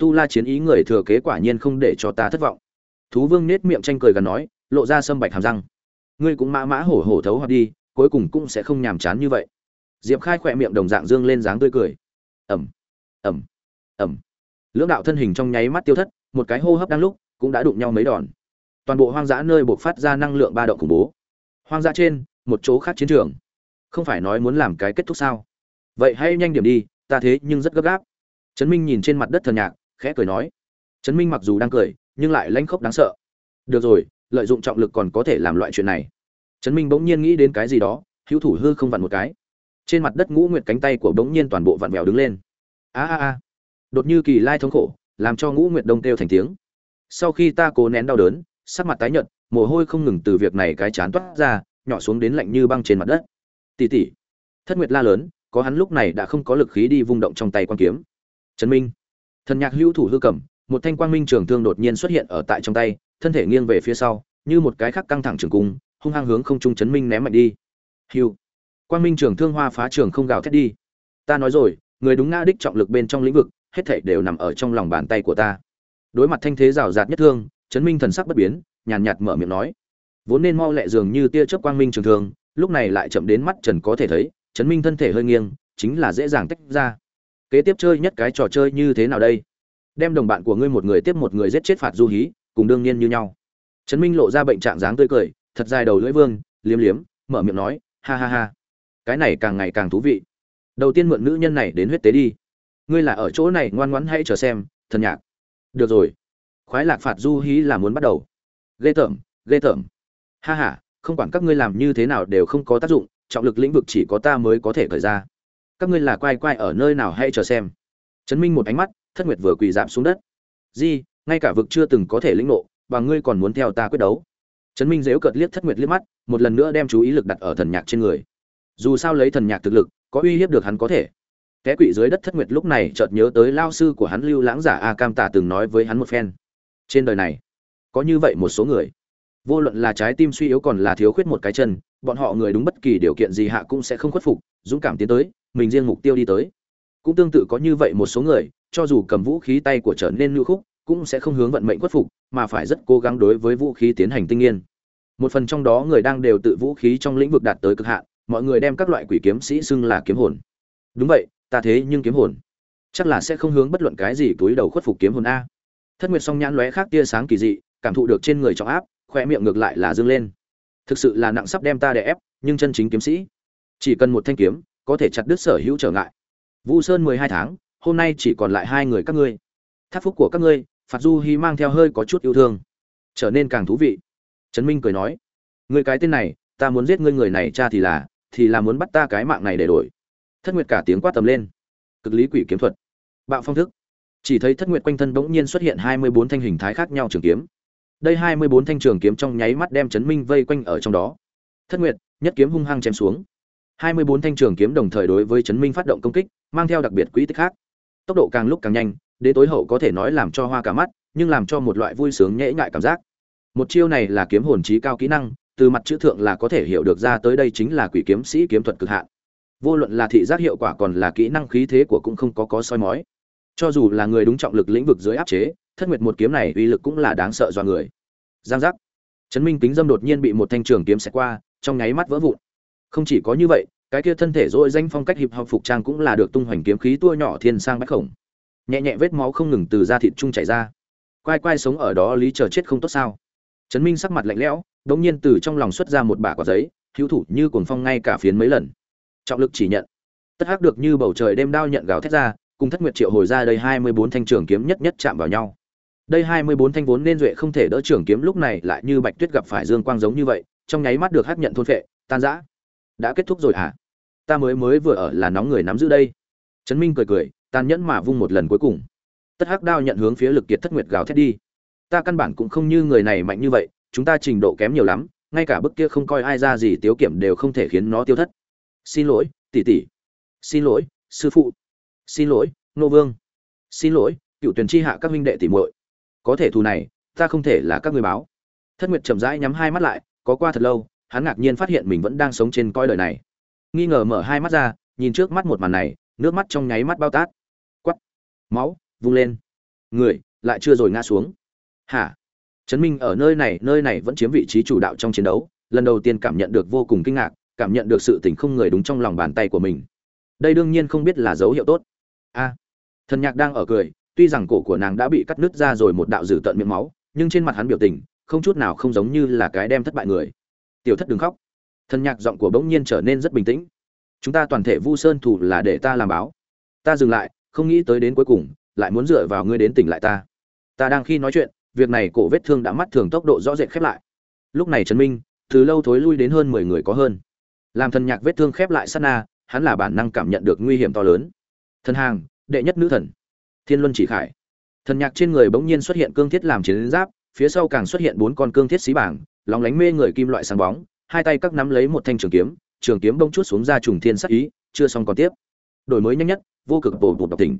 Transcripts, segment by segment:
tu la chiến ý người thừa kế quả nhiên không để cho ta thất vọng. Thú vương nết miệng tranh cười gần nói, lộ ra sâm bạch hàm răng. Ngươi cũng mã mã hổ hổ thấu hoặc đi, cuối cùng cũng sẽ không nhàm chán như vậy. Diệp khai khỏe miệng đồng dạng dương lên dáng tươi cười. Ẩm ẩm ẩm lưỡng đạo thân hình trong nháy mắt tiêu thất, một cái hô hấp đang lúc cũng đã đụng nhau mấy đòn. Toàn bộ hoang dã nơi buộc phát ra năng lượng ba động khủng bố. Hoang dã trên, một chỗ khác chiến trường. Không phải nói muốn làm cái kết thúc sao? Vậy hãy nhanh điểm đi, ta thế nhưng rất gấp gáp. Trấn minh nhìn trên mặt đất thần nhạc khẽ cười nói. Trấn minh mặc dù đang cười, nhưng lại lanh khốc đáng sợ. Được rồi, lợi dụng trọng lực còn có thể làm loại chuyện này. Trấn minh bỗng nhiên nghĩ đến cái gì đó, hữu thủ hư không vặn một cái. Trên mặt đất ngũ nguyệt cánh tay của bỗng nhiên toàn bộ vặn vẹo đứng lên. A a a. Đột như kỳ lai thống khổ, làm cho ngũ nguyệt đông kêu thành tiếng. Sau khi ta cố nén đau đớn, sắc mặt tái nhợt, mồ hôi không ngừng từ việc này cái chán toát ra, nhỏ xuống đến lạnh như băng trên mặt đất. Tỉ tỉ. Thất nguyệt la lớn, có hắn lúc này đã không có lực khí đi vung động trong tay quan kiếm. Trần minh thần nhạc hữu thủ hư cầm, một thanh quang minh trường thương đột nhiên xuất hiện ở tại trong tay, thân thể nghiêng về phía sau, như một cái khác căng thẳng trường cung, hung hăng hướng không trung chấn minh ném mạnh đi. Hưu. Quang minh trường thương hoa phá trường không gào thét đi. Ta nói rồi, người đúng ngã đích trọng lực bên trong lĩnh vực, hết thảy đều nằm ở trong lòng bàn tay của ta. Đối mặt thanh thế rào rạt nhất thương, chấn minh thần sắc bất biến, nhàn nhạt mở miệng nói. Vốn nên mau lẹ dường như tia chớp quang minh trường thương, lúc này lại chậm đến mắt trần có thể thấy, chấn minh thân thể hơi nghiêng, chính là dễ dàng tách ra kế tiếp chơi nhất cái trò chơi như thế nào đây? Đem đồng bạn của ngươi một người tiếp một người giết chết phạt du hí, cùng đương nhiên như nhau. Trấn minh lộ ra bệnh trạng dáng tươi cười, thật dài đầu lưỡi vương, liếm liếm, mở miệng nói, ha ha ha. Cái này càng ngày càng thú vị. Đầu tiên mượn nữ nhân này đến huyết tế đi. Ngươi là ở chỗ này ngoan ngoãn hãy chờ xem, thần nhạc. Được rồi. Khoái lạc phạt du hí là muốn bắt đầu. Ghê tởm ghê tởm. Ha ha, không quản các ngươi làm như thế nào đều không có tác dụng, trọng lực lĩnh vực chỉ có ta mới có thể khởi ra các ngươi là quay quay ở nơi nào hay chờ xem. Chấn minh một ánh mắt thất nguyệt vừa quỳ giảm xuống đất. Di ngay cả vực chưa từng có thể lĩnh nộ và ngươi còn muốn theo ta quyết đấu. Chấn minh dếu cợt liếc thất nguyệt liếc mắt một lần nữa đem chú ý lực đặt ở thần nhạc trên người. Dù sao lấy thần nhạc thực lực có uy hiếp được hắn có thể. Té quỷ dưới đất thất nguyệt lúc này chợt nhớ tới lao sư của hắn Lưu Lãng giả A Cam Tả từng nói với hắn một phen. Trên đời này, có như vậy một số người, vô luận là trái tim suy yếu còn là thiếu khuyết một cái chân, bọn họ người đúng bất kỳ điều kiện gì hạ cũng sẽ không khuất phục, dũng cảm tiến tới, mình riêng mục tiêu đi tới. Cũng tương tự có như vậy một số người, cho dù cầm vũ khí tay của trở nên lưu khúc, cũng sẽ không hướng vận mệnh khuất phục, mà phải rất cố gắng đối với vũ khí tiến hành tinh nghiên. Một phần trong đó người đang đều tự vũ khí trong lĩnh vực đạt tới cực hạn, mọi người đem các loại quỷ kiếm sĩ xưng là kiếm hồn. Đúng vậy, ta thế nhưng kiếm hồn chắc là sẽ không hướng bất luận cái gì túi đầu khuất phục kiếm hồn a thất nguyệt song nhãn lóe khác tia sáng kỳ dị cảm thụ được trên người trọng áp khoe miệng ngược lại là dương lên thực sự là nặng sắp đem ta đè ép nhưng chân chính kiếm sĩ chỉ cần một thanh kiếm có thể chặt đứt sở hữu trở ngại. Vu sơn mười hai tháng, hôm nay chỉ còn lại hai người các ngươi. Tháp phúc của các ngươi, phạt du hy mang theo hơi có chút yêu thương. Trở nên càng thú vị. Trấn minh cười nói, người cái tên này, ta muốn giết ngươi người này cha thì là thì là muốn bắt ta cái mạng này để đổi. Thất nguyệt cả tiếng quát tầm lên. Cực lý quỷ kiếm thuật. Bạo phong thức. Chỉ thấy thất nguyệt quanh thân bỗng nhiên xuất hiện hai mươi bốn thanh hình thái khác nhau trường kiếm. Đây hai mươi bốn thanh trường kiếm trong nháy mắt đem chấn minh vây quanh ở trong đó. Thất nguyệt, nhất kiếm hung hăng chém xuống hai mươi bốn thanh trường kiếm đồng thời đối với Trấn minh phát động công kích, mang theo đặc biệt quỹ tích khác. Tốc độ càng lúc càng nhanh, đến tối hậu có thể nói làm cho hoa cả mắt, nhưng làm cho một loại vui sướng nhễ nhại cảm giác. Một chiêu này là kiếm hồn chí cao kỹ năng, từ mặt chữ thượng là có thể hiểu được ra tới đây chính là quỷ kiếm sĩ kiếm thuật cực hạn. Vô luận là thị giác hiệu quả còn là kỹ năng khí thế của cũng không có có soi mói. Cho dù là người đúng trọng lực lĩnh vực dưới áp chế, thất nguyệt một kiếm này uy lực cũng là đáng sợ do người. Giang giác. Trấn minh kính dâm đột nhiên bị một thanh trường kiếm xẹt qua, trong nháy mắt vỡ vụn không chỉ có như vậy, cái kia thân thể dội danh phong cách hiệp học phục trang cũng là được tung hoành kiếm khí tua nhỏ thiên sang bách khổng. Nhẹ nhẹ vết máu không ngừng từ da thịt trung chảy ra. Quai quai sống ở đó lý chờ chết không tốt sao? Trấn minh sắc mặt lạnh lẽo đống nhiên từ trong lòng xuất ra một bả quả giấy, hữu thủ như cuồng phong ngay cả phiến mấy lần. Trọng lực chỉ nhận. Tất hắc được như bầu trời đêm đao nhận gào thét ra, cùng thất nguyệt triệu hồi ra đây hai mươi bốn thanh trường kiếm nhất nhất chạm vào nhau. Đây hai mươi bốn thanh vốn nên duệ không thể đỡ trường kiếm lúc này lại như bạch tuyết gặp phải dương quang giống như vậy, trong nháy mắt được hắc nhận thôn phệ, tan rã đã kết thúc rồi hả ta mới mới vừa ở là nóng người nắm giữ đây. Trấn minh cười cười, tàn nhẫn mà vung một lần cuối cùng. Tất hắc đao nhận hướng phía lực kiệt thất nguyệt gào thét đi. Ta căn bản cũng không như người này mạnh như vậy, chúng ta trình độ kém nhiều lắm, ngay cả bức kia không coi ai ra gì tiếu kiểm đều không thể khiến nó tiêu thất. Xin lỗi, tỷ tỷ. Xin lỗi, sư phụ. Xin lỗi, nô vương. Xin lỗi, cựu tuyển chi hạ các huynh đệ tỷ muội. Có thể thù này, ta không thể là các người báo. Thất nguyệt chậm rãi nhắm hai mắt lại, có qua thật lâu hắn ngạc nhiên phát hiện mình vẫn đang sống trên coi đời này. Nghi ngờ mở hai mắt ra, nhìn trước mắt một màn này, nước mắt trong nháy mắt bao tát. Quắp máu vung lên. Người lại chưa rồi ngã xuống. Hả? Trấn minh ở nơi này nơi này vẫn chiếm vị trí chủ đạo trong chiến đấu, lần đầu tiên cảm nhận được vô cùng kinh ngạc, cảm nhận được sự tình không người đúng trong lòng bàn tay của mình. Đây đương nhiên không biết là dấu hiệu tốt. A. Thần nhạc đang ở cười, tuy rằng cổ của nàng đã bị cắt nứt ra rồi một đạo dử tận miệng máu, nhưng trên mặt hắn biểu tình không chút nào không giống như là cái đem thất bại người tiểu thất đừng khóc. Thần nhạc giọng của bỗng nhiên trở nên rất bình tĩnh. Chúng ta toàn thể vu sơn thủ là để ta làm báo. Ta dừng lại, không nghĩ tới đến cuối cùng, lại muốn dựa vào ngươi đến tỉnh lại ta. Ta đang khi nói chuyện, việc này cổ vết thương đã mắt thường tốc độ rõ rệt khép lại. Lúc này trần minh, từ lâu thối lui đến hơn mười người có hơn. Làm thần nhạc vết thương khép lại sát na, hắn là bản năng cảm nhận được nguy hiểm to lớn. Thần hàng, đệ nhất nữ thần. Thiên luân chỉ khải. Thần nhạc trên người bỗng nhiên xuất hiện cương thiết làm chiến giáp, phía sau càng xuất hiện bốn con cương thiết xí bảng lóng lánh mê người kim loại sáng bóng, hai tay các nắm lấy một thanh trường kiếm trường kiếm bông chút xuống ra trùng thiên sắc ý, chưa xong còn tiếp. Đổi mới nhanh nhất, vô cực bổ bụt độc tỉnh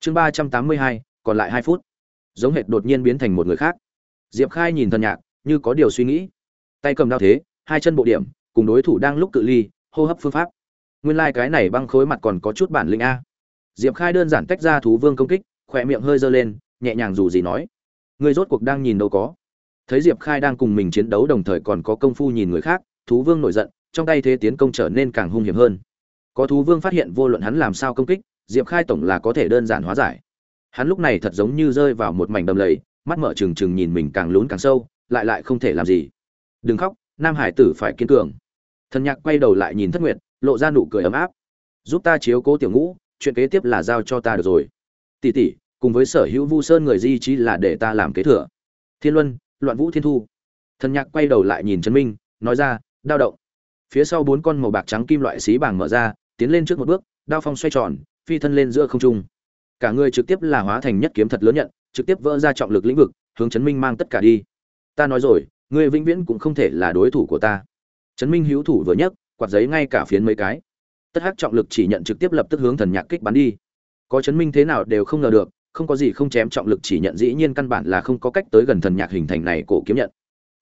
chương ba trăm tám mươi hai, còn lại hai phút. Giống hệt đột nhiên biến thành một người khác. Diệp khai nhìn thần nhạc, như có điều suy nghĩ. Tay cầm đao thế, hai chân bộ điểm, cùng đối thủ đang lúc cự ly, hô hấp phương pháp. Nguyên lai cái này băng khối mặt còn có chút bản lĩnh a. Diệp khai đơn giản tách ra thú vương công kích, khỏe miệng hơi giơ lên, nhẹ nhàng dù gì nói. Người rốt cuộc đang nhìn đâu có thấy diệp khai đang cùng mình chiến đấu đồng thời còn có công phu nhìn người khác, thú vương nổi giận, trong tay thế tiến công trở nên càng hung hiểm hơn. Có thú vương phát hiện vô luận hắn làm sao công kích, diệp khai tổng là có thể đơn giản hóa giải. Hắn lúc này thật giống như rơi vào một mảnh đầm lầy, mắt mở trừng trừng nhìn mình càng lún càng sâu, lại lại không thể làm gì. Đừng khóc, nam hải tử phải kiên cường. Thần nhạc quay đầu lại nhìn thất nguyệt, lộ ra nụ cười ấm áp. Giúp ta chiếu cố tiểu ngũ, chuyện kế tiếp là giao cho ta được rồi. Tỷ tỷ, cùng với sở hữu vu sơn người di trí là để ta làm kế thừa. Thiên luân loạn vũ thiên thu. Thần nhạc quay đầu lại nhìn trấn minh, nói ra, đao động. Phía sau bốn con màu bạc trắng kim loại xí bảng mở ra, tiến lên trước một bước, đao phong xoay tròn, phi thân lên giữa không trung. Cả người trực tiếp là hóa thành nhất kiếm thật lớn nhận, trực tiếp vỡ ra trọng lực lĩnh vực, hướng trấn minh mang tất cả đi. Ta nói rồi, ngươi vĩnh viễn cũng không thể là đối thủ của ta. Trấn minh hữu thủ vừa nhấc, quạt giấy ngay cả phiến mấy cái. Tất hắc trọng lực chỉ nhận trực tiếp lập tức hướng thần nhạc kích bắn đi. Có chấn minh thế nào đều không ngờ được không có gì không chém trọng lực chỉ nhận dĩ nhiên căn bản là không có cách tới gần thần nhạc hình thành này cổ kiếm nhận.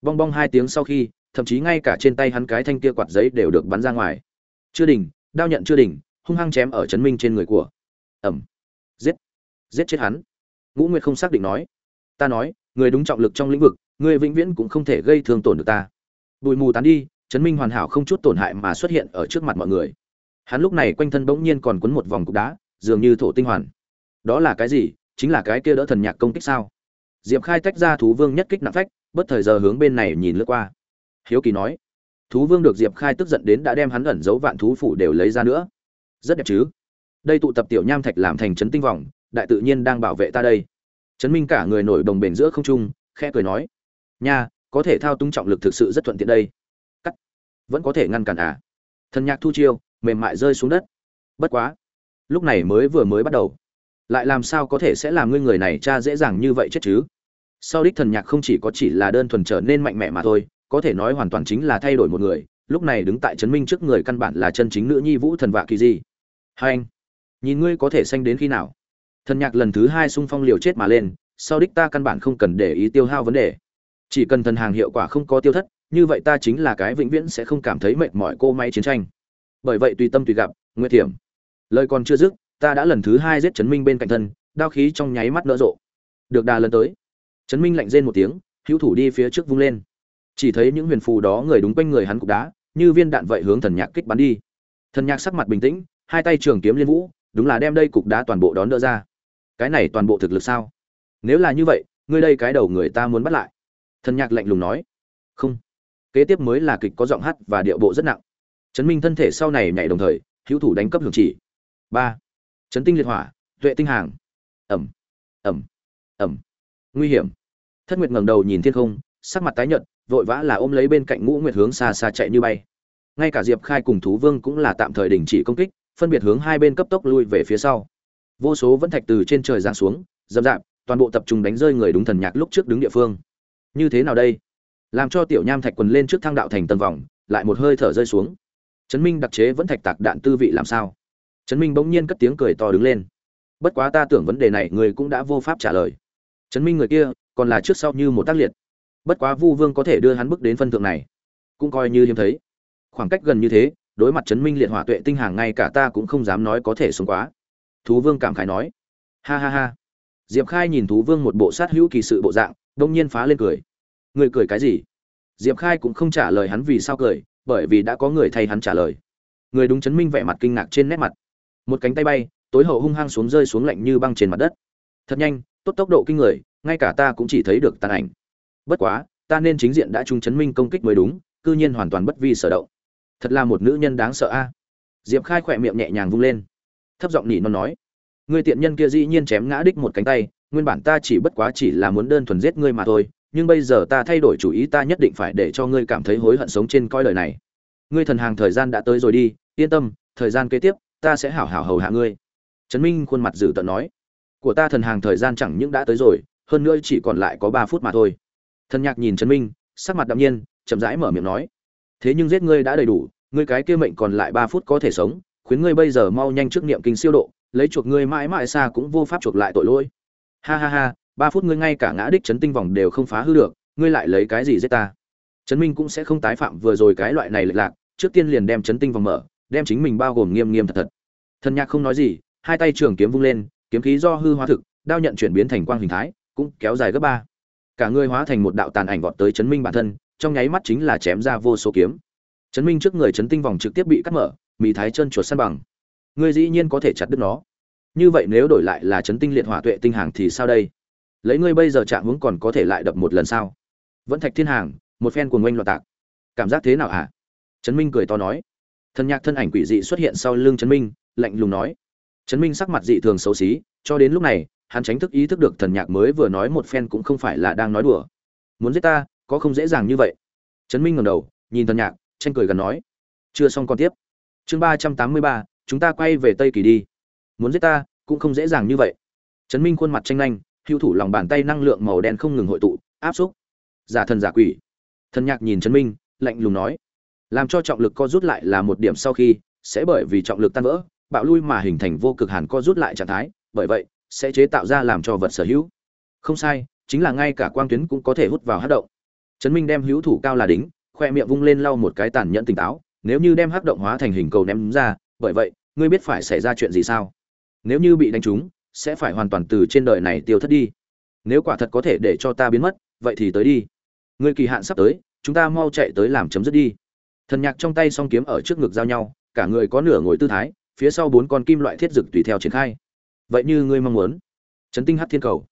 Bong bong hai tiếng sau khi, thậm chí ngay cả trên tay hắn cái thanh kia quạt giấy đều được bắn ra ngoài. Chưa đỉnh, đao nhận chưa đỉnh, hung hăng chém ở chấn minh trên người của. Ẩm. Giết. Giết chết hắn. Ngũ nguyệt không xác định nói. Ta nói, người đúng trọng lực trong lĩnh vực, người vĩnh viễn cũng không thể gây thương tổn được ta. Bụi mù tán đi, chấn minh hoàn hảo không chút tổn hại mà xuất hiện ở trước mặt mọi người. Hắn lúc này quanh thân bỗng nhiên còn quấn một vòng cục đá, dường như thổ tinh hoàn. Đó là cái gì? Chính là cái kia đỡ thần nhạc công kích sao? Diệp khai tách ra thú vương nhất kích nặng phách, bất thời giờ hướng bên này nhìn lướt qua. Hiếu kỳ nói, thú vương được diệp khai tức giận đến đã đem hắn ẩn giấu vạn thú phủ đều lấy ra nữa. Rất đẹp chứ? Đây tụ tập tiểu nham thạch làm thành trấn tinh vòng, đại tự nhiên đang bảo vệ ta đây. Trấn minh cả người nổi đồng bền giữa không trung, khẽ cười nói, nha, có thể thao túng trọng lực thực sự rất thuận tiện đây. Cắt. Vẫn có thể ngăn cản à? Thần nhạc thu chiêu, mềm mại rơi xuống đất. Bất quá, lúc này mới vừa mới bắt đầu lại làm sao có thể sẽ làm ngươi người này cha dễ dàng như vậy chết chứ? Sau đích thần nhạc không chỉ có chỉ là đơn thuần trở nên mạnh mẽ mà thôi, có thể nói hoàn toàn chính là thay đổi một người, lúc này đứng tại trấn minh trước người căn bản là chân chính nữ nhi vũ thần vạ kỳ di. Hai anh, nhìn ngươi có thể sanh đến khi nào? Thần nhạc lần thứ hai xung phong liều chết mà lên, sau đích ta căn bản không cần để ý tiêu hao vấn đề. Chỉ cần thần hàng hiệu quả không có tiêu thất, như vậy ta chính là cái vĩnh viễn sẽ không cảm thấy mệt mỏi cô may chiến tranh. Bởi vậy tùy tâm tùy gặp nguyệt thiểm. Lời còn chưa dứt ta đã lần thứ hai giết Trấn minh bên cạnh thân, đao khí trong nháy mắt nở rộ. Được đà lần tới. Trấn minh lạnh rên một tiếng, hữu thủ đi phía trước vung lên. Chỉ thấy những huyền phù đó người đúng quanh người hắn cục đá, như viên đạn vậy hướng thần nhạc kích bắn đi. Thần nhạc sắc mặt bình tĩnh, hai tay trường kiếm liên vũ, đúng là đem đây cục đá toàn bộ đón đỡ ra. Cái này toàn bộ thực lực sao? Nếu là như vậy, ngươi đây cái đầu người ta muốn bắt lại. Thần nhạc lạnh lùng nói. Không. Kế tiếp mới là kịch có giọng hát và điệu bộ rất nặng. Trấn minh thân thể sau này nhảy đồng thời, hữu thủ đánh cấp hưởng chỉ. Ba chấn tinh liệt hỏa, tuệ tinh hàng. Ẩm ẩm ẩm. Nguy hiểm. Thất nguyệt ngẩng đầu nhìn thiên không, sắc mặt tái nhợt, vội vã là ôm lấy bên cạnh ngũ nguyệt hướng xa xa chạy như bay. Ngay cả diệp khai cùng thú vương cũng là tạm thời đình chỉ công kích, phân biệt hướng hai bên cấp tốc lui về phía sau. Vô số vẫn thạch từ trên trời giáng xuống dầm dạp, toàn bộ tập trung đánh rơi người đúng thần nhạc lúc trước đứng địa phương. Như thế nào đây? Làm cho tiểu nham thạch quần lên trước thang đạo thành tầng vòng, lại một hơi thở rơi xuống. Trấn minh đặc chế vẫn thạch tạc đạn tư vị làm sao? Trấn minh bỗng nhiên cất tiếng cười to đứng lên. Bất quá ta tưởng vấn đề này người cũng đã vô pháp trả lời. Trấn minh người kia, còn là trước sau như một tác liệt. Bất quá vu vương có thể đưa hắn bước đến phân thượng này, cũng coi như hiếm thấy. Khoảng cách gần như thế, đối mặt trấn minh liệt hỏa tuệ tinh hàng ngay cả ta cũng không dám nói có thể xuống quá. Thú vương cảm khái nói. Ha ha ha. Diệp khai nhìn thú vương một bộ sát hữu kỳ sự bộ dạng, đông nhiên phá lên cười. Người cười cái gì? Diệp khai cũng không trả lời hắn vì sao cười, bởi vì đã có người thay hắn trả lời. Người đúng chấn minh vẻ mặt kinh ngạc trên nét mặt một cánh tay bay, tối hậu hung hăng xuống rơi xuống lạnh như băng trên mặt đất. Thật nhanh, tốt tốc độ kinh người, ngay cả ta cũng chỉ thấy được tàn ảnh. Bất quá, ta nên chính diện đã trung chấn minh công kích mới đúng, cư nhiên hoàn toàn bất vi sở động. Thật là một nữ nhân đáng sợ a. Diệp khai khỏe miệng nhẹ nhàng vung lên. Thấp giọng nỉ non nói người tiện nhân kia dĩ nhiên chém ngã đích một cánh tay, nguyên bản ta chỉ bất quá chỉ là muốn đơn thuần giết ngươi mà thôi, nhưng bây giờ ta thay đổi chủ ý ta nhất định phải để cho ngươi cảm thấy hối hận sống trên coi lời này. Ngươi thần hàng thời gian đã tới rồi đi, yên tâm, thời gian kế tiếp ta sẽ hảo hảo hầu hạ ngươi. Trấn minh khuôn mặt dữ tợn nói, của ta thần hàng thời gian chẳng những đã tới rồi, hơn nữa chỉ còn lại có ba phút mà thôi. Thần nhạc nhìn trấn minh, sắc mặt đạm nhiên, chậm rãi mở miệng nói, thế nhưng giết ngươi đã đầy đủ, ngươi cái kia mệnh còn lại ba phút có thể sống, khuyến ngươi bây giờ mau nhanh trước niệm kinh siêu độ, lấy chuộc ngươi mãi mãi xa cũng vô pháp chuộc lại tội lỗi. Ha ha ha, ba phút ngươi ngay cả ngã đích chấn tinh vòng đều không phá hư được, ngươi lại lấy cái gì giết ta? Trấn minh cũng sẽ không tái phạm vừa rồi cái loại này lệch lạc, trước tiên liền đem chấn tinh vòng mở đem chính mình bao gồm nghiêm nghiêm thật thật. Thần nhạc không nói gì, hai tay trường kiếm vung lên, kiếm khí do hư hóa thực, đao nhận chuyển biến thành quang hình thái, cũng kéo dài gấp ba. Cả người hóa thành một đạo tàn ảnh vọt tới chấn minh bản thân, trong nháy mắt chính là chém ra vô số kiếm. Chấn minh trước người chấn tinh vòng trực tiếp bị cắt mở, mì thái chân chuột săn bằng. Ngươi dĩ nhiên có thể chặt đứt nó. Như vậy nếu đổi lại là chấn tinh liệt hỏa tuệ tinh hàng thì sao đây? Lấy ngươi bây giờ trạng hướng còn có thể lại đập một lần sao? Vẫn thạch thiên hàng, một phen cuồng oanh loạn tạc. Cảm giác thế nào hả? Trấn minh cười to nói thần nhạc thân ảnh quỷ dị xuất hiện sau lưng trấn minh, lạnh lùng nói. Trấn minh sắc mặt dị thường xấu xí, cho đến lúc này, hắn tránh thức ý thức được thần nhạc mới vừa nói một phen cũng không phải là đang nói đùa. Muốn giết ta, có không dễ dàng như vậy. Trấn minh ngẩng đầu, nhìn thần nhạc, tranh cười gần nói. Chưa xong còn tiếp. Chương ba trăm tám mươi ba, chúng ta quay về tây kỳ đi. Muốn giết ta, cũng không dễ dàng như vậy. Trấn minh khuôn mặt tranh nhanh hưu thủ lòng bàn tay năng lượng màu đen không ngừng hội tụ, áp xúc. Giả thần giả quỷ. Thần nhạc nhìn trấn minh, lạnh lùng nói làm cho trọng lực co rút lại là một điểm sau khi, sẽ bởi vì trọng lực tan vỡ, bạo lui mà hình thành vô cực hàn co rút lại trạng thái, bởi vậy, sẽ chế tạo ra làm cho vật sở hữu. Không sai, chính là ngay cả quang tuyến cũng có thể hút vào hát động. Trấn minh đem hữu thủ cao là đính, khoe miệng vung lên lau một cái tàn nhẫn tỉnh táo, nếu như đem hát động hóa thành hình cầu ném ra, bởi vậy, ngươi biết phải xảy ra chuyện gì sao? Nếu như bị đánh trúng, sẽ phải hoàn toàn từ trên đời này tiêu thất đi. Nếu quả thật có thể để cho ta biến mất, vậy thì tới đi. Ngươi kỳ hạn sắp tới, chúng ta mau chạy tới làm chấm dứt đi thần nhạc trong tay song kiếm ở trước ngực giao nhau, cả người có nửa ngồi tư thái, phía sau bốn con kim loại thiết dực tùy theo triển khai. Vậy như ngươi mong muốn. Trấn tinh hát thiên cầu.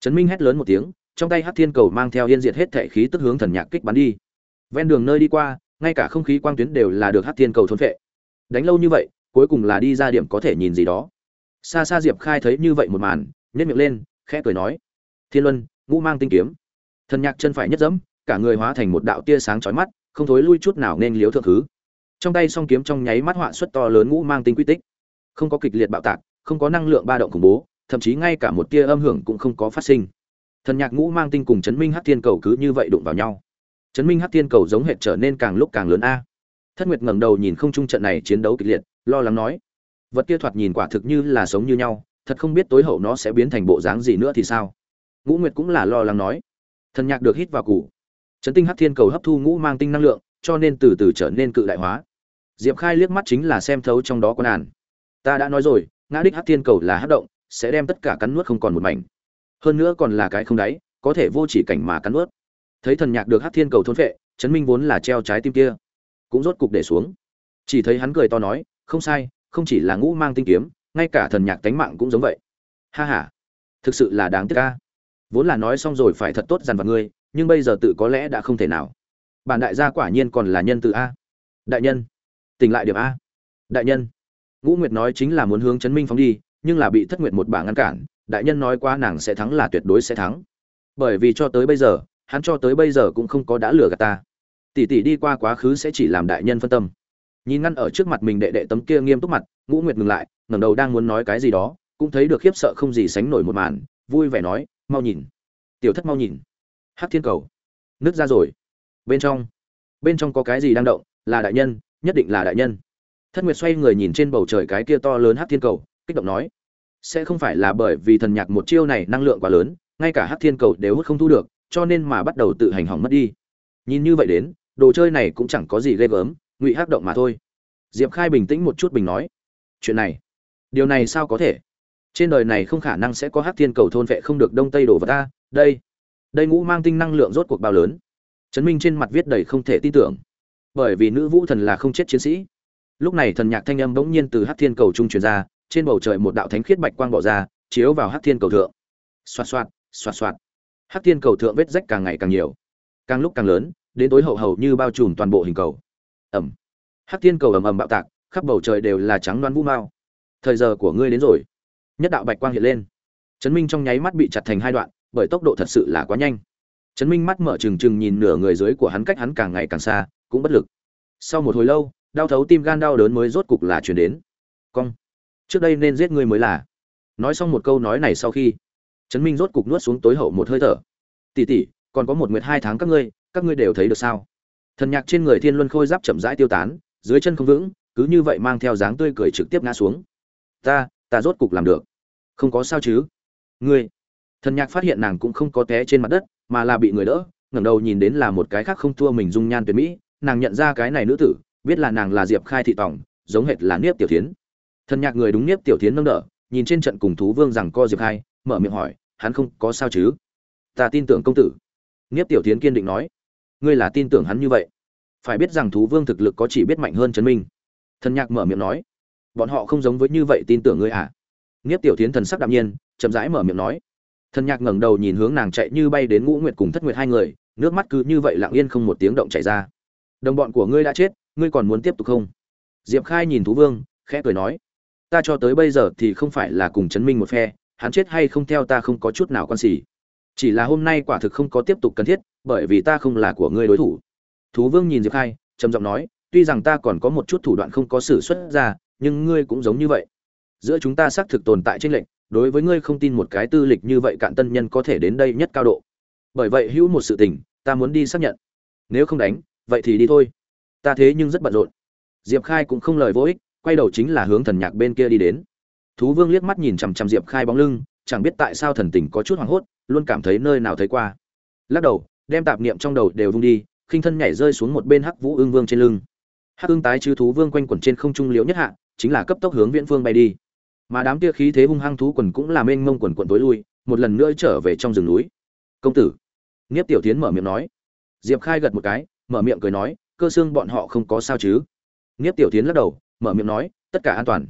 Trấn minh hét lớn một tiếng, trong tay hát thiên cầu mang theo yên diệt hết thể khí tức hướng thần nhạc kích bắn đi. Ven đường nơi đi qua, ngay cả không khí quang tuyến đều là được hát thiên cầu thôn phệ. Đánh lâu như vậy, cuối cùng là đi ra điểm có thể nhìn gì đó. Xa xa diệp khai thấy như vậy một màn nhét miệng lên, khẽ cười nói, thiên luân, ngũ mang tinh kiếm. Thần nhạc chân phải nhất dẫm cả người hóa thành một đạo tia sáng chói mắt, không thối lui chút nào nên liếu thượng thứ. Trong tay song kiếm trong nháy mắt họa xuất to lớn ngũ mang tinh quy tích. Không có kịch liệt bạo tạc, không có năng lượng ba động khủng bố, thậm chí ngay cả một tia âm hưởng cũng không có phát sinh. Thần nhạc ngũ mang tinh cùng chấn minh hắc thiên cầu cứ như vậy đụng vào nhau. Chấn minh hắc thiên cầu giống hệt trở nên càng lúc càng lớn a. Thất nguyệt ngẩng đầu nhìn không trung trận này chiến đấu kịch liệt, lo lắng nói, vật kia thoạt nhìn quả thực như là sống như nhau, thật không biết tối hậu nó sẽ biến thành bộ dáng gì nữa thì sao? Ngũ nguyệt cũng là lo lắng nói. Thần nhạc được hít vào củ chấn tinh hắc thiên cầu hấp thu ngũ mang tinh năng lượng, cho nên từ từ trở nên cự đại hóa. Diệp khai liếc mắt chính là xem thấu trong đó có nàn ta đã nói rồi, ngã đích hắc thiên cầu là hấp động, sẽ đem tất cả cắn nuốt không còn một mảnh. Hơn nữa còn là cái không đáy, có thể vô chỉ cảnh mà cắn nuốt. Thấy thần nhạc được hắc thiên cầu thôn phệ, chấn minh vốn là treo trái tim kia, cũng rốt cục để xuống. Chỉ thấy hắn cười to nói, không sai, không chỉ là ngũ mang tinh kiếm, ngay cả thần nhạc tánh mạng cũng giống vậy. Ha ha, thực sự là đáng tiếc a. vốn là nói xong rồi phải thật tốt dằn vặt ngươi nhưng bây giờ tự có lẽ đã không thể nào. Bản đại gia quả nhiên còn là nhân từ a. Đại nhân, tỉnh lại điểm a. Đại nhân, ngũ nguyệt nói chính là muốn hướng chấn minh phóng đi, nhưng là bị thất nguyệt một bảng ngăn cản, đại nhân nói quá nàng sẽ thắng là tuyệt đối sẽ thắng. Bởi vì cho tới bây giờ, hắn cho tới bây giờ cũng không có đã lừa gạt ta. Tỷ tỷ đi qua quá khứ sẽ chỉ làm đại nhân phân tâm. Nhìn ngăn ở trước mặt mình đệ đệ tấm kia nghiêm túc mặt, ngũ nguyệt ngừng lại, ngẩng đầu đang muốn nói cái gì đó, cũng thấy được khiếp sợ không gì sánh nổi một màn, vui vẻ nói, mau nhìn. Tiểu thất mau nhìn. Hắc thiên cầu. Nứt ra rồi. Bên trong bên trong có cái gì đang động? Là đại nhân, nhất định là đại nhân. Thất nguyệt xoay người nhìn trên bầu trời cái kia to lớn Hắc thiên cầu, kích động nói, sẽ không phải là bởi vì thần nhạc một chiêu này năng lượng quá lớn, ngay cả Hắc thiên cầu đều hút không thu được, cho nên mà bắt đầu tự hành hỏng mất đi. Nhìn như vậy đến, đồ chơi này cũng chẳng có gì ghê gớm, ngụy hắc động mà thôi. Diệp khai bình tĩnh một chút bình nói, chuyện này, điều này sao có thể? Trên đời này không khả năng sẽ có hắc thiên cầu thôn vệ không được đông tây đổ vào ta, đây đây ngũ mang tinh năng lượng rốt cuộc bao lớn? Trấn minh trên mặt viết đầy không thể tin tưởng. Bởi vì nữ vũ thần là không chết chiến sĩ. Lúc này thần nhạc thanh âm bỗng nhiên từ Hát thiên cầu trung truyền ra, trên bầu trời một đạo thánh khiết bạch quang bỏ ra, chiếu vào Hát thiên cầu thượng. Xoạt xoạt xoạt xoạt. Hát thiên cầu thượng vết rách càng ngày càng nhiều. Càng lúc càng lớn, đến tối hậu hầu như bao trùm toàn bộ hình cầu. Ẩm. Hát thiên cầu ầm ầm bạo tạc, khắp bầu trời đều là trắng đoán vũ mao. Thời giờ của ngươi đến rồi. Nhất đạo bạch quang hiện lên. Chấn minh trong nháy mắt bị chặt thành hai đoạn bởi tốc độ thật sự là quá nhanh. Trấn minh mắt mở trừng trừng nhìn nửa người dưới của hắn cách hắn càng ngày càng xa, cũng bất lực. Sau một hồi lâu, đau thấu tim gan đau đớn mới rốt cục là chuyển đến. Cong. Trước đây nên giết ngươi mới là. Nói xong một câu nói này sau khi, Trấn minh rốt cục nuốt xuống tối hậu một hơi thở. Tỉ tỉ còn có một nguyệt hai tháng các ngươi các ngươi đều thấy được sao? Thần nhạc trên người thiên luân khôi giáp chậm rãi tiêu tán, dưới chân không vững, cứ như vậy mang theo dáng tươi cười trực tiếp ngã xuống. Ta ta rốt cục làm được. Không có sao chứ. Ngươi thần nhạc phát hiện nàng cũng không có té trên mặt đất, mà là bị người đỡ, ngẩng đầu nhìn đến là một cái khác không thua mình dung nhan tuyệt mỹ, nàng nhận ra cái này nữ tử, biết là nàng là diệp khai thị tòng, giống hệt là niếp tiểu tiến thần nhạc người đúng niếp tiểu tiến nâng đỡ, nhìn trên trận cùng thú vương rằng co diệp khai, mở miệng hỏi, hắn không có sao chứ? Ta tin tưởng công tử. Niếp tiểu tiến kiên định nói, ngươi là tin tưởng hắn như vậy? Phải biết rằng thú vương thực lực có chỉ biết mạnh hơn chấn minh. Thần nhạc mở miệng nói, bọn họ không giống với như vậy tin tưởng ngươi à? Nghiếp tiểu tiến thần sắc đạm nhiên, chậm rãi mở miệng nói thần nhạc ngẩng đầu nhìn hướng nàng chạy như bay đến ngũ nguyệt cùng thất nguyệt hai người, nước mắt cứ như vậy lặng yên không một tiếng động chảy ra. Đồng bọn của ngươi đã chết, ngươi còn muốn tiếp tục không? Diệp khai nhìn thú vương, khẽ cười nói, ta cho tới bây giờ thì không phải là cùng chấn minh một phe, hắn chết hay không theo ta không có chút nào quan xỉ. Chỉ là hôm nay quả thực không có tiếp tục cần thiết, bởi vì ta không là của ngươi đối thủ. Thú vương nhìn diệp khai, trầm giọng nói, tuy rằng ta còn có một chút thủ đoạn không có xử xuất ra, nhưng ngươi cũng giống như vậy. Giữa chúng ta xác thực tồn tại tranh lệch đối với ngươi không tin một cái tư lịch như vậy cạn tân nhân có thể đến đây nhất cao độ. Bởi vậy hữu một sự tình, ta muốn đi xác nhận. Nếu không đánh, vậy thì đi thôi. Ta thế nhưng rất bận rộn. Diệp khai cũng không lời vô ích, quay đầu chính là hướng thần nhạc bên kia đi đến. Thú vương liếc mắt nhìn chằm chằm diệp khai bóng lưng, chẳng biết tại sao thần tình có chút hoảng hốt, luôn cảm thấy nơi nào thấy qua. Lắc đầu, đem tạp niệm trong đầu đều vung đi, khinh thân nhảy rơi xuống một bên hắc vũ ương vương trên lưng. Hắc ương tái chứ thú vương quanh quẩn trên không trung liễu nhất hạ, chính là cấp tốc hướng viễn phương bay đi mà đám kia khí thế hung hăng thú quần cũng làm mênh mông quần quần tối lui, một lần nữa trở về trong rừng núi. Công tử. Nghiếp tiểu tiến mở miệng nói. Diệp khai gật một cái, mở miệng cười nói, cơ xương bọn họ không có sao chứ? Nghiếp tiểu tiến lắc đầu, mở miệng nói, tất cả an toàn.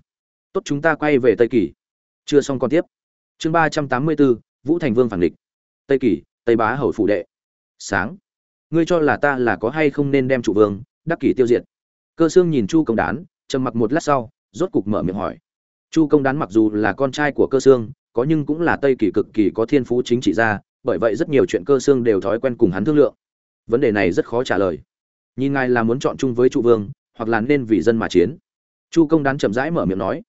Tốt chúng ta quay về tây kỳ. Chưa xong còn tiếp. Chương ba trăm tám mươi bốn, vũ thành vương phản địch. Tây kỳ, tây bá hầu phủ đệ. Sáng. Ngươi cho là ta là có hay không nên đem chủ vương, đắc kỷ tiêu diệt? Cơ xương nhìn chu công đán, trầm mặc một lát sau, rốt cục mở miệng hỏi chu công đán mặc dù là con trai của cơ Sương, có nhưng cũng là tây kỳ cực kỳ có thiên phú chính trị gia bởi vậy rất nhiều chuyện cơ Sương đều thói quen cùng hắn thương lượng. Vấn đề này rất khó trả lời. Nhìn ngài là muốn chọn chung với trụ vương hoặc là nên vì dân mà chiến. Chu công đán chậm rãi mở miệng nói.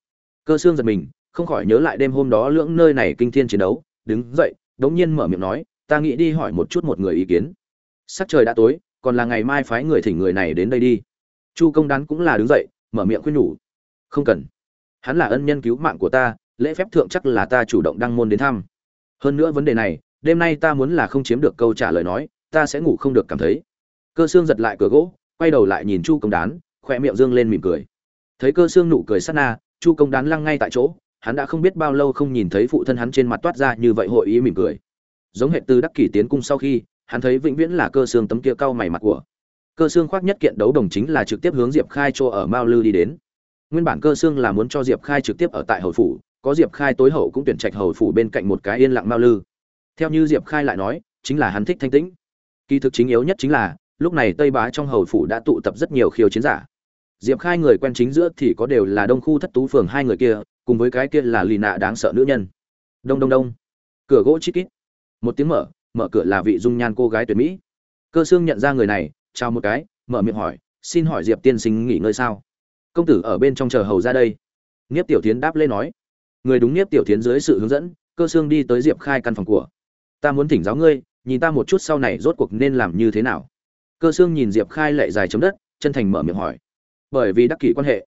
Cơ Sương giật mình không khỏi nhớ lại đêm hôm đó lưỡng nơi này kinh thiên chiến đấu đứng dậy đống nhiên mở miệng nói ta nghĩ đi hỏi một chút một người ý kiến. Sắc trời đã tối còn là ngày mai phái người thỉnh người này đến đây đi. Chu công đán cũng là đứng dậy mở miệng khuyên nhủ. Không cần hắn là ân nhân cứu mạng của ta, lễ phép thượng chắc là ta chủ động đăng môn đến thăm. Hơn nữa vấn đề này, đêm nay ta muốn là không chiếm được câu trả lời nói, ta sẽ ngủ không được cảm thấy. Cơ xương giật lại cửa gỗ, quay đầu lại nhìn chu công đán khoe miệng dương lên mỉm cười. Thấy cơ xương nụ cười sát na, chu công đán lăng ngay tại chỗ, hắn đã không biết bao lâu không nhìn thấy phụ thân hắn trên mặt toát ra như vậy hội ý mỉm cười. Giống hệ từ đắc kỷ tiến cung sau khi, hắn thấy vĩnh viễn là cơ xương tấm kia cau mày mặt của. Cơ xương khoác nhất kiện đấu đồng chính là trực tiếp hướng diệp khai chỗ ở mao lư đi đến nguyên bản cơ xương là muốn cho diệp khai trực tiếp ở tại hầu phủ, có diệp khai tối hậu cũng tuyển trạch hầu phủ bên cạnh một cái yên lặng mao lư. Theo như diệp khai lại nói, chính là hắn thích thanh tĩnh. Kỳ thực chính yếu nhất chính là, lúc này tây bá trong hầu phủ đã tụ tập rất nhiều khiêu chiến giả. Diệp khai người quen chính giữa thì có đều là đông khu thất tú phường hai người kia, cùng với cái kia là lì nạ đáng sợ nữ nhân. Đông đông đông. Cửa gỗ chít kít. Một tiếng mở mở cửa là vị dung nhan cô gái tuyệt mỹ. Cơ xương nhận ra người này, chào một cái, mở miệng hỏi, xin hỏi diệp tiên sinh nghỉ ngơi sao? Công tử ở bên trong chờ hầu ra đây. Nghiếp tiểu tiến đáp lên nói, người đúng nghiếp tiểu tiến dưới sự hướng dẫn, cơ xương đi tới diệp khai căn phòng của. Ta muốn thỉnh giáo ngươi, nhìn ta một chút sau này rốt cuộc nên làm như thế nào. Cơ xương nhìn diệp khai lệ dài chấm đất, chân thành mở miệng hỏi. Bởi vì đắc kỷ quan hệ,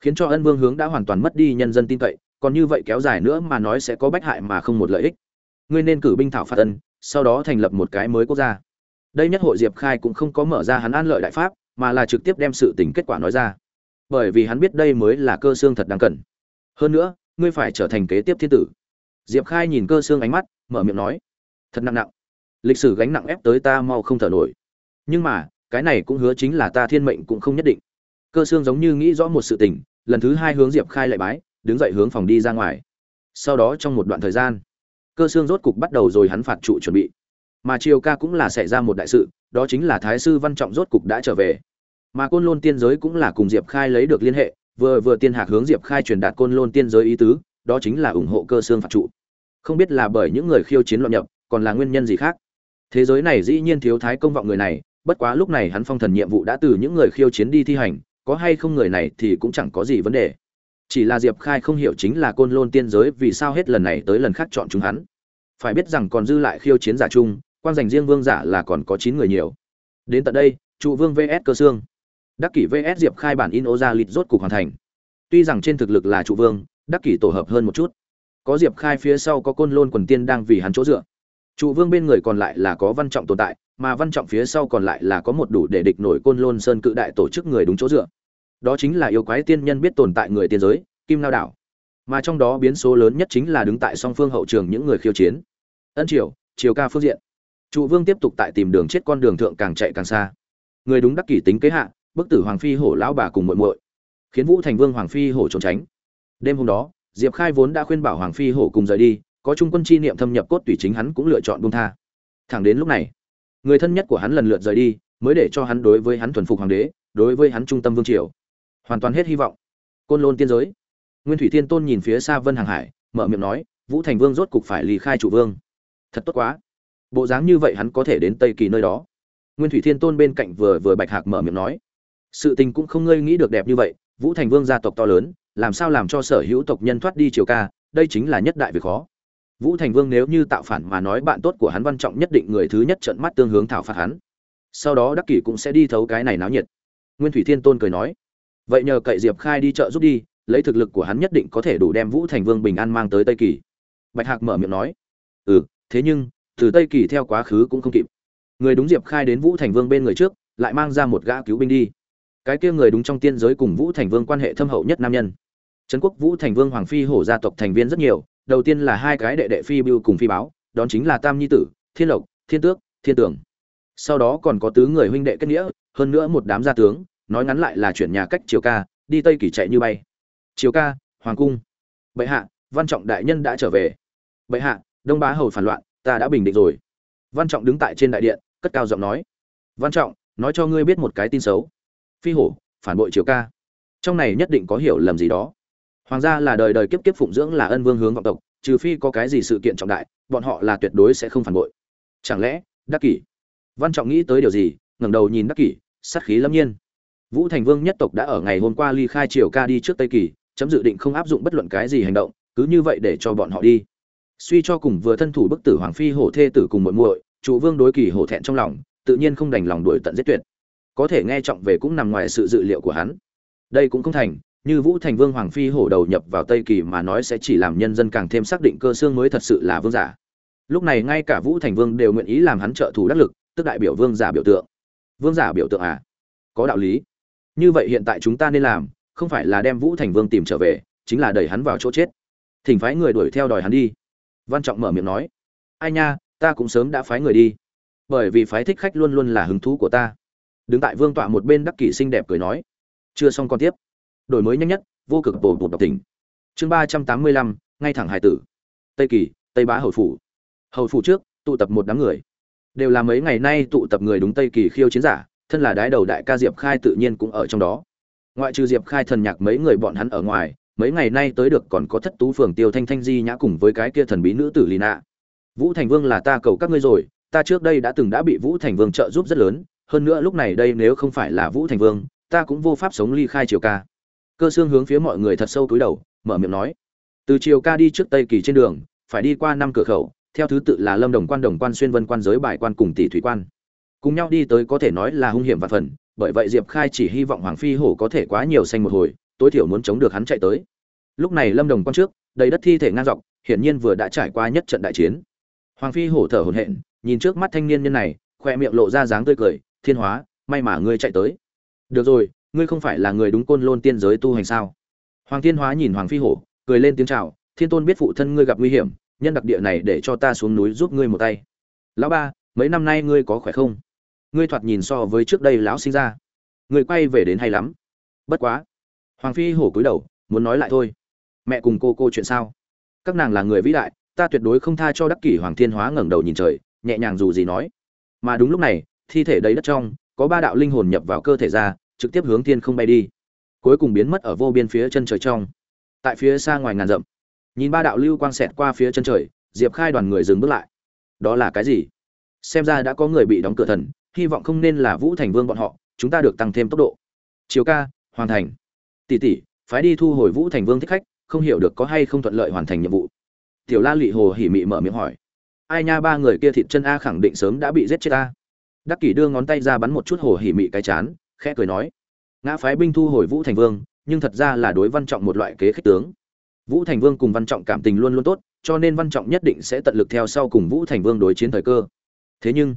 khiến cho ân vương hướng đã hoàn toàn mất đi nhân dân tin cậy, còn như vậy kéo dài nữa mà nói sẽ có bách hại mà không một lợi ích. Ngươi nên cử binh thảo phạt ân, sau đó thành lập một cái mới quốc gia. Đây nhất hội diệp khai cũng không có mở ra hắn an lợi đại pháp, mà là trực tiếp đem sự tình kết quả nói ra bởi vì hắn biết đây mới là cơ xương thật đáng cần. Hơn nữa, ngươi phải trở thành kế tiếp thiên tử. Diệp khai nhìn cơ xương ánh mắt, mở miệng nói, thật nặng nặng. Lịch sử gánh nặng ép tới ta mau không thở nổi. Nhưng mà, cái này cũng hứa chính là ta thiên mệnh cũng không nhất định. Cơ xương giống như nghĩ rõ một sự tình, lần thứ hai hướng diệp khai lại bái, đứng dậy hướng phòng đi ra ngoài. Sau đó trong một đoạn thời gian, cơ xương rốt cục bắt đầu rồi hắn phạt trụ chuẩn bị. Mà triều ca cũng là xảy ra một đại sự, đó chính là thái sư văn trọng rốt cục đã trở về mà côn lôn tiên giới cũng là cùng diệp khai lấy được liên hệ, vừa vừa tiên hạc hướng diệp khai truyền đạt côn lôn tiên giới ý tứ, đó chính là ủng hộ cơ xương phạt trụ. Không biết là bởi những người khiêu chiến loạn nhập, còn là nguyên nhân gì khác. Thế giới này dĩ nhiên thiếu thái công vọng người này, bất quá lúc này hắn phong thần nhiệm vụ đã từ những người khiêu chiến đi thi hành, có hay không người này thì cũng chẳng có gì vấn đề. Chỉ là diệp khai không hiểu chính là côn lôn tiên giới vì sao hết lần này tới lần khác chọn chúng hắn. Phải biết rằng còn dư lại khiêu chiến giả chung, quan dành riêng vương giả là còn có chín người nhiều. Đến tận đây, trụ vương vs cơ xương đắc kỷ vs diệp khai bản in ô ra lịt rốt cục hoàn thành. Tuy rằng trên thực lực là trụ vương, đắc kỷ tổ hợp hơn một chút. Có diệp khai phía sau có côn lôn quần tiên đang vì hắn chỗ dựa. Trụ vương bên người còn lại là có văn trọng tồn tại, mà văn trọng phía sau còn lại là có một đủ để địch nổi côn lôn sơn cự đại tổ chức người đúng chỗ dựa. Đó chính là yêu quái tiên nhân biết tồn tại người tiên giới, kim lao đảo. Mà trong đó biến số lớn nhất chính là đứng tại song phương hậu trường những người khiêu chiến. Ân triều triều ca phương diện. Trụ vương tiếp tục tại tìm đường chết con đường thượng càng chạy càng xa. Người đúng đắc kỷ tính kế hạ bức tử hoàng phi hổ lão bà cùng muội muội, khiến vũ thành vương hoàng phi hổ trốn tránh. Đêm hôm đó, diệp khai vốn đã khuyên bảo hoàng phi hổ cùng rời đi, có trung quân chi niệm thâm nhập cốt tùy chính hắn cũng lựa chọn buông tha. Thẳng đến lúc này, người thân nhất của hắn lần lượt rời đi, mới để cho hắn đối với hắn thuần phục hoàng đế, đối với hắn trung tâm vương triều, hoàn toàn hết hy vọng. Côn lôn tiên giới, nguyên thủy thiên tôn nhìn phía xa vân hàng hải, mở miệng nói, vũ thành vương rốt cục phải lì khai chủ vương. Thật tốt quá. Bộ dáng như vậy hắn có thể đến tây kỳ nơi đó. Nguyên thủy thiên tôn bên cạnh vừa vừa bạch hạc mở miệng nói sự tình cũng không ngơi nghĩ được đẹp như vậy, vũ thành vương gia tộc to lớn, làm sao làm cho sở hữu tộc nhân thoát đi triều ca, đây chính là nhất đại việc khó. Vũ thành vương nếu như tạo phản mà nói bạn tốt của hắn văn trọng nhất định người thứ nhất trận mắt tương hướng thảo phạt hắn. Sau đó đắc kỷ cũng sẽ đi thấu cái này náo nhiệt. Nguyên thủy thiên tôn cười nói, vậy nhờ cậy diệp khai đi chợ giúp đi, lấy thực lực của hắn nhất định có thể đủ đem vũ thành vương bình an mang tới tây kỳ. Bạch hạc mở miệng nói ừ thế nhưng, từ tây kỳ theo quá khứ cũng không kịp. Người đúng diệp khai đến vũ thành vương bên người trước, lại mang ra một gã cứu binh đi cái kia người đúng trong tiên giới cùng vũ thành vương quan hệ thâm hậu nhất nam nhân. Trấn quốc vũ thành vương hoàng phi hổ gia tộc thành viên rất nhiều, đầu tiên là hai cái đệ đệ phi bưu cùng phi báo, đón chính là tam nhi tử, thiên lộc, thiên tước, thiên tưởng sau đó còn có tứ người huynh đệ kết nghĩa, hơn nữa một đám gia tướng, nói ngắn lại là chuyển nhà cách triều ca, đi tây kỳ chạy như bay. Triều ca, hoàng cung. Bệ hạ, văn trọng đại nhân đã trở về. Bệ hạ, đông bá hầu phản loạn, ta đã bình định rồi. Văn trọng đứng tại trên đại điện, cất cao giọng nói. Văn trọng, nói cho ngươi biết một cái tin xấu phi hổ, phản bội triều ca. Trong này nhất định có hiểu lầm gì đó. Hoàng gia là đời đời kiếp kiếp phụng dưỡng là ân vương hướng vọng tộc, trừ phi có cái gì sự kiện trọng đại, bọn họ là tuyệt đối sẽ không phản bội. Chẳng lẽ, đắc kỷ? Văn trọng nghĩ tới điều gì, ngẩng đầu nhìn đắc kỷ, sát khí lâm nhiên. Vũ thành vương nhất tộc đã ở ngày hôm qua ly khai triều ca đi trước tây kỳ, chấm dự định không áp dụng bất luận cái gì hành động, cứ như vậy để cho bọn họ đi. Suy cho cùng vừa thân thủ bức tử hoàng phi hổ thê tử cùng muội muội chủ vương đối kỳ hổ thẹn trong lòng, tự nhiên không đành lòng đuổi tận giết tuyệt có thể nghe trọng về cũng nằm ngoài sự dự liệu của hắn. Đây cũng không thành, như vũ thành vương hoàng phi hổ đầu nhập vào tây kỳ mà nói sẽ chỉ làm nhân dân càng thêm xác định cơ xương mới thật sự là vương giả. Lúc này ngay cả vũ thành vương đều nguyện ý làm hắn trợ thủ đắc lực, tức đại biểu vương giả biểu tượng. Vương giả biểu tượng à? Có đạo lý. Như vậy hiện tại chúng ta nên làm, không phải là đem vũ thành vương tìm trở về, chính là đẩy hắn vào chỗ chết. Thỉnh phái người đuổi theo đòi hắn đi. Văn trọng mở miệng nói. Ai nha, ta cũng sớm đã phái người đi. Bởi vì phái thích khách luôn luôn là hứng thú của ta đứng tại vương tọa một bên đắc kỷ xinh đẹp cười nói, chưa xong con tiếp. Đổi mới nhanh nhất, vô cực bổ bột độc tỉnh chương ba trăm tám mươi lăm, ngay thẳng hải tử. Tây kỳ, tây bá hầu phủ. Hầu phủ trước, tụ tập một đám người. Đều là mấy ngày nay tụ tập người đúng tây kỳ khiêu chiến giả, thân là đái đầu đại ca diệp khai tự nhiên cũng ở trong đó. Ngoại trừ diệp khai thần nhạc mấy người bọn hắn ở ngoài, mấy ngày nay tới được còn có thất tú phường tiêu thanh thanh di nhã cùng với cái kia thần bí nữ tử lì nạ. Vũ thành vương là ta cầu các ngươi rồi, ta trước đây đã từng đã bị vũ thành vương trợ giúp rất lớn hơn nữa lúc này đây nếu không phải là vũ thành vương, ta cũng vô pháp sống ly khai triều ca. Cơ xương hướng phía mọi người thật sâu túi đầu, mở miệng nói. Từ triều ca đi trước tây kỳ trên đường, phải đi qua năm cửa khẩu, theo thứ tự là lâm đồng quan đồng quan, xuyên vân quan, giới bài quan cùng tỷ thủy quan. Cùng nhau đi tới có thể nói là hung hiểm và phần, bởi vậy diệp khai chỉ hy vọng hoàng phi hổ có thể quá nhiều xanh một hồi, tối thiểu muốn chống được hắn chạy tới. Lúc này lâm đồng quan trước, đầy đất thi thể ngang dọc, hiển nhiên vừa đã trải qua nhất trận đại chiến. Hoàng phi hổ thở hổn hển, nhìn trước mắt thanh niên nhân này, khoe miệng lộ ra dáng tươi cười thiên hóa, may mà ngươi chạy tới. Được rồi, ngươi không phải là người đúng côn lôn tiên giới tu hành sao? Hoàng thiên hóa nhìn hoàng phi hổ, cười lên tiếng chào, thiên tôn biết phụ thân ngươi gặp nguy hiểm, nhân đặc địa này để cho ta xuống núi giúp ngươi một tay. Lão ba, mấy năm nay ngươi có khỏe không? Ngươi thoạt nhìn so với trước đây lão sinh ra. Ngươi quay về đến hay lắm? Bất quá. Hoàng phi hổ cúi đầu, muốn nói lại thôi. Mẹ cùng cô cô chuyện sao? Các nàng là người vĩ đại, ta tuyệt đối không tha cho đắc kỷ hoàng thiên hóa ngẩng đầu nhìn trời, nhẹ nhàng dù gì nói. Mà đúng lúc này thi thể đầy đất trong, có ba đạo linh hồn nhập vào cơ thể ra, trực tiếp hướng thiên không bay đi. Cuối cùng biến mất ở vô biên phía chân trời trong. Tại phía xa ngoài ngàn dặm, nhìn ba đạo lưu quang xẹt qua phía chân trời, diệp khai đoàn người dừng bước lại. Đó là cái gì? Xem ra đã có người bị đóng cửa thần, hy vọng không nên là vũ thành vương bọn họ, chúng ta được tăng thêm tốc độ. Chiều ca, hoàn thành. Tỷ tỷ, phái đi thu hồi vũ thành vương thích khách, không hiểu được có hay không thuận lợi hoàn thành nhiệm vụ. Tiểu la lụy hồ hỉ mị mở miệng hỏi. Ai nha, ba người kia thịt chân a khẳng định sớm đã bị giết chết a đắc kỷ đưa ngón tay ra bắn một chút hồ hỉ mị cái chán, khẽ cười nói, ngã phái binh thu hồi vũ thành vương, nhưng thật ra là đối văn trọng một loại kế khích tướng. Vũ thành vương cùng văn trọng cảm tình luôn luôn tốt, cho nên văn trọng nhất định sẽ tận lực theo sau cùng vũ thành vương đối chiến thời cơ. Thế nhưng,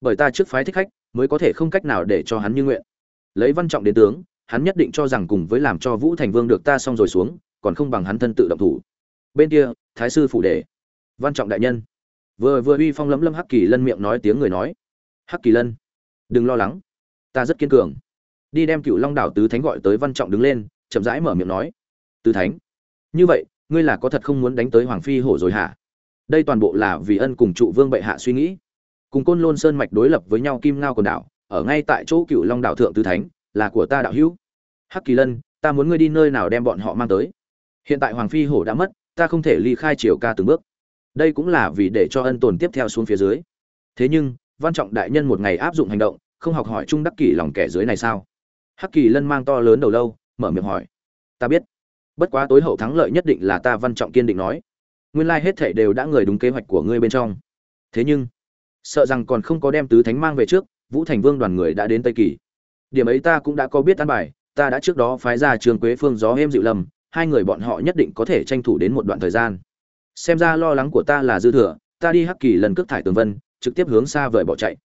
bởi ta trước phái thích khách, mới có thể không cách nào để cho hắn như nguyện. Lấy văn trọng đến tướng, hắn nhất định cho rằng cùng với làm cho vũ thành vương được ta xong rồi xuống, còn không bằng hắn thân tự động thủ. Bên kia, thái sư phủ đề văn trọng đại nhân. Vừa vừa uy phong lấm lâm hắc kỳ lân miệng nói tiếng người nói hắc kỳ lân. Đừng lo lắng. Ta rất kiên cường. Đi đem cựu long đảo tứ thánh gọi tới văn trọng đứng lên, chậm rãi mở miệng nói. Tứ thánh? Như vậy, ngươi là có thật không muốn đánh tới hoàng phi hổ rồi hả? Đây toàn bộ là vì ân cùng trụ vương bệ hạ suy nghĩ. Cùng côn lôn sơn mạch đối lập với nhau kim ngao quần đảo, ở ngay tại chỗ cựu long đảo thượng tứ thánh, là của ta đạo hữu. Hắc kỳ lân, ta muốn ngươi đi nơi nào đem bọn họ mang tới? Hiện tại hoàng phi hổ đã mất, ta không thể ly khai triều ca từng bước. Đây cũng là vì để cho ân tồn tiếp theo xuống phía dưới. Thế nhưng văn trọng đại nhân một ngày áp dụng hành động, không học hỏi trung đắc kỷ lòng kẻ dưới này sao? Hắc kỳ lân mang to lớn đầu lâu, mở miệng hỏi. Ta biết. Bất quá tối hậu thắng lợi nhất định là ta văn trọng kiên định nói. Nguyên lai hết thảy đều đã người đúng kế hoạch của ngươi bên trong. Thế nhưng, sợ rằng còn không có đem tứ thánh mang về trước, vũ thành vương đoàn người đã đến tây kỳ. Điểm ấy ta cũng đã có biết an bài, ta đã trước đó phái ra trường quế phương gió êm dịu lầm, hai người bọn họ nhất định có thể tranh thủ đến một đoạn thời gian. Xem ra lo lắng của ta là dư thừa, ta đi hắc kỳ lần cước thải tường vân trực tiếp hướng xa vời bỏ chạy.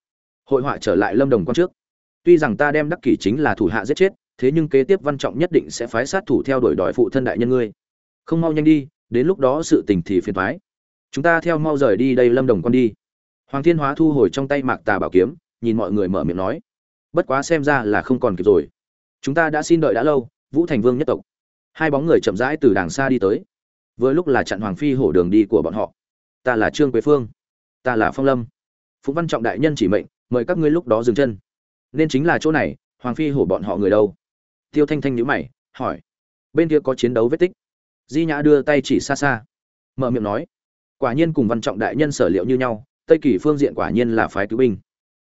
Hội họa trở lại lâm đồng quan trước. Tuy rằng ta đem đắc kỷ chính là thủ hạ giết chết, thế nhưng kế tiếp văn trọng nhất định sẽ phái sát thủ theo đuổi đòi phụ thân đại nhân ngươi. Không mau nhanh đi, đến lúc đó sự tình thì phiền thoái chúng ta theo mau rời đi đây lâm đồng con đi. Hoàng thiên hóa thu hồi trong tay mạc tà bảo kiếm, nhìn mọi người mở miệng nói. Bất quá xem ra là không còn kịp rồi. Chúng ta đã xin đợi đã lâu, vũ thành vương nhất tộc. Hai bóng người chậm rãi từ đàng xa đi tới. Vừa lúc là chặn hoàng phi hổ đường đi của bọn họ. Ta là trương quế phương. Ta là phong lâm phụng văn trọng đại nhân chỉ mệnh, mời các ngươi lúc đó dừng chân. Nên chính là chỗ này, hoàng phi hổ bọn họ người đâu? Tiêu thanh thanh nhíu mày, hỏi. Bên kia có chiến đấu vết tích. Di nhã đưa tay chỉ xa xa. Mở miệng nói. Quả nhiên cùng văn trọng đại nhân sở liệu như nhau, tây kỳ phương diện quả nhiên là phái cứu binh.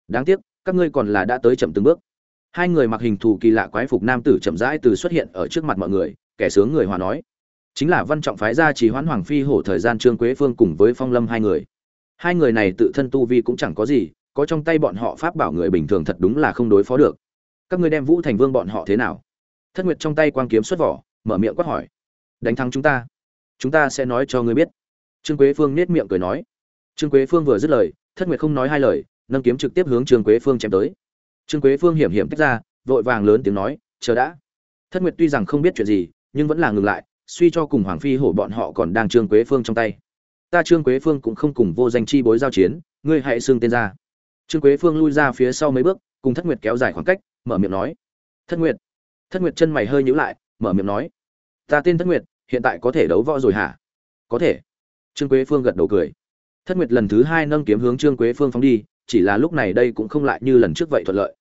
Đáng tiếc, các ngươi còn là đã tới chậm từng bước. Hai người mặc hình thù kỳ lạ quái phục nam tử chậm rãi từ xuất hiện ở trước mặt mọi người, kẻ sướng người hòa nói. Chính là văn trọng phái ra chỉ hoãn hoàng phi hổ thời gian trương quế phương cùng với phong lâm hai người hai người này tự thân tu vi cũng chẳng có gì, có trong tay bọn họ pháp bảo người bình thường thật đúng là không đối phó được. Các ngươi đem vũ thành vương bọn họ thế nào? Thất nguyệt trong tay quang kiếm xuất vỏ, mở miệng quát hỏi. Đánh thắng chúng ta. Chúng ta sẽ nói cho ngươi biết. Trương quế phương nết miệng cười nói. Trương quế phương vừa dứt lời, thất nguyệt không nói hai lời, nâng kiếm trực tiếp hướng trương quế phương chém tới. Trương quế phương hiểm hiểm tách ra, vội vàng lớn tiếng nói, chờ đã. Thất nguyệt tuy rằng không biết chuyện gì, nhưng vẫn là ngừng lại, suy cho cùng hoàng phi hổ bọn họ còn đang trương quế phương trong tay ta trương quế phương cũng không cùng vô danh chi bối giao chiến, ngươi hãy xưng tên ra. Trương quế phương lui ra phía sau mấy bước, cùng thất nguyệt kéo dài khoảng cách, mở miệng nói. Thất nguyệt. Thất nguyệt chân mày hơi nhíu lại, mở miệng nói. Ta tên thất nguyệt, hiện tại có thể đấu võ rồi hả? Có thể. Trương quế phương gật đầu cười. Thất nguyệt lần thứ hai nâng kiếm hướng trương quế phương phóng đi, chỉ là lúc này đây cũng không lại như lần trước vậy thuận lợi.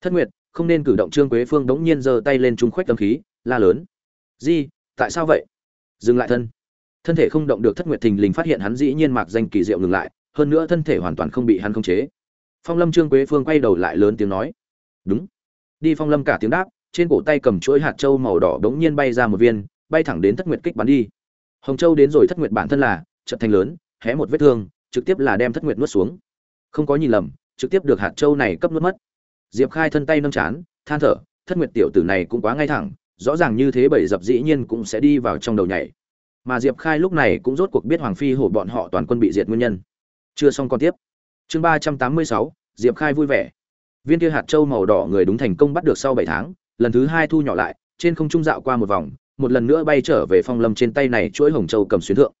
Thất nguyệt, không nên cử động trương quế phương đống nhiên giơ tay lên trung khoách tâm khí, la lớn. Di, tại sao vậy? Dừng lại thân thân thể không động được thất nguyệt thình lình phát hiện hắn dĩ nhiên mạc danh kỳ diệu ngừng lại, hơn nữa thân thể hoàn toàn không bị hắn khống chế. Phong lâm trương quế phương quay đầu lại lớn tiếng nói, đúng. Đi phong lâm cả tiếng đáp, trên cổ tay cầm chuỗi hạt châu màu đỏ đống nhiên bay ra một viên, bay thẳng đến thất nguyệt kích bắn đi. Hồng châu đến rồi thất nguyệt bản thân là, trận thành lớn, hé một vết thương, trực tiếp là đem thất nguyệt nuốt xuống. Không có nhìn lầm, trực tiếp được hạt châu này cấp nuốt mất. Diệp khai thân tay nâng chán, than thở, thất nguyệt tiểu tử này cũng quá ngay thẳng, rõ ràng như thế bảy dập dĩ nhiên cũng sẽ đi vào trong đầu nhảy mà diệp khai lúc này cũng rốt cuộc biết hoàng phi hổ bọn họ toàn quân bị diệt nguyên nhân. Chưa xong còn tiếp. Chương ba trăm tám mươi sáu, diệp khai vui vẻ. Viên kia hạt châu màu đỏ người đúng thành công bắt được sau bảy tháng, lần thứ hai thu nhỏ lại, trên không trung dạo qua một vòng, một lần nữa bay trở về phong lâm trên tay này chuỗi hồng châu cầm xuyến thượng.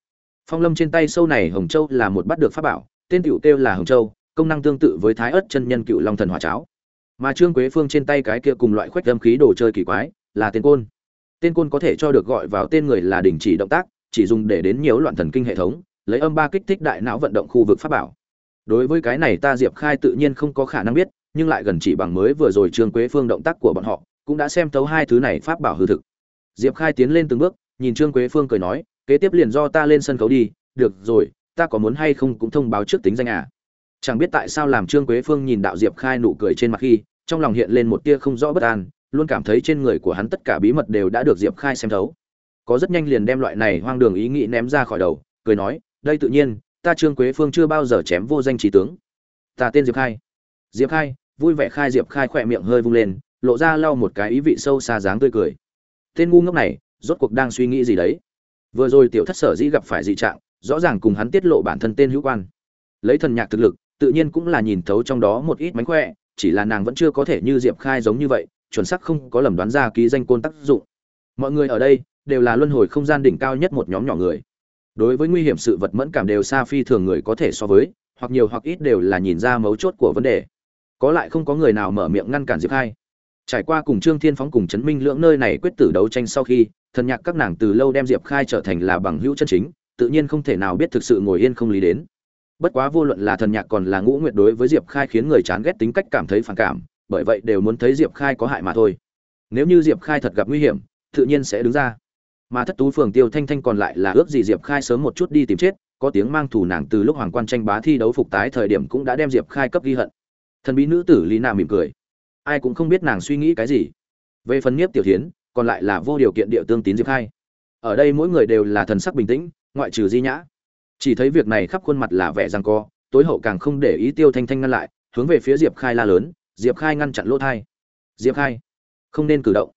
Phong lâm trên tay sâu này hồng châu là một bắt được pháp bảo, tên tiểu kêu là hồng châu, công năng tương tự với thái ớt chân nhân cựu long thần hỏa cháo. Mà trương quế phương trên tay cái kia cùng loại khuếch âm khí đồ chơi kỳ quái, là tên côn. Tên côn có thể cho được gọi vào tên người là đình chỉ động tác chỉ dùng để đến nhiều loạn thần kinh hệ thống, lấy âm ba kích thích đại não vận động khu vực pháp bảo. Đối với cái này ta diệp khai tự nhiên không có khả năng biết, nhưng lại gần chỉ bằng mới vừa rồi trương quế phương động tác của bọn họ, cũng đã xem thấu hai thứ này pháp bảo hư thực. Diệp khai tiến lên từng bước, nhìn trương quế phương cười nói, kế tiếp liền do ta lên sân khấu đi, được rồi, ta có muốn hay không cũng thông báo trước tính danh à. Chẳng biết tại sao làm trương quế phương nhìn đạo diệp khai nụ cười trên mặt khi, trong lòng hiện lên một tia không rõ bất an, luôn cảm thấy trên người của hắn tất cả bí mật đều đã được diệp khai xem thấu có rất nhanh liền đem loại này hoang đường ý nghĩ ném ra khỏi đầu, cười nói, đây tự nhiên, ta trương quế phương chưa bao giờ chém vô danh trí tướng. Ta tên diệp khai. Diệp khai? Vui vẻ khai diệp khai khỏe miệng hơi vung lên, lộ ra lau một cái ý vị sâu xa dáng tươi cười. Tên ngu ngốc này, rốt cuộc đang suy nghĩ gì đấy? Vừa rồi tiểu thất sở dĩ gặp phải dị trạng, rõ ràng cùng hắn tiết lộ bản thân tên hữu quan. Lấy thần nhạc thực lực, tự nhiên cũng là nhìn thấu trong đó một ít mánh khỏe, chỉ là nàng vẫn chưa có thể như diệp khai giống như vậy, chuẩn xác không có lầm đoán ra ký danh côn tác dụng. Mọi người ở đây đều là luân hồi không gian đỉnh cao nhất một nhóm nhỏ người. Đối với nguy hiểm sự vật mẫn cảm đều xa phi thường người có thể so với, hoặc nhiều hoặc ít đều là nhìn ra mấu chốt của vấn đề. Có lại không có người nào mở miệng ngăn cản diệp khai. Trải qua cùng trương thiên phóng cùng chấn minh lưỡng nơi này quyết tử đấu tranh sau khi, thần nhạc các nàng từ lâu đem diệp khai trở thành là bằng hữu chân chính, tự nhiên không thể nào biết thực sự ngồi yên không lý đến. Bất quá vô luận là thần nhạc còn là ngũ nguyệt đối với diệp khai khiến người chán ghét tính cách cảm thấy phản cảm, bởi vậy đều muốn thấy diệp khai có hại mà thôi. Nếu như diệp khai thật gặp nguy hiểm, tự nhiên sẽ đứng ra mà thất tú phường tiêu thanh thanh còn lại là ước gì diệp khai sớm một chút đi tìm chết, có tiếng mang thủ nàng từ lúc hoàng quan tranh bá thi đấu phục tái thời điểm cũng đã đem diệp khai cấp ghi hận. Thần bí nữ tử lý nạ mỉm cười. Ai cũng không biết nàng suy nghĩ cái gì. Về phần nhiếp tiểu thiến, còn lại là vô điều kiện địa tương tín diệp khai. Ở đây mỗi người đều là thần sắc bình tĩnh, ngoại trừ di nhã. Chỉ thấy việc này khắp khuôn mặt là vẻ rằng co, tối hậu càng không để ý tiêu thanh thanh ngăn lại, hướng về phía diệp khai la lớn, diệp khai ngăn chặn lỗ thai. Diệp khai, không nên cử động.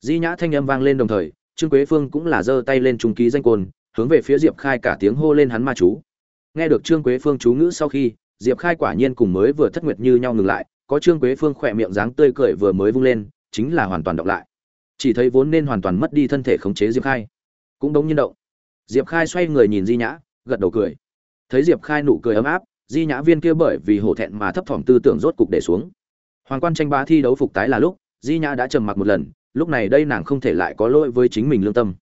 Di nhã thanh âm vang lên đồng thời trương quế phương cũng là giơ tay lên trung ký danh côn, hướng về phía diệp khai cả tiếng hô lên hắn ma chú. Nghe được trương quế phương chú ngữ sau khi, diệp khai quả nhiên cùng mới vừa thất nguyệt như nhau ngừng lại, có trương quế phương khỏe miệng dáng tươi cười vừa mới vung lên, chính là hoàn toàn động lại. Chỉ thấy vốn nên hoàn toàn mất đi thân thể khống chế diệp khai, cũng đống nhiên động. Diệp khai xoay người nhìn di nhã, gật đầu cười. Thấy diệp khai nụ cười ấm áp, di nhã viên kia bởi vì hổ thẹn mà thấp thỏm tư tưởng rốt cục để xuống. Hoàng quan tranh bá thi đấu phục tái là lúc, di nhã đã trầm mặc một lần lúc này đây nàng không thể lại có lỗi với chính mình lương tâm.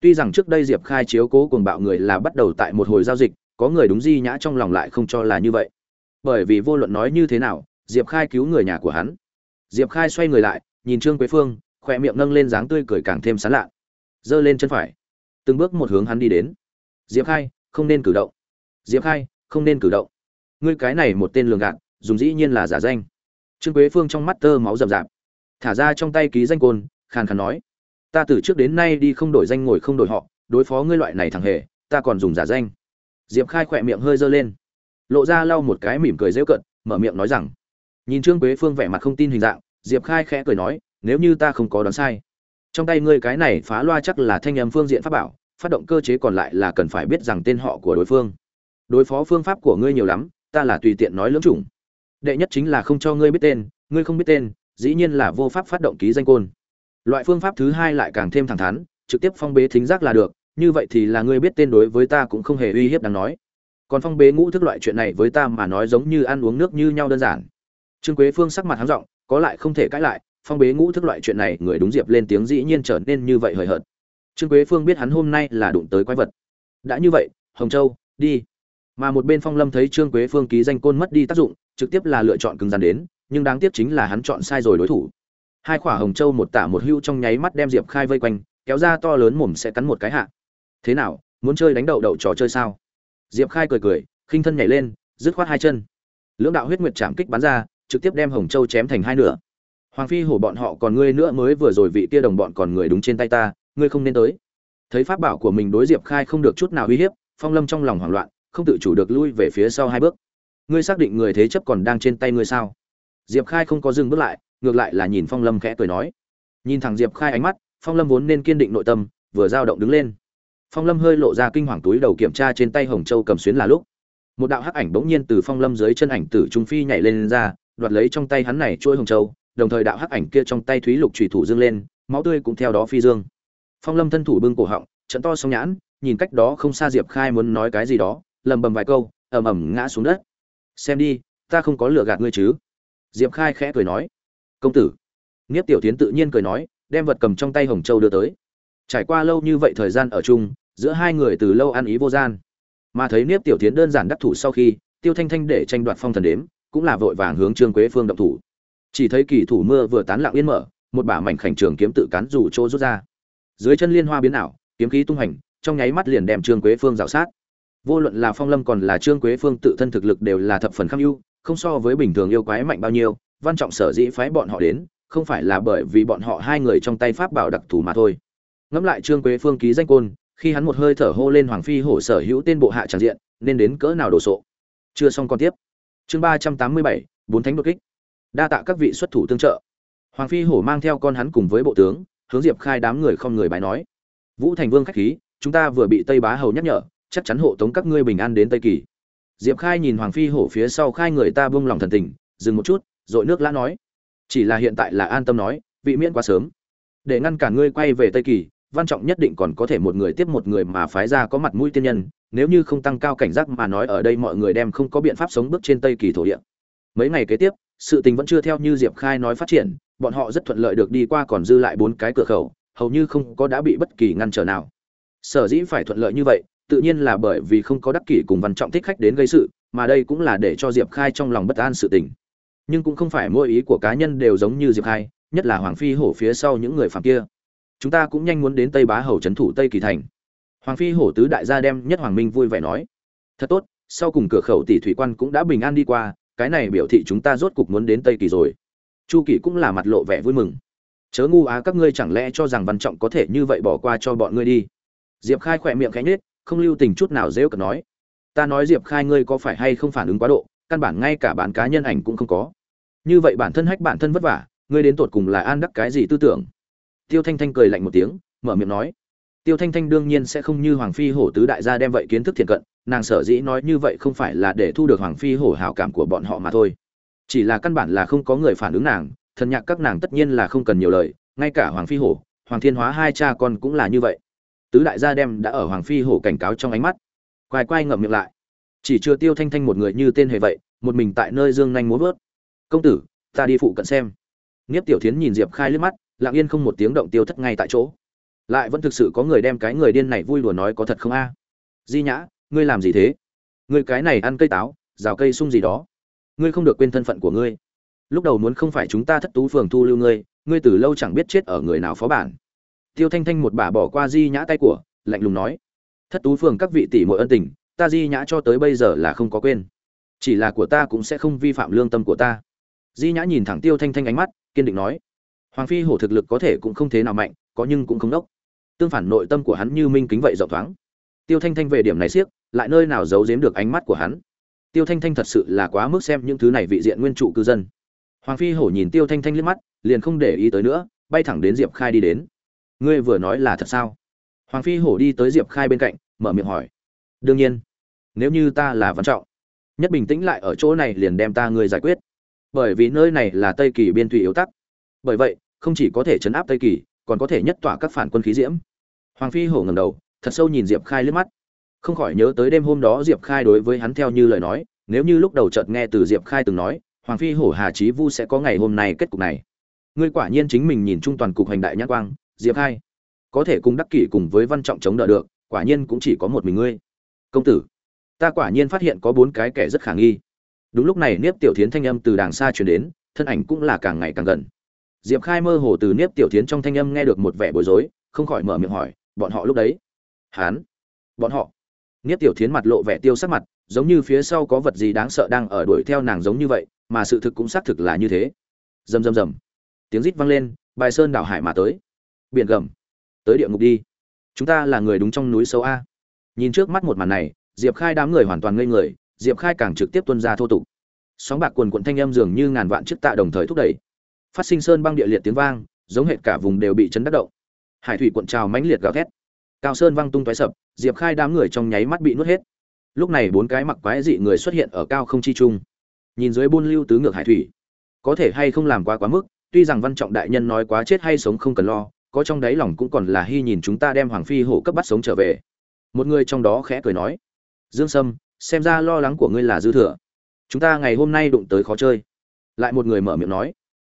Tuy rằng trước đây diệp khai chiếu cố cuồng bạo người là bắt đầu tại một hồi giao dịch, có người đúng di nhã trong lòng lại không cho là như vậy. Bởi vì vô luận nói như thế nào, diệp khai cứu người nhà của hắn. Diệp khai xoay người lại, nhìn trương quế phương, khỏe miệng nâng lên dáng tươi cười càng thêm sán lạ. Giơ lên chân phải. Từng bước một hướng hắn đi đến. Diệp khai, không nên cử động. Diệp khai, không nên cử động. Ngươi cái này một tên lường gạt, dùng dĩ nhiên là giả danh. Trương quế phương trong mắt tơ máu rậm rạp thả ra trong tay ký danh côn, khàn khàn nói, ta từ trước đến nay đi không đổi danh ngồi không đổi họ, đối phó ngươi loại này thằng hề, ta còn dùng giả danh. Diệp khai khỏe miệng hơi dơ lên, lộ ra lau một cái mỉm cười rêu cận mở miệng nói rằng, nhìn trương quế phương vẻ mặt không tin hình dạng, diệp khai khẽ cười nói, nếu như ta không có đoán sai, trong tay ngươi cái này phá loa chắc là thanh âm phương diện pháp bảo, phát động cơ chế còn lại là cần phải biết rằng tên họ của đối phương. Đối phó phương pháp của ngươi nhiều lắm, ta là tùy tiện nói lưỡng chủng. Đệ nhất chính là không cho ngươi biết tên, ngươi không biết tên dĩ nhiên là vô pháp phát động ký danh côn. Loại phương pháp thứ hai lại càng thêm thẳng thắn, trực tiếp phong bế thính giác là được, như vậy thì là ngươi biết tên đối với ta cũng không hề uy hiếp đáng nói. Còn phong bế ngũ thức loại chuyện này với ta mà nói giống như ăn uống nước như nhau đơn giản. Trương quế phương sắc mặt háng rộng có lại không thể cãi lại, phong bế ngũ thức loại chuyện này, người đúng diệp lên tiếng dĩ nhiên trở nên như vậy hời hợt. Trương quế phương biết hắn hôm nay là đụng tới quái vật. Đã như vậy, hồng châu, đi. Mà một bên phong lâm thấy trương quế phương ký danh côn mất đi tác dụng, trực tiếp là lựa chọn cứng rắn đến nhưng đáng tiếc chính là hắn chọn sai rồi đối thủ. Hai quả hồng châu một tả một hưu trong nháy mắt đem diệp khai vây quanh, kéo ra to lớn mồm sẽ cắn một cái hạ. Thế nào, muốn chơi đánh đậu đậu trò chơi sao? Diệp khai cười cười, khinh thân nhảy lên, dứt khoát hai chân. Lưỡng đạo huyết nguyệt chạm kích bắn ra, trực tiếp đem hồng châu chém thành hai nửa. Hoàng phi hổ bọn họ còn ngươi nữa mới vừa rồi vị kia đồng bọn còn người đúng trên tay ta, ngươi không nên tới. Thấy pháp bảo của mình đối diệp khai không được chút nào uy hiếp, phong lâm trong lòng hoảng loạn, không tự chủ được lui về phía sau hai bước. Ngươi xác định người thế chấp còn đang trên tay ngươi sao? Diệp khai không có dừng bước lại ngược lại là nhìn phong lâm khẽ cười nói. Nhìn thẳng diệp khai ánh mắt phong lâm vốn nên kiên định nội tâm vừa dao động đứng lên. Phong lâm hơi lộ ra kinh hoàng túi đầu kiểm tra trên tay hồng châu cầm xuyến là lúc. Một đạo hắc ảnh bỗng nhiên từ phong lâm dưới chân ảnh tử trung phi nhảy lên, lên ra đoạt lấy trong tay hắn này chuỗi hồng châu đồng thời đạo hắc ảnh kia trong tay thúy lục trùy thủ dương lên máu tươi cũng theo đó phi dương. Phong lâm thân thủ bưng cổ họng trận to song nhãn nhìn cách đó không xa diệp khai muốn nói cái gì đó lầm bầm vài câu ầm ầm ngã xuống đất. Xem đi ta không có lừa gạt ngươi chứ? Diệp khai khẽ cười nói, công tử. Nghiếp tiểu tiến tự nhiên cười nói, đem vật cầm trong tay hồng châu đưa tới. Trải qua lâu như vậy thời gian ở chung, giữa hai người từ lâu ăn ý vô gian. Mà thấy nghiếp tiểu tiến đơn giản đắc thủ sau khi, tiêu thanh thanh để tranh đoạt phong thần đếm, cũng là vội vàng hướng trương quế phương động thủ. Chỉ thấy kỳ thủ mưa vừa tán lặng yên mở, một bả mảnh khảnh trường kiếm tự cán rủ chỗ rút ra. Dưới chân liên hoa biến ảo, kiếm khí tung hành, trong nháy mắt liền đem trương quế phương rào sát. Vô luận là phong lâm còn là trương quế phương tự thân thực lực đều là thập phần kham ưu không so với bình thường yêu quái mạnh bao nhiêu, văn trọng sở dĩ phái bọn họ đến, không phải là bởi vì bọn họ hai người trong tay pháp bảo đặc thù mà thôi. Ngẫm lại trương quế phương ký danh côn, khi hắn một hơi thở hô lên hoàng phi hổ sở hữu tên bộ hạ tràng diện, nên đến cỡ nào đồ sộ. Chưa xong còn tiếp. Chương ba trăm tám mươi bảy, bốn thánh đột kích. Đa tạ các vị xuất thủ tương trợ. Hoàng phi hổ mang theo con hắn cùng với bộ tướng, hướng diệp khai đám người không người bài nói. Vũ thành vương khách khí, chúng ta vừa bị tây bá hầu nhắc nhở, chắc chắn hộ tống các ngươi bình an đến tây kỳ diệp khai nhìn hoàng phi hổ phía sau khai người ta buông lòng thần tình, dừng một chút, rồi nước lã nói. Chỉ là hiện tại là an tâm nói, vị miễn quá sớm. Để ngăn cản ngươi quay về tây kỳ, văn trọng nhất định còn có thể một người tiếp một người mà phái ra có mặt mũi tiên nhân, nếu như không tăng cao cảnh giác mà nói ở đây mọi người đem không có biện pháp sống bước trên tây kỳ thổ địa. Mấy ngày kế tiếp, sự tình vẫn chưa theo như diệp khai nói phát triển, bọn họ rất thuận lợi được đi qua còn dư lại bốn cái cửa khẩu, hầu như không có đã bị bất kỳ ngăn trở nào. Sở dĩ phải thuận lợi như vậy tự nhiên là bởi vì không có đắc kỷ cùng văn trọng thích khách đến gây sự, mà đây cũng là để cho diệp khai trong lòng bất an sự tình. Nhưng cũng không phải mỗi ý của cá nhân đều giống như diệp khai, nhất là hoàng phi hổ phía sau những người phạm kia. Chúng ta cũng nhanh muốn đến tây bá hầu trấn thủ tây kỳ thành. Hoàng phi hổ tứ đại gia đem nhất hoàng minh vui vẻ nói. Thật tốt, sau cùng cửa khẩu tỷ thủy quan cũng đã bình an đi qua, cái này biểu thị chúng ta rốt cục muốn đến tây kỳ rồi. Chu kỳ cũng là mặt lộ vẻ vui mừng. Chớ ngu á, các ngươi chẳng lẽ cho rằng văn trọng có thể như vậy bỏ qua cho bọn ngươi đi? Diệp khai khỏe miệng khẽ nhết không lưu tình chút nào dễ cợt nói. Ta nói diệp khai ngươi có phải hay không phản ứng quá độ, căn bản ngay cả bản cá nhân ảnh cũng không có. Như vậy bản thân hách bản thân vất vả, ngươi đến tột cùng là an đắc cái gì tư tưởng? Tiêu thanh thanh cười lạnh một tiếng, mở miệng nói. Tiêu thanh thanh đương nhiên sẽ không như hoàng phi hổ tứ đại gia đem vậy kiến thức thiện cận, nàng sở dĩ nói như vậy không phải là để thu được hoàng phi hổ hảo cảm của bọn họ mà thôi. Chỉ là căn bản là không có người phản ứng nàng, thần nhạc các nàng tất nhiên là không cần nhiều lời, ngay cả hoàng phi hổ, hoàng thiên hóa hai cha con cũng là như vậy tứ đại gia đem đã ở hoàng phi hổ cảnh cáo trong ánh mắt. Quay quay ngậm miệng lại. Chỉ chưa tiêu thanh thanh một người như tên hề vậy, một mình tại nơi dương nhanh muốn vớt. Công tử, ta đi phụ cận xem. Nghiếp tiểu thiến nhìn diệp khai liếc mắt, lặng yên không một tiếng động tiêu thất ngay tại chỗ. Lại vẫn thực sự có người đem cái người điên này vui đùa nói có thật không a? Di nhã, ngươi làm gì thế? Ngươi cái này ăn cây táo, rào cây sung gì đó. Ngươi không được quên thân phận của ngươi. Lúc đầu muốn không phải chúng ta thất tú phường thu lưu ngươi ngươi từ lâu chẳng biết chết ở người nào phó bản tiêu thanh thanh một bà bỏ qua di nhã tay của, lạnh lùng nói. Thất tú phường các vị tỷ muội ân tình, ta di nhã cho tới bây giờ là không có quên. Chỉ là của ta cũng sẽ không vi phạm lương tâm của ta. Di nhã nhìn thẳng tiêu thanh thanh ánh mắt, kiên định nói. Hoàng phi hổ thực lực có thể cũng không thế nào mạnh, có nhưng cũng không đốc. Tương phản nội tâm của hắn như minh kính vậy rộng thoáng. Tiêu thanh thanh về điểm này siếc, lại nơi nào giấu giếm được ánh mắt của hắn. Tiêu thanh thanh thật sự là quá mức xem những thứ này vị diện nguyên trụ cư dân. Hoàng phi hổ nhìn tiêu thanh thanh liếc mắt, liền không để ý tới nữa, bay thẳng đến diệp khai đi đến ngươi vừa nói là thật sao? Hoàng phi hổ đi tới diệp khai bên cạnh, mở miệng hỏi. Đương nhiên, nếu như ta là văn trọng, nhất bình tĩnh lại ở chỗ này liền đem ta ngươi giải quyết. Bởi vì nơi này là tây kỳ biên thủy yếu tắc. Bởi vậy, không chỉ có thể chấn áp tây kỳ, còn có thể nhất tỏa các phản quân khí diễm. Hoàng phi hổ ngầm đầu, thật sâu nhìn diệp khai liếc mắt. Không khỏi nhớ tới đêm hôm đó diệp khai đối với hắn theo như lời nói, nếu như lúc đầu chợt nghe từ diệp khai từng nói, hoàng phi hổ hà trí vu sẽ có ngày hôm nay kết cục này. Ngươi quả nhiên chính mình nhìn chung toàn cục hành đại nhã quang diệp khai. Có thể cùng đắc kỷ cùng với văn trọng chống đỡ được, quả nhiên cũng chỉ có một mình ngươi. Công tử, ta quả nhiên phát hiện có bốn cái kẻ rất khả nghi. Đúng lúc này niếp tiểu thiến thanh âm từ đàng xa truyền đến, thân ảnh cũng là càng ngày càng gần. Diệp khai mơ hồ từ niếp tiểu thiến trong thanh âm nghe được một vẻ bối rối, không khỏi mở miệng hỏi, bọn họ lúc đấy? Hán. Bọn họ? Niếp tiểu thiến mặt lộ vẻ tiêu sắc mặt, giống như phía sau có vật gì đáng sợ đang ở đuổi theo nàng giống như vậy, mà sự thực cũng xác thực là như thế. Rầm rầm rầm. Tiếng rít vang lên, bài sơn đảo hải mà tới biển gầm. Tới địa ngục đi. Chúng ta là người đúng trong núi sâu a. Nhìn trước mắt một màn này, diệp khai đám người hoàn toàn ngây người, diệp khai càng trực tiếp tuân ra thô tục. Sóng bạc quần quận thanh âm dường như ngàn vạn chiếc tạ đồng thời thúc đẩy. Phát sinh sơn băng địa liệt tiếng vang, giống hệt cả vùng đều bị chấn đắc động. Hải thủy cuộn trào mãnh liệt gào thét. Cao sơn văng tung toái sập, diệp khai đám người trong nháy mắt bị nuốt hết. Lúc này bốn cái mặc quái dị người xuất hiện ở cao không chi trung. Nhìn dưới buôn lưu tứ ngược hải thủy. Có thể hay không làm quá quá mức, tuy rằng văn trọng đại nhân nói quá chết hay sống không cần lo có trong đáy lòng cũng còn là hy nhìn chúng ta đem hoàng phi hổ cấp bắt sống trở về. Một người trong đó khẽ cười nói, dương sâm, xem ra lo lắng của ngươi là dư thừa. Chúng ta ngày hôm nay đụng tới khó chơi. Lại một người mở miệng nói,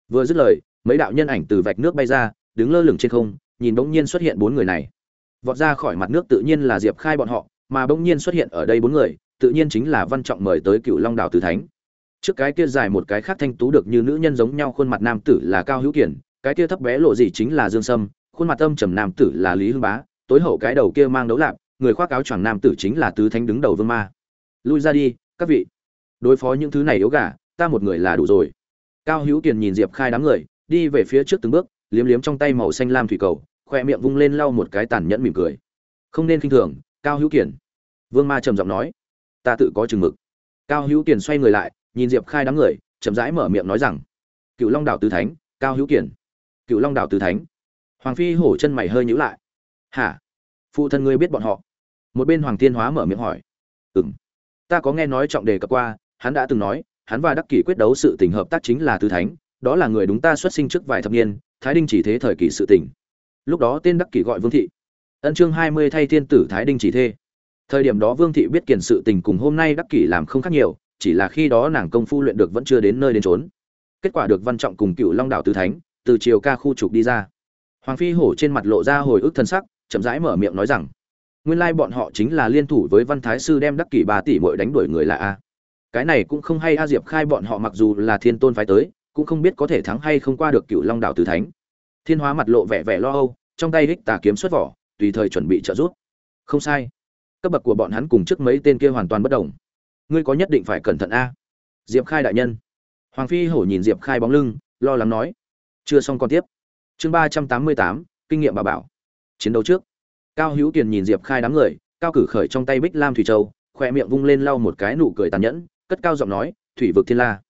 vừa dứt lời, mấy đạo nhân ảnh từ vạch nước bay ra, đứng lơ lửng trên không, nhìn bỗng nhiên xuất hiện bốn người này. Vọt ra khỏi mặt nước tự nhiên là diệp khai bọn họ, mà bỗng nhiên xuất hiện ở đây bốn người, tự nhiên chính là văn trọng mời tới cựu long đảo tử thánh. Trước cái kia dài một cái khác thanh tú được như nữ nhân giống nhau khuôn mặt nam tử là cao hữu kiển cái kia thấp bé lộ gì chính là dương sâm, khuôn mặt âm trầm nam tử là lý hưng bá, tối hậu cái đầu kia mang đấu lạp, người khoác áo choàng nam tử chính là tứ thánh đứng đầu vương ma. Lui ra đi, các vị. Đối phó những thứ này yếu gà, ta một người là đủ rồi. Cao hữu kiền nhìn diệp khai đám người, đi về phía trước từng bước, liếm liếm trong tay màu xanh lam thủy cầu, khoe miệng vung lên lau một cái tàn nhẫn mỉm cười. Không nên khinh thường, cao hữu kiền. Vương ma trầm giọng nói. Ta tự có chừng mực. Cao hữu kiền xoay người lại, nhìn diệp khai đám người, chậm rãi mở miệng nói rằng, cựu long đảo tứ thánh, cao hữu kiền cựu long đảo tứ thánh. Hoàng phi hổ chân mày hơi nhữ lại. Hả? Phụ thân ngươi biết bọn họ? Một bên hoàng thiên hóa mở miệng hỏi. Ừng ta có nghe nói trọng đề cập qua, hắn đã từng nói, hắn và đắc kỷ quyết đấu sự tình hợp tác chính là tứ thánh, đó là người đúng ta xuất sinh trước vài thập niên, thái đinh chỉ thế thời kỳ sự tình. Lúc đó tên đắc kỷ gọi vương thị. Ân chương hai mươi thay thiên tử thái đinh chỉ thê. Thời điểm đó vương thị biết kiền sự tình cùng hôm nay đắc kỷ làm không khác nhiều, chỉ là khi đó nàng công phu luyện được vẫn chưa đến nơi đến trốn kết quả được văn trọng cùng cựu long đảo tứ thánh từ chiều ca khu trục đi ra. Hoàng phi hổ trên mặt lộ ra hồi ức thân sắc, chậm rãi mở miệng nói rằng, nguyên lai bọn họ chính là liên thủ với văn thái sư đem đắc kỷ ba tỷ mội đánh đuổi người là a. Cái này cũng không hay a diệp khai bọn họ mặc dù là thiên tôn phái tới, cũng không biết có thể thắng hay không qua được cựu long đảo tử thánh. Thiên hóa mặt lộ vẻ vẻ lo âu, trong tay hích tà kiếm xuất vỏ, tùy thời chuẩn bị trợ giúp. Không sai. Cấp bậc của bọn hắn cùng trước mấy tên kia hoàn toàn bất đồng. Ngươi có nhất định phải cẩn thận a. Diệp khai đại nhân. Hoàng phi hổ nhìn diệp khai bóng lưng, lo lắng nói chưa xong còn tiếp. Chương ba trăm tám mươi tám, kinh nghiệm bà bảo. Chiến đấu trước. Cao hữu tiền nhìn diệp khai đám người, cao cử khởi trong tay bích lam thủy châu khoe miệng vung lên lau một cái nụ cười tàn nhẫn, cất cao giọng nói, thủy vực thiên la.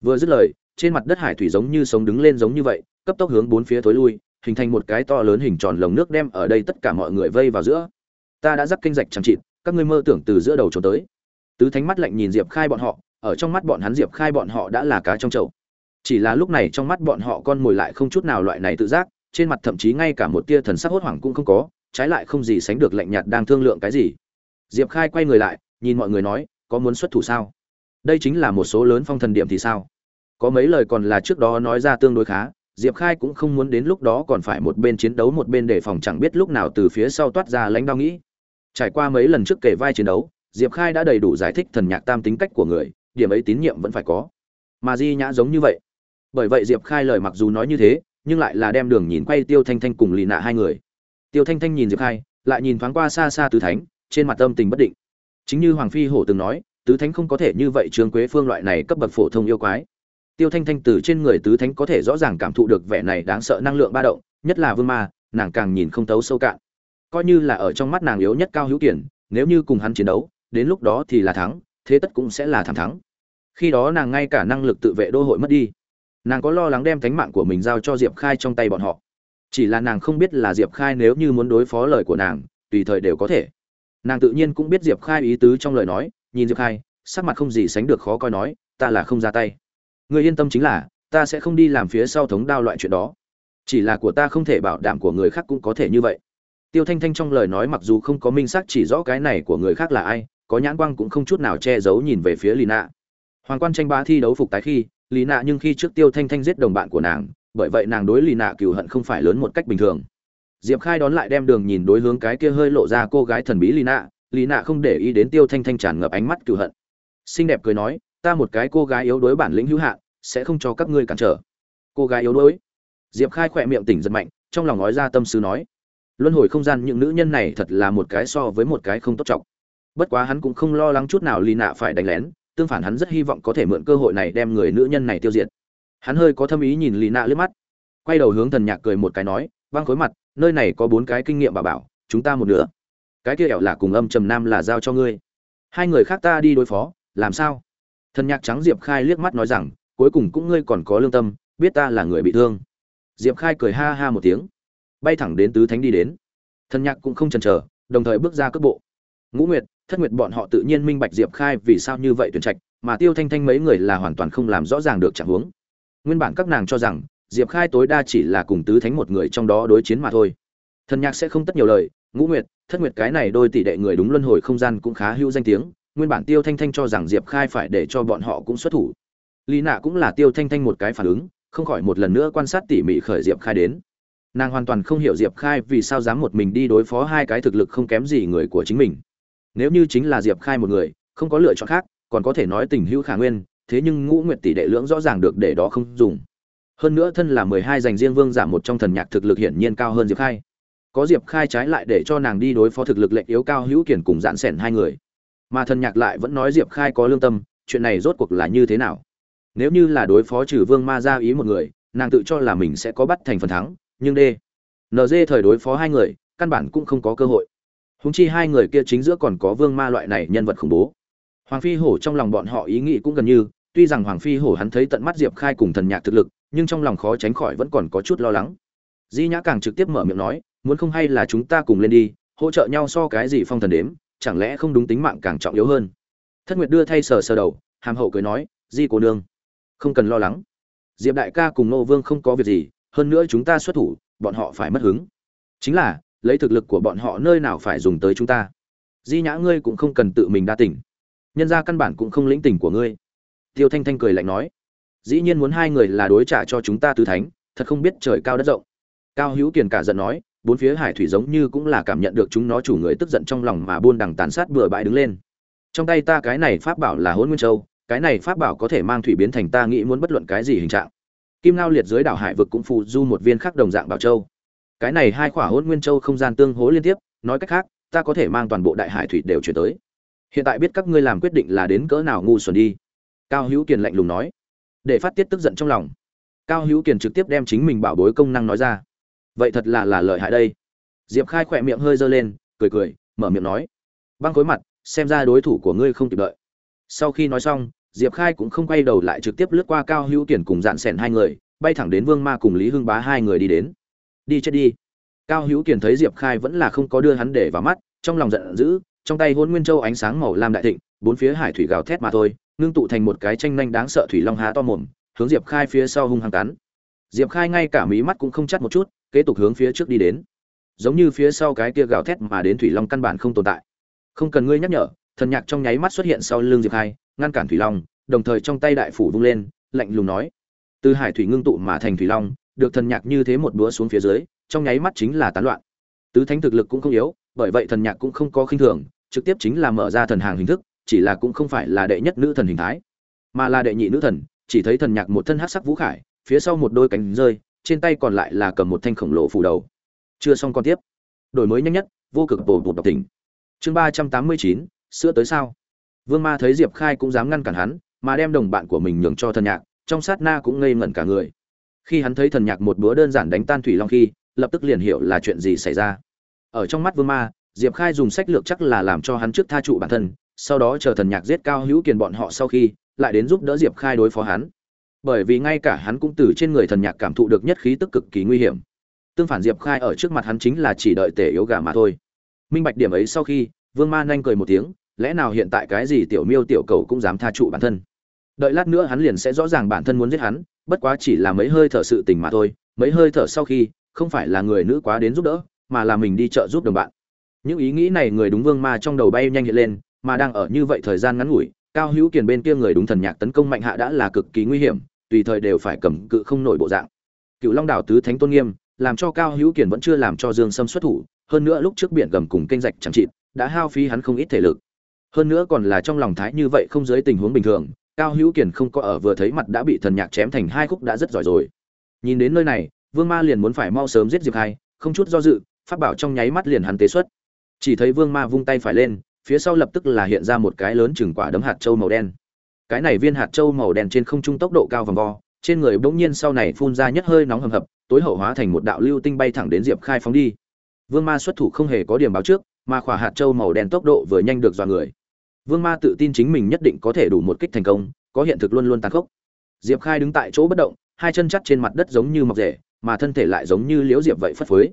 Vừa dứt lời, trên mặt đất hải thủy giống như sống đứng lên giống như vậy, cấp tốc hướng bốn phía thối lui, hình thành một cái to lớn hình tròn lồng nước đem ở đây tất cả mọi người vây vào giữa. Ta đã dắt kinh rạch chẳng chịt, các ngươi mơ tưởng từ giữa đầu trốn tới. Tứ thánh mắt lạnh nhìn diệp khai bọn họ, ở trong mắt bọn hắn diệp khai bọn họ đã là cá trong chậu chỉ là lúc này trong mắt bọn họ con mồi lại không chút nào loại này tự giác, trên mặt thậm chí ngay cả một tia thần sắc hốt hoảng cũng không có, trái lại không gì sánh được lạnh nhạt đang thương lượng cái gì. Diệp khai quay người lại, nhìn mọi người nói, có muốn xuất thủ sao? Đây chính là một số lớn phong thần điểm thì sao? Có mấy lời còn là trước đó nói ra tương đối khá, diệp khai cũng không muốn đến lúc đó còn phải một bên chiến đấu một bên đề phòng chẳng biết lúc nào từ phía sau toát ra lãnh đao nghĩ. Trải qua mấy lần trước kể vai chiến đấu, diệp khai đã đầy đủ giải thích thần nhạc tam tính cách của người, điểm ấy tín nhiệm vẫn phải có. Mà di nhã giống như vậy bởi vậy diệp khai lời mặc dù nói như thế, nhưng lại là đem đường nhìn quay tiêu thanh thanh cùng lì nạ hai người. Tiêu thanh thanh nhìn diệp khai, lại nhìn thoáng qua xa xa tứ thánh, trên mặt tâm tình bất định. Chính như hoàng phi hổ từng nói, tứ thánh không có thể như vậy trương quế phương loại này cấp bậc phổ thông yêu quái. Tiêu thanh thanh từ trên người tứ thánh có thể rõ ràng cảm thụ được vẻ này đáng sợ năng lượng ba động, nhất là vương ma, nàng càng nhìn không tấu sâu cạn. Coi như là ở trong mắt nàng yếu nhất cao hữu kiển, nếu như cùng hắn chiến đấu, đến lúc đó thì là thắng, thế tất cũng sẽ là thảm thắng. Khi đó nàng ngay cả năng lực tự vệ đô hội mất đi nàng có lo lắng đem thánh mạng của mình giao cho diệp khai trong tay bọn họ. Chỉ là nàng không biết là diệp khai nếu như muốn đối phó lời của nàng, tùy thời đều có thể. Nàng tự nhiên cũng biết diệp khai ý tứ trong lời nói, nhìn diệp khai, sắc mặt không gì sánh được khó coi nói, ta là không ra tay. Người yên tâm chính là, ta sẽ không đi làm phía sau thống đao loại chuyện đó. Chỉ là của ta không thể bảo đảm của người khác cũng có thể như vậy. Tiêu thanh thanh trong lời nói mặc dù không có minh xác chỉ rõ cái này của người khác là ai, có nhãn quang cũng không chút nào che giấu nhìn về phía lì nạ hoàng quan tranh ba thi đấu phục tái khi lì nạ nhưng khi trước tiêu thanh thanh giết đồng bạn của nàng, bởi vậy nàng đối lì nạ cừu hận không phải lớn một cách bình thường. Diệp khai đón lại đem đường nhìn đối hướng cái kia hơi lộ ra cô gái thần bí lì nạ lì nạ không để ý đến tiêu thanh thanh tràn ngập ánh mắt cừu hận. Xinh đẹp cười nói, ta một cái cô gái yếu đuối bản lĩnh hữu hạn, sẽ không cho các ngươi cản trở. Cô gái yếu đuối? Diệp khai khỏe miệng tỉnh giật mạnh, trong lòng nói ra tâm sứ nói, luân hồi không gian những nữ nhân này thật là một cái so với một cái không tốt trọng bất quá hắn cũng không lo lắng chút nào lì nạ phải đánh lén tương phản hắn rất hy vọng có thể mượn cơ hội này đem người nữ nhân này tiêu diệt. Hắn hơi có thâm ý nhìn lì nạ lướt mắt. Quay đầu hướng thần nhạc cười một cái nói băng khối mặt, nơi này có bốn cái kinh nghiệm bà bảo, chúng ta một nửa. Cái kia ẻo là cùng âm trầm nam là giao cho ngươi. Hai người khác ta đi đối phó, làm sao? Thần nhạc trắng diệp khai liếc mắt nói rằng, cuối cùng cũng ngươi còn có lương tâm, biết ta là người bị thương. Diệp khai cười ha ha một tiếng, bay thẳng đến tứ thánh đi đến. Thần nhạc cũng không chần chờ, đồng thời bước ra cước bộ ngũ nguyệt, thất nguyệt bọn họ tự nhiên minh bạch diệp khai vì sao như vậy tuyển trạch, mà tiêu thanh thanh mấy người là hoàn toàn không làm rõ ràng được trạng huống. Nguyên bản các nàng cho rằng, diệp khai tối đa chỉ là cùng tứ thánh một người trong đó đối chiến mà thôi. Thần nhạc sẽ không tất nhiều lời, ngũ nguyệt, thất nguyệt cái này đôi tỷ đệ người đúng luân hồi không gian cũng khá hữu danh tiếng, nguyên bản tiêu thanh thanh cho rằng diệp khai phải để cho bọn họ cũng xuất thủ. Lý nạ cũng là tiêu thanh thanh một cái phản ứng, không khỏi một lần nữa quan sát tỉ mỉ khởi diệp khai đến. Nàng hoàn toàn không hiểu diệp khai vì sao dám một mình đi đối phó hai cái thực lực không kém gì người của chính mình nếu như chính là diệp khai một người, không có lựa chọn khác, còn có thể nói tình hữu khả nguyên, thế nhưng ngũ nguyệt tỷ đệ lưỡng rõ ràng được để đó không dùng. Hơn nữa thân là mười hai dành riêng vương giảm một trong thần nhạc thực lực hiển nhiên cao hơn diệp khai. Có diệp khai trái lại để cho nàng đi đối phó thực lực lệnh yếu cao hữu kiển cùng dạn sẻn hai người. Mà thần nhạc lại vẫn nói diệp khai có lương tâm, chuyện này rốt cuộc là như thế nào? Nếu như là đối phó trừ vương ma ra ý một người, nàng tự cho là mình sẽ có bắt thành phần thắng, nhưng d nd thời đối phó hai người, căn bản cũng không có cơ hội húng chi hai người kia chính giữa còn có vương ma loại này nhân vật khủng bố. Hoàng phi hổ trong lòng bọn họ ý nghĩ cũng gần như, tuy rằng hoàng phi hổ hắn thấy tận mắt diệp khai cùng thần nhạc thực lực, nhưng trong lòng khó tránh khỏi vẫn còn có chút lo lắng. Di nhã càng trực tiếp mở miệng nói, muốn không hay là chúng ta cùng lên đi, hỗ trợ nhau so cái gì phong thần đếm, chẳng lẽ không đúng tính mạng càng trọng yếu hơn? Thất nguyệt đưa thay sờ sờ đầu, hàm hậu cười nói, di cô nương, không cần lo lắng. Diệp đại ca cùng nô vương không có việc gì, hơn nữa chúng ta xuất thủ, bọn họ phải mất hứng. Chính là lấy thực lực của bọn họ nơi nào phải dùng tới chúng ta. Di nhã ngươi cũng không cần tự mình đa tỉnh nhân ra căn bản cũng không lĩnh tỉnh của ngươi. Tiêu thanh thanh cười lạnh nói. Dĩ nhiên muốn hai người là đối trả cho chúng ta tứ thánh, thật không biết trời cao đất rộng. Cao hữu kiền cả giận nói, bốn phía hải thủy giống như cũng là cảm nhận được chúng nó chủ người tức giận trong lòng mà buôn đằng tàn sát bừa bãi đứng lên. Trong tay ta cái này pháp bảo là hôn nguyên châu, cái này pháp bảo có thể mang thủy biến thành ta nghĩ muốn bất luận cái gì hình trạng. Kim lao liệt dưới đảo hải vực cũng phù du một viên khắc đồng dạng bảo châu cái này hai khỏa hôn nguyên châu không gian tương hố liên tiếp, nói cách khác, ta có thể mang toàn bộ đại hải thủy đều chuyển tới. Hiện tại biết các ngươi làm quyết định là đến cỡ nào ngu xuẩn đi. Cao hữu kiền lạnh lùng nói. Để phát tiết tức giận trong lòng. Cao hữu kiền trực tiếp đem chính mình bảo bối công năng nói ra. Vậy thật là là lợi hại đây. Diệp khai khỏe miệng hơi giơ lên, cười cười, mở miệng nói. Băng khối mặt, xem ra đối thủ của ngươi không kịp đợi. Sau khi nói xong, diệp khai cũng không quay đầu lại trực tiếp lướt qua cao hữu kiền cùng dạn sẻn hai người, bay thẳng đến vương ma cùng lý hưng bá hai người đi đến đi chết đi. Cao hữu kiển thấy diệp khai vẫn là không có đưa hắn để vào mắt, trong lòng giận dữ, trong tay hôn nguyên châu ánh sáng màu lam đại thịnh, bốn phía hải thủy gào thét mà thôi, ngưng tụ thành một cái tranh nhanh đáng sợ thủy long há to mồm, hướng diệp khai phía sau hung hăng cắn. Diệp khai ngay cả mí mắt cũng không chắt một chút, kế tục hướng phía trước đi đến. Giống như phía sau cái kia gào thét mà đến thủy long căn bản không tồn tại. Không cần ngươi nhắc nhở, thần nhạc trong nháy mắt xuất hiện sau lưng diệp khai, ngăn cản thủy long, đồng thời trong tay đại phủ vung lên, lạnh lùng nói. Từ hải thủy ngưng tụ mà thành thủy long được thần nhạc như thế một búa xuống phía dưới, trong nháy mắt chính là tán loạn. Tứ thánh thực lực cũng không yếu, bởi vậy thần nhạc cũng không có khinh thường, trực tiếp chính là mở ra thần hàng hình thức, chỉ là cũng không phải là đệ nhất nữ thần hình thái, mà là đệ nhị nữ thần, chỉ thấy thần nhạc một thân hắc sắc vũ khải, phía sau một đôi cánh rơi, trên tay còn lại là cầm một thanh khổng lồ phủ đầu. Chưa xong còn tiếp. Đổi mới nhanh nhất, vô cực bổ bột độc tỉnh chương ba trăm tám mươi chín, sữa tới sao? Vương ma thấy diệp khai cũng dám ngăn cản hắn, mà đem đồng bạn của mình nhường cho thần nhạc, trong sát na cũng ngây ngẩn cả người khi hắn thấy thần nhạc một bữa đơn giản đánh tan thủy long khi, lập tức liền hiểu là chuyện gì xảy ra. Ở trong mắt vương ma, diệp khai dùng sách lược chắc là làm cho hắn trước tha trụ bản thân, sau đó chờ thần nhạc giết cao hữu kiền bọn họ sau khi, lại đến giúp đỡ diệp khai đối phó hắn. Bởi vì ngay cả hắn cũng từ trên người thần nhạc cảm thụ được nhất khí tức cực kỳ nguy hiểm. Tương phản diệp khai ở trước mặt hắn chính là chỉ đợi tể yếu gà mà thôi. Minh bạch điểm ấy sau khi, vương ma nhanh cười một tiếng, lẽ nào hiện tại cái gì tiểu miêu tiểu cầu cũng dám tha trụ bản thân? Đợi lát nữa hắn liền sẽ rõ ràng bản thân muốn giết hắn, bất quá chỉ là mấy hơi thở sự tình mà thôi, mấy hơi thở sau khi, không phải là người nữ quá đến giúp đỡ, mà là mình đi chợ giúp đồng bạn. Những ý nghĩ này người đúng vương ma trong đầu bay nhanh hiện lên, mà đang ở như vậy thời gian ngắn ngủi, cao hữu kiền bên kia người đúng thần nhạc tấn công mạnh hạ đã là cực kỳ nguy hiểm, tùy thời đều phải cầm cự không nổi bộ dạng. Cựu long đảo tứ thánh tôn nghiêm, làm cho cao hữu kiền vẫn chưa làm cho dương sâm xuất thủ, hơn nữa lúc trước biển gầm cùng kênh rạch chẳng chịt, đã hao phí hắn không ít thể lực. Hơn nữa còn là trong lòng thái như vậy không dưới tình huống bình thường cao hữu kiền không có ở vừa thấy mặt đã bị thần nhạc chém thành hai khúc đã rất giỏi rồi. Nhìn đến nơi này, vương ma liền muốn phải mau sớm giết diệp khai không chút do dự phát bảo trong nháy mắt liền hắn tế xuất. Chỉ thấy vương ma vung tay phải lên, phía sau lập tức là hiện ra một cái lớn chừng quả đấm hạt trâu màu đen. Cái này viên hạt trâu màu đen trên không trung tốc độ cao vòng vo, trên người bỗng nhiên sau này phun ra nhất hơi nóng hầm hập, tối hậu hóa thành một đạo lưu tinh bay thẳng đến diệp khai phóng đi. Vương ma xuất thủ không hề có điểm báo trước, mà khỏa hạt trâu màu đen tốc độ vừa nhanh được dọa người vương ma tự tin chính mình nhất định có thể đủ một kích thành công có hiện thực luôn luôn tàn khốc. Diệp khai đứng tại chỗ bất động hai chân chắt trên mặt đất giống như mọc rể mà thân thể lại giống như liễu diệp vậy phất phới.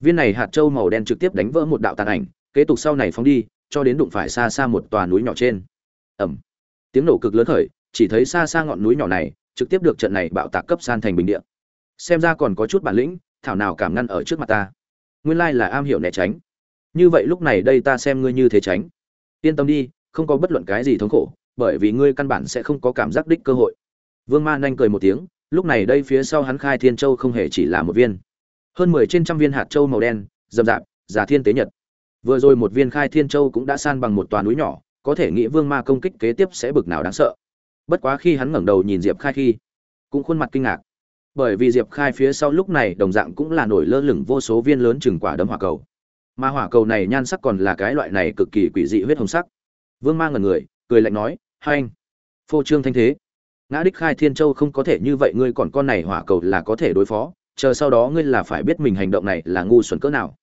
Viên này hạt châu màu đen trực tiếp đánh vỡ một đạo tàn ảnh kế tục sau này phóng đi cho đến đụng phải xa xa một tòa núi nhỏ trên. Ầm, tiếng nổ cực lớn khởi chỉ thấy xa xa ngọn núi nhỏ này trực tiếp được trận này bạo tạc cấp san thành bình địa. Xem ra còn có chút bản lĩnh thảo nào cảm ngăn ở trước mặt ta. Nguyên lai là am hiểu né tránh. Như vậy lúc này đây ta xem ngươi như thế tránh. Yên tâm đi không có bất luận cái gì thống khổ, bởi vì ngươi căn bản sẽ không có cảm giác đích cơ hội. Vương ma nhanh cười một tiếng, lúc này đây phía sau hắn khai thiên châu không hề chỉ là một viên. Hơn mười trên trăm viên hạt châu màu đen, rậm rạp, giả thiên tế nhật. Vừa rồi một viên khai thiên châu cũng đã san bằng một toàn núi nhỏ, có thể nghĩ vương ma công kích kế tiếp sẽ bực nào đáng sợ. Bất quá khi hắn ngẩng đầu nhìn diệp khai khi, cũng khuôn mặt kinh ngạc. Bởi vì diệp khai phía sau lúc này đồng dạng cũng là nổi lơ lửng vô số viên lớn chừng quả đấm hỏa cầu. Mà hỏa cầu này nhan sắc còn là cái loại này cực kỳ quỷ dị huyết hồng sắc vương ma ngẩn người, cười lạnh nói, hai anh, phô trương thanh thế. Ngã đích khai thiên châu không có thể như vậy, ngươi còn con này hỏa cầu là có thể đối phó. Chờ sau đó ngươi là phải biết mình hành động này là ngu xuẩn cỡ nào.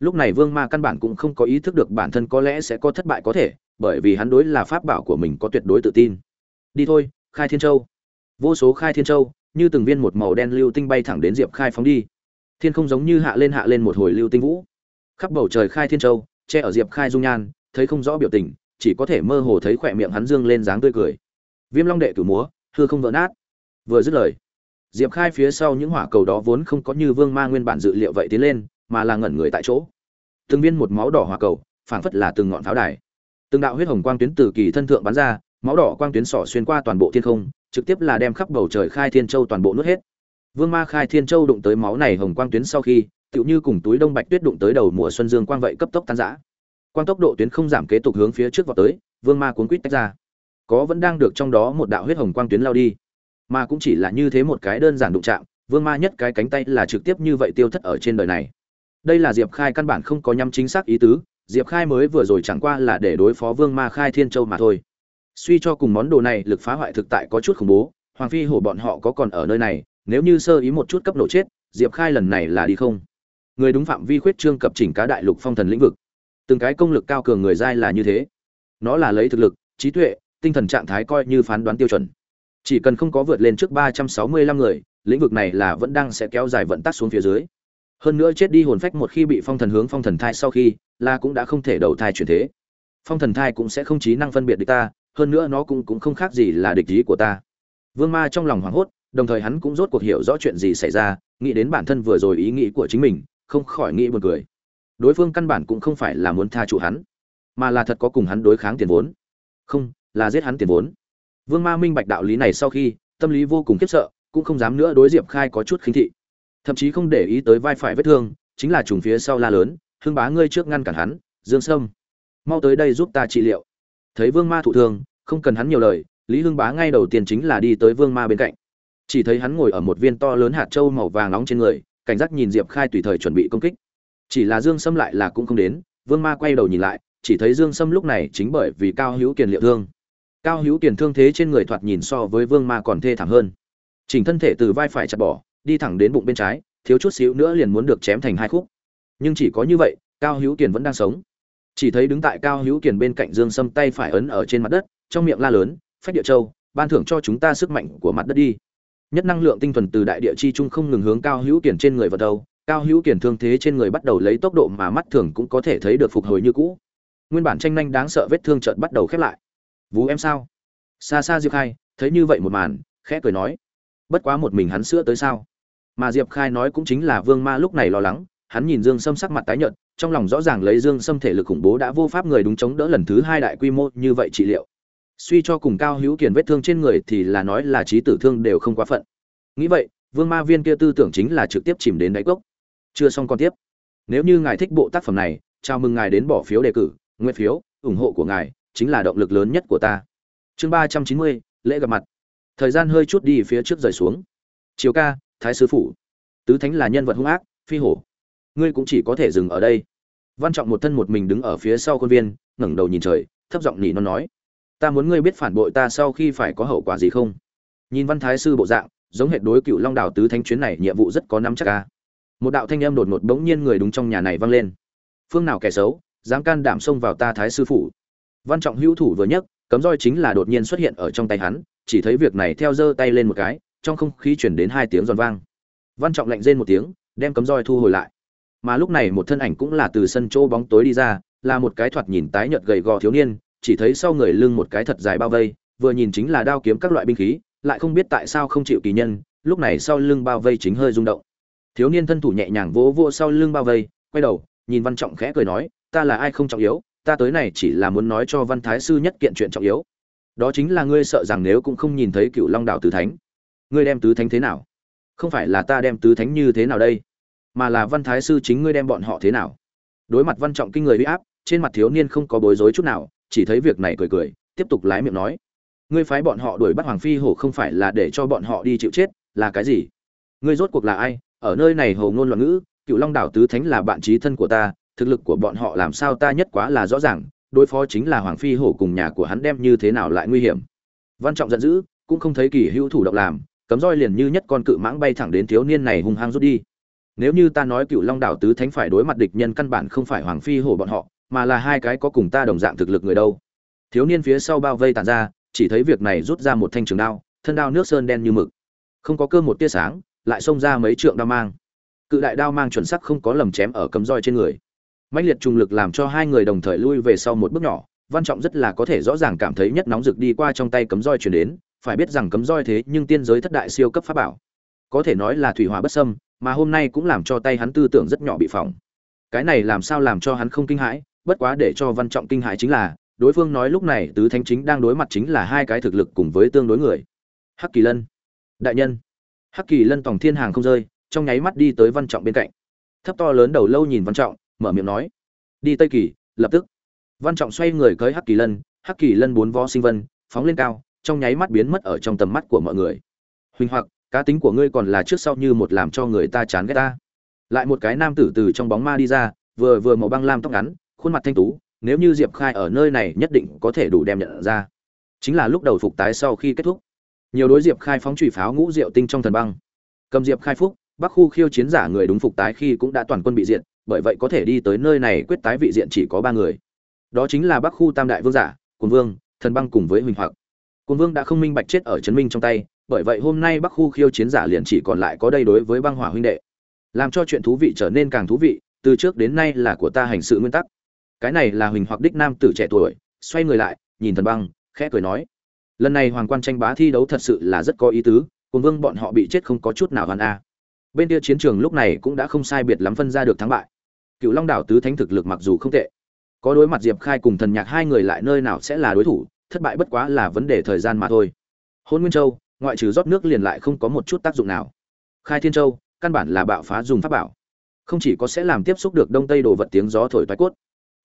Lúc này vương ma căn bản cũng không có ý thức được bản thân có lẽ sẽ có thất bại có thể, bởi vì hắn đối là pháp bảo của mình có tuyệt đối tự tin. Đi thôi, khai thiên châu. Vô số khai thiên châu, như từng viên một màu đen lưu tinh bay thẳng đến diệp khai phóng đi. Thiên không giống như hạ lên hạ lên một hồi lưu tinh vũ. Khắp bầu trời khai thiên châu, che ở diệp khai dung nhan, thấy không rõ biểu tình chỉ có thể mơ hồ thấy khỏe miệng hắn dương lên dáng tươi cười. Viêm long đệ cửu múa, hư không vỡ nát. Vừa dứt lời, diệp khai phía sau những hỏa cầu đó vốn không có như vương ma nguyên bản dự liệu vậy tiến lên, mà là ngẩn người tại chỗ. Từng viên một máu đỏ hỏa cầu, phảng phất là từng ngọn pháo đài. Từng đạo huyết hồng quang tuyến từ kỳ thân thượng bắn ra, máu đỏ quang tuyến sỏ xuyên qua toàn bộ thiên không, trực tiếp là đem khắp bầu trời khai thiên châu toàn bộ nuốt hết. Vương ma khai thiên châu đụng tới máu này hồng quang tuyến sau khi, tựu như cùng túi đông bạch tuyết đụng tới đầu mùa xuân dương quang vậy cấp tốc tan rã quang tốc độ tuyến không giảm kế tục hướng phía trước vào tới, vương ma cuốn quýt tách ra. Có vẫn đang được trong đó một đạo huyết hồng quang tuyến lao đi. Mà cũng chỉ là như thế một cái đơn giản đụng chạm, vương ma nhất cái cánh tay là trực tiếp như vậy tiêu thất ở trên đời này. Đây là diệp khai căn bản không có nhắm chính xác ý tứ, diệp khai mới vừa rồi chẳng qua là để đối phó vương ma khai thiên châu mà thôi. Suy cho cùng món đồ này lực phá hoại thực tại có chút khủng bố, hoàng phi hổ bọn họ có còn ở nơi này, nếu như sơ ý một chút cấp nổ chết, diệp khai lần này là đi không. Người đúng phạm vi khuyết trương cập chỉnh cá đại lục phong thần lĩnh vực từng cái công lực cao cường người giai là như thế. Nó là lấy thực lực, trí tuệ, tinh thần trạng thái coi như phán đoán tiêu chuẩn. Chỉ cần không có vượt lên trước ba trăm sáu mươi lăm người, lĩnh vực này là vẫn đang sẽ kéo dài vận tắc xuống phía dưới. Hơn nữa chết đi hồn phách một khi bị phong thần hướng phong thần thai sau khi, là cũng đã không thể đầu thai chuyển thế. Phong thần thai cũng sẽ không trí năng phân biệt địch ta, hơn nữa nó cũng cũng không khác gì là địch ý của ta. Vương ma trong lòng hoảng hốt, đồng thời hắn cũng rốt cuộc hiểu rõ chuyện gì xảy ra, nghĩ đến bản thân vừa rồi ý nghĩ của chính mình, không khỏi nghĩ buồn cười đối phương căn bản cũng không phải là muốn tha trụ hắn, mà là thật có cùng hắn đối kháng tiền vốn. Không, là giết hắn tiền vốn. Vương ma minh bạch đạo lý này sau khi, tâm lý vô cùng khiếp sợ, cũng không dám nữa đối diệp khai có chút khinh thị. Thậm chí không để ý tới vai phải vết thương, chính là trùng phía sau la lớn, hưng bá ngươi trước ngăn cản hắn, dương sâm. Mau tới đây giúp ta trị liệu. Thấy vương ma thụ thương, không cần hắn nhiều lời, lý hưng bá ngay đầu tiên chính là đi tới vương ma bên cạnh. Chỉ thấy hắn ngồi ở một viên to lớn hạt trâu màu vàng nóng trên người, cảnh giác nhìn diệp khai tùy thời chuẩn bị công kích chỉ là dương sâm lại là cũng không đến, vương ma quay đầu nhìn lại, chỉ thấy dương sâm lúc này chính bởi vì cao hữu kiền liệu thương. Cao hữu kiền thương thế trên người thoạt nhìn so với vương ma còn thê thảm hơn. Chỉnh thân thể từ vai phải chặt bỏ, đi thẳng đến bụng bên trái, thiếu chút xíu nữa liền muốn được chém thành hai khúc. Nhưng chỉ có như vậy, cao hữu kiền vẫn đang sống. Chỉ thấy đứng tại cao hữu kiền bên cạnh dương sâm tay phải ấn ở trên mặt đất, trong miệng la lớn, phách địa châu, ban thưởng cho chúng ta sức mạnh của mặt đất đi. Nhất năng lượng tinh thuần từ đại địa chi trung không ngừng hướng cao hữu kiền trên người vật đầu cao hữu kiền thương thế trên người bắt đầu lấy tốc độ mà mắt thường cũng có thể thấy được phục hồi như cũ. Nguyên bản tranh nhanh đáng sợ vết thương chợt bắt đầu khép lại. Vú em sao? Xa xa diệp khai, thấy như vậy một màn, khẽ cười nói. Bất quá một mình hắn sữa tới sao? Mà diệp khai nói cũng chính là vương ma lúc này lo lắng, hắn nhìn dương sâm sắc mặt tái nhợt, trong lòng rõ ràng lấy dương sâm thể lực khủng bố đã vô pháp người đúng chống đỡ lần thứ hai đại quy mô như vậy trị liệu. Suy cho cùng cao hữu kiền vết thương trên người thì là nói là trí tử thương đều không quá phận. Nghĩ vậy, vương ma viên kia tư tưởng chính là trực tiếp chìm đến đáy cốc chưa xong còn tiếp. Nếu như ngài thích bộ tác phẩm này, chào mừng ngài đến bỏ phiếu đề cử nguyên phiếu, ủng hộ của ngài chính là động lực lớn nhất của ta. Chương ba trăm chín mươi, lễ gặp mặt. Thời gian hơi chút đi phía trước rời xuống. Chiều ca, thái sứ phủ. Tứ thánh là nhân vật hung ác, phi hổ. Ngươi cũng chỉ có thể dừng ở đây. Văn trọng một thân một mình đứng ở phía sau khuôn viên, ngẩng đầu nhìn trời, thấp giọng nhỉ nó nói. Ta muốn ngươi biết phản bội ta sau khi phải có hậu quả gì không? Nhìn văn thái sư bộ dạng, giống hệ đối cựu long đảo tứ thánh chuyến này nhiệm vụ rất có nắm chắc ca một đạo thanh âm đột ngột bỗng nhiên người đúng trong nhà này vang lên. Phương nào kẻ xấu, dám can đảm xông vào ta thái sư phụ. văn trọng hữu thủ vừa nhấc, cấm roi chính là đột nhiên xuất hiện ở trong tay hắn, chỉ thấy việc này theo giơ tay lên một cái, trong không khí chuyển đến hai tiếng giòn vang. Văn trọng lạnh rên một tiếng, đem cấm roi thu hồi lại. Mà lúc này một thân ảnh cũng là từ sân chỗ bóng tối đi ra, là một cái thoạt nhìn tái nhợt gầy gò thiếu niên, chỉ thấy sau người lưng một cái thật dài bao vây, vừa nhìn chính là đao kiếm các loại binh khí, lại không biết tại sao không chịu kỳ nhân, lúc này sau lưng bao vây chính hơi rung động thiếu niên thân thủ nhẹ nhàng vỗ vỗ sau lưng bao vây, quay đầu, nhìn văn trọng khẽ cười nói, ta là ai không trọng yếu, ta tới này chỉ là muốn nói cho văn thái sư nhất kiện chuyện trọng yếu. Đó chính là ngươi sợ rằng nếu cũng không nhìn thấy cựu long đạo tứ thánh, ngươi đem tứ thánh thế nào? Không phải là ta đem tứ thánh như thế nào đây, mà là văn thái sư chính ngươi đem bọn họ thế nào? Đối mặt văn trọng kinh người bị áp, trên mặt thiếu niên không có bối rối chút nào, chỉ thấy việc này cười cười, tiếp tục lái miệng nói, ngươi phái bọn họ đuổi bắt hoàng phi hổ không phải là để cho bọn họ đi chịu chết, là cái gì? Ngươi rốt cuộc là ai ở nơi này hồ ngôn loạn ngữ, cựu long đảo tứ thánh là bạn trí thân của ta, thực lực của bọn họ làm sao ta nhất quá là rõ ràng, đối phó chính là hoàng phi hổ cùng nhà của hắn đem như thế nào lại nguy hiểm. Văn trọng giận dữ, cũng không thấy kỳ hữu thủ động làm, cấm roi liền như nhất con cự mãng bay thẳng đến thiếu niên này hung hăng rút đi. Nếu như ta nói cựu long đảo tứ thánh phải đối mặt địch nhân căn bản không phải hoàng phi hổ bọn họ, mà là hai cái có cùng ta đồng dạng thực lực người đâu. Thiếu niên phía sau bao vây tàn ra, chỉ thấy việc này rút ra một thanh trường đao, thân đao nước sơn đen như mực. Không có cơ một tia sáng lại xông ra mấy trượng đao mang. Cự đại đao mang chuẩn sắc không có lầm chém ở cấm roi trên người. Mạnh liệt trùng lực làm cho hai người đồng thời lui về sau một bước nhỏ, văn trọng rất là có thể rõ ràng cảm thấy nhất nóng rực đi qua trong tay cấm roi chuyển đến, phải biết rằng cấm roi thế nhưng tiên giới thất đại siêu cấp pháp bảo. Có thể nói là thủy hỏa bất sâm mà hôm nay cũng làm cho tay hắn tư tưởng rất nhỏ bị phỏng. Cái này làm sao làm cho hắn không kinh hãi, bất quá để cho văn trọng kinh hãi chính là, đối phương nói lúc này tứ thánh chính đang đối mặt chính là hai cái thực lực cùng với tương đối người. Hắc kỳ lân. Đại nhân hắc kỳ lân tòng thiên hàng không rơi, trong nháy mắt đi tới văn trọng bên cạnh. Thấp to lớn đầu lâu nhìn văn trọng, mở miệng nói, đi tây kỳ, lập tức. Văn trọng xoay người cưới hắc kỳ lân, hắc kỳ lân bốn vó sinh vân, phóng lên cao, trong nháy mắt biến mất ở trong tầm mắt của mọi người. Huỳnh hoặc, cá tính của ngươi còn là trước sau như một làm cho người ta chán ghét ta. Lại một cái nam tử từ trong bóng ma đi ra, vừa vừa màu băng lam tóc ngắn, khuôn mặt thanh tú, nếu như diệp khai ở nơi này nhất định có thể đủ đem nhận ra. Chính là lúc đầu phục tái sau khi kết thúc nhiều đối diệp khai phóng trụy pháo ngũ diệu tinh trong thần băng. Cầm diệp khai phúc, bắc khu khiêu chiến giả người đúng phục tái khi cũng đã toàn quân bị diện bởi vậy có thể đi tới nơi này quyết tái vị diện chỉ có ba người. Đó chính là bắc khu tam đại vương giả cồn vương, thần băng cùng với huỳnh hoặc. Cồn vương đã không minh bạch chết ở trấn minh trong tay, bởi vậy hôm nay bắc khu khiêu chiến giả liền chỉ còn lại có đây đối với băng hỏa huynh đệ. Làm cho chuyện thú vị trở nên càng thú vị, từ trước đến nay là của ta hành sự nguyên tắc. Cái này là huỳnh hoặc đích nam tử trẻ tuổi, xoay người lại, nhìn thần băng, khẽ cười nói lần này hoàng quan tranh bá thi đấu thật sự là rất có ý tứ, cùng vương bọn họ bị chết không có chút nào hoàn a. Bên kia chiến trường lúc này cũng đã không sai biệt lắm phân ra được thắng bại. Cựu long đảo tứ thánh thực lực mặc dù không tệ, có đối mặt diệp khai cùng thần nhạc hai người lại nơi nào sẽ là đối thủ, thất bại bất quá là vấn đề thời gian mà thôi. Hôn nguyên châu, ngoại trừ rót nước liền lại không có một chút tác dụng nào. Khai thiên châu, căn bản là bạo phá dùng pháp bảo. Không chỉ có sẽ làm tiếp xúc được đông tây đồ vật tiếng gió thổi toái cốt,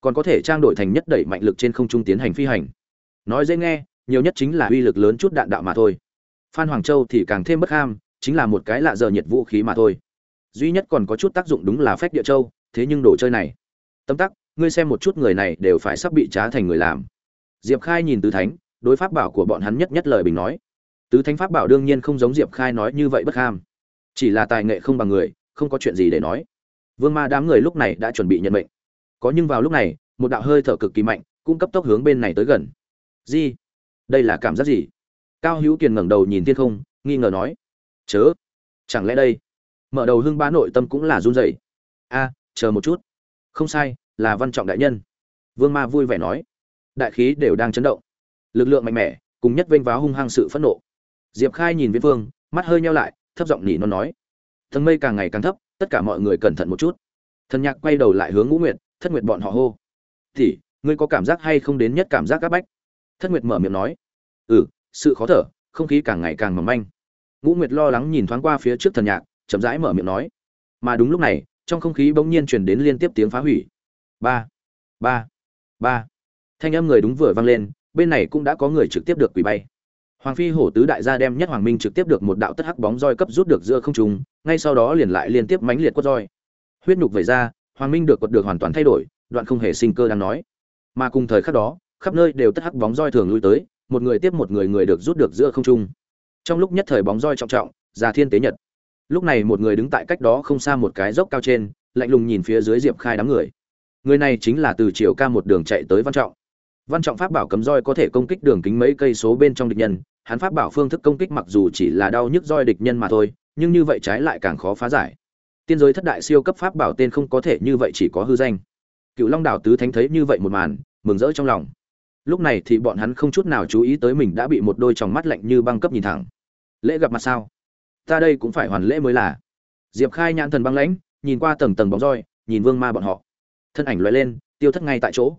còn có thể trang đổi thành nhất đẩy mạnh lực trên không trung tiến hành phi hành. Nói dễ nghe nhiều nhất chính là uy lực lớn chút đạn đạo mà thôi. Phan hoàng châu thì càng thêm bất ham, chính là một cái lạ giờ nhiệt vũ khí mà thôi. Duy nhất còn có chút tác dụng đúng là phách địa châu, thế nhưng đồ chơi này. Tâm tắc, ngươi xem một chút người này đều phải sắp bị trá thành người làm. Diệp khai nhìn tứ thánh, đối pháp bảo của bọn hắn nhất nhất lời bình nói. Tứ thánh pháp bảo đương nhiên không giống diệp khai nói như vậy bất ham. Chỉ là tài nghệ không bằng người, không có chuyện gì để nói. Vương ma đám người lúc này đã chuẩn bị nhận mệnh. Có nhưng vào lúc này, một đạo hơi thở cực kỳ mạnh cũng cấp tốc hướng bên này tới gần. Gì đây là cảm giác gì? Cao hữu kiền ngẩng đầu nhìn thiên không, nghi ngờ nói, chớ, chẳng lẽ đây? Mở đầu hưng bá nội tâm cũng là run rẩy. A, chờ một chút. Không sai, là văn trọng đại nhân. Vương ma vui vẻ nói. Đại khí đều đang chấn động. Lực lượng mạnh mẽ, cùng nhất vênh váo hung hăng sự phẫn nộ. Diệp khai nhìn viễn vương mắt hơi nheo lại, thấp giọng nỉ non nói, thần mây càng ngày càng thấp, tất cả mọi người cẩn thận một chút. Thần nhạc quay đầu lại hướng ngũ nguyệt, thất nguyệt bọn họ hô thì ngươi có cảm giác hay không đến nhất cảm giác áp bách? Thất nguyệt mở miệng nói. Ừ sự khó thở, không khí càng ngày càng mỏng manh. Ngũ nguyệt lo lắng nhìn thoáng qua phía trước thần nhạc, chậm rãi mở miệng nói. Mà đúng lúc này, trong không khí bỗng nhiên truyền đến liên tiếp tiếng phá hủy. Ba ba ba. Thanh âm người đúng vừa vang lên, bên này cũng đã có người trực tiếp được quỷ bay. Hoàng phi hổ tứ đại gia đem nhất hoàng minh trực tiếp được một đạo tất hắc bóng roi cấp rút được giữa không trung, ngay sau đó liền lại liên tiếp mãnh liệt quất roi. Huyết nhục về ra, hoàng minh được quật được hoàn toàn thay đổi, đoạn không hề sinh cơ đang nói. Mà cùng thời khắc đó khắp nơi đều tất hắc bóng roi thường lui tới, một người tiếp một người người được rút được giữa không trung. Trong lúc nhất thời bóng roi trọng trọng, già thiên tế nhật. Lúc này một người đứng tại cách đó không xa một cái dốc cao trên, lạnh lùng nhìn phía dưới diệp khai đám người. Người này chính là từ chiều ca một đường chạy tới văn trọng. Văn trọng pháp bảo cấm roi có thể công kích đường kính mấy cây số bên trong địch nhân, hắn pháp bảo phương thức công kích mặc dù chỉ là đau nhức roi địch nhân mà thôi, nhưng như vậy trái lại càng khó phá giải. Tiên giới thất đại siêu cấp pháp bảo tên không có thể như vậy chỉ có hư danh. Cựu long đảo tứ thánh thấy như vậy một màn, mừng rỡ trong lòng lúc này thì bọn hắn không chút nào chú ý tới mình đã bị một đôi tròng mắt lạnh như băng cấp nhìn thẳng. Lễ gặp mặt sao? Ta đây cũng phải hoàn lễ mới là. Diệp khai nhãn thần băng lãnh, nhìn qua tầng tầng bóng roi, nhìn vương ma bọn họ. Thân ảnh loại lên, tiêu thất ngay tại chỗ.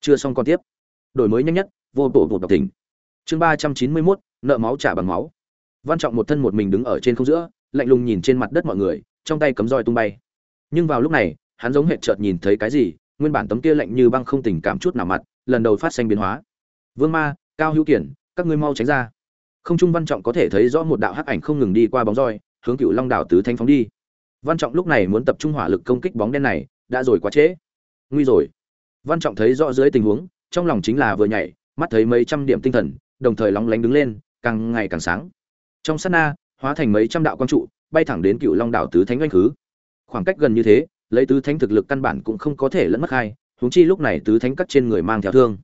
Chưa xong còn tiếp. Đổi mới nhanh nhất, vô tổ bộ độc tỉnh chương ba trăm chín mươi mốt, nợ máu trả bằng máu. Văn trọng một thân một mình đứng ở trên không giữa, lạnh lùng nhìn trên mặt đất mọi người, trong tay cấm roi tung bay. Nhưng vào lúc này, hắn giống hệ chợt nhìn thấy cái gì, nguyên bản tấm kia lạnh như băng không tình cảm chút nào mặt lần đầu phát sinh biến hóa. Vương ma, cao hữu kiển, các ngươi mau tránh ra. Không trung văn trọng có thể thấy rõ một đạo hắc ảnh không ngừng đi qua bóng roi, hướng cựu long đảo tứ thanh phóng đi. Văn trọng lúc này muốn tập trung hỏa lực công kích bóng đen này, đã rồi quá trễ. Nguy rồi. Văn trọng thấy rõ dưới tình huống, trong lòng chính là vừa nhảy, mắt thấy mấy trăm điểm tinh thần, đồng thời lóng lánh đứng lên, càng ngày càng sáng. Trong sát na, hóa thành mấy trăm đạo quang trụ, bay thẳng đến cựu long đảo tứ thánh oanh khứ. Khoảng cách gần như thế, lấy tứ thánh thực lực căn bản cũng không có thể lẫn mất hai huống chi lúc này tứ thánh cắt trên người mang theo thương.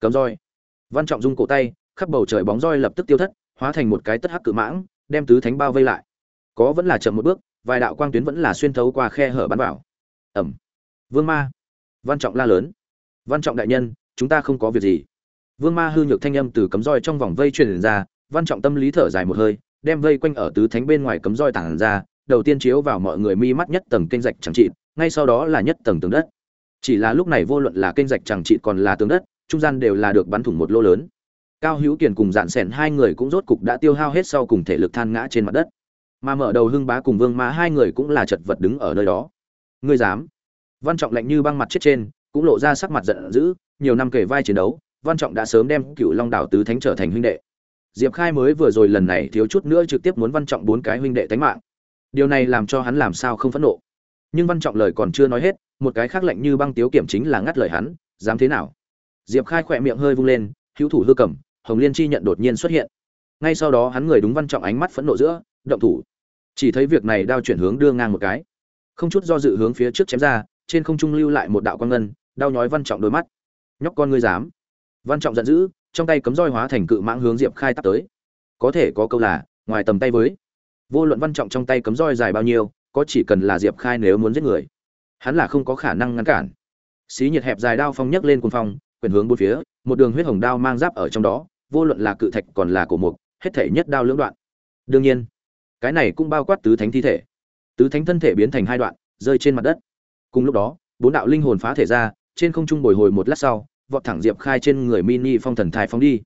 Cấm roi. Văn trọng dung cổ tay, khắp bầu trời bóng roi lập tức tiêu thất, hóa thành một cái tất hắc cự mãng, đem tứ thánh bao vây lại. Có vẫn là chậm một bước, vài đạo quang tuyến vẫn là xuyên thấu qua khe hở bắn vào. Ẩm. Vương ma. Văn trọng la lớn. Văn trọng đại nhân, chúng ta không có việc gì. Vương ma hư nhược thanh âm từ cấm roi trong vòng vây truyền ra, văn trọng tâm lý thở dài một hơi, đem vây quanh ở tứ thánh bên ngoài cấm roi tản ra, đầu tiên chiếu vào mọi người mi mắt nhất tầng kênh rạch chẳng trị ngay sau đó là nhất tầng tường đất chỉ là lúc này vô luận là kênh rạch chẳng trị còn là tướng đất, trung gian đều là được bắn thủng một lô lớn. Cao hữu kiền cùng dạn sẻn hai người cũng rốt cục đã tiêu hao hết sau cùng thể lực than ngã trên mặt đất. Mà mở đầu hưng bá cùng vương mã hai người cũng là chật vật đứng ở nơi đó. Ngươi dám? Văn trọng lạnh như băng mặt chết trên, cũng lộ ra sắc mặt giận dữ, nhiều năm kể vai chiến đấu, văn trọng đã sớm đem cựu long đảo tứ thánh trở thành huynh đệ. Diệp khai mới vừa rồi lần này thiếu chút nữa trực tiếp muốn văn trọng bốn cái huynh đệ tánh mạng. Điều này làm cho hắn làm sao không phẫn nộ. Nhưng văn trọng lời còn chưa nói hết một cái khác lạnh như băng tiếu kiểm chính là ngắt lời hắn, dám thế nào? Diệp khai khỏe miệng hơi vung lên, hữu thủ hư cầm, hồng liên chi nhận đột nhiên xuất hiện. Ngay sau đó hắn người đúng văn trọng ánh mắt phẫn nộ giữa, động thủ. Chỉ thấy việc này đao chuyển hướng đưa ngang một cái. Không chút do dự hướng phía trước chém ra, trên không trung lưu lại một đạo quan ngân, đau nhói văn trọng đôi mắt. Nhóc con ngươi dám. Văn trọng giận dữ, trong tay cấm roi hóa thành cự mãng hướng diệp khai tắt tới. Có thể có câu là, ngoài tầm tay với. Vô luận văn trọng trong tay cấm roi dài bao nhiêu, có chỉ cần là diệp khai nếu muốn giết người hắn là không có khả năng ngăn cản. Xí nhiệt hẹp dài đao phong nhấc lên cuồng phong, quyền hướng bốn phía, một đường huyết hồng đao mang giáp ở trong đó, vô luận là cự thạch còn là cổ mục, hết thể nhất đao lưỡng đoạn. Đương nhiên, cái này cũng bao quát tứ thánh thi thể. Tứ thánh thân thể biến thành hai đoạn, rơi trên mặt đất. Cùng lúc đó, bốn đạo linh hồn phá thể ra, trên không trung bồi hồi một lát sau, vọt thẳng diệp khai trên người mini phong thần thai phóng đi.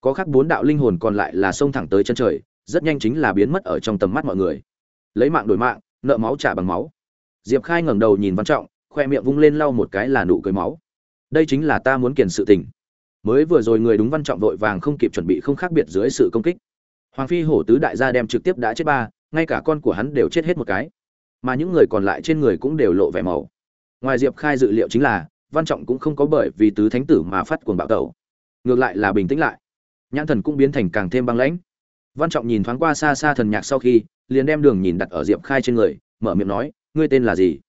Có khác bốn đạo linh hồn còn lại là xông thẳng tới chân trời, rất nhanh chính là biến mất ở trong tầm mắt mọi người. Lấy mạng đổi mạng, nợ máu trả bằng máu diệp khai ngẩng đầu nhìn văn trọng, khoe miệng vung lên lau một cái là nụ cười máu. Đây chính là ta muốn kiền sự tình. Mới vừa rồi người đúng văn trọng vội vàng không kịp chuẩn bị không khác biệt dưới sự công kích. Hoàng phi hổ tứ đại gia đem trực tiếp đã chết ba, ngay cả con của hắn đều chết hết một cái. Mà những người còn lại trên người cũng đều lộ vẻ màu. Ngoài diệp khai dự liệu chính là, văn trọng cũng không có bởi vì tứ thánh tử mà phát cuồng bạo tẩu. Ngược lại là bình tĩnh lại. Nhãn thần cũng biến thành càng thêm băng lãnh. Văn trọng nhìn thoáng qua xa xa thần nhạc sau khi, liền đem đường nhìn đặt ở diệp khai trên người, mở miệng nói ngươi tên là gì?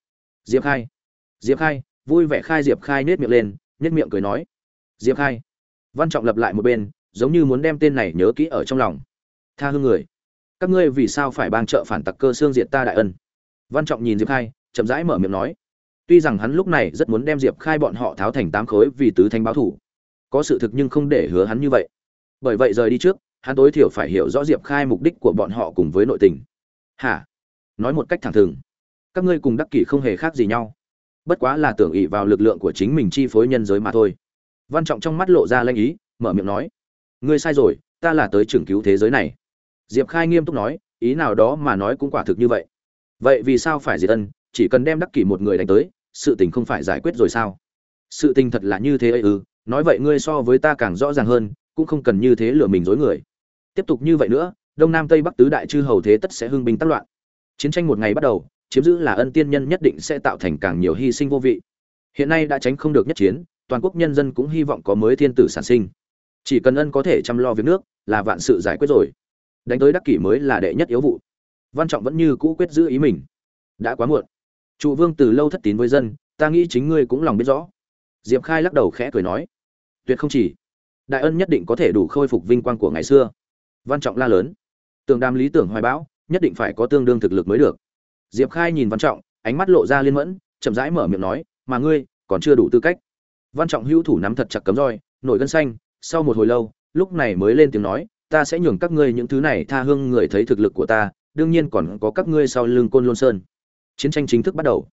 Diệp khai. Diệp khai, vui vẻ khai diệp khai nết miệng lên nết miệng cười nói. Diệp khai. Văn trọng lập lại một bên, giống như muốn đem tên này nhớ kỹ ở trong lòng. Tha hương người. Các ngươi vì sao phải bang trợ phản tặc cơ xương diệt ta đại ân? Văn trọng nhìn diệp khai, chậm rãi mở miệng nói. Tuy rằng hắn lúc này rất muốn đem diệp khai bọn họ tháo thành tám khối vì tứ thanh báo thủ. Có sự thực nhưng không để hứa hắn như vậy. Bởi vậy rời đi trước, hắn tối thiểu phải hiểu rõ diệp khai mục đích của bọn họ cùng với nội tình. Hả? Nói một cách thẳng thừng các ngươi cùng đắc kỷ không hề khác gì nhau. Bất quá là tưởng ỷ vào lực lượng của chính mình chi phối nhân giới mà thôi. Văn trọng trong mắt lộ ra lanh ý, mở miệng nói, ngươi sai rồi, ta là tới trưởng cứu thế giới này. Diệp khai nghiêm túc nói, ý nào đó mà nói cũng quả thực như vậy. Vậy vì sao phải diệt ân, chỉ cần đem đắc kỷ một người đánh tới, sự tình không phải giải quyết rồi sao? Sự tình thật là như thế ấy ư, nói vậy ngươi so với ta càng rõ ràng hơn, cũng không cần như thế lừa mình dối người. Tiếp tục như vậy nữa, đông nam tây bắc tứ đại chư hầu thế tất sẽ hưng binh tác loạn. Chiến tranh một ngày bắt đầu chiếm giữ là ân tiên nhân nhất định sẽ tạo thành càng nhiều hy sinh vô vị. Hiện nay đã tránh không được nhất chiến, toàn quốc nhân dân cũng hy vọng có mới thiên tử sản sinh. Chỉ cần ân có thể chăm lo việc nước, là vạn sự giải quyết rồi. Đánh tới đắc kỷ mới là đệ nhất yếu vụ. Văn trọng vẫn như cũ quyết giữ ý mình. Đã quá muộn. Trụ vương từ lâu thất tín với dân, ta nghĩ chính ngươi cũng lòng biết rõ. Diệp khai lắc đầu khẽ cười nói, tuyệt không chỉ. Đại ân nhất định có thể đủ khôi phục vinh quang của ngày xưa. Văn trọng la lớn, tường đam lý tưởng hoài bão, nhất định phải có tương đương thực lực mới được diệp khai nhìn văn trọng, ánh mắt lộ ra liên mẫn, chậm rãi mở miệng nói, mà ngươi, còn chưa đủ tư cách. Văn trọng hữu thủ nắm thật chặt cấm roi, nổi gân xanh, sau một hồi lâu, lúc này mới lên tiếng nói, ta sẽ nhường các ngươi những thứ này tha hương người thấy thực lực của ta, đương nhiên còn có các ngươi sau lưng côn lôn sơn. Chiến tranh chính thức bắt đầu.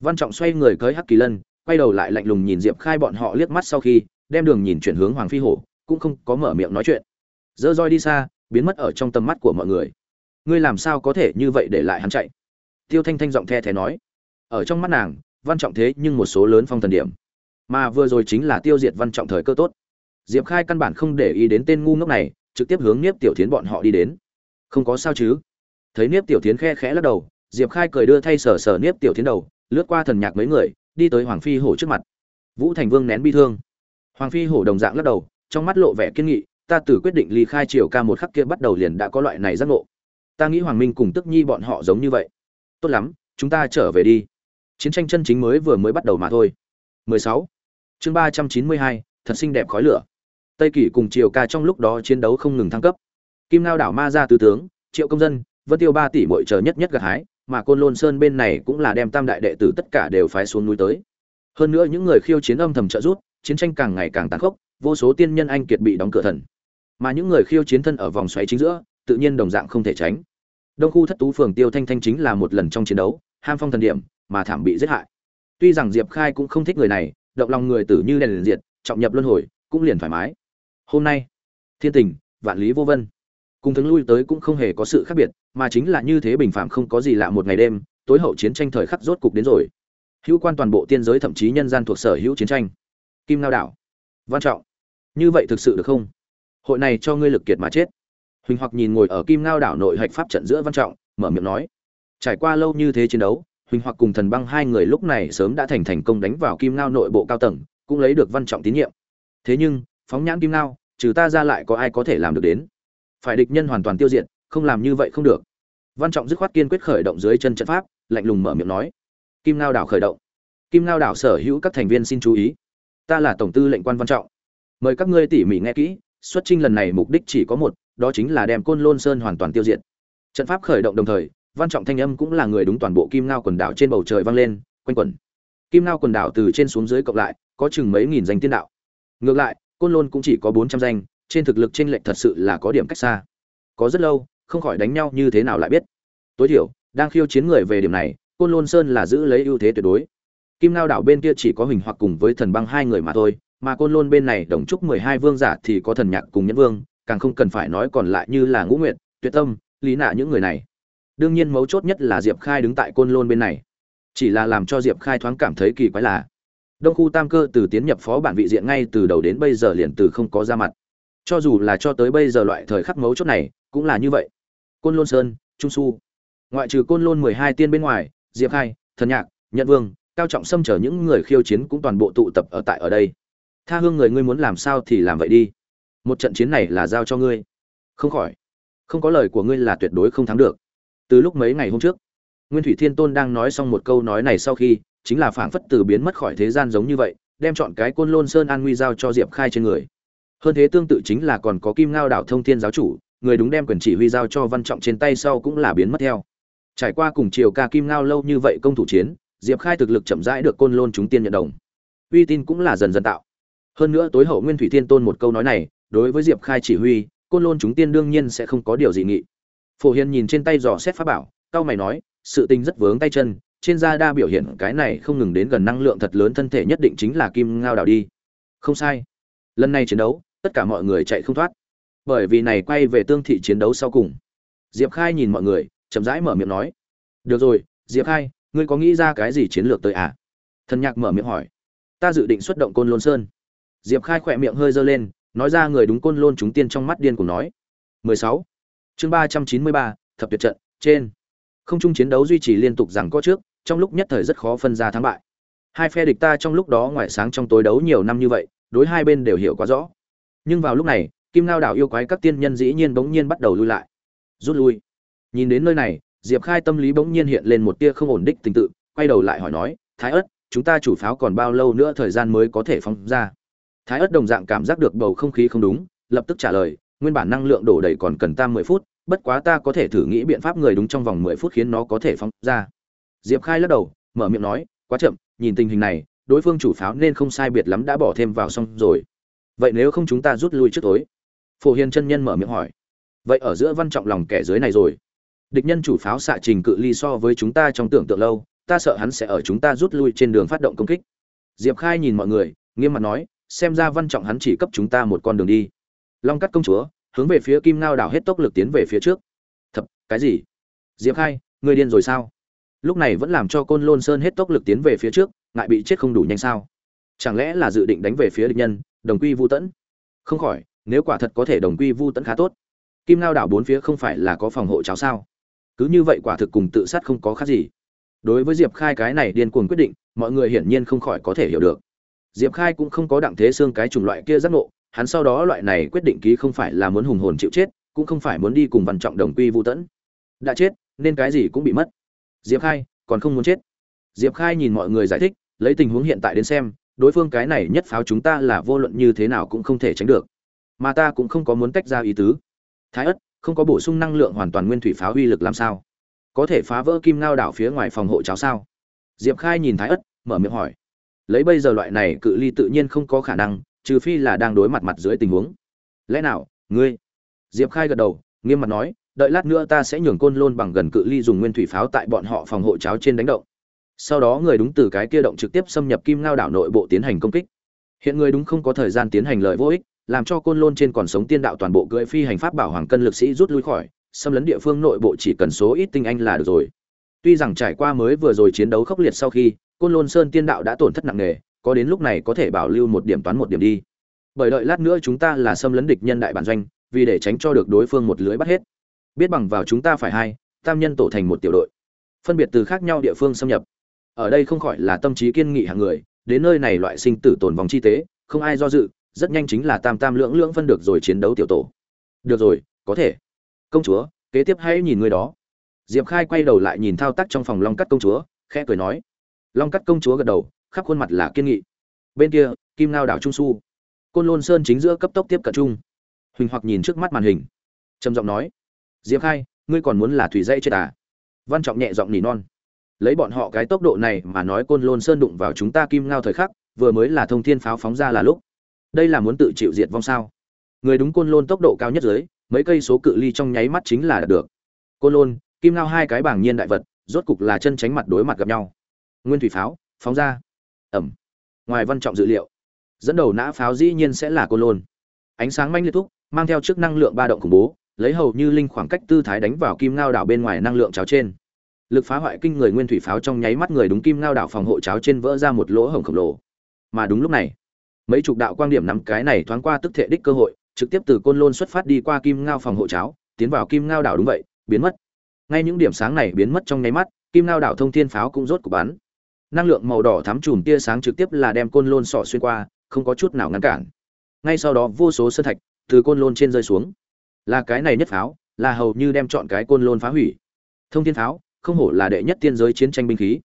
Văn trọng xoay người cưới hắc kỳ lân, quay đầu lại lạnh lùng nhìn diệp khai bọn họ liếc mắt sau khi, đem đường nhìn chuyển hướng hoàng phi hổ, cũng không có mở miệng nói chuyện. Dơ roi đi xa, biến mất ở trong tầm mắt của mọi người. Ngươi làm sao có thể như vậy để lại hắn chạy? Tiêu thanh thanh giọng the thé nói. Ở trong mắt nàng, văn trọng thế nhưng một số lớn phong thần điểm. Mà vừa rồi chính là tiêu diệt văn trọng thời cơ tốt. Diệp khai căn bản không để ý đến tên ngu ngốc này, trực tiếp hướng niếp tiểu Thiến bọn họ đi đến. Không có sao chứ? Thấy niếp tiểu Thiến khe khẽ lắc đầu, diệp khai cười đưa thay sờ sờ niếp tiểu Thiến đầu, lướt qua thần nhạc mấy người, đi tới hoàng phi hổ trước mặt. Vũ thành vương nén bi thương. Hoàng phi hổ đồng dạng lắc đầu, trong mắt lộ vẻ kiên nghị, ta từ quyết định ly khai triều ca một khắc kia bắt đầu liền đã có loại này giác ngộ. Ta nghĩ hoàng minh cùng tức nhi bọn họ giống như vậy tốt lắm chúng ta trở về đi. Chiến tranh chân chính mới vừa mới bắt đầu mà thôi. 16. chương 392, thật xinh đẹp khói lửa. Tây kỷ cùng triều ca trong lúc đó chiến đấu không ngừng thăng cấp. Kim lao đảo ma ra tứ tướng triệu công dân vân tiêu ba tỷ mỗi chờ nhất nhất gặt hái mà côn lôn sơn bên này cũng là đem tam đại đệ tử tất cả đều phái xuống núi tới. Hơn nữa những người khiêu chiến âm thầm trợ rút chiến tranh càng ngày càng tàn khốc vô số tiên nhân anh kiệt bị đóng cửa thần. Mà những người khiêu chiến thân ở vòng xoáy chính giữa tự nhiên đồng dạng không thể tránh đông khu thất tú phường tiêu thanh thanh chính là một lần trong chiến đấu, ham phong thần điểm, mà thảm bị giết hại. Tuy rằng diệp khai cũng không thích người này, động lòng người tử như đèn liền diệt, trọng nhập luân hồi, cũng liền thoải mái. Hôm nay, thiên tình, vạn lý vô vân. Cùng thứng lui tới cũng không hề có sự khác biệt, mà chính là như thế bình phạm không có gì lạ một ngày đêm, tối hậu chiến tranh thời khắc rốt cục đến rồi. Hữu quan toàn bộ tiên giới thậm chí nhân gian thuộc sở hữu chiến tranh. Kim lao đảo, văn trọng, như vậy thực sự được không? Hội này cho ngươi lực kiệt mà chết huỳnh hoặc nhìn ngồi ở kim ngao đảo nội hạch pháp trận giữa văn trọng, mở miệng nói, trải qua lâu như thế chiến đấu, huỳnh hoặc cùng thần băng hai người lúc này sớm đã thành thành công đánh vào kim ngao nội bộ cao tầng, cũng lấy được văn trọng tín nhiệm. Thế nhưng, phóng nhãn kim ngao, trừ ta ra lại có ai có thể làm được đến? Phải địch nhân hoàn toàn tiêu diệt, không làm như vậy không được. Văn trọng dứt khoát kiên quyết khởi động dưới chân trận pháp, lạnh lùng mở miệng nói, kim ngao đảo khởi động. Kim ngao đảo sở hữu các thành viên xin chú ý. Ta là tổng tư lệnh quan văn trọng. Mời các ngươi tỉ mỉ nghe kỹ xuất trinh lần này mục đích chỉ có một, đó chính là đem côn lôn sơn hoàn toàn tiêu diệt. Trận pháp khởi động đồng thời, văn trọng thanh âm cũng là người đúng toàn bộ kim ngao quần đảo trên bầu trời vang lên, quanh quẩn. Kim ngao quần đảo từ trên xuống dưới cộng lại, có chừng mấy nghìn danh tiên đạo. Ngược lại, côn lôn cũng chỉ có bốn trăm danh, trên thực lực trên lệch thật sự là có điểm cách xa. Có rất lâu, không khỏi đánh nhau như thế nào lại biết. Tối thiểu, đang khiêu chiến người về điểm này, côn lôn sơn là giữ lấy ưu thế tuyệt đối. Kim ngao đảo bên kia chỉ có hình hoặc cùng với thần băng hai người mà thôi mà côn lôn bên này đồng trúc mười hai vương giả thì có thần nhạc cùng nhân vương, càng không cần phải nói còn lại như là ngũ nguyện tuyệt tâm, lý nạ những người này. Đương nhiên mấu chốt nhất là diệp khai đứng tại côn lôn bên này. Chỉ là làm cho diệp khai thoáng cảm thấy kỳ quái là, đông khu tam cơ từ tiến nhập phó bản vị diện ngay từ đầu đến bây giờ liền từ không có ra mặt. Cho dù là cho tới bây giờ loại thời khắc mấu chốt này, cũng là như vậy. Côn lôn sơn, trung su. Ngoại trừ côn lôn mười hai tiên bên ngoài, diệp khai, thần nhạc nhận vương, cao trọng xâm trở những người khiêu chiến cũng toàn bộ tụ tập ở tại ở đây tha hương người ngươi muốn làm sao thì làm vậy đi. Một trận chiến này là giao cho ngươi. Không khỏi. Không có lời của ngươi là tuyệt đối không thắng được. Từ lúc mấy ngày hôm trước, nguyên thủy thiên tôn đang nói xong một câu nói này sau khi, chính là phảng phất từ biến mất khỏi thế gian giống như vậy, đem chọn cái côn lôn sơn an nguy giao cho diệp khai trên người. Hơn thế tương tự chính là còn có kim ngao đảo thông thiên giáo chủ, người đúng đem quyền chỉ huy giao cho văn trọng trên tay sau cũng là biến mất theo. Trải qua cùng chiều ca kim ngao lâu như vậy công thủ chiến, diệp khai thực lực chậm rãi được côn lôn chúng tiên nhận đồng. Uy tin cũng là dần dần tạo hơn nữa tối hậu nguyên thủy thiên tôn một câu nói này, đối với diệp khai chỉ huy, côn lôn chúng tiên đương nhiên sẽ không có điều gì nghị. Phổ hiền nhìn trên tay dò xét pháp bảo cao mày nói, sự tình rất vướng tay chân, trên da đa biểu hiện cái này không ngừng đến gần năng lượng thật lớn thân thể nhất định chính là kim ngao đảo đi. Không sai. Lần này chiến đấu, tất cả mọi người chạy không thoát. Bởi vì này quay về tương thị chiến đấu sau cùng. Diệp khai nhìn mọi người, chậm rãi mở miệng nói, được rồi, diệp khai, ngươi có nghĩ ra cái gì chiến lược tới à? Thần nhạc mở miệng hỏi, ta dự định xuất động côn lôn sơn diệp khai khỏe miệng hơi giơ lên nói ra người đúng côn lôn chúng tiên trong mắt điên cùng nói. 16. chương 393, thập tuyệt trận trên. Không trung chiến đấu duy trì liên tục rằng có trước trong lúc nhất thời rất khó phân ra thắng bại. Hai phe địch ta trong lúc đó ngoại sáng trong tối đấu nhiều năm như vậy đối hai bên đều hiểu quá rõ. Nhưng vào lúc này kim lao đảo yêu quái các tiên nhân dĩ nhiên bỗng nhiên bắt đầu lui lại. Rút lui. Nhìn đến nơi này diệp khai tâm lý bỗng nhiên hiện lên một tia không ổn định tình tự quay đầu lại hỏi nói thái ất chúng ta chủ pháo còn bao lâu nữa thời gian mới có thể phóng ra? Thái ất đồng dạng cảm giác được bầu không khí không đúng, lập tức trả lời, nguyên bản năng lượng đổ đầy còn cần ta mười phút, bất quá ta có thể thử nghĩ biện pháp người đúng trong vòng mười phút khiến nó có thể phóng ra. Diệp khai lắc đầu, mở miệng nói, quá chậm, nhìn tình hình này, đối phương chủ pháo nên không sai biệt lắm đã bỏ thêm vào xong rồi. Vậy nếu không chúng ta rút lui trước tối? Phổ hiền chân nhân mở miệng hỏi. Vậy ở giữa văn trọng lòng kẻ dưới này rồi. Địch nhân chủ pháo xạ trình cự ly so với chúng ta trong tưởng tượng lâu, ta sợ hắn sẽ ở chúng ta rút lui trên đường phát động công kích. Diệp khai nhìn mọi người, nghiêm mặt nói xem ra văn trọng hắn chỉ cấp chúng ta một con đường đi. Long cắt công chúa, hướng về phía kim ngao đảo hết tốc lực tiến về phía trước. Thập, cái gì? Diệp khai, người điên rồi sao? Lúc này vẫn làm cho côn lôn sơn hết tốc lực tiến về phía trước, ngại bị chết không đủ nhanh sao? Chẳng lẽ là dự định đánh về phía địch nhân, đồng quy vu tẫn không khỏi, nếu quả thật có thể đồng quy vu tẫn khá tốt. Kim ngao đảo bốn phía không phải là có phòng hộ cháo sao? Cứ như vậy quả thực cùng tự sát không có khác gì. Đối với diệp khai cái này điên cuồng quyết định, mọi người hiển nhiên không khỏi có thể hiểu được diệp khai cũng không có đặng thế xương cái chủng loại kia giác ngộ, hắn sau đó loại này quyết định ký không phải là muốn hùng hồn chịu chết, cũng không phải muốn đi cùng văn trọng đồng quy vu tẫn. Đã chết, nên cái gì cũng bị mất. Diệp khai, còn không muốn chết. Diệp khai nhìn mọi người giải thích, lấy tình huống hiện tại đến xem, đối phương cái này nhất pháo chúng ta là vô luận như thế nào cũng không thể tránh được. Mà ta cũng không có muốn tách ra ý tứ. Thái ất, không có bổ sung năng lượng hoàn toàn nguyên thủy pháo uy lực làm sao? Có thể phá vỡ kim ngao đảo phía ngoài phòng hộ cháo sao? Diệp khai nhìn thái ất, mở miệng hỏi lấy bây giờ loại này cự ly tự nhiên không có khả năng, trừ phi là đang đối mặt mặt dưới tình huống. Lẽ nào, ngươi? Diệp khai gật đầu, nghiêm mặt nói, đợi lát nữa ta sẽ nhường côn lôn bằng gần cự ly dùng nguyên thủy pháo tại bọn họ phòng hộ cháo trên đánh động. Sau đó người đúng từ cái kia động trực tiếp xâm nhập kim ngao đảo nội bộ tiến hành công kích. Hiện người đúng không có thời gian tiến hành lợi vô ích, làm cho côn lôn trên còn sống tiên đạo toàn bộ cưỡi phi hành pháp bảo hoàng cân lực sĩ rút lui khỏi, xâm lấn địa phương nội bộ chỉ cần số ít tinh anh là được rồi. Tuy rằng trải qua mới vừa rồi chiến đấu khốc liệt sau khi côn lôn sơn tiên đạo đã tổn thất nặng nề, có đến lúc này có thể bảo lưu một điểm toán một điểm đi. Bởi đợi lát nữa chúng ta là xâm lấn địch nhân đại bản doanh, vì để tránh cho được đối phương một lưới bắt hết. Biết bằng vào chúng ta phải hai, tam nhân tổ thành một tiểu đội. Phân biệt từ khác nhau địa phương xâm nhập. Ở đây không khỏi là tâm trí kiên nghị hàng người, đến nơi này loại sinh tử tồn vòng chi tế, không ai do dự, rất nhanh chính là tam tam lưỡng lưỡng phân được rồi chiến đấu tiểu tổ. Được rồi, có thể. Công chúa, kế tiếp hãy nhìn người đó. Diệp khai quay đầu lại nhìn thao tác trong phòng long cắt công chúa, khẽ cười nói long cắt công chúa gật đầu, khắp khuôn mặt là kiên nghị. Bên kia, kim ngao đảo trung su. Côn lôn sơn chính giữa cấp tốc tiếp cận trung huỳnh hoặc nhìn trước mắt màn hình, trầm giọng nói, diệp khai, ngươi còn muốn là thủy dây chết à? Văn trọng nhẹ giọng nỉ non. Lấy bọn họ cái tốc độ này mà nói côn lôn sơn đụng vào chúng ta kim ngao thời khắc, vừa mới là thông thiên pháo phóng ra là lúc. Đây là muốn tự chịu diệt vong sao? Người đúng côn lôn tốc độ cao nhất dưới, mấy cây số cự ly trong nháy mắt chính là đạt được. Côn lôn, kim ngao hai cái bảng nhiên đại vật, rốt cục là chân tránh mặt đối mặt gặp nhau nguyên thủy pháo, phóng ra. Ẩm. Ngoài văn trọng dự liệu, dẫn đầu nã pháo dĩ nhiên sẽ là côn lôn. Ánh sáng manh liệt thúc, mang theo chức năng lượng ba động khủng bố, lấy hầu như linh khoảng cách tư thái đánh vào kim ngao đảo bên ngoài năng lượng cháo trên. Lực phá hoại kinh người nguyên thủy pháo trong nháy mắt người đúng kim ngao đảo phòng hộ cháo trên vỡ ra một lỗ hổng khổng lồ. Mà đúng lúc này, mấy chục đạo quang điểm nắm cái này thoáng qua tức thể đích cơ hội, trực tiếp từ côn lôn xuất phát đi qua kim ngao phòng hộ cháo, tiến vào kim ngao đảo đúng vậy, biến mất. Ngay những điểm sáng này biến mất trong nháy mắt, kim ngao đảo thông thiên pháo cũng rốt của bắn năng lượng màu đỏ thắm chùm tia sáng trực tiếp là đem côn lôn sọ xuyên qua, không có chút nào ngăn cản. Ngay sau đó vô số sơn thạch từ côn lôn trên rơi xuống. Là cái này nhất pháo, là hầu như đem chọn cái côn lôn phá hủy. Thông thiên pháo, không hổ là đệ nhất tiên giới chiến tranh binh khí.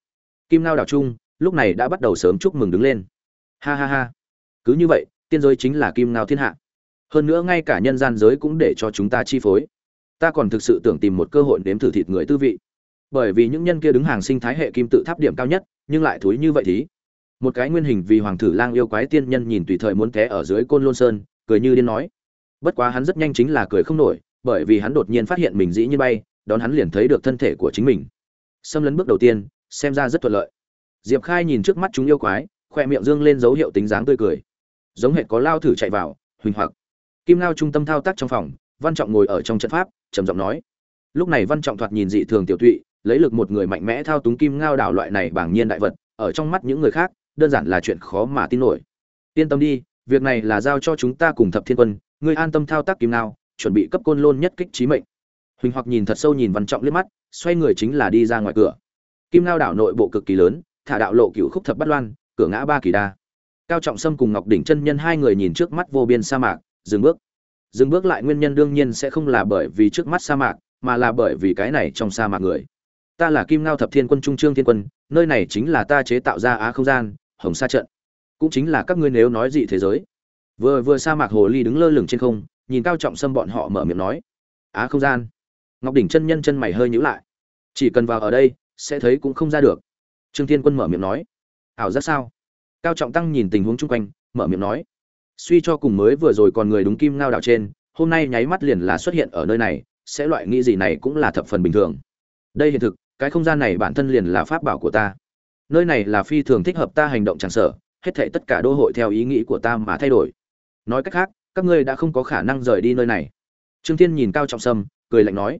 Kim lao đảo trung, lúc này đã bắt đầu sớm chúc mừng đứng lên. Ha ha ha. Cứ như vậy, tiên giới chính là kim ngao thiên hạ. Hơn nữa ngay cả nhân gian giới cũng để cho chúng ta chi phối. Ta còn thực sự tưởng tìm một cơ hội nếm thử thịt người tư vị bởi vì những nhân kia đứng hàng sinh thái hệ kim tự tháp điểm cao nhất, nhưng lại thúi như vậy thì. Một cái nguyên hình vì hoàng thử lang yêu quái tiên nhân nhìn tùy thời muốn té ở dưới côn lôn sơn, cười như điên nói. Bất quá hắn rất nhanh chính là cười không nổi, bởi vì hắn đột nhiên phát hiện mình dĩ như bay, đón hắn liền thấy được thân thể của chính mình. Xâm lấn bước đầu tiên, xem ra rất thuận lợi. Diệp khai nhìn trước mắt chúng yêu quái, khoe miệng dương lên dấu hiệu tính dáng tươi cười. Giống hệt có lao thử chạy vào, huỳnh hoặc. Kim lao trung tâm thao tác trong phòng, văn trọng ngồi ở trong trận pháp, trầm giọng nói. Lúc này văn trọng thoạt nhìn dị thường tiểu tụy lấy lực một người mạnh mẽ thao túng kim ngao đảo loại này bảng nhiên đại vật, ở trong mắt những người khác, đơn giản là chuyện khó mà tin nổi. Yên tâm đi, việc này là giao cho chúng ta cùng thập thiên quân, ngươi an tâm thao tác kim ngao, chuẩn bị cấp côn lôn nhất kích trí mệnh. Huỳnh hoặc nhìn thật sâu nhìn văn trọng liếc mắt, xoay người chính là đi ra ngoài cửa. Kim ngao đảo nội bộ cực kỳ lớn, thả đạo lộ cựu khúc thập bát loan, cửa ngã ba kỳ đa. Cao trọng sâm cùng ngọc đỉnh chân nhân hai người nhìn trước mắt vô biên sa mạc, dừng bước. Dừng bước lại nguyên nhân đương nhiên sẽ không là bởi vì trước mắt sa mạc, mà là bởi vì cái này trong sa mạc người ta là kim ngao thập thiên quân trung trương thiên quân, nơi này chính là ta chế tạo ra á không gian, hồng sa trận. Cũng chính là các ngươi nếu nói gì thế giới. Vừa vừa sa mạc hồ ly đứng lơ lửng trên không, nhìn cao trọng sâm bọn họ mở miệng nói. Á không gian. Ngọc đỉnh chân nhân chân mày hơi nhíu lại. Chỉ cần vào ở đây, sẽ thấy cũng không ra được. Trương thiên quân mở miệng nói. Ảo giác sao? Cao trọng tăng nhìn tình huống chung quanh, mở miệng nói. Suy cho cùng mới vừa rồi còn người đúng kim ngao đảo trên, hôm nay nháy mắt liền là xuất hiện ở nơi này, sẽ loại nghĩ gì này cũng là thập phần bình thường. Đây hiện thực cái không gian này bản thân liền là pháp bảo của ta. Nơi này là phi thường thích hợp ta hành động chẳng sở hết thảy tất cả đô hội theo ý nghĩ của ta mà thay đổi. Nói cách khác, các ngươi đã không có khả năng rời đi nơi này. Trương thiên nhìn cao trọng sâm, cười lạnh nói,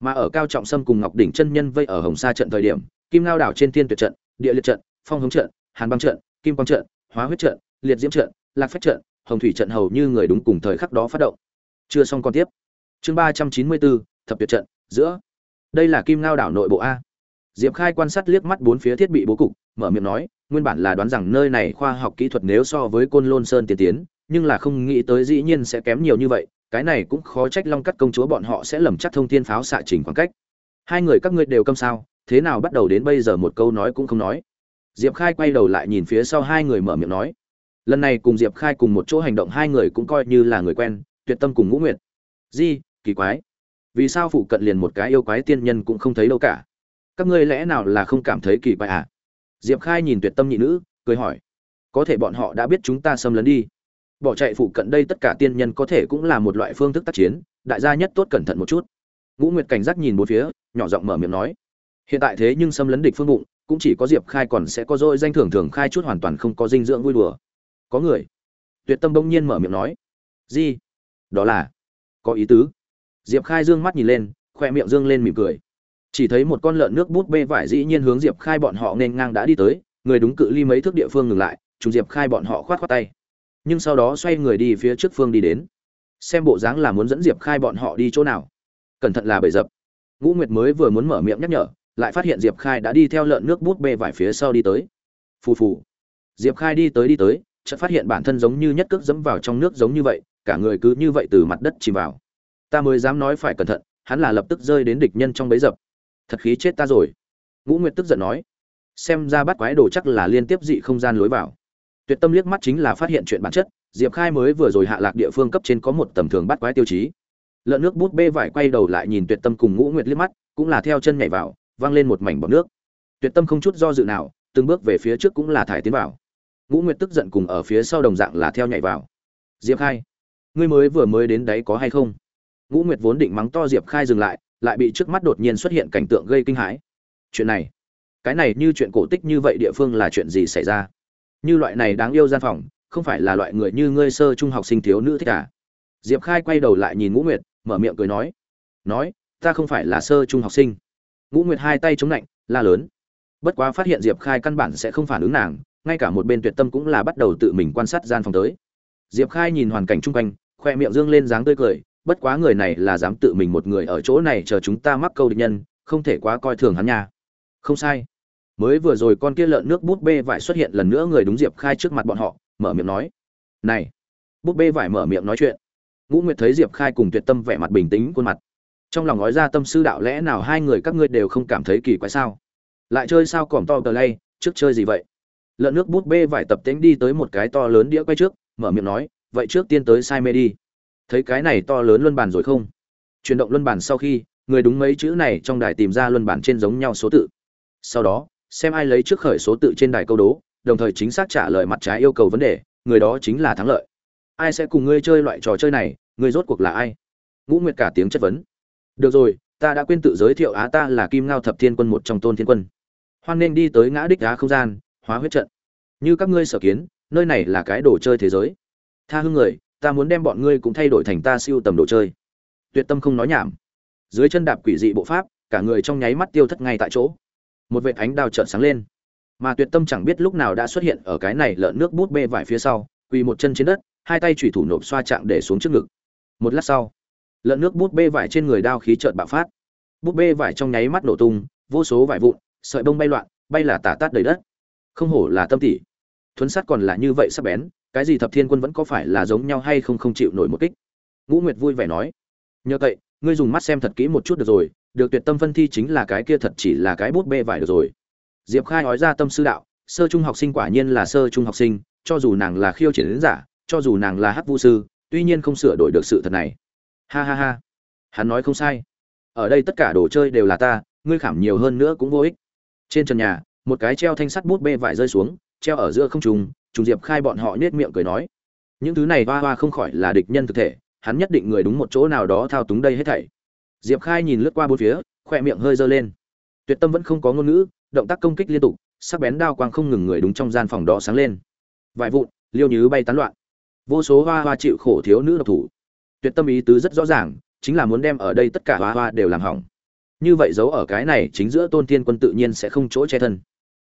mà ở cao trọng sâm cùng ngọc đỉnh chân nhân vây ở hồng sa trận thời điểm, kim lao đảo trên thiên tuyệt trận, địa liệt trận, phong hống trận, hàn băng trận, kim quang trận, hóa huyết trận, liệt diễm trận, lạc phách trận, hồng thủy trận hầu như người đúng cùng thời khắc đó phát động. Chưa xong còn tiếp. Chương ba trăm chín mươi bốn, thập tuyệt trận, giữa đây là kim ngao đảo nội bộ a diệp khai quan sát liếc mắt bốn phía thiết bị bố cục mở miệng nói nguyên bản là đoán rằng nơi này khoa học kỹ thuật nếu so với côn lôn sơn tiên tiến nhưng là không nghĩ tới dĩ nhiên sẽ kém nhiều như vậy cái này cũng khó trách long cắt công chúa bọn họ sẽ lầm chắc thông tin pháo xạ trình khoảng cách hai người các ngươi đều câm sao thế nào bắt đầu đến bây giờ một câu nói cũng không nói diệp khai quay đầu lại nhìn phía sau hai người mở miệng nói lần này cùng diệp khai cùng một chỗ hành động hai người cũng coi như là người quen tuyệt tâm cùng ngũ nguyệt di kỳ quái vì sao phụ cận liền một cái yêu quái tiên nhân cũng không thấy đâu cả? Các ngươi lẽ nào là không cảm thấy kỳ quái à? Diệp khai nhìn tuyệt tâm nhị nữ, cười hỏi. Có thể bọn họ đã biết chúng ta xâm lấn đi. Bỏ chạy phụ cận đây tất cả tiên nhân có thể cũng là một loại phương thức tác chiến, đại gia nhất tốt cẩn thận một chút. Ngũ nguyệt cảnh giác nhìn bốn phía, nhỏ giọng mở miệng nói. Hiện tại thế nhưng xâm lấn địch phương bụng, cũng chỉ có diệp khai còn sẽ có dôi danh thưởng thường khai chút hoàn toàn không có dinh dưỡng vui đùa. Có người. Tuyệt tâm bỗng nhiên mở miệng nói. Gì? Đó là, có ý tứ diệp khai dương mắt nhìn lên, khoe miệng dương lên mỉm cười. Chỉ thấy một con lợn nước bút bê vải dĩ nhiên hướng diệp khai bọn họ nên ngang đã đi tới, người đúng cự ly mấy thước địa phương ngừng lại, chúng diệp khai bọn họ khoát khoát tay. Nhưng sau đó xoay người đi phía trước phương đi đến. Xem bộ dáng là muốn dẫn diệp khai bọn họ đi chỗ nào. Cẩn thận là bầy dập. Ngũ nguyệt mới vừa muốn mở miệng nhắc nhở, lại phát hiện diệp khai đã đi theo lợn nước bút bê vải phía sau đi tới. Phù phù. Diệp khai đi tới đi tới, chợt phát hiện bản thân giống như nhất cước dẫm vào trong nước giống như vậy, cả người cứ như vậy từ mặt đất chìm vào ta mới dám nói phải cẩn thận, hắn là lập tức rơi đến địch nhân trong bấy dập. Thật khí chết ta rồi. Ngũ nguyệt tức giận nói. Xem ra bắt quái đồ chắc là liên tiếp dị không gian lối vào. Tuyệt tâm liếc mắt chính là phát hiện chuyện bản chất, diệp khai mới vừa rồi hạ lạc địa phương cấp trên có một tầm thường bắt quái tiêu chí. Lợn nước bút bê vải quay đầu lại nhìn tuyệt tâm cùng ngũ nguyệt liếc mắt, cũng là theo chân nhảy vào, văng lên một mảnh bọc nước. Tuyệt tâm không chút do dự nào, từng bước về phía trước cũng là thải tiến vào. Ngũ nguyệt tức giận cùng ở phía sau đồng dạng là theo nhảy vào. Diệp khai, ngươi mới vừa mới đến đấy có hay không? Ngũ nguyệt vốn định mắng to diệp khai dừng lại lại bị trước mắt đột nhiên xuất hiện cảnh tượng gây kinh hãi. Chuyện này, cái này như chuyện cổ tích như vậy địa phương là chuyện gì xảy ra? Như loại này đáng yêu gian phòng, không phải là loại người như ngươi sơ trung học sinh thiếu nữ thích à? Diệp khai quay đầu lại nhìn ngũ nguyệt, mở miệng cười nói nói, ta không phải là sơ trung học sinh. Ngũ nguyệt hai tay chống lạnh, la lớn, bất quá phát hiện diệp khai căn bản sẽ không phản ứng nàng, ngay cả một bên tuyệt tâm cũng là bắt đầu tự mình quan sát gian phòng tới. Diệp khai nhìn hoàn cảnh chung quanh, khoe miệng dương lên dáng tươi cười bất quá người này là dám tự mình một người ở chỗ này chờ chúng ta mắc câu địch nhân, không thể quá coi thường hắn nha. Không sai. Mới vừa rồi con kia lợn nước bút bê vải xuất hiện lần nữa người đúng diệp khai trước mặt bọn họ, mở miệng nói. Này. Bút bê vải mở miệng nói chuyện. Ngũ nguyệt thấy diệp khai cùng tuyệt tâm vẻ mặt bình tĩnh khuôn mặt. Trong lòng nói ra tâm sư đạo lẽ nào hai người các ngươi đều không cảm thấy kỳ quái sao? Lại chơi sao còm to tờ lay, trước chơi gì vậy? Lợn nước bút bê vải tập tính đi tới một cái to lớn đĩa quay trước, mở miệng nói, vậy trước tiên tới sai mê đi thấy cái này to lớn luân bàn rồi không? Chuyển động luân bàn sau khi, người đúng mấy chữ này trong đài tìm ra luân bàn trên giống nhau số tự. Sau đó, xem ai lấy trước khởi số tự trên đài câu đố, đồng thời chính xác trả lời mặt trái yêu cầu vấn đề, người đó chính là thắng lợi. Ai sẽ cùng ngươi chơi loại trò chơi này, ngươi rốt cuộc là ai? Ngũ nguyệt cả tiếng chất vấn. Được rồi, ta đã quên tự giới thiệu á ta là kim ngao thập thiên quân một trong tôn thiên quân. Hoan nên đi tới ngã đích đá không gian, hóa huyết trận. Như các ngươi sở kiến, nơi này là cái đồ chơi thế giới. Tha hương người ta muốn đem bọn ngươi cũng thay đổi thành ta siêu tầm đồ chơi. Tuyệt tâm không nói nhảm. Dưới chân đạp quỷ dị bộ pháp, cả người trong nháy mắt tiêu thất ngay tại chỗ. Một vệt ánh đao trợn sáng lên. Mà tuyệt tâm chẳng biết lúc nào đã xuất hiện ở cái này lợn nước bút bê vải phía sau, quỳ một chân trên đất, hai tay chủy thủ nộp xoa chạm để xuống trước ngực. Một lát sau, lợn nước bút bê vải trên người đao khí trợn bạo phát. Bút bê vải trong nháy mắt nổ tung, vô số vải vụn, sợi bông bay loạn, bay là tả tát đầy đất. Không hổ là tâm tỷ. Thuấn sát còn là như vậy sắp bén cái gì thập thiên quân vẫn có phải là giống nhau hay không không chịu nổi một kích? Ngũ nguyệt vui vẻ nói. Nhờ vậy, ngươi dùng mắt xem thật kỹ một chút được rồi, được tuyệt tâm phân thi chính là cái kia thật chỉ là cái bút bê vải được rồi. Diệp khai nói ra tâm sư đạo, sơ trung học sinh quả nhiên là sơ trung học sinh, cho dù nàng là khiêu triển đến giả, cho dù nàng là hát vu sư, tuy nhiên không sửa đổi được sự thật này. Ha ha ha. Hắn nói không sai. Ở đây tất cả đồ chơi đều là ta, ngươi khảm nhiều hơn nữa cũng vô ích. Trên trần nhà, một cái treo thanh sắt bút bê vải rơi xuống, treo ở giữa không trùng trùng diệp khai bọn họ nết miệng cười nói, những thứ này hoa hoa không khỏi là địch nhân thực thể, hắn nhất định người đúng một chỗ nào đó thao túng đây hết thảy. Diệp khai nhìn lướt qua bốn phía, khoe miệng hơi dơ lên. Tuyệt tâm vẫn không có ngôn ngữ, động tác công kích liên tục, sắc bén đao quang không ngừng người đúng trong gian phòng đó sáng lên. Vài vụn, liêu nhứ bay tán loạn. Vô số hoa hoa chịu khổ thiếu nữ độc thủ. Tuyệt tâm ý tứ rất rõ ràng, chính là muốn đem ở đây tất cả hoa hoa đều làm hỏng. Như vậy giấu ở cái này chính giữa tôn thiên quân tự nhiên sẽ không chỗ che thân.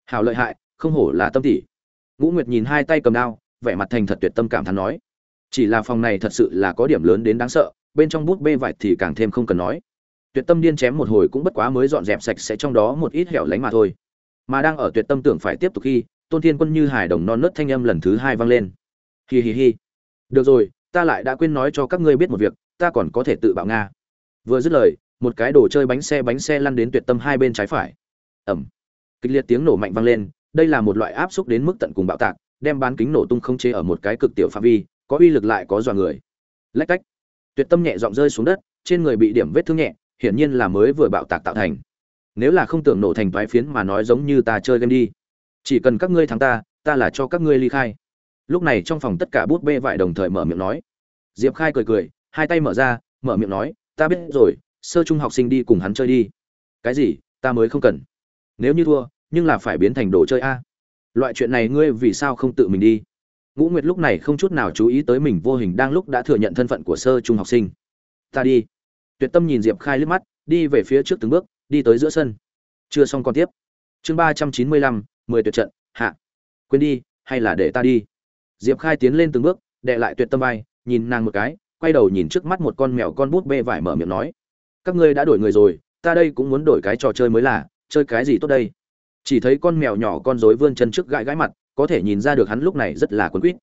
Hào lợi hại, không hổ là tâm tỷ ngũ nguyệt nhìn hai tay cầm đao, vẻ mặt thành thật tuyệt tâm cảm thán nói, chỉ là phòng này thật sự là có điểm lớn đến đáng sợ, bên trong bút bê vải thì càng thêm không cần nói. Tuyệt tâm điên chém một hồi cũng bất quá mới dọn dẹp sạch sẽ trong đó một ít hẻo lánh mà thôi. Mà đang ở tuyệt tâm tưởng phải tiếp tục khi, tôn thiên quân như Hải đồng non nớt thanh âm lần thứ hai vang lên. Hi hi hi. Được rồi, ta lại đã quên nói cho các ngươi biết một việc, ta còn có thể tự bạo nga. Vừa dứt lời, một cái đồ chơi bánh xe bánh xe lăn đến tuyệt tâm hai bên trái phải. Ẩm. Kịch liệt tiếng nổ mạnh vang lên đây là một loại áp xúc đến mức tận cùng bạo tạc, đem bán kính nổ tung không chế ở một cái cực tiểu phạm vi, có uy lực lại có dọa người. Lách cách. Tuyệt tâm nhẹ dọn rơi xuống đất, trên người bị điểm vết thương nhẹ, hiển nhiên là mới vừa bạo tạc tạo thành. Nếu là không tưởng nổ thành toái phiến mà nói giống như ta chơi game đi. Chỉ cần các ngươi thắng ta ta là cho các ngươi ly khai. Lúc này trong phòng tất cả bút bê vải đồng thời mở miệng nói. Diệp khai cười cười, hai tay mở ra, mở miệng nói, ta biết rồi, sơ trung học sinh đi cùng hắn chơi đi. Cái gì? Ta mới không cần. Nếu như thua nhưng là phải biến thành đồ chơi a. Loại chuyện này ngươi vì sao không tự mình đi? Ngũ nguyệt lúc này không chút nào chú ý tới mình, vô hình đang lúc đã thừa nhận thân phận của sơ trung học sinh. Ta đi. Tuyệt tâm nhìn diệp khai liếc mắt, đi về phía trước từng bước, đi tới giữa sân. Chưa xong còn tiếp. Chương ba trăm chín mươi lăm, mười tuyệt trận, hạ. Quên đi, hay là để ta đi? Diệp khai tiến lên từng bước đệ lại tuyệt tâm vai, nhìn nàng một cái, quay đầu nhìn trước mắt một con mèo con bút bê vải mở miệng nói. Các ngươi đã đổi người rồi, ta đây cũng muốn đổi cái trò chơi mới là, chơi cái gì tốt đây? Chỉ thấy con mèo nhỏ con rối vươn chân trước gãi gãi mặt, có thể nhìn ra được hắn lúc này rất là quấn quýt.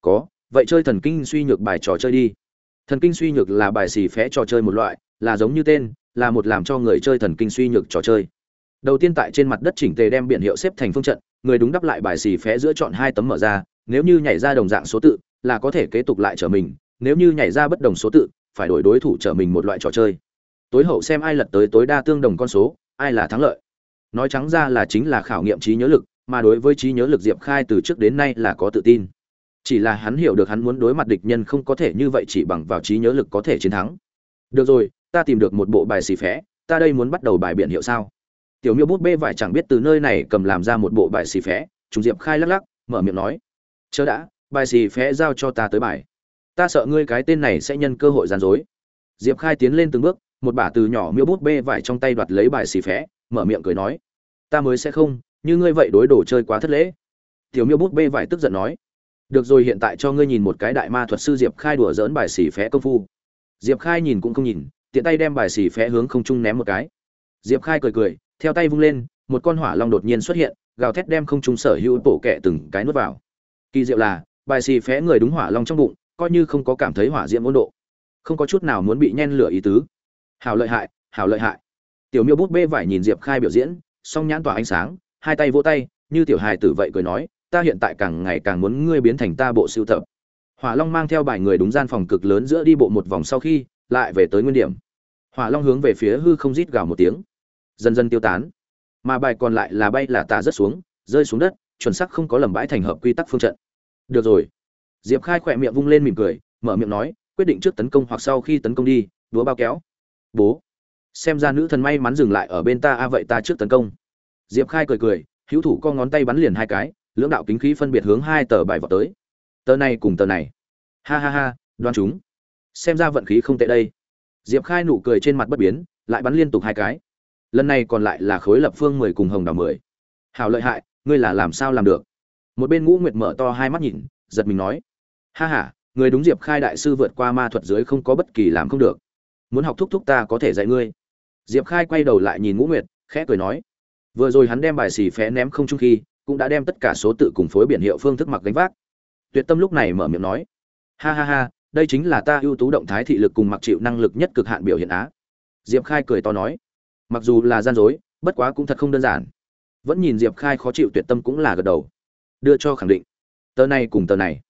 Có, vậy chơi thần kinh suy nhược bài trò chơi đi. Thần kinh suy nhược là bài xì phé trò chơi một loại, là giống như tên, là một làm cho người chơi thần kinh suy nhược trò chơi. Đầu tiên tại trên mặt đất chỉnh tề đem biển hiệu xếp thành phương trận, người đúng đắp lại bài xì phé giữa chọn hai tấm mở ra, nếu như nhảy ra đồng dạng số tự, là có thể kế tục lại trở mình, nếu như nhảy ra bất đồng số tự, phải đổi đối thủ trở mình một loại trò chơi. Tối hậu xem ai lật tới tối đa tương đồng con số, ai là thắng lợi nói trắng ra là chính là khảo nghiệm trí nhớ lực, mà đối với trí nhớ lực diệp khai từ trước đến nay là có tự tin. Chỉ là hắn hiểu được hắn muốn đối mặt địch nhân không có thể như vậy chỉ bằng vào trí nhớ lực có thể chiến thắng. Được rồi, ta tìm được một bộ bài xì phé, ta đây muốn bắt đầu bài biện hiệu sao? Tiểu miêu bút bê vải chẳng biết từ nơi này cầm làm ra một bộ bài xì phé, chúng diệp khai lắc lắc, mở miệng nói. Chớ đã, bài xì phé giao cho ta tới bài. Ta sợ ngươi cái tên này sẽ nhân cơ hội gian dối. Diệp khai tiến lên từng bước, một bả từ nhỏ miêu bút bê vải trong tay đoạt lấy bài xì phé mở miệng cười nói, ta mới sẽ không, như ngươi vậy đối đồ chơi quá thất lễ. Tiểu miêu bút bê vải tức giận nói, được rồi, hiện tại cho ngươi nhìn một cái đại ma thuật sư diệp khai đùa dỡn bài xì phé công phu. Diệp khai nhìn cũng không nhìn, tiện tay đem bài xì phé hướng không trung ném một cái. Diệp khai cười cười, theo tay vung lên, một con hỏa long đột nhiên xuất hiện, gào thét đem không trung sở hữu bổ kẹ từng cái nuốt vào. Kỳ diệu là, bài xì phé người đúng hỏa long trong bụng, coi như không có cảm thấy hỏa diễm 温 độ, không có chút nào muốn bị nhen lửa ý tứ. Hào lợi hại hào lợi hại tiểu miêu bút bê vải nhìn diệp khai biểu diễn, song nhãn tỏa ánh sáng, hai tay vỗ tay, như tiểu hài tử vậy cười nói, ta hiện tại càng ngày càng muốn ngươi biến thành ta bộ siêu tập. Hỏa long mang theo bài người đúng gian phòng cực lớn giữa đi bộ một vòng sau khi, lại về tới nguyên điểm. Hỏa long hướng về phía hư không rít gào một tiếng. Dần dần tiêu tán. Mà bài còn lại là bay là tà rất xuống, rơi xuống đất, chuẩn xác không có lầm bãi thành hợp quy tắc phương trận. Được rồi. Diệp khai khỏe miệng vung lên mỉm cười, mở miệng nói, quyết định trước tấn công hoặc sau khi tấn công đi đúa bao kéo. Bố xem ra nữ thần may mắn dừng lại ở bên ta, a, vậy ta trước tấn công. Diệp khai cười cười, hữu thủ co ngón tay bắn liền hai cái, lưỡng đạo kính khí phân biệt hướng hai tờ bài vào tới. Tờ này cùng tờ này. Ha ha ha đoan chúng. Xem ra vận khí không tệ đây. Diệp khai nụ cười trên mặt bất biến, lại bắn liên tục hai cái. Lần này còn lại là khối lập phương mười cùng hồng đào mười. Hảo lợi hại, ngươi là làm sao làm được? Một bên ngũ nguyệt mở to hai mắt nhìn, giật mình nói. Ha ha, người đúng diệp khai đại sư vượt qua ma thuật dưới không có bất kỳ làm không được. Muốn học thúc thúc ta có thể dạy ngươi diệp khai quay đầu lại nhìn ngũ nguyệt, khẽ cười nói, vừa rồi hắn đem bài xì phé ném không trung khi, cũng đã đem tất cả số tự cùng phối biển hiệu phương thức mặc gánh vác. Tuyệt tâm lúc này mở miệng nói, ha ha ha, đây chính là ta ưu tú động thái thị lực cùng mặc chịu năng lực nhất cực hạn biểu hiện á. Diệp khai cười to nói, mặc dù là gian dối, bất quá cũng thật không đơn giản. Vẫn nhìn diệp khai khó chịu tuyệt tâm cũng là gật đầu. Đưa cho khẳng định, tờ này cùng tờ này,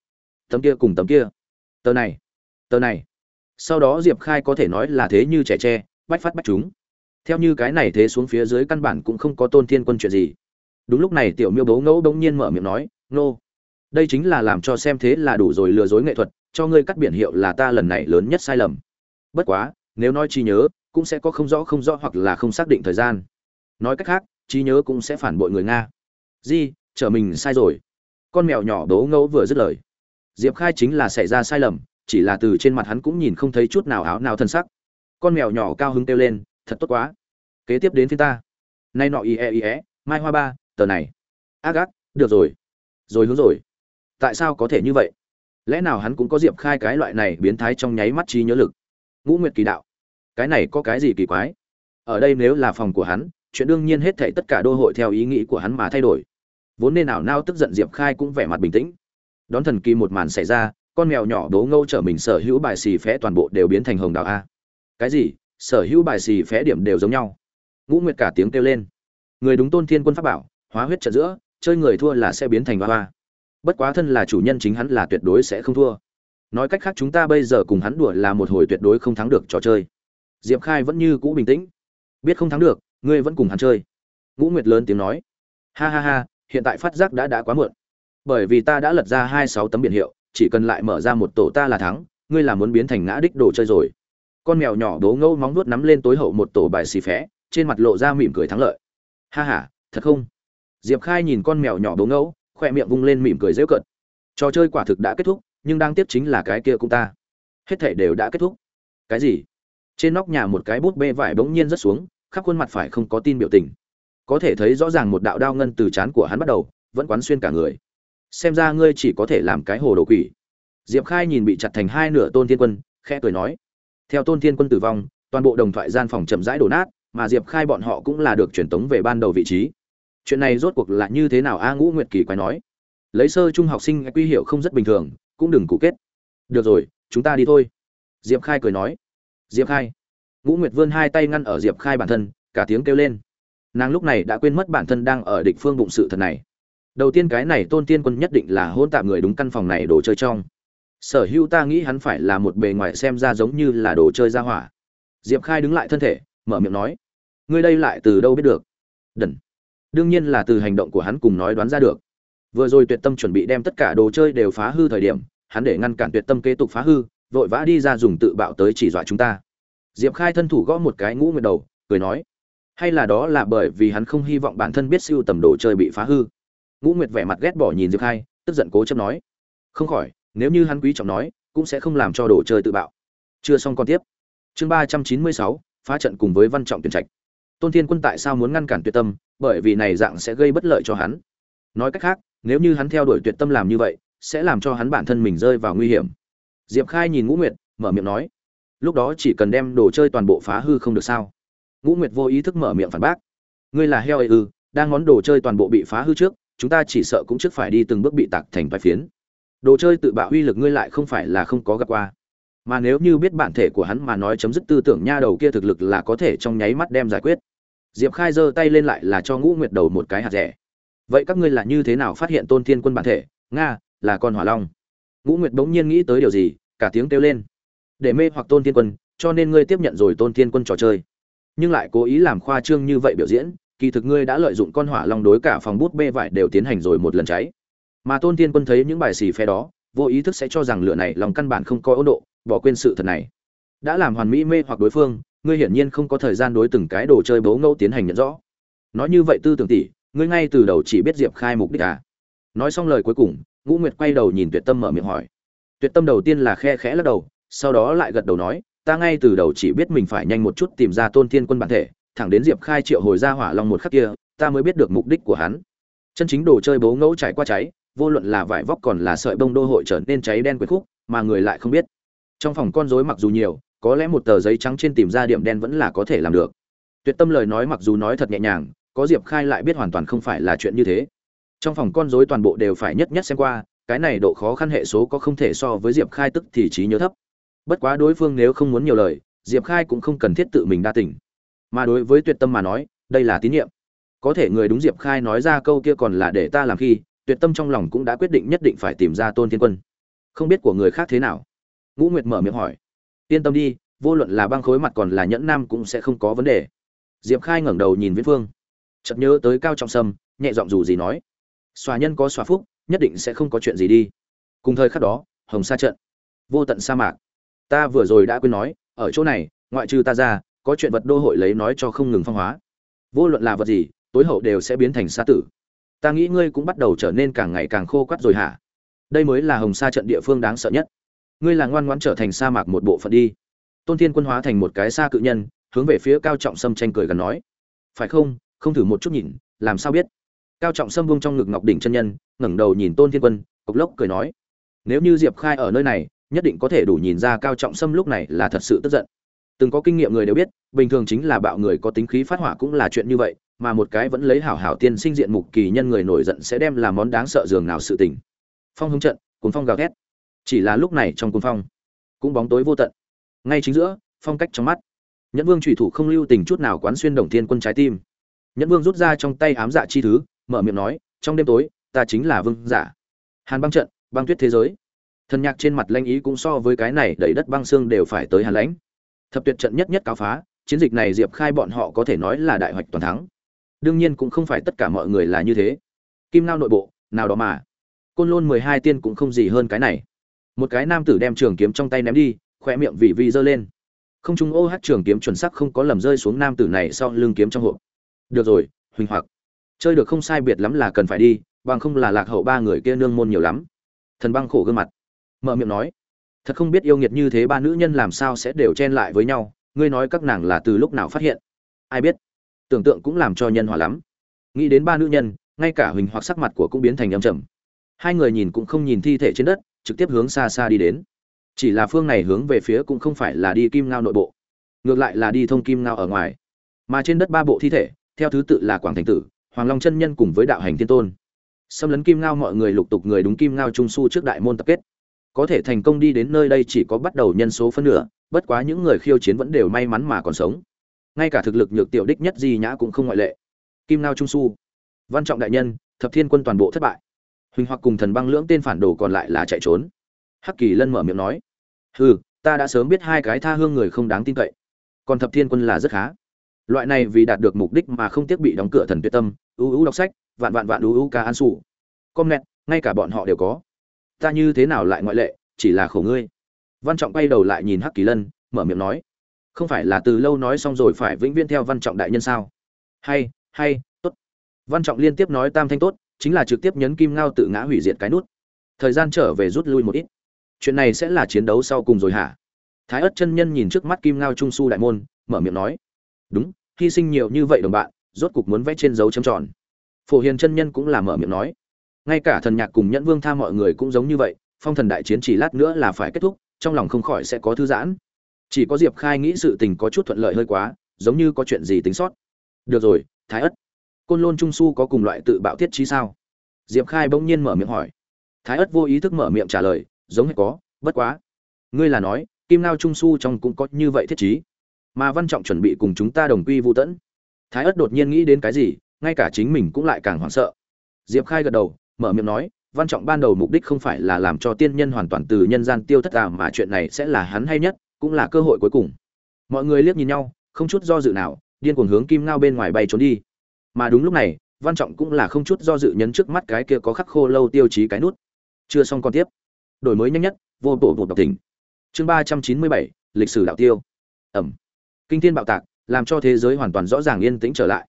tấm kia cùng tấm kia, tờ này tờ này. Sau đó diệp khai có thể nói là thế như trẻ tre, bách phát bách chúng theo như cái này thế xuống phía dưới căn bản cũng không có tôn thiên quân chuyện gì. Đúng lúc này tiểu miêu bố ngẫu bỗng nhiên mở miệng nói, nô, đây chính là làm cho xem thế là đủ rồi lừa dối nghệ thuật, cho ngươi cắt biển hiệu là ta lần này lớn nhất sai lầm. Bất quá, nếu nói trí nhớ, cũng sẽ có không rõ không rõ hoặc là không xác định thời gian. Nói cách khác, trí nhớ cũng sẽ phản bội người nga. Di, trở mình sai rồi. Con mèo nhỏ đố ngẫu vừa dứt lời. Diệp khai chính là xảy ra sai lầm, chỉ là từ trên mặt hắn cũng nhìn không thấy chút nào áo nào thân sắc. Con mèo nhỏ cao hứng kêu lên, thật tốt quá kế tiếp đến phía ta. Nay nọ ý e e mai hoa ba, tờ này. Ác ác được rồi. Rồi hướng rồi. Tại sao có thể như vậy? Lẽ nào hắn cũng có diệp khai cái loại này biến thái trong nháy mắt trí nhớ lực? Ngũ nguyệt kỳ đạo. Cái này có cái gì kỳ quái? Ở đây nếu là phòng của hắn, chuyện đương nhiên hết thảy tất cả đô hội theo ý nghĩ của hắn mà thay đổi. Vốn nên nào nao tức giận diệp khai cũng vẻ mặt bình tĩnh. Đón thần kỳ một màn xảy ra, con mèo nhỏ đố ngâu trở mình sở hữu bài xì phé toàn bộ đều biến thành hồng đào a. Cái gì? Sở hữu bài xì phé điểm đều giống nhau ngũ nguyệt cả tiếng kêu lên. Người đúng tôn thiên quân pháp bảo, hóa huyết trận giữa, chơi người thua là sẽ biến thành hoa hoa. Bất quá thân là chủ nhân chính hắn là tuyệt đối sẽ không thua. Nói cách khác chúng ta bây giờ cùng hắn đùa là một hồi tuyệt đối không thắng được trò chơi. Diệp khai vẫn như cũ bình tĩnh. Biết không thắng được, ngươi vẫn cùng hắn chơi. Ngũ nguyệt lớn tiếng nói. Ha ha ha, hiện tại phát giác đã đã quá muộn. Bởi vì ta đã lật ra hai sáu tấm biển hiệu, chỉ cần lại mở ra một tổ ta là thắng, ngươi là muốn biến thành ngã đích đồ chơi rồi. Con mèo nhỏ đố ngâu móng nuốt nắm lên tối hậu một tổ bài xì phé trên mặt lộ ra mỉm cười thắng lợi. Ha ha, thật không? Diệp khai nhìn con mèo nhỏ đố ngẫu khoe miệng vung lên mỉm cười dễ cận trò chơi quả thực đã kết thúc, nhưng đang tiếp chính là cái kia cũng ta. Hết thể đều đã kết thúc. Cái gì? Trên nóc nhà một cái bút bê vải bỗng nhiên rớt xuống, khắp khuôn mặt phải không có tin biểu tình. Có thể thấy rõ ràng một đạo đao ngân từ trán của hắn bắt đầu, vẫn quán xuyên cả người. Xem ra ngươi chỉ có thể làm cái hồ đồ quỷ. Diệp khai nhìn bị chặt thành hai nửa tôn thiên quân, khẽ cười nói. Theo tôn thiên quân tử vong, toàn bộ đồng thoại gian phòng chậm rãi đổ nát mà diệp khai bọn họ cũng là được truyền tống về ban đầu vị trí. Chuyện này rốt cuộc là như thế nào a ngũ nguyệt kỳ quái nói. Lấy sơ trung học sinh quy hiệu không rất bình thường, cũng đừng cụ kết. Được rồi, chúng ta đi thôi. Diệp khai cười nói. Diệp khai. Ngũ nguyệt vươn hai tay ngăn ở diệp khai bản thân, cả tiếng kêu lên. Nàng lúc này đã quên mất bản thân đang ở địch phương bụng sự thật này. Đầu tiên cái này tôn tiên quân nhất định là hôn tạm người đúng căn phòng này đồ chơi trong. Sở hữu ta nghĩ hắn phải là một bề ngoài xem ra giống như là đồ chơi ra hỏa. Diệp khai đứng lại thân thể mở miệng nói, ngươi đây lại từ đâu biết được? Đần. Đương nhiên là từ hành động của hắn cùng nói đoán ra được. Vừa rồi tuyệt tâm chuẩn bị đem tất cả đồ chơi đều phá hư thời điểm, hắn để ngăn cản tuyệt tâm kế tục phá hư, vội vã đi ra dùng tự bạo tới chỉ dọa chúng ta. Diệp khai thân thủ gõ một cái ngũ nguyệt đầu, cười nói, hay là đó là bởi vì hắn không hy vọng bản thân biết siêu tầm đồ chơi bị phá hư. Ngũ nguyệt vẻ mặt ghét bỏ nhìn diệp khai, tức giận cố chấp nói, không khỏi, nếu như hắn quý trọng nói, cũng sẽ không làm cho đồ chơi tự bạo. Chưa xong còn tiếp. Chương ba trăm chín mươi sáu phá trận cùng với văn trọng tuyển trạch. Tôn thiên quân tại sao muốn ngăn cản tuyệt tâm? Bởi vì này dạng sẽ gây bất lợi cho hắn. Nói cách khác, nếu như hắn theo đuổi tuyệt tâm làm như vậy, sẽ làm cho hắn bản thân mình rơi vào nguy hiểm. Diệp khai nhìn ngũ nguyệt, mở miệng nói, lúc đó chỉ cần đem đồ chơi toàn bộ phá hư không được sao? Ngũ nguyệt vô ý thức mở miệng phản bác, ngươi là heo ư, đang ngón đồ chơi toàn bộ bị phá hư trước, chúng ta chỉ sợ cũng trước phải đi từng bước bị tạc thành vài phiến. Đồ chơi tự bạo uy lực ngươi lại không phải là không có gặp qua mà nếu như biết bản thể của hắn mà nói chấm dứt tư tưởng nha đầu kia thực lực là có thể trong nháy mắt đem giải quyết. Diệp khai giơ tay lên lại là cho ngũ nguyệt đầu một cái hạt rẻ. Vậy các ngươi là như thế nào phát hiện tôn thiên quân bản thể? Nga, là con hỏa long. Ngũ nguyệt bỗng nhiên nghĩ tới điều gì, cả tiếng kêu lên. Để mê hoặc tôn thiên quân, cho nên ngươi tiếp nhận rồi tôn thiên quân trò chơi. Nhưng lại cố ý làm khoa trương như vậy biểu diễn, kỳ thực ngươi đã lợi dụng con hỏa long đối cả phòng bút bê vải đều tiến hành rồi một lần cháy. Mà tôn thiên quân thấy những bài xì phe đó, vô ý thức sẽ cho rằng lửa này lòng căn bản không có ổn độ bỏ quên sự thật này. Đã làm hoàn mỹ mê hoặc đối phương, ngươi hiển nhiên không có thời gian đối từng cái đồ chơi bố ngẫu tiến hành nhận rõ. Nói như vậy tư tưởng tỷ, ngươi ngay từ đầu chỉ biết diệp khai mục đích à? Nói xong lời cuối cùng, ngũ nguyệt quay đầu nhìn tuyệt tâm mở miệng hỏi. Tuyệt tâm đầu tiên là khe khẽ lắc đầu, sau đó lại gật đầu nói, ta ngay từ đầu chỉ biết mình phải nhanh một chút tìm ra tôn thiên quân bản thể, thẳng đến diệp khai triệu hồi ra hỏa long một khắc kia, ta mới biết được mục đích của hắn. Chân chính đồ chơi bố ngẫu trải qua cháy, vô luận là vải vóc còn là sợi bông đô hội trở nên cháy đen quyệt khúc, mà người lại không biết trong phòng con rối mặc dù nhiều, có lẽ một tờ giấy trắng trên tìm ra điểm đen vẫn là có thể làm được. Tuyệt tâm lời nói mặc dù nói thật nhẹ nhàng, có diệp khai lại biết hoàn toàn không phải là chuyện như thế. Trong phòng con rối toàn bộ đều phải nhất nhất xem qua, cái này độ khó khăn hệ số có không thể so với diệp khai tức thì trí nhớ thấp. Bất quá đối phương nếu không muốn nhiều lời, diệp khai cũng không cần thiết tự mình đa tỉnh mà đối với tuyệt tâm mà nói, đây là tín nhiệm. Có thể người đúng diệp khai nói ra câu kia còn là để ta làm khi, tuyệt tâm trong lòng cũng đã quyết định nhất định phải tìm ra tôn thiên quân. Không biết của người khác thế nào ngũ nguyệt mở miệng hỏi. Yên tâm đi, vô luận là băng khối mặt còn là nhẫn nam cũng sẽ không có vấn đề. Diệp khai ngẩng đầu nhìn viễn phương. Chợt nhớ tới cao trọng sâm, nhẹ giọng dù gì nói. Xòa nhân có xòa phúc, nhất định sẽ không có chuyện gì đi. Cùng thời khắc đó, hồng sa trận. Vô tận sa mạc. Ta vừa rồi đã quên nói, ở chỗ này, ngoại trừ ta ra, có chuyện vật đô hội lấy nói cho không ngừng phong hóa. Vô luận là vật gì, tối hậu đều sẽ biến thành sa tử. Ta nghĩ ngươi cũng bắt đầu trở nên càng ngày càng khô quắt rồi hả? Đây mới là hồng sa trận địa phương đáng sợ nhất ngươi là ngoan ngoãn trở thành sa mạc một bộ phận đi. Tôn thiên quân hóa thành một cái sa cự nhân, hướng về phía cao trọng sâm tranh cười gần nói. Phải không? Không thử một chút nhìn, làm sao biết? Cao trọng sâm vung trong ngực ngọc đỉnh chân nhân, ngẩng đầu nhìn tôn thiên quân, cộc lốc cười nói. Nếu như diệp khai ở nơi này, nhất định có thể đủ nhìn ra cao trọng sâm lúc này là thật sự tức giận. Từng có kinh nghiệm người đều biết, bình thường chính là bạo người có tính khí phát hỏa cũng là chuyện như vậy, mà một cái vẫn lấy hảo hảo tiên sinh diện mục kỳ nhân người nổi giận sẽ đem làm món đáng sợ dường nào sự tình. Phong hướng trận cuốn phong gào ghét chỉ là lúc này trong cung phong, cũng bóng tối vô tận. Ngay chính giữa, phong cách trong mắt, nhẫn vương trùy thủ không lưu tình chút nào quán xuyên đồng thiên quân trái tim. Nhẫn vương rút ra trong tay ám dạ chi thứ, mở miệng nói, trong đêm tối, ta chính là vương giả. Hàn băng trận, băng tuyết thế giới. Thần nhạc trên mặt lanh ý cũng so với cái này đẩy đất băng xương đều phải tới hàn lãnh. Thập tuyệt trận nhất nhất cáo phá, chiến dịch này diệp khai bọn họ có thể nói là đại hoạch toàn thắng. Đương nhiên cũng không phải tất cả mọi người là như thế. Kim nao nội bộ, nào đó mà. Côn lôn mười hai tiên cũng không gì hơn cái này một cái nam tử đem trường kiếm trong tay ném đi khoe miệng vị vi giơ lên. Không trung ô hát trường kiếm chuẩn sắc không có lầm rơi xuống nam tử này sau lưng kiếm trong hộp. Được rồi, huỳnh hoặc. Chơi được không sai biệt lắm là cần phải đi, bằng không là lạc hậu ba người kia nương môn nhiều lắm. Thần băng khổ gương mặt. Mở miệng nói. Thật không biết yêu nghiệt như thế ba nữ nhân làm sao sẽ đều chen lại với nhau, ngươi nói các nàng là từ lúc nào phát hiện? Ai biết? Tưởng tượng cũng làm cho nhân hòa lắm. Nghĩ đến ba nữ nhân, ngay cả huỳnh hoặc sắc mặt của cũng biến thành âm trầm. Hai người nhìn cũng không nhìn thi thể trên đất trực tiếp hướng xa xa đi đến. Chỉ là phương này hướng về phía cũng không phải là đi kim ngao nội bộ, ngược lại là đi thông kim ngao ở ngoài. Mà trên đất ba bộ thi thể, theo thứ tự là quảng thành tử, hoàng long chân nhân cùng với đạo hành thiên tôn. Xâm lấn kim ngao mọi người lục tục người đúng kim ngao trung su trước đại môn tập kết. Có thể thành công đi đến nơi đây chỉ có bắt đầu nhân số phân nửa, bất quá những người khiêu chiến vẫn đều may mắn mà còn sống. Ngay cả thực lực nhược tiểu đích nhất di nhã cũng không ngoại lệ. Kim ngao trung su, văn trọng đại nhân, thập thiên quân toàn bộ thất bại huỳnh hoặc cùng thần băng lưỡng tên phản đồ còn lại là chạy trốn. Hắc kỳ lân mở miệng nói hừ ta đã sớm biết hai cái tha hương người không đáng tin cậy. Còn thập thiên quân là rất khá. Loại này vì đạt được mục đích mà không tiếc bị đóng cửa thần tuyệt tâm ưu ưu đọc sách vạn vạn vạn ưu ưu ca an sủ. Com nẹt, ngay cả bọn họ đều có. Ta như thế nào lại ngoại lệ chỉ là khổ ngươi. Văn trọng quay đầu lại nhìn hắc kỳ lân mở miệng nói không phải là từ lâu nói xong rồi phải vĩnh viễn theo văn trọng đại nhân sao? Hay hay tốt. Văn trọng liên tiếp nói tam thanh tốt chính là trực tiếp nhấn kim ngao tự ngã hủy diệt cái nút. Thời gian trở về rút lui một ít. Chuyện này sẽ là chiến đấu sau cùng rồi hả? Thái ất chân nhân nhìn trước mắt kim ngao trung su đại môn, mở miệng nói. Đúng, hy sinh nhiều như vậy đồng bạn, rốt cục muốn vẽ trên dấu chấm tròn. Phổ hiền chân nhân cũng là mở miệng nói. Ngay cả thần nhạc cùng nhẫn vương tha mọi người cũng giống như vậy, phong thần đại chiến chỉ lát nữa là phải kết thúc, trong lòng không khỏi sẽ có thư giãn. Chỉ có diệp khai nghĩ sự tình có chút thuận lợi hơi quá, giống như có chuyện gì tính sót. Được rồi, thái ất côn lôn trung su có cùng loại tự bạo thiết trí sao? Diệp khai bỗng nhiên mở miệng hỏi. Thái ất vô ý thức mở miệng trả lời giống hay có bất quá. Ngươi là nói kim lao trung su trong cũng có như vậy thiết trí. Mà văn trọng chuẩn bị cùng chúng ta đồng quy vô tẫn thái ất đột nhiên nghĩ đến cái gì ngay cả chính mình cũng lại càng hoảng sợ. Diệp khai gật đầu mở miệng nói văn trọng ban đầu mục đích không phải là làm cho tiên nhân hoàn toàn từ nhân gian tiêu thất cả, mà chuyện này sẽ là hắn hay nhất cũng là cơ hội cuối cùng. Mọi người liếc nhìn nhau không chút do dự nào điên cuồng hướng kim ngao bên ngoài bay trốn đi mà đúng lúc này, văn trọng cũng là không chút do dự nhấn trước mắt cái kia có khắc khô lâu tiêu chí cái nút. Chưa xong còn tiếp. Đổi mới nhanh nhất, vô bộ bộ đọc tỉnh chương ba trăm chín mươi bảy, lịch sử đạo tiêu. Ẩm. Kinh thiên bạo tạc, làm cho thế giới hoàn toàn rõ ràng yên tĩnh trở lại.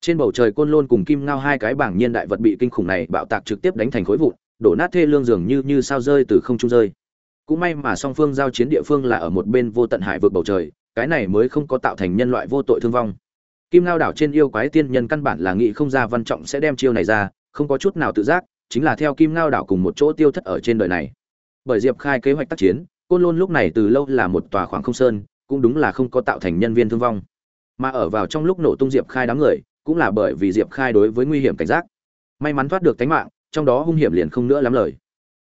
Trên bầu trời côn lôn cùng kim ngao hai cái bảng nhiên đại vật bị kinh khủng này bạo tạc trực tiếp đánh thành khối vụn, đổ nát thê lương dường như như sao rơi từ không trung rơi. Cũng may mà song phương giao chiến địa phương là ở một bên vô tận hải vượt bầu trời, cái này mới không có tạo thành nhân loại vô tội thương vong kim ngao đảo trên yêu quái tiên nhân căn bản là nghĩ không ra văn trọng sẽ đem chiêu này ra, không có chút nào tự giác, chính là theo kim ngao đảo cùng một chỗ tiêu thất ở trên đời này. Bởi diệp khai kế hoạch tác chiến, côn lôn lúc này từ lâu là một tòa khoảng không sơn, cũng đúng là không có tạo thành nhân viên thương vong. Mà ở vào trong lúc nổ tung diệp khai đám người, cũng là bởi vì diệp khai đối với nguy hiểm cảnh giác. May mắn thoát được tính mạng, trong đó hung hiểm liền không nữa lắm lời.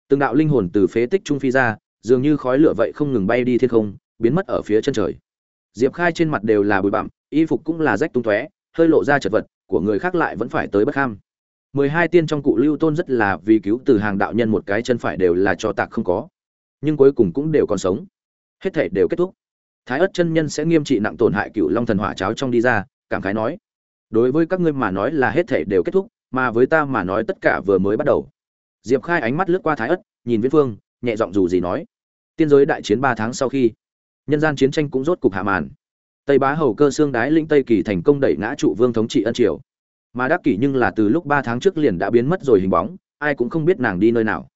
Từng đạo linh hồn từ phế tích trung phi ra, dường như khói lửa vậy không ngừng bay đi thiên không, biến mất ở phía chân trời. Diệp khai trên mặt đều là bụi bặm y phục cũng là rách tung tóe, hơi lộ ra chật vật, của người khác lại vẫn phải tới bất kham. Mười hai tiên trong cụ lưu tôn rất là vì cứu từ hàng đạo nhân một cái chân phải đều là cho tạc không có. Nhưng cuối cùng cũng đều còn sống. Hết thể đều kết thúc. Thái ất chân nhân sẽ nghiêm trị nặng tổn hại cựu long thần hỏa cháo trong đi ra, cảm khái nói. Đối với các ngươi mà nói là hết thể đều kết thúc, mà với ta mà nói tất cả vừa mới bắt đầu. Diệp khai ánh mắt lướt qua thái ất, nhìn viễn phương, nhẹ giọng dù gì nói. Tiên giới đại chiến ba tháng sau khi, nhân gian chiến tranh cũng rốt cục hạ màn tây bá hầu cơ xương đái lĩnh tây kỳ thành công đẩy ngã trụ vương thống trị ân triều. Mà đắc kỷ nhưng là từ lúc ba tháng trước liền đã biến mất rồi hình bóng, ai cũng không biết nàng đi nơi nào.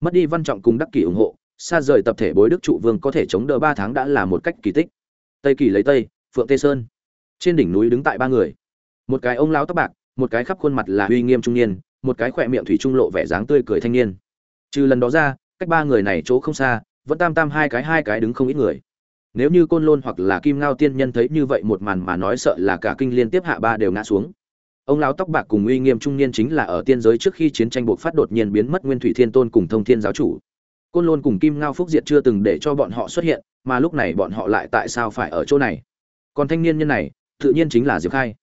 Mất đi văn trọng cùng đắc kỷ ủng hộ, xa rời tập thể bối đức trụ vương có thể chống đỡ ba tháng đã là một cách kỳ tích. Tây kỳ lấy tây, phượng tây sơn. Trên đỉnh núi đứng tại ba người. Một cái ông lão tóc bạc, một cái khắp khuôn mặt là uy nghiêm trung niên, một cái khỏe miệng thủy trung lộ vẻ dáng tươi cười thanh niên. Trừ lần đó ra, cách ba người này chỗ không xa, vẫn tam tam hai cái hai cái đứng không ít người nếu như côn lôn hoặc là kim ngao tiên nhân thấy như vậy một màn mà nói sợ là cả kinh liên tiếp hạ ba đều ngã xuống. Ông lão tóc bạc cùng uy nghiêm trung niên chính là ở tiên giới trước khi chiến tranh buộc phát đột nhiên biến mất nguyên thủy thiên tôn cùng thông thiên giáo chủ. Côn lôn cùng kim ngao phúc diệt chưa từng để cho bọn họ xuất hiện, mà lúc này bọn họ lại tại sao phải ở chỗ này? Còn thanh niên nhân này, tự nhiên chính là diệp khai.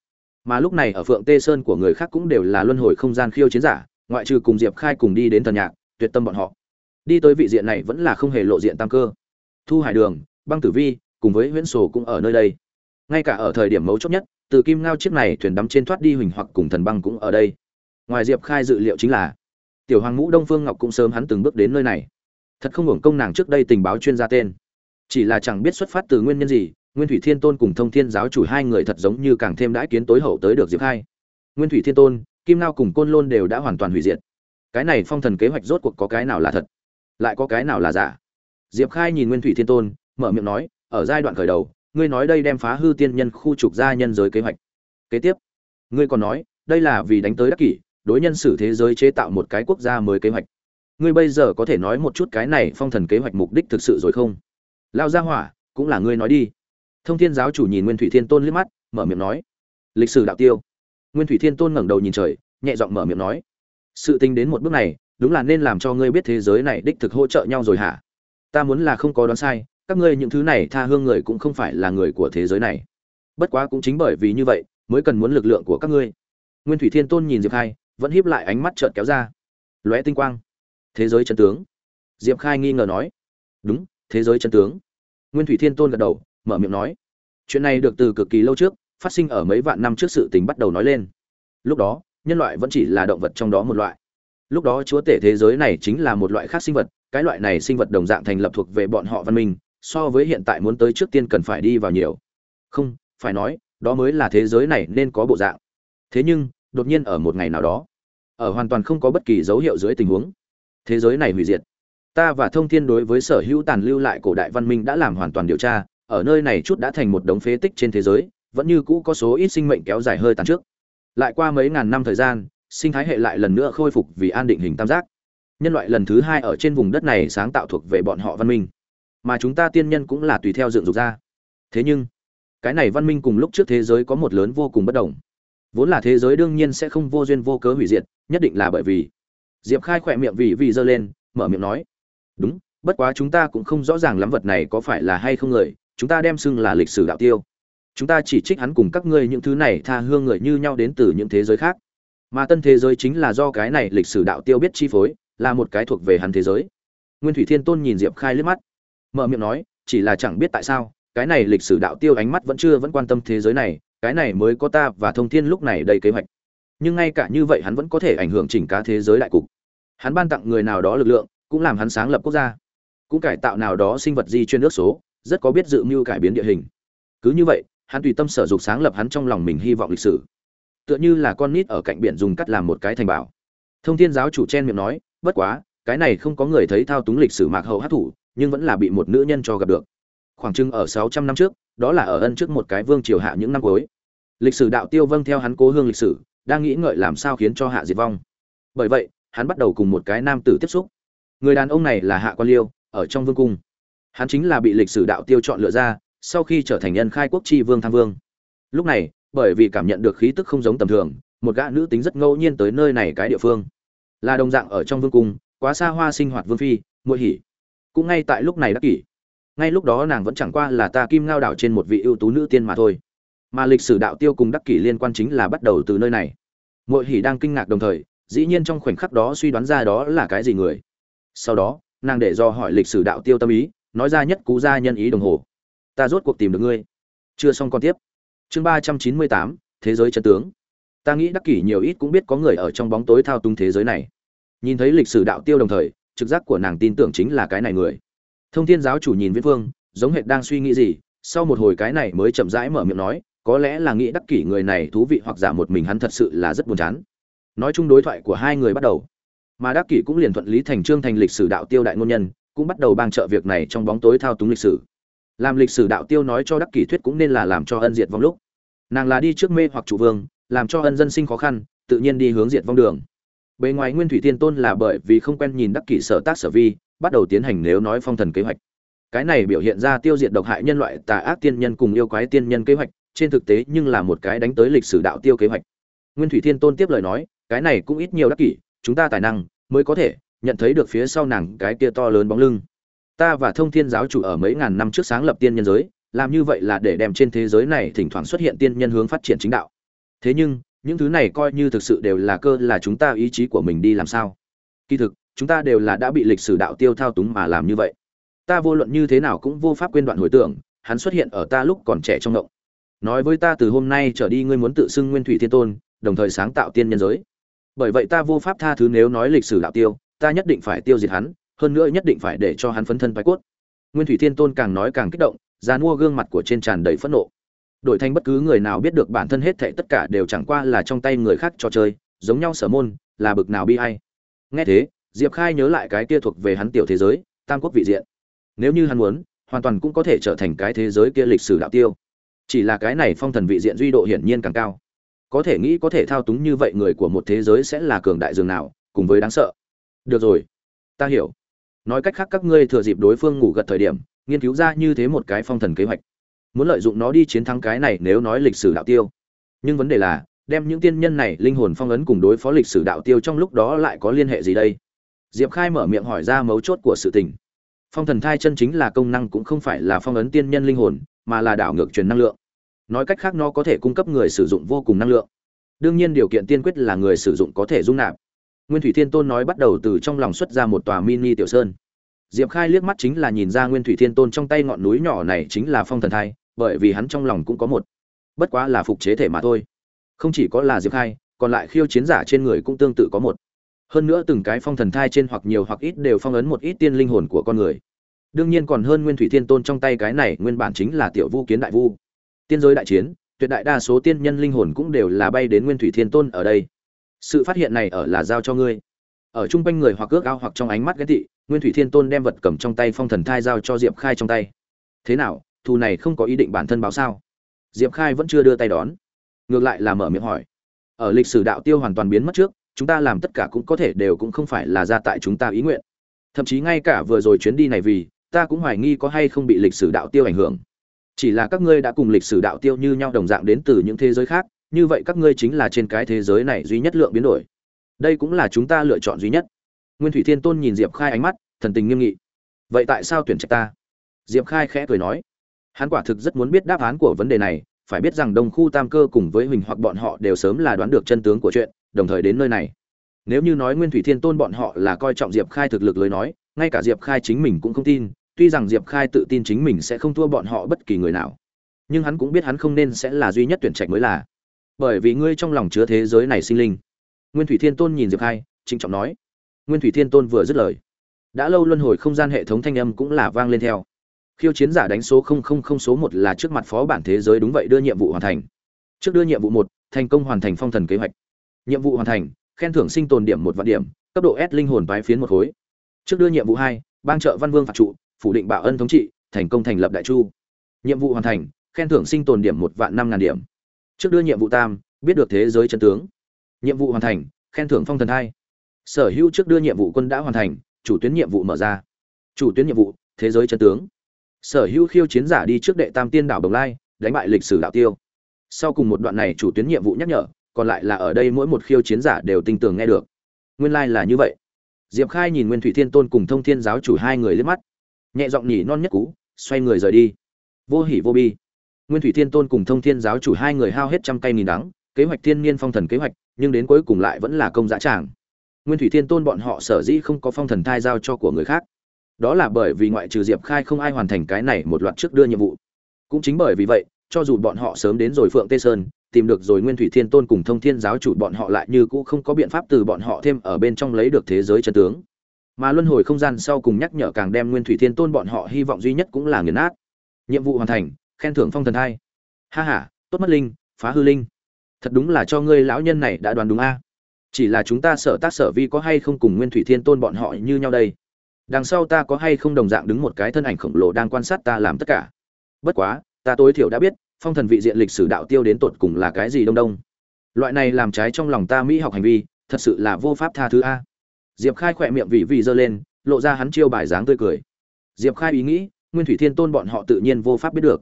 Mà lúc này ở phượng tê sơn của người khác cũng đều là luân hồi không gian khiêu chiến giả, ngoại trừ cùng diệp khai cùng đi đến thần nhạc, tuyệt tâm bọn họ. Đi tới vị diện này vẫn là không hề lộ diện tam cơ. Thu hải đường băng tử vi, cùng với huyễn sổ cũng ở nơi đây. Ngay cả ở thời điểm mấu chốt nhất, từ kim ngao chiếc này thuyền đắm trên thoát đi huỳnh hoặc cùng thần băng cũng ở đây. Ngoài diệp khai dự liệu chính là, tiểu hoàng ngũ đông phương ngọc cũng sớm hắn từng bước đến nơi này. Thật không hưởng công nàng trước đây tình báo chuyên gia tên. Chỉ là chẳng biết xuất phát từ nguyên nhân gì, nguyên thủy thiên tôn cùng thông thiên giáo chủ hai người thật giống như càng thêm đãi kiến tối hậu tới được diệp khai. Nguyên thủy thiên tôn, kim ngao cùng côn lôn đều đã hoàn toàn hủy diệt. Cái này phong thần kế hoạch rốt cuộc có cái nào là thật? Lại có cái nào là giả? Diệp khai nhìn nguyên thủy thiên tôn mở miệng nói, ở giai đoạn khởi đầu, ngươi nói đây đem phá hư tiên nhân khu trục ra nhân giới kế hoạch. Kế tiếp, ngươi còn nói, đây là vì đánh tới đắc kỷ, đối nhân xử thế giới chế tạo một cái quốc gia mới kế hoạch. Ngươi bây giờ có thể nói một chút cái này phong thần kế hoạch mục đích thực sự rồi không? Lao gia hỏa, cũng là ngươi nói đi. Thông thiên giáo chủ nhìn nguyên thủy thiên tôn liếc mắt, mở miệng nói, lịch sử đạo tiêu. Nguyên thủy thiên tôn ngẩng đầu nhìn trời, nhẹ giọng mở miệng nói, sự tình đến một bước này, đúng là nên làm cho ngươi biết thế giới này đích thực hỗ trợ nhau rồi hả? Ta muốn là không có đoán sai các ngươi những thứ này tha hương người cũng không phải là người của thế giới này. Bất quá cũng chính bởi vì như vậy, mới cần muốn lực lượng của các ngươi. Nguyên thủy thiên tôn nhìn diệp khai, vẫn híp lại ánh mắt trợn kéo ra. Lóe tinh quang. Thế giới chân tướng. Diệp khai nghi ngờ nói. Đúng, thế giới chân tướng. Nguyên thủy thiên tôn gật đầu, mở miệng nói. Chuyện này được từ cực kỳ lâu trước, phát sinh ở mấy vạn năm trước sự tình bắt đầu nói lên. Lúc đó, nhân loại vẫn chỉ là động vật trong đó một loại. Lúc đó chúa tể thế giới này chính là một loại khác sinh vật, cái loại này sinh vật đồng dạng thành lập thuộc về bọn họ văn minh so với hiện tại muốn tới trước tiên cần phải đi vào nhiều. Không, phải nói, đó mới là thế giới này nên có bộ dạng. Thế nhưng, đột nhiên ở một ngày nào đó, ở hoàn toàn không có bất kỳ dấu hiệu dưới tình huống, thế giới này hủy diệt. Ta và thông thiên đối với sở hữu tàn lưu lại cổ đại văn minh đã làm hoàn toàn điều tra, ở nơi này chút đã thành một đống phế tích trên thế giới, vẫn như cũ có số ít sinh mệnh kéo dài hơi tàn trước. Lại qua mấy ngàn năm thời gian, sinh thái hệ lại lần nữa khôi phục vì an định hình tam giác. Nhân loại lần thứ hai ở trên vùng đất này sáng tạo thuộc về bọn họ văn minh mà chúng ta tiên nhân cũng là tùy theo dựng dục ra. Thế nhưng, cái này văn minh cùng lúc trước thế giới có một lớn vô cùng bất đồng. Vốn là thế giới đương nhiên sẽ không vô duyên vô cớ hủy diệt, nhất định là bởi vì diệp khai khỏe miệng vì vì giơ lên, mở miệng nói, đúng, bất quá chúng ta cũng không rõ ràng lắm vật này có phải là hay không người, chúng ta đem xưng là lịch sử đạo tiêu. Chúng ta chỉ trích hắn cùng các ngươi những thứ này tha hương người như nhau đến từ những thế giới khác. Mà tân thế giới chính là do cái này lịch sử đạo tiêu biết chi phối, là một cái thuộc về hắn thế giới. Nguyên thủy thiên tôn nhìn diệp khai liếc mắt mở miệng nói, chỉ là chẳng biết tại sao, cái này lịch sử đạo tiêu ánh mắt vẫn chưa vẫn quan tâm thế giới này, cái này mới có ta và thông thiên lúc này đầy kế hoạch. Nhưng ngay cả như vậy hắn vẫn có thể ảnh hưởng chỉnh cá thế giới đại cục. Hắn ban tặng người nào đó lực lượng, cũng làm hắn sáng lập quốc gia. Cũng cải tạo nào đó sinh vật di chuyên nước số, rất có biết dự mưu cải biến địa hình. Cứ như vậy, hắn tùy tâm sở dục sáng lập hắn trong lòng mình hy vọng lịch sử. Tựa như là con nít ở cạnh biển dùng cắt làm một cái thành bảo. Thông thiên giáo chủ chen miệng nói, bất quá, cái này không có người thấy thao túng lịch sử mạc hậu hát thủ nhưng vẫn là bị một nữ nhân cho gặp được. Khoảng chừng ở sáu trăm năm trước, đó là ở ân trước một cái vương triều hạ những năm cuối. Lịch sử đạo tiêu vâng theo hắn cố hương lịch sử, đang nghĩ ngợi làm sao khiến cho hạ diệt vong. Bởi vậy, hắn bắt đầu cùng một cái nam tử tiếp xúc. Người đàn ông này là hạ quan liêu, ở trong vương cung. Hắn chính là bị lịch sử đạo tiêu chọn lựa ra, sau khi trở thành nhân khai quốc tri vương tham vương. Lúc này, bởi vì cảm nhận được khí tức không giống tầm thường, một gã nữ tính rất ngẫu nhiên tới nơi này cái địa phương. Là đồng dạng ở trong vương cung, quá xa hoa sinh hoạt vương phi, muội hỉ cũng ngay tại lúc này đắc kỷ. Ngay lúc đó nàng vẫn chẳng qua là ta kim ngao đảo trên một vị ưu tú nữ tiên mà thôi. Mà lịch sử đạo tiêu cùng đắc kỷ liên quan chính là bắt đầu từ nơi này. Mội hỉ đang kinh ngạc đồng thời, dĩ nhiên trong khoảnh khắc đó suy đoán ra đó là cái gì người. Sau đó, nàng để do hỏi lịch sử đạo tiêu tâm ý, nói ra nhất cú gia nhân ý đồng hồ. Ta rốt cuộc tìm được ngươi. Chưa xong còn tiếp. Chương ba trăm chín mươi tám, thế giới chân tướng. Ta nghĩ đắc kỷ nhiều ít cũng biết có người ở trong bóng tối thao túng thế giới này. Nhìn thấy lịch sử đạo tiêu đồng thời trực giác của nàng tin tưởng chính là cái này người. Thông thiên giáo chủ nhìn viễn phương giống hệt đang suy nghĩ gì, sau một hồi cái này mới chậm rãi mở miệng nói, có lẽ là nghĩ đắc kỷ người này thú vị hoặc giả một mình hắn thật sự là rất buồn chán. Nói chung đối thoại của hai người bắt đầu. Mà đắc kỷ cũng liền thuận lý thành trương thành lịch sử đạo tiêu đại ngôn nhân, cũng bắt đầu bang trợ việc này trong bóng tối thao túng lịch sử. Làm lịch sử đạo tiêu nói cho đắc kỷ thuyết cũng nên là làm cho ân diệt vong lúc. Nàng là đi trước mê hoặc chủ vương, làm cho ân dân sinh khó khăn, tự nhiên đi hướng diệt vong đường bề ngoài nguyên thủy thiên tôn là bởi vì không quen nhìn đắc kỷ sở tác sở vi, bắt đầu tiến hành nếu nói phong thần kế hoạch. Cái này biểu hiện ra tiêu diệt độc hại nhân loại, tà ác tiên nhân cùng yêu quái tiên nhân kế hoạch, trên thực tế nhưng là một cái đánh tới lịch sử đạo tiêu kế hoạch. Nguyên thủy thiên tôn tiếp lời nói, cái này cũng ít nhiều đắc kỷ, chúng ta tài năng mới có thể nhận thấy được phía sau nàng cái kia to lớn bóng lưng. Ta và thông thiên giáo chủ ở mấy ngàn năm trước sáng lập tiên nhân giới, làm như vậy là để đem trên thế giới này thỉnh thoảng xuất hiện tiên nhân hướng phát triển chính đạo. Thế nhưng những thứ này coi như thực sự đều là cơ là chúng ta ý chí của mình đi làm sao. Kỳ thực, chúng ta đều là đã bị lịch sử đạo tiêu thao túng mà làm như vậy. Ta vô luận như thế nào cũng vô pháp quên đoạn hồi tưởng, hắn xuất hiện ở ta lúc còn trẻ trong động nói với ta từ hôm nay trở đi ngươi muốn tự xưng nguyên thủy thiên tôn, đồng thời sáng tạo tiên nhân giới. Bởi vậy ta vô pháp tha thứ nếu nói lịch sử đạo tiêu, ta nhất định phải tiêu diệt hắn, hơn nữa nhất định phải để cho hắn phấn thân bái cốt. Nguyên thủy thiên tôn càng nói càng kích động ra mua gương mặt của trên tràn đầy phẫn nộ đổi thành bất cứ người nào biết được bản thân hết thệ tất cả đều chẳng qua là trong tay người khác trò chơi, giống nhau sở môn, là bực nào bi hay nghe thế, diệp khai nhớ lại cái kia thuộc về hắn tiểu thế giới, tam quốc vị diện. Nếu như hắn muốn, hoàn toàn cũng có thể trở thành cái thế giới kia lịch sử đạo tiêu. Chỉ là cái này phong thần vị diện duy độ hiển nhiên càng cao. Có thể nghĩ có thể thao túng như vậy người của một thế giới sẽ là cường đại dường nào, cùng với đáng sợ. Được rồi, ta hiểu. Nói cách khác các ngươi thừa dịp đối phương ngủ gật thời điểm, nghiên cứu ra như thế một cái phong thần kế hoạch muốn lợi dụng nó đi chiến thắng cái này nếu nói lịch sử đạo tiêu. Nhưng vấn đề là, đem những tiên nhân này, linh hồn phong ấn cùng đối phó lịch sử đạo tiêu trong lúc đó lại có liên hệ gì đây? Diệp khai mở miệng hỏi ra mấu chốt của sự tình. Phong thần thai chân chính là công năng cũng không phải là phong ấn tiên nhân linh hồn, mà là đảo ngược truyền năng lượng. Nói cách khác nó có thể cung cấp người sử dụng vô cùng năng lượng. Đương nhiên điều kiện tiên quyết là người sử dụng có thể dung nạp. Nguyên thủy thiên tôn nói bắt đầu từ trong lòng xuất ra một tòa mini tiểu sơn. Diệp khai liếc mắt chính là nhìn ra nguyên thủy thiên tôn trong tay ngọn núi nhỏ này chính là phong thần thai bởi vì hắn trong lòng cũng có một. Bất quá là phục chế thể mà thôi. Không chỉ có là diệp khai, còn lại khiêu chiến giả trên người cũng tương tự có một. Hơn nữa từng cái phong thần thai trên hoặc nhiều hoặc ít đều phong ấn một ít tiên linh hồn của con người. Đương nhiên còn hơn nguyên thủy thiên tôn trong tay cái này nguyên bản chính là tiểu vu kiến đại vu. Tiên giới đại chiến, tuyệt đại đa số tiên nhân linh hồn cũng đều là bay đến nguyên thủy thiên tôn ở đây. Sự phát hiện này ở là giao cho ngươi. Ở chung quanh người hoặc ước ao hoặc trong ánh mắt ghét thị nguyên thủy thiên tôn đem vật cầm trong tay phong thần thai giao cho diệp khai trong tay. Thế nào? Thù này không có ý định bản thân báo sao? Diệp khai vẫn chưa đưa tay đón. Ngược lại là mở miệng hỏi. Ở lịch sử đạo tiêu hoàn toàn biến mất trước, chúng ta làm tất cả cũng có thể đều cũng không phải là ra tại chúng ta ý nguyện. Thậm chí ngay cả vừa rồi chuyến đi này vì, ta cũng hoài nghi có hay không bị lịch sử đạo tiêu ảnh hưởng. Chỉ là các ngươi đã cùng lịch sử đạo tiêu như nhau đồng dạng đến từ những thế giới khác, như vậy các ngươi chính là trên cái thế giới này duy nhất lượng biến đổi. Đây cũng là chúng ta lựa chọn duy nhất. Nguyên thủy thiên tôn nhìn diệp khai ánh mắt, thần tình nghiêm nghị. Vậy tại sao tuyển trạch ta? Diệp khai khẽ cười nói hắn quả thực rất muốn biết đáp án của vấn đề này, phải biết rằng đông khu tam cơ cùng với huỳnh hoặc bọn họ đều sớm là đoán được chân tướng của chuyện, đồng thời đến nơi này. Nếu như nói nguyên thủy thiên tôn bọn họ là coi trọng diệp khai thực lực lời nói, ngay cả diệp khai chính mình cũng không tin, tuy rằng diệp khai tự tin chính mình sẽ không thua bọn họ bất kỳ người nào. Nhưng hắn cũng biết hắn không nên sẽ là duy nhất tuyển trạch mới là. Bởi vì ngươi trong lòng chứa thế giới này sinh linh. Nguyên thủy thiên tôn nhìn diệp khai, trịnh trọng nói. Nguyên thủy thiên tôn vừa dứt lời. Đã lâu luân hồi không gian hệ thống thanh âm cũng là vang lên theo khiêu chiến giả đánh số không không không số một là trước mặt phó bản thế giới đúng vậy đưa nhiệm vụ hoàn thành. Trước đưa nhiệm vụ một, thành công hoàn thành phong thần kế hoạch. Nhiệm vụ hoàn thành, khen thưởng sinh tồn điểm một vạn điểm, cấp độ s linh hồn tái phiến một khối. Trước đưa nhiệm vụ hai ban trợ văn vương phạt trụ, phủ định bảo ân thống trị, thành công thành lập đại chu. Nhiệm vụ hoàn thành, khen thưởng sinh tồn điểm một vạn năm ngàn điểm. Trước đưa nhiệm vụ tam, biết được thế giới chân tướng. Nhiệm vụ hoàn thành, khen thưởng phong thần hai. Sở hữu trước đưa nhiệm vụ quân đã hoàn thành, chủ tuyến nhiệm vụ mở ra. Chủ tuyến nhiệm vụ, thế giới chân tướng sở hữu khiêu chiến giả đi trước đệ tam tiên đảo đồng lai, đánh bại lịch sử đạo tiêu. Sau cùng một đoạn này chủ tuyến nhiệm vụ nhắc nhở, còn lại là ở đây mỗi một khiêu chiến giả đều tinh tường nghe được. Nguyên lai、like、là như vậy. Diệp khai nhìn nguyên thủy thiên tôn cùng thông thiên giáo chủ hai người liếc mắt. Nhẹ giọng nhỉ non nhất cú, xoay người rời đi. Vô hỉ vô bi. Nguyên thủy thiên tôn cùng thông thiên giáo chủ hai người hao hết trăm cây nghìn đắng, kế hoạch thiên niên phong thần kế hoạch, nhưng đến cuối cùng lại vẫn là công giá tràng. Nguyên thủy thiên tôn bọn họ sở dĩ không có phong thần thai giao cho của người khác đó là bởi vì ngoại trừ diệp khai không ai hoàn thành cái này một loạt trước đưa nhiệm vụ. Cũng chính bởi vì vậy, cho dù bọn họ sớm đến rồi phượng tê sơn, tìm được rồi nguyên thủy thiên tôn cùng thông thiên giáo chủ bọn họ lại như cũ không có biện pháp từ bọn họ thêm ở bên trong lấy được thế giới chân tướng. Mà luân hồi không gian sau cùng nhắc nhở càng đem nguyên thủy thiên tôn bọn họ hy vọng duy nhất cũng là nghiền nát. Nhiệm vụ hoàn thành, khen thưởng phong thần hai ha ha, tốt mất linh, phá hư linh. Thật đúng là cho ngươi lão nhân này đã đoán đúng a. Chỉ là chúng ta sở tác sở vi có hay không cùng nguyên thủy thiên tôn bọn họ như nhau đây? Đằng sau ta có hay không đồng dạng đứng một cái thân ảnh khổng lồ đang quan sát ta làm tất cả? Bất quá, ta tối thiểu đã biết, phong thần vị diện lịch sử đạo tiêu đến tột cùng là cái gì đông đông. Loại này làm trái trong lòng ta mỹ học hành vi, thật sự là vô pháp tha thứ a. Diệp khai khỏe miệng vị vị giơ lên, lộ ra hắn chiêu bài dáng tươi cười. Diệp khai ý nghĩ, nguyên thủy thiên tôn bọn họ tự nhiên vô pháp biết được.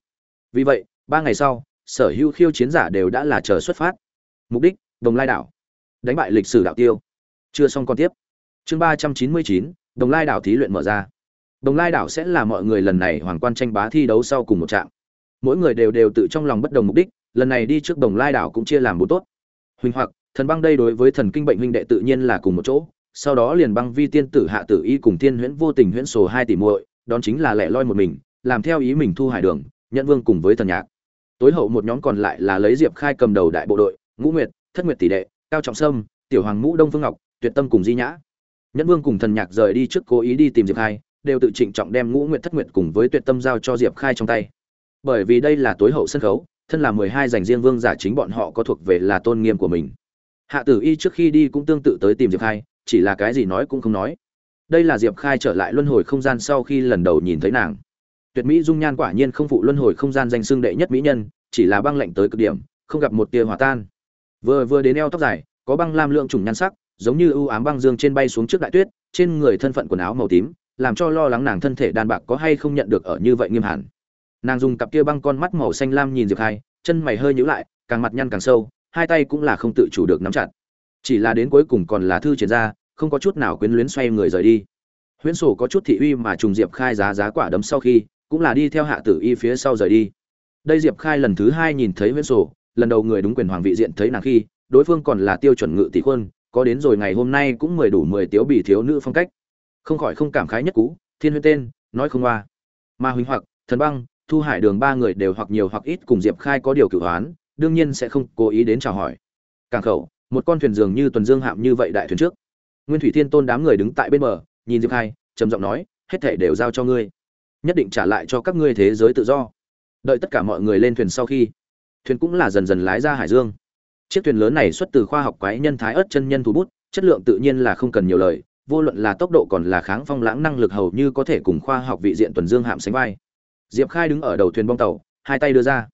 Vì vậy, ba ngày sau, sở hữu khiêu chiến giả đều đã là chờ xuất phát. Mục đích, đồng lai đảo. Đánh bại lịch sử đạo tiêu. Chưa xong còn tiếp. Chương ba trăm chín mươi chín đồng lai đảo thí luyện mở ra. Đồng lai đảo sẽ là mọi người lần này hoàng quan tranh bá thi đấu sau cùng một trạng mỗi người đều đều tự trong lòng bất đồng mục đích, lần này đi trước đồng lai đảo cũng chia làm bốn tốt. Huỳnh hoặc, thần băng đây đối với thần kinh bệnh huynh đệ tự nhiên là cùng một chỗ, sau đó liền băng vi tiên tử hạ tử y cùng tiên huyễn vô tình huyễn sổ hai tỷ muội đón chính là lẻ loi một mình, làm theo ý mình thu hải đường nhận vương cùng với thần nhạc. Tối hậu một nhóm còn lại là lấy diệp khai cầm đầu đại bộ đội, ngũ nguyệt, thất nguyệt tỷ đệ, cao trọng sâm, tiểu hoàng ngũ đông phương ngọc, tuyệt tâm cùng di nhã nhẫn vương cùng thần nhạc rời đi trước cố ý đi tìm diệp khai, đều tự trịnh trọng đem ngũ nguyệt thất nguyệt cùng với tuyệt tâm giao cho diệp khai trong tay. Bởi vì đây là tối hậu sân khấu, thân là mười hai dành riêng vương giả chính bọn họ có thuộc về là tôn nghiêm của mình. Hạ tử y trước khi đi cũng tương tự tới tìm diệp khai, chỉ là cái gì nói cũng không nói. Đây là diệp khai trở lại luân hồi không gian sau khi lần đầu nhìn thấy nàng. Tuyệt mỹ dung nhan quả nhiên không phụ luân hồi không gian danh xưng đệ nhất mỹ nhân, chỉ là băng lạnh tới cực điểm, không gặp một tia hòa tan. Vừa vừa đến eo tóc dài, có băng lam lượng trùng nhan sắc giống như ưu ám băng dương trên bay xuống trước đại tuyết, trên người thân phận quần áo màu tím, làm cho lo lắng nàng thân thể đàn bạc có hay không nhận được ở như vậy nghiêm hẳn. Nàng dùng cặp kia băng con mắt màu xanh lam nhìn diệp khai, chân mày hơi nhíu lại, càng mặt nhăn càng sâu, hai tay cũng là không tự chủ được nắm chặt. Chỉ là đến cuối cùng còn là thư triển ra, không có chút nào quyến luyến xoay người rời đi. Huyễn sổ có chút thị uy mà trùng diệp khai giá giá quả đấm sau khi, cũng là đi theo hạ tử y phía sau rời đi. Đây diệp khai lần thứ hai nhìn thấy huyễn sổ, lần đầu người đúng quyền hoàng vị diện thấy nàng khi, đối phương còn là tiêu chuẩn ngự tỷ quân có đến rồi ngày hôm nay cũng mười đủ mười tiếu bị thiếu nữ phong cách. Không khỏi không cảm khái nhất cũ, thiên huyên tên, nói không hoa mà huỳnh hoặc, thần băng, thu hải đường ba người đều hoặc nhiều hoặc ít cùng diệp khai có điều cửu hoán, đương nhiên sẽ không cố ý đến chào hỏi. Càng khẩu, một con thuyền dường như tuần dương hạm như vậy đại thuyền trước. Nguyên thủy thiên tôn đám người đứng tại bên bờ, nhìn diệp khai, trầm giọng nói, hết thể đều giao cho ngươi. Nhất định trả lại cho các ngươi thế giới tự do. Đợi tất cả mọi người lên thuyền sau khi, thuyền cũng là dần dần lái ra hải dương chiếc thuyền lớn này xuất từ khoa học quái nhân thái ớt chân nhân thủ bút, chất lượng tự nhiên là không cần nhiều lời, vô luận là tốc độ còn là kháng phong lãng năng lực hầu như có thể cùng khoa học vị diện tuần dương hạm sánh vai. Diệp khai đứng ở đầu thuyền bong tàu, hai tay đưa ra.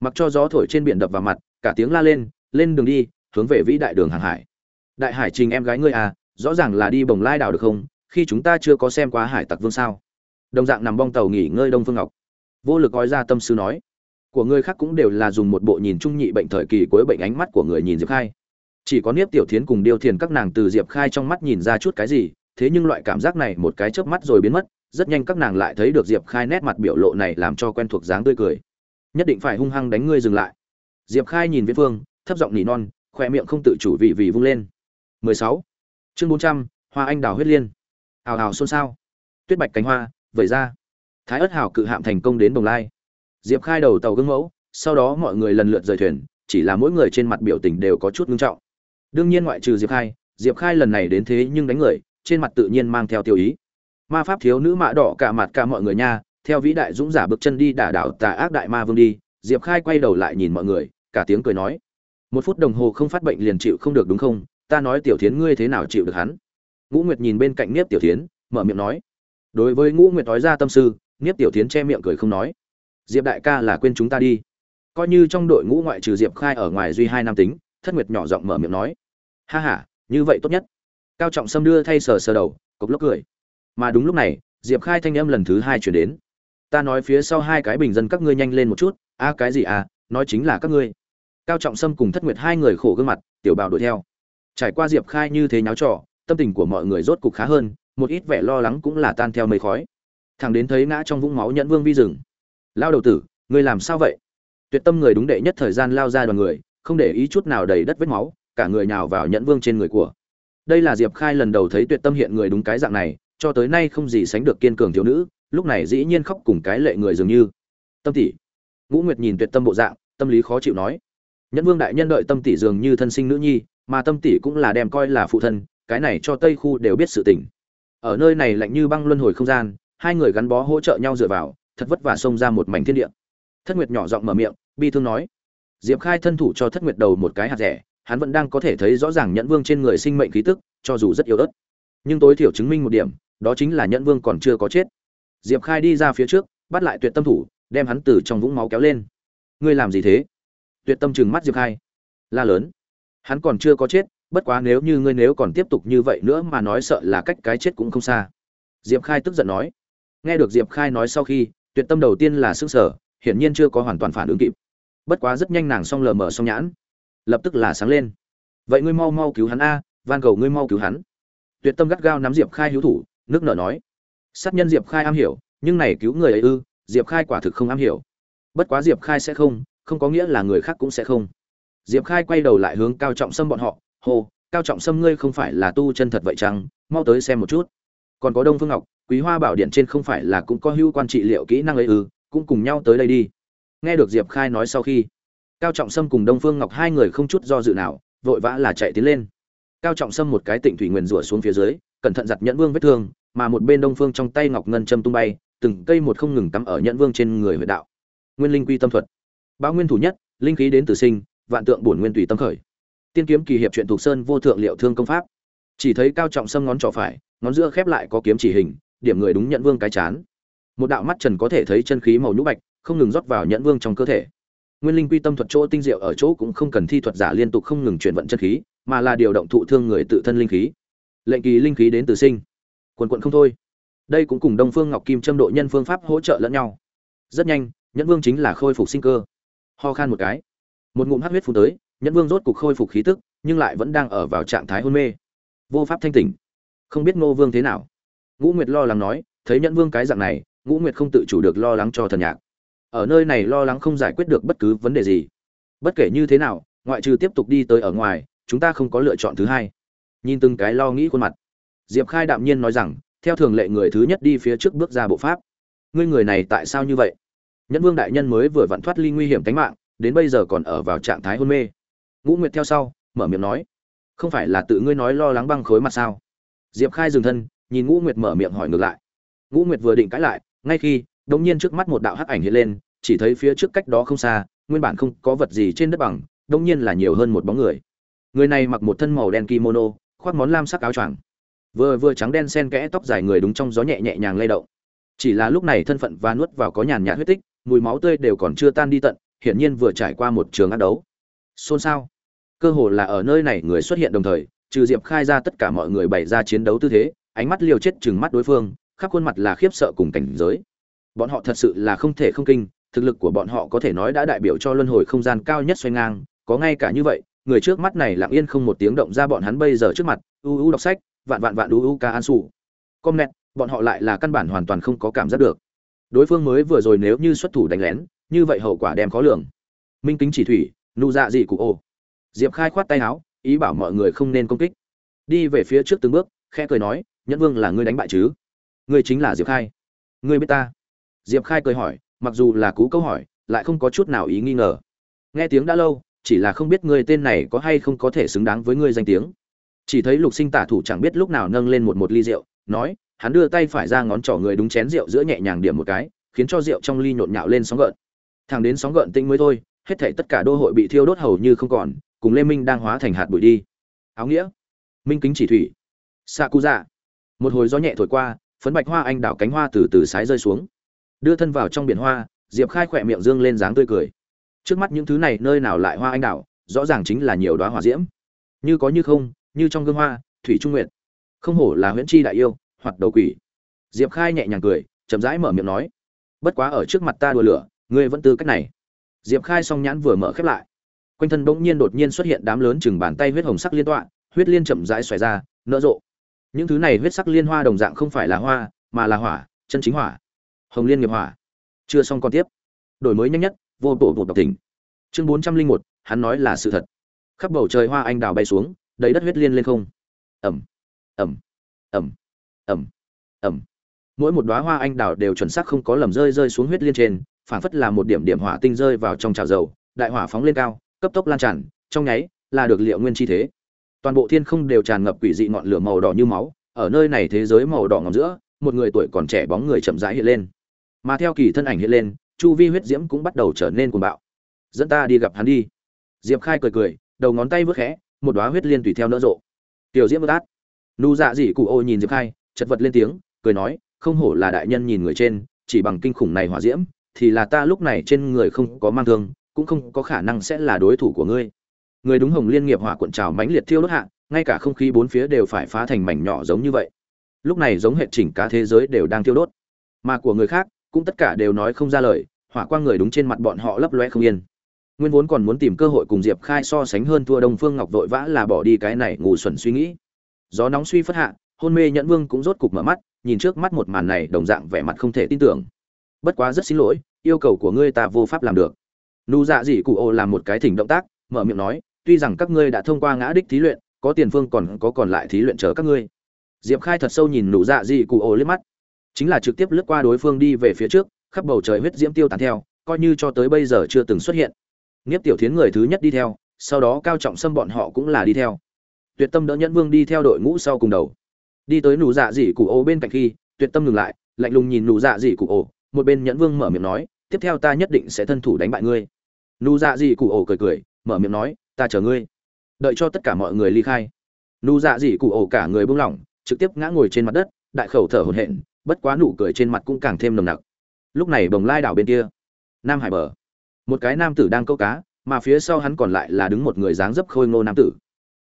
Mặc cho gió thổi trên biển đập vào mặt, cả tiếng la lên lên đường đi, hướng về vĩ đại đường hàng hải. Đại hải trình em gái ngươi à rõ ràng là đi bồng lai đảo được không? Khi chúng ta chưa có xem qua hải tặc vương sao. Đồng dạng nằm bong tàu nghỉ ngơi đông phương ngọc. Vô lực gói ra tâm sư nói của người khác cũng đều là dùng một bộ nhìn trung nhị bệnh thời kỳ cuối bệnh ánh mắt của người nhìn diệp khai. Chỉ có niếp tiểu thiến cùng điêu thiền các nàng từ diệp khai trong mắt nhìn ra chút cái gì thế nhưng loại cảm giác này một cái chớp mắt rồi biến mất rất nhanh các nàng lại thấy được diệp khai nét mặt biểu lộ này làm cho quen thuộc dáng tươi cười. Nhất định phải hung hăng đánh ngươi dừng lại. Diệp khai nhìn viễn phương thấp giọng nỉ non khoe miệng không tự chủ vị vì vung lên. 16. chương 400, hoa anh đào huyết liên. Hào hào xôn xao. Tuyết bạch cánh hoa vẩy ra. Thái ất hào cự hạm thành công đến đồng lai diệp khai đầu tàu gương mẫu, sau đó mọi người lần lượt rời thuyền, chỉ là mỗi người trên mặt biểu tình đều có chút ngưng trọng. Đương nhiên ngoại trừ diệp khai diệp khai lần này đến thế nhưng đánh người, trên mặt tự nhiên mang theo tiêu ý. Ma pháp thiếu nữ mạ đỏ cả mặt cả mọi người nha, theo vĩ đại dũng giả bước chân đi đả đảo tà ác đại ma vương đi, diệp khai quay đầu lại nhìn mọi người, cả tiếng cười nói. Một phút đồng hồ không phát bệnh liền chịu không được đúng không? Ta nói tiểu thiến ngươi thế nào chịu được hắn? Ngũ nguyệt nhìn bên cạnh nếp tiểu thiến, mở miệng nói. Đối với ngũ nguyệt nói ra tâm sư nếp tiểu thiến che miệng cười không nói diệp đại ca là quên chúng ta đi. Coi như trong đội ngũ ngoại trừ diệp khai ở ngoài duy hai nam tính, thất nguyệt nhỏ giọng mở miệng nói. Ha h a như vậy tốt nhất. Cao trọng sâm đưa thay sờ sờ đầu cộc lốc cười. Mà đúng lúc này, diệp khai thanh âm lần thứ hai chuyển đến. Ta nói phía sau hai cái bình dân các ngươi nhanh lên một chút. A, cái gì à nói chính là các ngươi. Cao trọng sâm cùng thất nguyệt hai người khổ gương mặt, tiểu bào đuổi theo. Trải qua diệp khai như thế nháo trò, tâm tình của mọi người rốt cục khá hơn, một ít vẻ lo lắng cũng là tan theo mây khói. Thằng đến thấy ngã trong vũng máu nhẫn vương vi rừng lao đầu tử, ngươi làm sao vậy? Tuyệt tâm người đúng đệ nhất thời gian lao ra đoàn người, không để ý chút nào đầy đất vết máu, cả người nhào vào nhẫn vương trên người của. Đây là diệp khai lần đầu thấy tuyệt tâm hiện người đúng cái dạng này, cho tới nay không gì sánh được kiên cường thiếu nữ, lúc này dĩ nhiên khóc cùng cái lệ người dường như. Tâm tỷ. Ngũ nguyệt nhìn tuyệt tâm bộ dạng, tâm lý khó chịu nói. Nhẫn vương đại nhân đợi tâm tỷ dường như thân sinh nữ nhi, mà tâm tỷ cũng là đem coi là phụ thân, cái này cho tây khu đều biết sự tình. Ở nơi này lạnh như băng luân hồi không gian, hai người gắn bó hỗ trợ nhau dựa vào thật vất vả xông ra một mảnh thiên địa. Thất nguyệt nhỏ giọng mở miệng, bi thương nói, diệp khai thân thủ cho thất nguyệt đầu một cái hạt rẻ, hắn vẫn đang có thể thấy rõ ràng nhẫn vương trên người sinh mệnh khí tức, cho dù rất yếu ớt. Nhưng tối thiểu chứng minh một điểm, đó chính là nhẫn vương còn chưa có chết. Diệp khai đi ra phía trước, bắt lại tuyệt tâm thủ, đem hắn từ trong vũng máu kéo lên. Ngươi làm gì thế? Tuyệt tâm trừng mắt diệp khai. La lớn, hắn còn chưa có chết, bất quá nếu như ngươi nếu còn tiếp tục như vậy nữa mà nói sợ là cách cái chết cũng không xa. Diệp khai tức giận nói. Nghe được diệp khai nói sau khi tuyệt tâm đầu tiên là sức sở hiển nhiên chưa có hoàn toàn phản ứng kịp. Bất quá rất nhanh nàng xong lờ mờ xong nhãn. Lập tức là sáng lên. Vậy ngươi mau mau cứu hắn a van cầu ngươi mau cứu hắn. Tuyệt tâm gắt gao nắm diệp khai hữu thủ nước nở nói. Sát nhân diệp khai am hiểu nhưng này cứu người ấy ư diệp khai quả thực không am hiểu. Bất quá diệp khai sẽ không không có nghĩa là người khác cũng sẽ không. Diệp khai quay đầu lại hướng cao trọng sâm bọn họ hồ, cao trọng sâm ngươi không phải là tu chân thật vậy chăng? Mau tới xem một chút còn có đông phương ngọc, quý hoa bảo điện trên không phải là cũng có hữu quan trị liệu kỹ năng ấy ư, cũng cùng nhau tới đây đi. Nghe được diệp khai nói sau khi, cao trọng sâm cùng đông phương ngọc hai người không chút do dự nào, vội vã là chạy tiến lên. Cao trọng sâm một cái tịnh thủy nguyền rủa xuống phía dưới, cẩn thận giặt nhẫn vương vết thương, mà một bên đông phương trong tay ngọc ngân châm tung bay, từng cây một không ngừng tắm ở nhẫn vương trên người huyệt đạo. Nguyên linh quy tâm thuật. Báo nguyên thủ nhất, linh khí đến từ sinh, vạn tượng bổn nguyên tùy tâm khởi. Tiên kiếm kỳ hiệp truyện thuộc sơn vô thượng liệu thương công pháp. Chỉ thấy cao trọng sâm ngón trỏ phải ngón giữa khép lại có kiếm chỉ hình, điểm người đúng nhận vương cái chán. Một đạo mắt trần có thể thấy chân khí màu nhũ bạch, không ngừng rót vào nhẫn vương trong cơ thể. Nguyên linh quy tâm thuật chỗ tinh diệu ở chỗ cũng không cần thi thuật giả liên tục không ngừng chuyển vận chân khí, mà là điều động thụ thương người tự thân linh khí. Lệnh kỳ linh khí đến từ sinh. Quần quận không thôi. Đây cũng cùng đông phương ngọc kim châm độ nhân phương pháp hỗ trợ lẫn nhau. Rất nhanh nhẫn vương chính là khôi phục sinh cơ. Ho khan một cái. Một ngụm hát huyết phun tới nhẫn vương rốt cục khôi phục khí tức, nhưng lại vẫn đang ở vào trạng thái hôn mê. Vô pháp thanh tỉnh không biết ngô vương thế nào. Ngũ nguyệt lo lắng nói, thấy nhẫn vương cái dạng này, ngũ nguyệt không tự chủ được lo lắng cho thần nhạc. Ở nơi này lo lắng không giải quyết được bất cứ vấn đề gì. Bất kể như thế nào, ngoại trừ tiếp tục đi tới ở ngoài, chúng ta không có lựa chọn thứ hai. Nhìn từng cái lo nghĩ khuôn mặt. Diệp khai đạm nhiên nói rằng, theo thường lệ người thứ nhất đi phía trước bước ra bộ pháp. Ngươi người này tại sao như vậy? Nhẫn vương đại nhân mới vừa vặn thoát ly nguy hiểm tính mạng, đến bây giờ còn ở vào trạng thái hôn mê. Ngũ nguyệt theo sau, mở miệng nói, không phải là tự ngươi nói lo lắng băng khối mặt sao? Diệp khai dừng thân, nhìn ngũ nguyệt mở miệng hỏi ngược lại. Ngũ nguyệt vừa định cãi lại, ngay khi đống nhiên trước mắt một đạo hắc ảnh hiện lên, chỉ thấy phía trước cách đó không xa, nguyên bản không có vật gì trên đất bằng đống nhiên là nhiều hơn một bóng người. Người này mặc một thân màu đen kimono, khoác món lam sắc áo choàng. Vừa vừa trắng đen xen kẽ tóc dài người đúng trong gió nhẹ nhẹ nhàng lay động. Chỉ là lúc này thân phận và nuốt vào có nhàn nhạt huyết tích, mùi máu tươi đều còn chưa tan đi tận, hiển nhiên vừa trải qua một trường ác đấu. Xôn xao. Cơ hồ là ở nơi này người xuất hiện đồng thời trừ diệp khai ra tất cả mọi người bày ra chiến đấu tư thế, ánh mắt liều chết chừng mắt đối phương, khắp khuôn mặt là khiếp sợ cùng cảnh giới. Bọn họ thật sự là không thể không kinh, thực lực của bọn họ có thể nói đã đại biểu cho luân hồi không gian cao nhất xoay ngang, có ngay cả như vậy, người trước mắt này lặng yên không một tiếng động ra bọn hắn bây giờ trước mặt, u u đọc sách, vạn vạn vạn u u ca an sủ com net, bọn họ lại là căn bản hoàn toàn không có cảm giác được. Đối phương mới vừa rồi nếu như xuất thủ đánh lén, như vậy hậu quả đem khó lường. Minh kính chỉ thủy, nụ dạ dị cụ ô. Diệp khai khoát tay áo ý bảo mọi người không nên công kích. Đi về phía trước từng bước, khẽ cười nói, nhẫn vương là ngươi đánh bại chứ? Ngươi chính là diệp khai. Ngươi biết ta? Diệp khai cười hỏi, mặc dù là cú câu hỏi, lại không có chút nào ý nghi ngờ. Nghe tiếng đã lâu, chỉ là không biết ngươi tên này có hay không có thể xứng đáng với ngươi danh tiếng. Chỉ thấy lục sinh tả thủ chẳng biết lúc nào nâng lên một một ly rượu, nói, hắn đưa tay phải ra ngón trỏ người đúng chén rượu giữa nhẹ nhàng điểm một cái, khiến cho rượu trong ly nhộn nhạo lên sóng gợn. Thằng đến sóng gợn tinh mới thôi, hết thảy tất cả đô hội bị thiêu đốt hầu như không còn cùng lê minh đang hóa thành hạt bụi đi. Áo nghĩa. Minh kính chỉ thủy. Xạ cụ dạ một hồi gió nhẹ thổi qua, phấn bạch hoa anh đào cánh hoa từ từ sái rơi xuống. Đưa thân vào trong biển hoa, diệp khai khỏe miệng dương lên dáng tươi cười. Trước mắt những thứ này nơi nào lại hoa anh đào rõ ràng chính là nhiều đoá hỏa diễm. Như có như không, như trong gương hoa, thủy trung nguyện không hổ là huyễn chi đại yêu hoặc đầu quỷ. Diệp khai nhẹ nhàng cười, chậm rãi mở miệng nói, bất quá ở trước mặt ta đùa lửa, ngươi vẫn tư cách này. Diệp khai song nhãn vừa mở khép lại quanh thân bỗng nhiên đột nhiên xuất hiện đám lớn chừng bàn tay huyết hồng sắc liên tọa, huyết liên chậm rãi xoài ra, nở rộ. Những thứ này huyết sắc liên hoa đồng dạng không phải là hoa, mà là hỏa, chân chính hỏa. Hồng liên nghiệp hỏa. Chưa xong còn tiếp. Đổi mới nhanh nhất, vô bộ bộ độc tỉnh chương bốn trăm linh một, hắn nói là sự thật. Khắp bầu trời hoa anh đào bay xuống, đầy đất huyết liên lên không. Ẩm ẩm ẩm ẩm ẩm. Mỗi một đóa hoa anh đào đều chuẩn xác không có lầm rơi rơi xuống huyết liên trên, phảng phất là một điểm điểm hỏa tinh rơi vào trong chảo dầu, đại hỏa phóng lên cao cấp tốc lan tràn, trong nháy là được liệu nguyên chi thế. Toàn bộ thiên không đều tràn ngập quỷ dị ngọn lửa màu đỏ như máu, ở nơi này thế giới màu đỏ ngầm giữa, một người tuổi còn trẻ bóng người chậm rãi hiện lên. Mà theo kỳ thân ảnh hiện lên, chu vi huyết diễm cũng bắt đầu trở nên cuồng bạo. Dẫn ta đi gặp hắn đi. Diệp khai cười cười, đầu ngón tay vớt khẽ, một đoá huyết liên tùy theo nỡ rộ. Tiểu diễm bất át nụ dạ dị cụ ô nhìn diệp khai, chật vật lên tiếng, cười nói, không hổ là đại nhân nhìn người trên, chỉ bằng kinh khủng này hỏa diễm, thì là ta lúc này trên người không có mang thương cũng không có khả năng sẽ là đối thủ của ngươi. Người đúng hồng liên nghiệp hỏa cuộn trào mãnh liệt thiêu đốt hạ, ngay cả không khí bốn phía đều phải phá thành mảnh nhỏ giống như vậy. Lúc này giống hệ chỉnh cả thế giới đều đang thiêu đốt. Mà của người khác, cũng tất cả đều nói không ra lời, hỏa quang người đúng trên mặt bọn họ lấp loe không yên. Nguyên vốn còn muốn tìm cơ hội cùng diệp khai so sánh hơn thua đông phương ngọc vội vã là bỏ đi cái này ngủ xuẩn suy nghĩ. Gió nóng suy phất hạ, hôn mê nhẫn vương cũng rốt cục mở mắt, nhìn trước mắt một màn này đồng dạng vẻ mặt không thể tin tưởng. Bất quá rất xin lỗi, yêu cầu của ngươi ta vô pháp làm được nụ dạ dị cụ ô làm một cái thỉnh động tác, mở miệng nói, tuy rằng các ngươi đã thông qua ngã đích thí luyện, có tiền phương còn có còn lại thí luyện chờ các ngươi. Diệp khai thật sâu nhìn nụ dạ dị cụ ô liếc mắt. Chính là trực tiếp lướt qua đối phương đi về phía trước, khắp bầu trời huyết diễm tiêu tán theo, coi như cho tới bây giờ chưa từng xuất hiện. Nghiếp tiểu thiến người thứ nhất đi theo, sau đó cao trọng xâm bọn họ cũng là đi theo. Tuyệt tâm đỡ nhẫn vương đi theo đội ngũ sau cùng đầu. Đi tới nụ dạ dị cụ ô bên cạnh khi, tuyệt tâm ngừng lại, lạnh lùng nhìn nụ dạ dị cụ ô một bên nhẫn vương mở miệng nói tiếp theo ta nhất định sẽ thân thủ đánh bại ngươi. Nụ dạ dị cụ Ổ cười cười, mở miệng nói, ta chờ ngươi. Đợi cho tất cả mọi người ly khai. Nụ dạ dị cụ Ổ cả người buông lỏng, trực tiếp ngã ngồi trên mặt đất, đại khẩu thở hổn hển, bất quá nụ cười trên mặt cũng càng thêm nồng nặc. Lúc này bồng lai đảo bên kia, nam hải bờ. Một cái nam tử đang câu cá, mà phía sau hắn còn lại là đứng một người dáng dấp khôi ngô nam tử.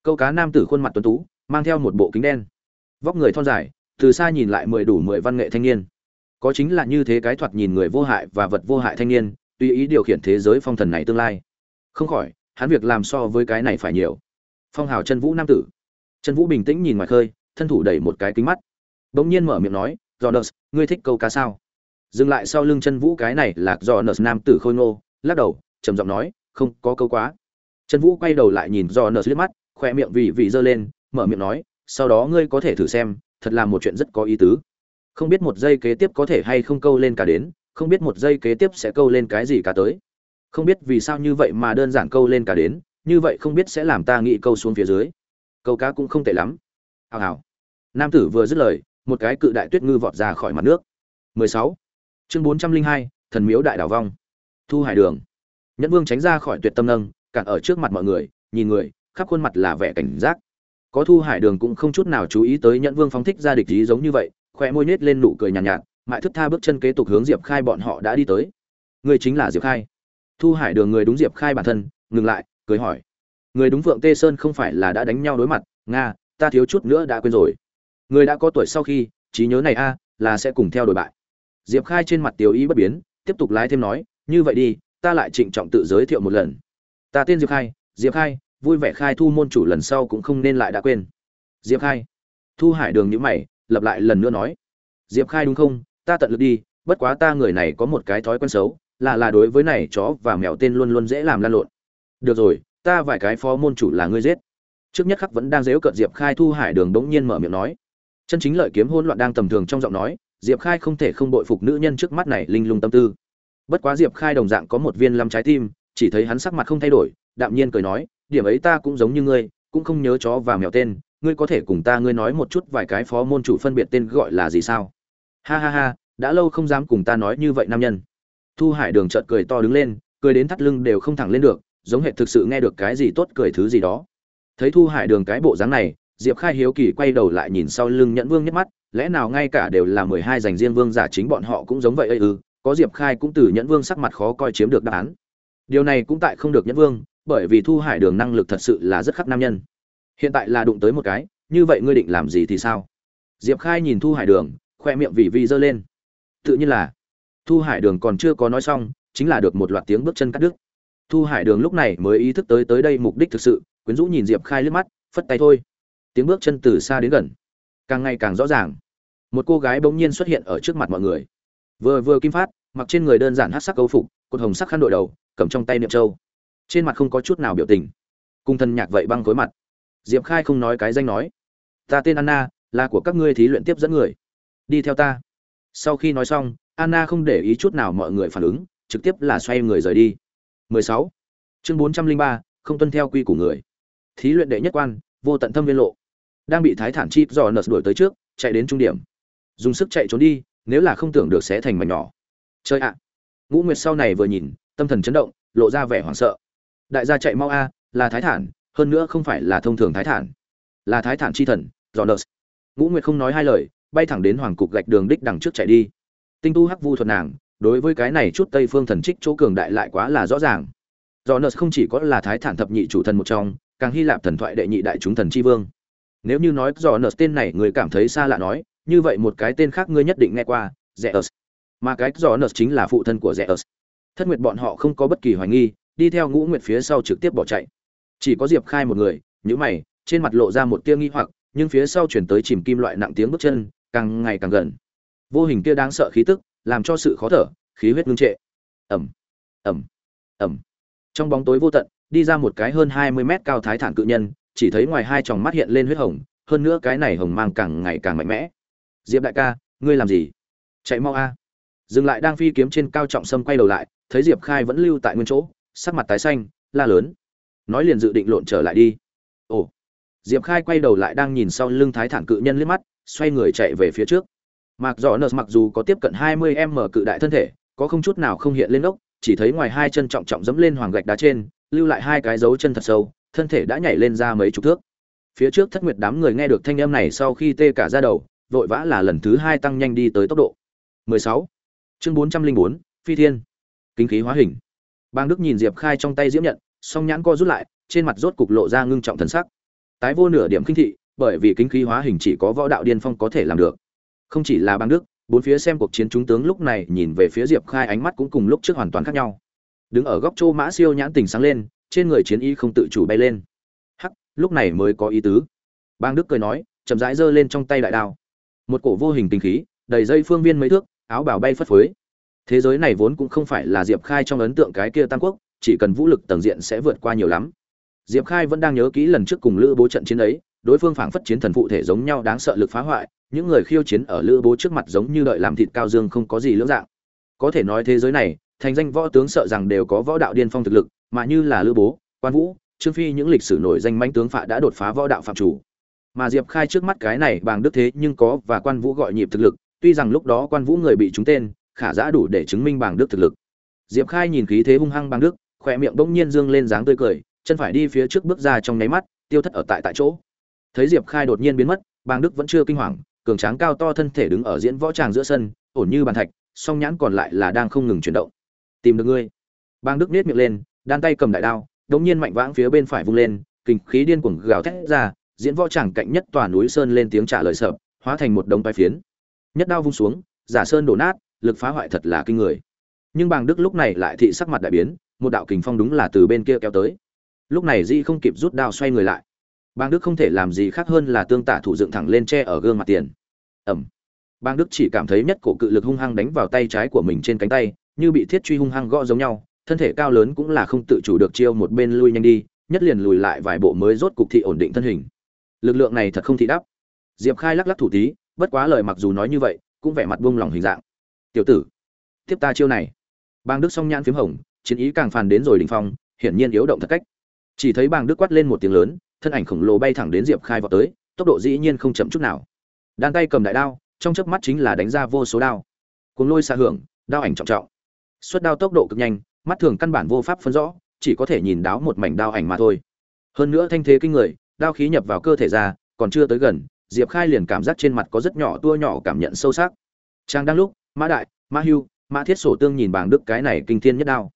Câu cá nam tử khuôn mặt tuấn tú, mang theo một bộ kính đen. Vóc người thon dài, từ xa nhìn lại mười đủ mười văn nghệ thanh niên có chính là như thế cái thoạt nhìn người vô hại và vật vô hại thanh niên tùy ý điều khiển thế giới phong thần này tương lai không khỏi hắn việc làm so với cái này phải nhiều phong hào chân vũ nam tử chân vũ bình tĩnh nhìn ngoài khơi thân thủ đẩy một cái kính mắt bỗng nhiên mở miệng nói Jonas, ngươi thích câu cá sao? Dừng lại sau lưng chân vũ cái này là Jonas nam tử khôi ngô, lắc đầu, trầm giọng nói, không, có câu quá. Chân vũ quay đầu lại nhìn Jonas liếc mắt, khoe miệng vì vì giơ lên, mở miệng nói, sau đó ngươi có thể thử xem, thật là một chuyện rất có ý tứ. Không biết một giây kế tiếp có thể hay không câu lên cả đến, không biết một giây kế tiếp sẽ câu lên cái gì cả tới. Không biết vì sao như vậy mà đơn giản câu lên cả đến, như vậy không biết sẽ làm ta nghĩ câu xuống phía dưới. Câu cá cũng không tệ lắm. Hào hào. Nam tử vừa dứt lời, một cái cự đại tuyết ngư vọt ra khỏi mặt nước. 16. Chương 402, thần miếu đại đảo vong. Thu Hải Đường. Nhẫn Vương tránh ra khỏi tuyệt tâm nâng, cản ở trước mặt mọi người, nhìn người, khắp khuôn mặt là vẻ cảnh giác. Có Thu Hải Đường cũng không chút nào chú ý tới Nhẫn Vương phóng thích ra địch ý giống như vậy, khóe môi nhếch lên nụ cười nhàn nhạt, nhạt, mại thức tha bước chân kế tục hướng Diệp Khai bọn họ đã đi tới. Người chính là Diệp Khai. Thu Hải Đường người đúng Diệp Khai bản thân, ngừng lại, cười hỏi: Người đúng Vượng Tê Sơn không phải là đã đánh nhau đối mặt, nga, ta thiếu chút nữa đã quên rồi. Người đã có tuổi sau khi trí nhớ này a là sẽ cùng theo đổi bại. Diệp khai trên mặt tiểu ý bất biến tiếp tục lái thêm nói như vậy đi ta lại trịnh trọng tự giới thiệu một lần. Ta tên diệp khai diệp khai vui vẻ khai thu môn chủ lần sau cũng không nên lại đã quên. Diệp khai. Thu hải đường nhíu mày lập lại lần nữa nói. Diệp khai đúng không? Ta tận lực đi, bất quá ta người này có một cái thói quen xấu, là là đối với này chó và mèo tên luôn luôn dễ làm lan lộn. Được rồi, ta vài cái phó môn chủ là ngươi giết. Trước nhất khắc vẫn đang dếu cợt diệp khai thu hải đường đống nhiên mở miệng nói. Chân chính lợi kiếm hỗn loạn đang tầm thường trong giọng nói, diệp khai không thể không bội phục nữ nhân trước mắt này linh lung tâm tư. Bất quá diệp khai đồng dạng có một viên lâm trái tim, chỉ thấy hắn sắc mặt không thay đổi, đạm nhiên cười nói, điểm ấy ta cũng giống như ngươi, cũng không nhớ chó và mèo tên ngươi có thể cùng ta ngươi nói một chút vài cái phó môn chủ phân biệt tên gọi là gì sao? Ha ha ha đã lâu không dám cùng ta nói như vậy nam nhân. Thu hải đường chợt cười to đứng lên cười đến thắt lưng đều không thẳng lên được giống hệ thực sự nghe được cái gì tốt cười thứ gì đó. Thấy thu hải đường cái bộ dáng này diệp khai hiếu kỳ quay đầu lại nhìn sau lưng nhẫn vương nhất mắt lẽ nào ngay cả đều là mười hai dành riêng vương giả chính bọn họ cũng giống vậy ư? Ừ, có diệp khai cũng từ nhẫn vương sắc mặt khó coi chiếm được đáp án. Điều này cũng tại không được nhẫn vương bởi vì thu hải đường năng lực thật sự là rất khắc nam nhân hiện tại là đụng tới một cái, như vậy ngươi định làm gì thì sao? Diệp khai nhìn thu hải đường, khoe miệng vì vi giơ lên. Tự nhiên là. Thu hải đường còn chưa có nói xong, chính là được một loạt tiếng bước chân cắt đứt. Thu hải đường lúc này mới ý thức tới tới đây mục đích thực sự, quyến rũ nhìn diệp khai liếc mắt, phất tay thôi. Tiếng bước chân từ xa đến gần. Càng ngày càng rõ ràng. Một cô gái bỗng nhiên xuất hiện ở trước mặt mọi người. Vừa vừa kim phát, mặc trên người đơn giản hát sắc câu phục, cột hồng sắc khăn đội đầu, cầm trong tay niệm châu. Trên mặt không có chút nào biểu tình. Cung thân nhạc vậy băng khối mặt diệp khai không nói cái danh nói. Ta tên anna là của các ngươi thí luyện tiếp dẫn người. Đi theo ta. Sau khi nói xong anna không để ý chút nào mọi người phản ứng trực tiếp là xoay người rời đi. 16. chương 403, không tuân theo quy của người. Thí luyện đệ nhất quan vô tận thâm viên lộ. Đang bị thái thản chip dò nợt đuổi tới trước chạy đến trung điểm. Dùng sức chạy trốn đi nếu là không tưởng được sẽ thành mảnh nhỏ. Chơi ạ. Ngũ nguyệt sau này vừa nhìn tâm thần chấn động lộ ra vẻ hoảng sợ. Đại gia chạy mau a là thái thản hơn nữa không phải là thông thường thái thản là thái thản chi thần Jonas. Ngũ Nguyệt không nói hai lời, bay thẳng đến hoàng cục gạch đường đích đằng trước chạy đi. Tinh tu hắc vu thuật nàng, đối với cái này chút Tây phương thần trích chỗ cường đại lại quá là rõ ràng. Jonas không chỉ có là thái thản thập nhị chủ thần một trong, càng Hy Lạp thần thoại đệ nhị đại chúng thần chi vương. Nếu như nói Jonas tên này người cảm thấy xa lạ nói, như vậy một cái tên khác ngươi nhất định nghe qua, Zeus. Mà cái Jonas chính là phụ thân của Zeus. Thất Nguyệt bọn họ không có bất kỳ hoài nghi, đi theo Ngũ Nguyệt phía sau trực tiếp bỏ chạy. Chỉ có Diệp Khai một người, nhíu mày, trên mặt lộ ra một tia nghi hoặc, nhưng phía sau chuyển tới chìm kim loại nặng tiếng bước chân càng ngày càng gần. Vô hình kia đáng sợ khí tức làm cho sự khó thở khí huyết ngưng trệ. Ẩm ẩm ẩm trong bóng tối vô tận đi ra một cái hơn hai mươi mét cao thái thản cự nhân chỉ thấy ngoài hai tròng mắt hiện lên huyết hồng hơn nữa cái này hồng mang càng ngày càng mạnh mẽ. Diệp đại ca ngươi làm gì? Chạy mau a. Dừng lại đang phi kiếm trên cao trọng sâm quay đầu lại thấy diệp khai vẫn lưu tại nguyên chỗ sắc mặt tái xanh la lớn nói liền dự định lộn trở lại đi. Ồ. Diệp khai quay đầu lại đang nhìn sau lưng thái thản cự nhân liếc mắt xoay người chạy về phía trước. Mặc dò nợ mặc dù có tiếp cận hai mươi m cự đại thân thể có không chút nào không hiện lên ốc chỉ thấy ngoài hai chân trọng trọng dẫm lên hoàng gạch đá trên lưu lại hai cái dấu chân thật sâu thân thể đã nhảy lên ra mấy chục thước. Phía trước thất nguyệt đám người nghe được thanh âm này sau khi tê cả ra đầu vội vã là lần thứ hai tăng nhanh đi tới tốc độ. 16. chương 404, phi thiên. Kính khí hóa hình. Bang đức nhìn diệp khai trong tay diễm nhận song nhãn co rút lại, trên mặt rốt cục lộ ra ngưng trọng thần sắc. Tái vô nửa điểm kinh thị, bởi vì kính khí hóa hình chỉ có võ đạo điên phong có thể làm được. Không chỉ là bang đức, bốn phía xem cuộc chiến chúng tướng lúc này nhìn về phía diệp khai ánh mắt cũng cùng lúc trước hoàn toàn khác nhau. Đứng ở góc châu mã siêu nhãn tình sáng lên, trên người chiến y không tự chủ bay lên. Hắc, lúc này mới có ý tứ. Bang đức cười nói, chậm rãi giơ lên trong tay đại đao. Một cổ vô hình tình khí, đầy dây phương viên mấy thước, áo bào bay phất phới. Thế giới này vốn cũng không phải là diệp khai trong ấn tượng cái kia tam quốc chỉ cần vũ lực tầng diện sẽ vượt qua nhiều lắm. Diệp khai vẫn đang nhớ kỹ lần trước cùng lữ bố trận chiến ấy, đối phương phảng phất chiến thần phụ thể giống nhau đáng sợ lực phá hoại, những người khiêu chiến ở lữ bố trước mặt giống như đợi làm thịt cao dương không có gì lưỡng dạng. Có thể nói thế giới này, thành danh võ tướng sợ rằng đều có võ đạo điên phong thực lực, mà như là lữ bố, quan vũ, trương phi những lịch sử nổi danh mãnh tướng phạ đã đột phá võ đạo phạm chủ. Mà diệp khai trước mắt cái này bằng đức thế nhưng có và quan vũ gọi nhịp thực lực, tuy rằng lúc đó quan vũ người bị trúng tên, khả giã đủ để chứng minh bằng đức thực lực. Diệp khai nhìn khí thế hung hăng bằng đức khỏe miệng bỗng nhiên dương lên dáng tươi cười, chân phải đi phía trước bước ra trong nháy mắt, tiêu thất ở tại tại chỗ. Thấy diệp khai đột nhiên biến mất bang đức vẫn chưa kinh hoàng, cường tráng cao to thân thể đứng ở diễn võ tràng giữa sân, ổn như bàn thạch, song nhãn còn lại là đang không ngừng chuyển động. Tìm được ngươi. Bang đức nết miệng lên, đan tay cầm đại đao đống nhiên mạnh vãng phía bên phải vung lên, kinh khí điên cuồng gào thét ra, diễn võ tràng cạnh nhất tòa núi sơn lên tiếng trả lời sợ hóa thành một đống tai phiến. Nhất đao vung xuống, giả sơn đổ nát, lực phá hoại thật là kinh người. Nhưng bang đức lúc này lại thị sắc mặt đại biến một đạo kình phong đúng là từ bên kia kéo tới. Lúc này di không kịp rút đao xoay người lại. Bang đức không thể làm gì khác hơn là tương tả thủ dựng thẳng lên tre ở gương mặt tiền. Ẩm. Bang đức chỉ cảm thấy nhất cổ cự lực hung hăng đánh vào tay trái của mình trên cánh tay, như bị thiết truy hung hăng gõ giống nhau, thân thể cao lớn cũng là không tự chủ được chiêu một bên lui nhanh đi, nhất liền lùi lại vài bộ mới rốt cục thị ổn định thân hình. Lực lượng này thật không thị đắp diệp khai lắc lắc thủ tí, bất quá lời mặc dù nói như vậy, cũng vẻ mặt buông lỏng hình dạng. Tiểu tử, tiếp ta chiêu này. Bang đức song nhãn phiếm hồng chiến ý càng phàn đến rồi đỉnh phong, hiển nhiên yếu động thật cách. Chỉ thấy bàng đức quát lên một tiếng lớn, thân ảnh khổng lồ bay thẳng đến diệp khai vọt tới, tốc độ dĩ nhiên không chậm chút nào. Đan tay cầm đại đao, trong chớp mắt chính là đánh ra vô số đao. Cuồng lôi xa hưởng, đao ảnh trọng trọng. Xuất đao tốc độ cực nhanh, mắt thường căn bản vô pháp phân rõ, chỉ có thể nhìn đáo một mảnh đao ảnh mà thôi. Hơn nữa thanh thế kinh người, đao khí nhập vào cơ thể ra, còn chưa tới gần, diệp khai liền cảm giác trên mặt có rất nhỏ tua nhỏ cảm nhận sâu sắc. Trang đang lúc, mã đại, mã hưu, mã thiết sổ tương nhìn bàng đức cái này kinh thiên nhất đao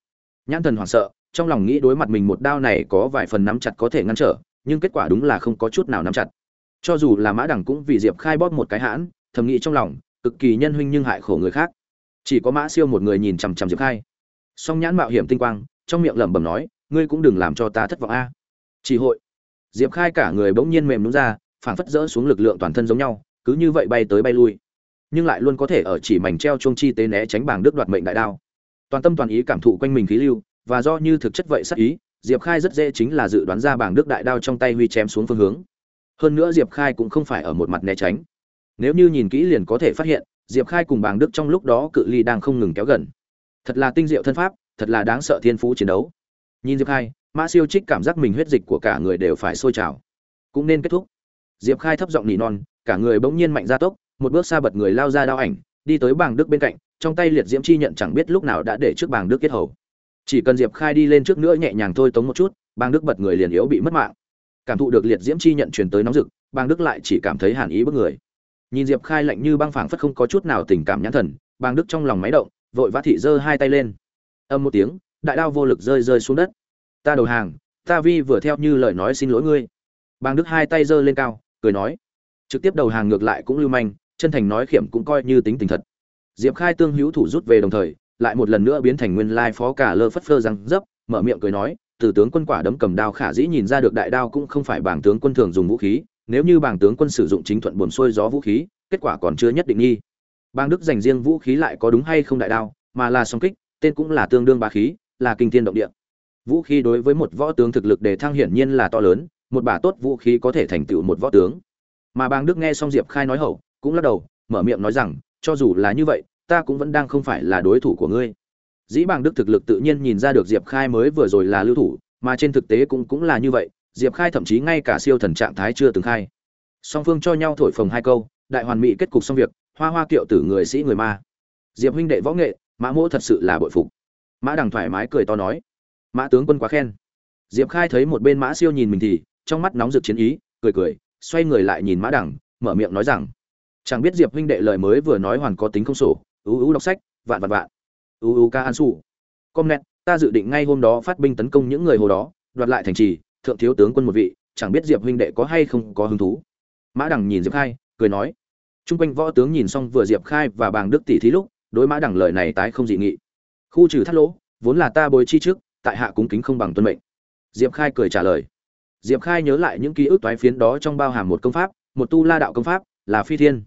nhãn thần hoảng sợ, trong lòng nghĩ đối mặt mình một đao này có vài phần nắm chặt có thể ngăn trở, nhưng kết quả đúng là không có chút nào nắm chặt. Cho dù là mã đẳng cũng vì diệp khai bóp một cái hãn, thầm nghĩ trong lòng, cực kỳ nhân huynh nhưng hại khổ người khác. Chỉ có mã siêu một người nhìn chằm chằm diệp khai. Song nhãn mạo hiểm tinh quang, trong miệng lẩm bẩm nói, ngươi cũng đừng làm cho ta thất vọng a. Chỉ hội, diệp khai cả người bỗng nhiên mềm đúng ra, phảng phất rỡ xuống lực lượng toàn thân giống nhau, cứ như vậy bay tới bay lui. Nhưng lại luôn có thể ở chỉ mảnh treo chuông chi tế né tránh bảng đức đoạt mệnh đại đao toàn tâm toàn ý cảm thụ quanh mình khí lưu, và do như thực chất vậy sắc ý, diệp khai rất dễ chính là dự đoán ra bảng đức đại đao trong tay huy chém xuống phương hướng. Hơn nữa diệp khai cũng không phải ở một mặt né tránh. Nếu như nhìn kỹ liền có thể phát hiện, diệp khai cùng bảng đức trong lúc đó cự ly đang không ngừng kéo gần. Thật là tinh diệu thân pháp, thật là đáng sợ thiên phú chiến đấu. Nhìn diệp khai, mã siêu trích cảm giác mình huyết dịch của cả người đều phải sôi trào. Cũng nên kết thúc. Diệp khai thấp giọng nỉ non, cả người bỗng nhiên mạnh ra tốc, một bước xa bật người lao ra đao ảnh, đi tới bảng đức bên cạnh trong tay liệt diễm chi nhận chẳng biết lúc nào đã để trước bảng đức kết hầu. Chỉ cần diệp khai đi lên trước nữa nhẹ nhàng thôi tống một chút, bàng đức bật người liền yếu bị mất mạng. Cảm thụ được liệt diễm chi nhận truyền tới nóng rực, bàng đức lại chỉ cảm thấy hàn ý bức người. Nhìn diệp khai lạnh như băng phảng phất không có chút nào tình cảm nhãn thần, bàng đức trong lòng máy động, vội vã thị giơ hai tay lên. Âm một tiếng, đại đao vô lực rơi rơi xuống đất. Ta đầu hàng, ta vi vừa theo như lời nói xin lỗi ngươi. Bàng đức hai tay giơ lên cao, cười nói. Trực tiếp đầu hàng ngược lại cũng lưu manh, chân thành nói khiểm cũng coi như tính tình thật diệp khai tương hữu thủ rút về đồng thời, lại một lần nữa biến thành nguyên lai phó cả lơ phất phơ răng dấp, mở miệng cười nói, từ tướng quân quả đấm cầm đao khả dĩ nhìn ra được đại đao cũng không phải bảng tướng quân thường dùng vũ khí, nếu như bảng tướng quân sử dụng chính thuận buồn xuôi gió vũ khí, kết quả còn chưa nhất định nghi. Bang đức dành riêng vũ khí lại có đúng hay không đại đao, mà là song kích, tên cũng là tương đương bá khí, là kinh thiên động địa. Vũ khí đối với một võ tướng thực lực đề thăng hiển nhiên là to lớn, một bả tốt vũ khí có thể thành tựu một võ tướng. Mà bang đức nghe xong diệp khai nói hậu, cũng lắc đầu, mở miệng nói rằng cho dù là như vậy, ta cũng vẫn đang không phải là đối thủ của ngươi. Dĩ bằng đức thực lực tự nhiên nhìn ra được diệp khai mới vừa rồi là lưu thủ, mà trên thực tế cũng cũng là như vậy, diệp khai thậm chí ngay cả siêu thần trạng thái chưa từng khai. Song phương cho nhau thổi phồng hai câu, đại hoàn mỹ kết cục xong việc, hoa hoa kiệu tử người sĩ người ma. Diệp huynh đệ võ nghệ, mã mỗ thật sự là bội phục. Mã đằng thoải mái cười to nói. Mã tướng quân quá khen. Diệp khai thấy một bên mã siêu nhìn mình thì, trong mắt nóng rực chiến ý, cười cười, xoay người lại nhìn mã đằng, mở miệng nói rằng chẳng biết diệp huynh đệ lời mới vừa nói hoàn có tính không sổ. Ưu ưu đọc sách, vạn vạn vạn. Ưu ưu ca an su com net ta dự định ngay hôm đó phát binh tấn công những người hồ đó, đoạt lại thành trì, thượng thiếu tướng quân một vị, chẳng biết diệp huynh đệ có hay không có hứng thú. Mã đằng nhìn diệp khai, cười nói. Chung quanh võ tướng nhìn xong vừa diệp khai và bàng đức tỷ thí lúc, đối mã đằng lời này tái không dị nghị. Khu trừ thắt lỗ, vốn là ta bồi chi trước, tại hạ cúng kính không bằng tuân mệnh. Diệp khai cười trả lời. Diệp khai nhớ lại những ký ức toái phiến đó trong bao hàm một công pháp, một tu la đạo công pháp, là phi thiên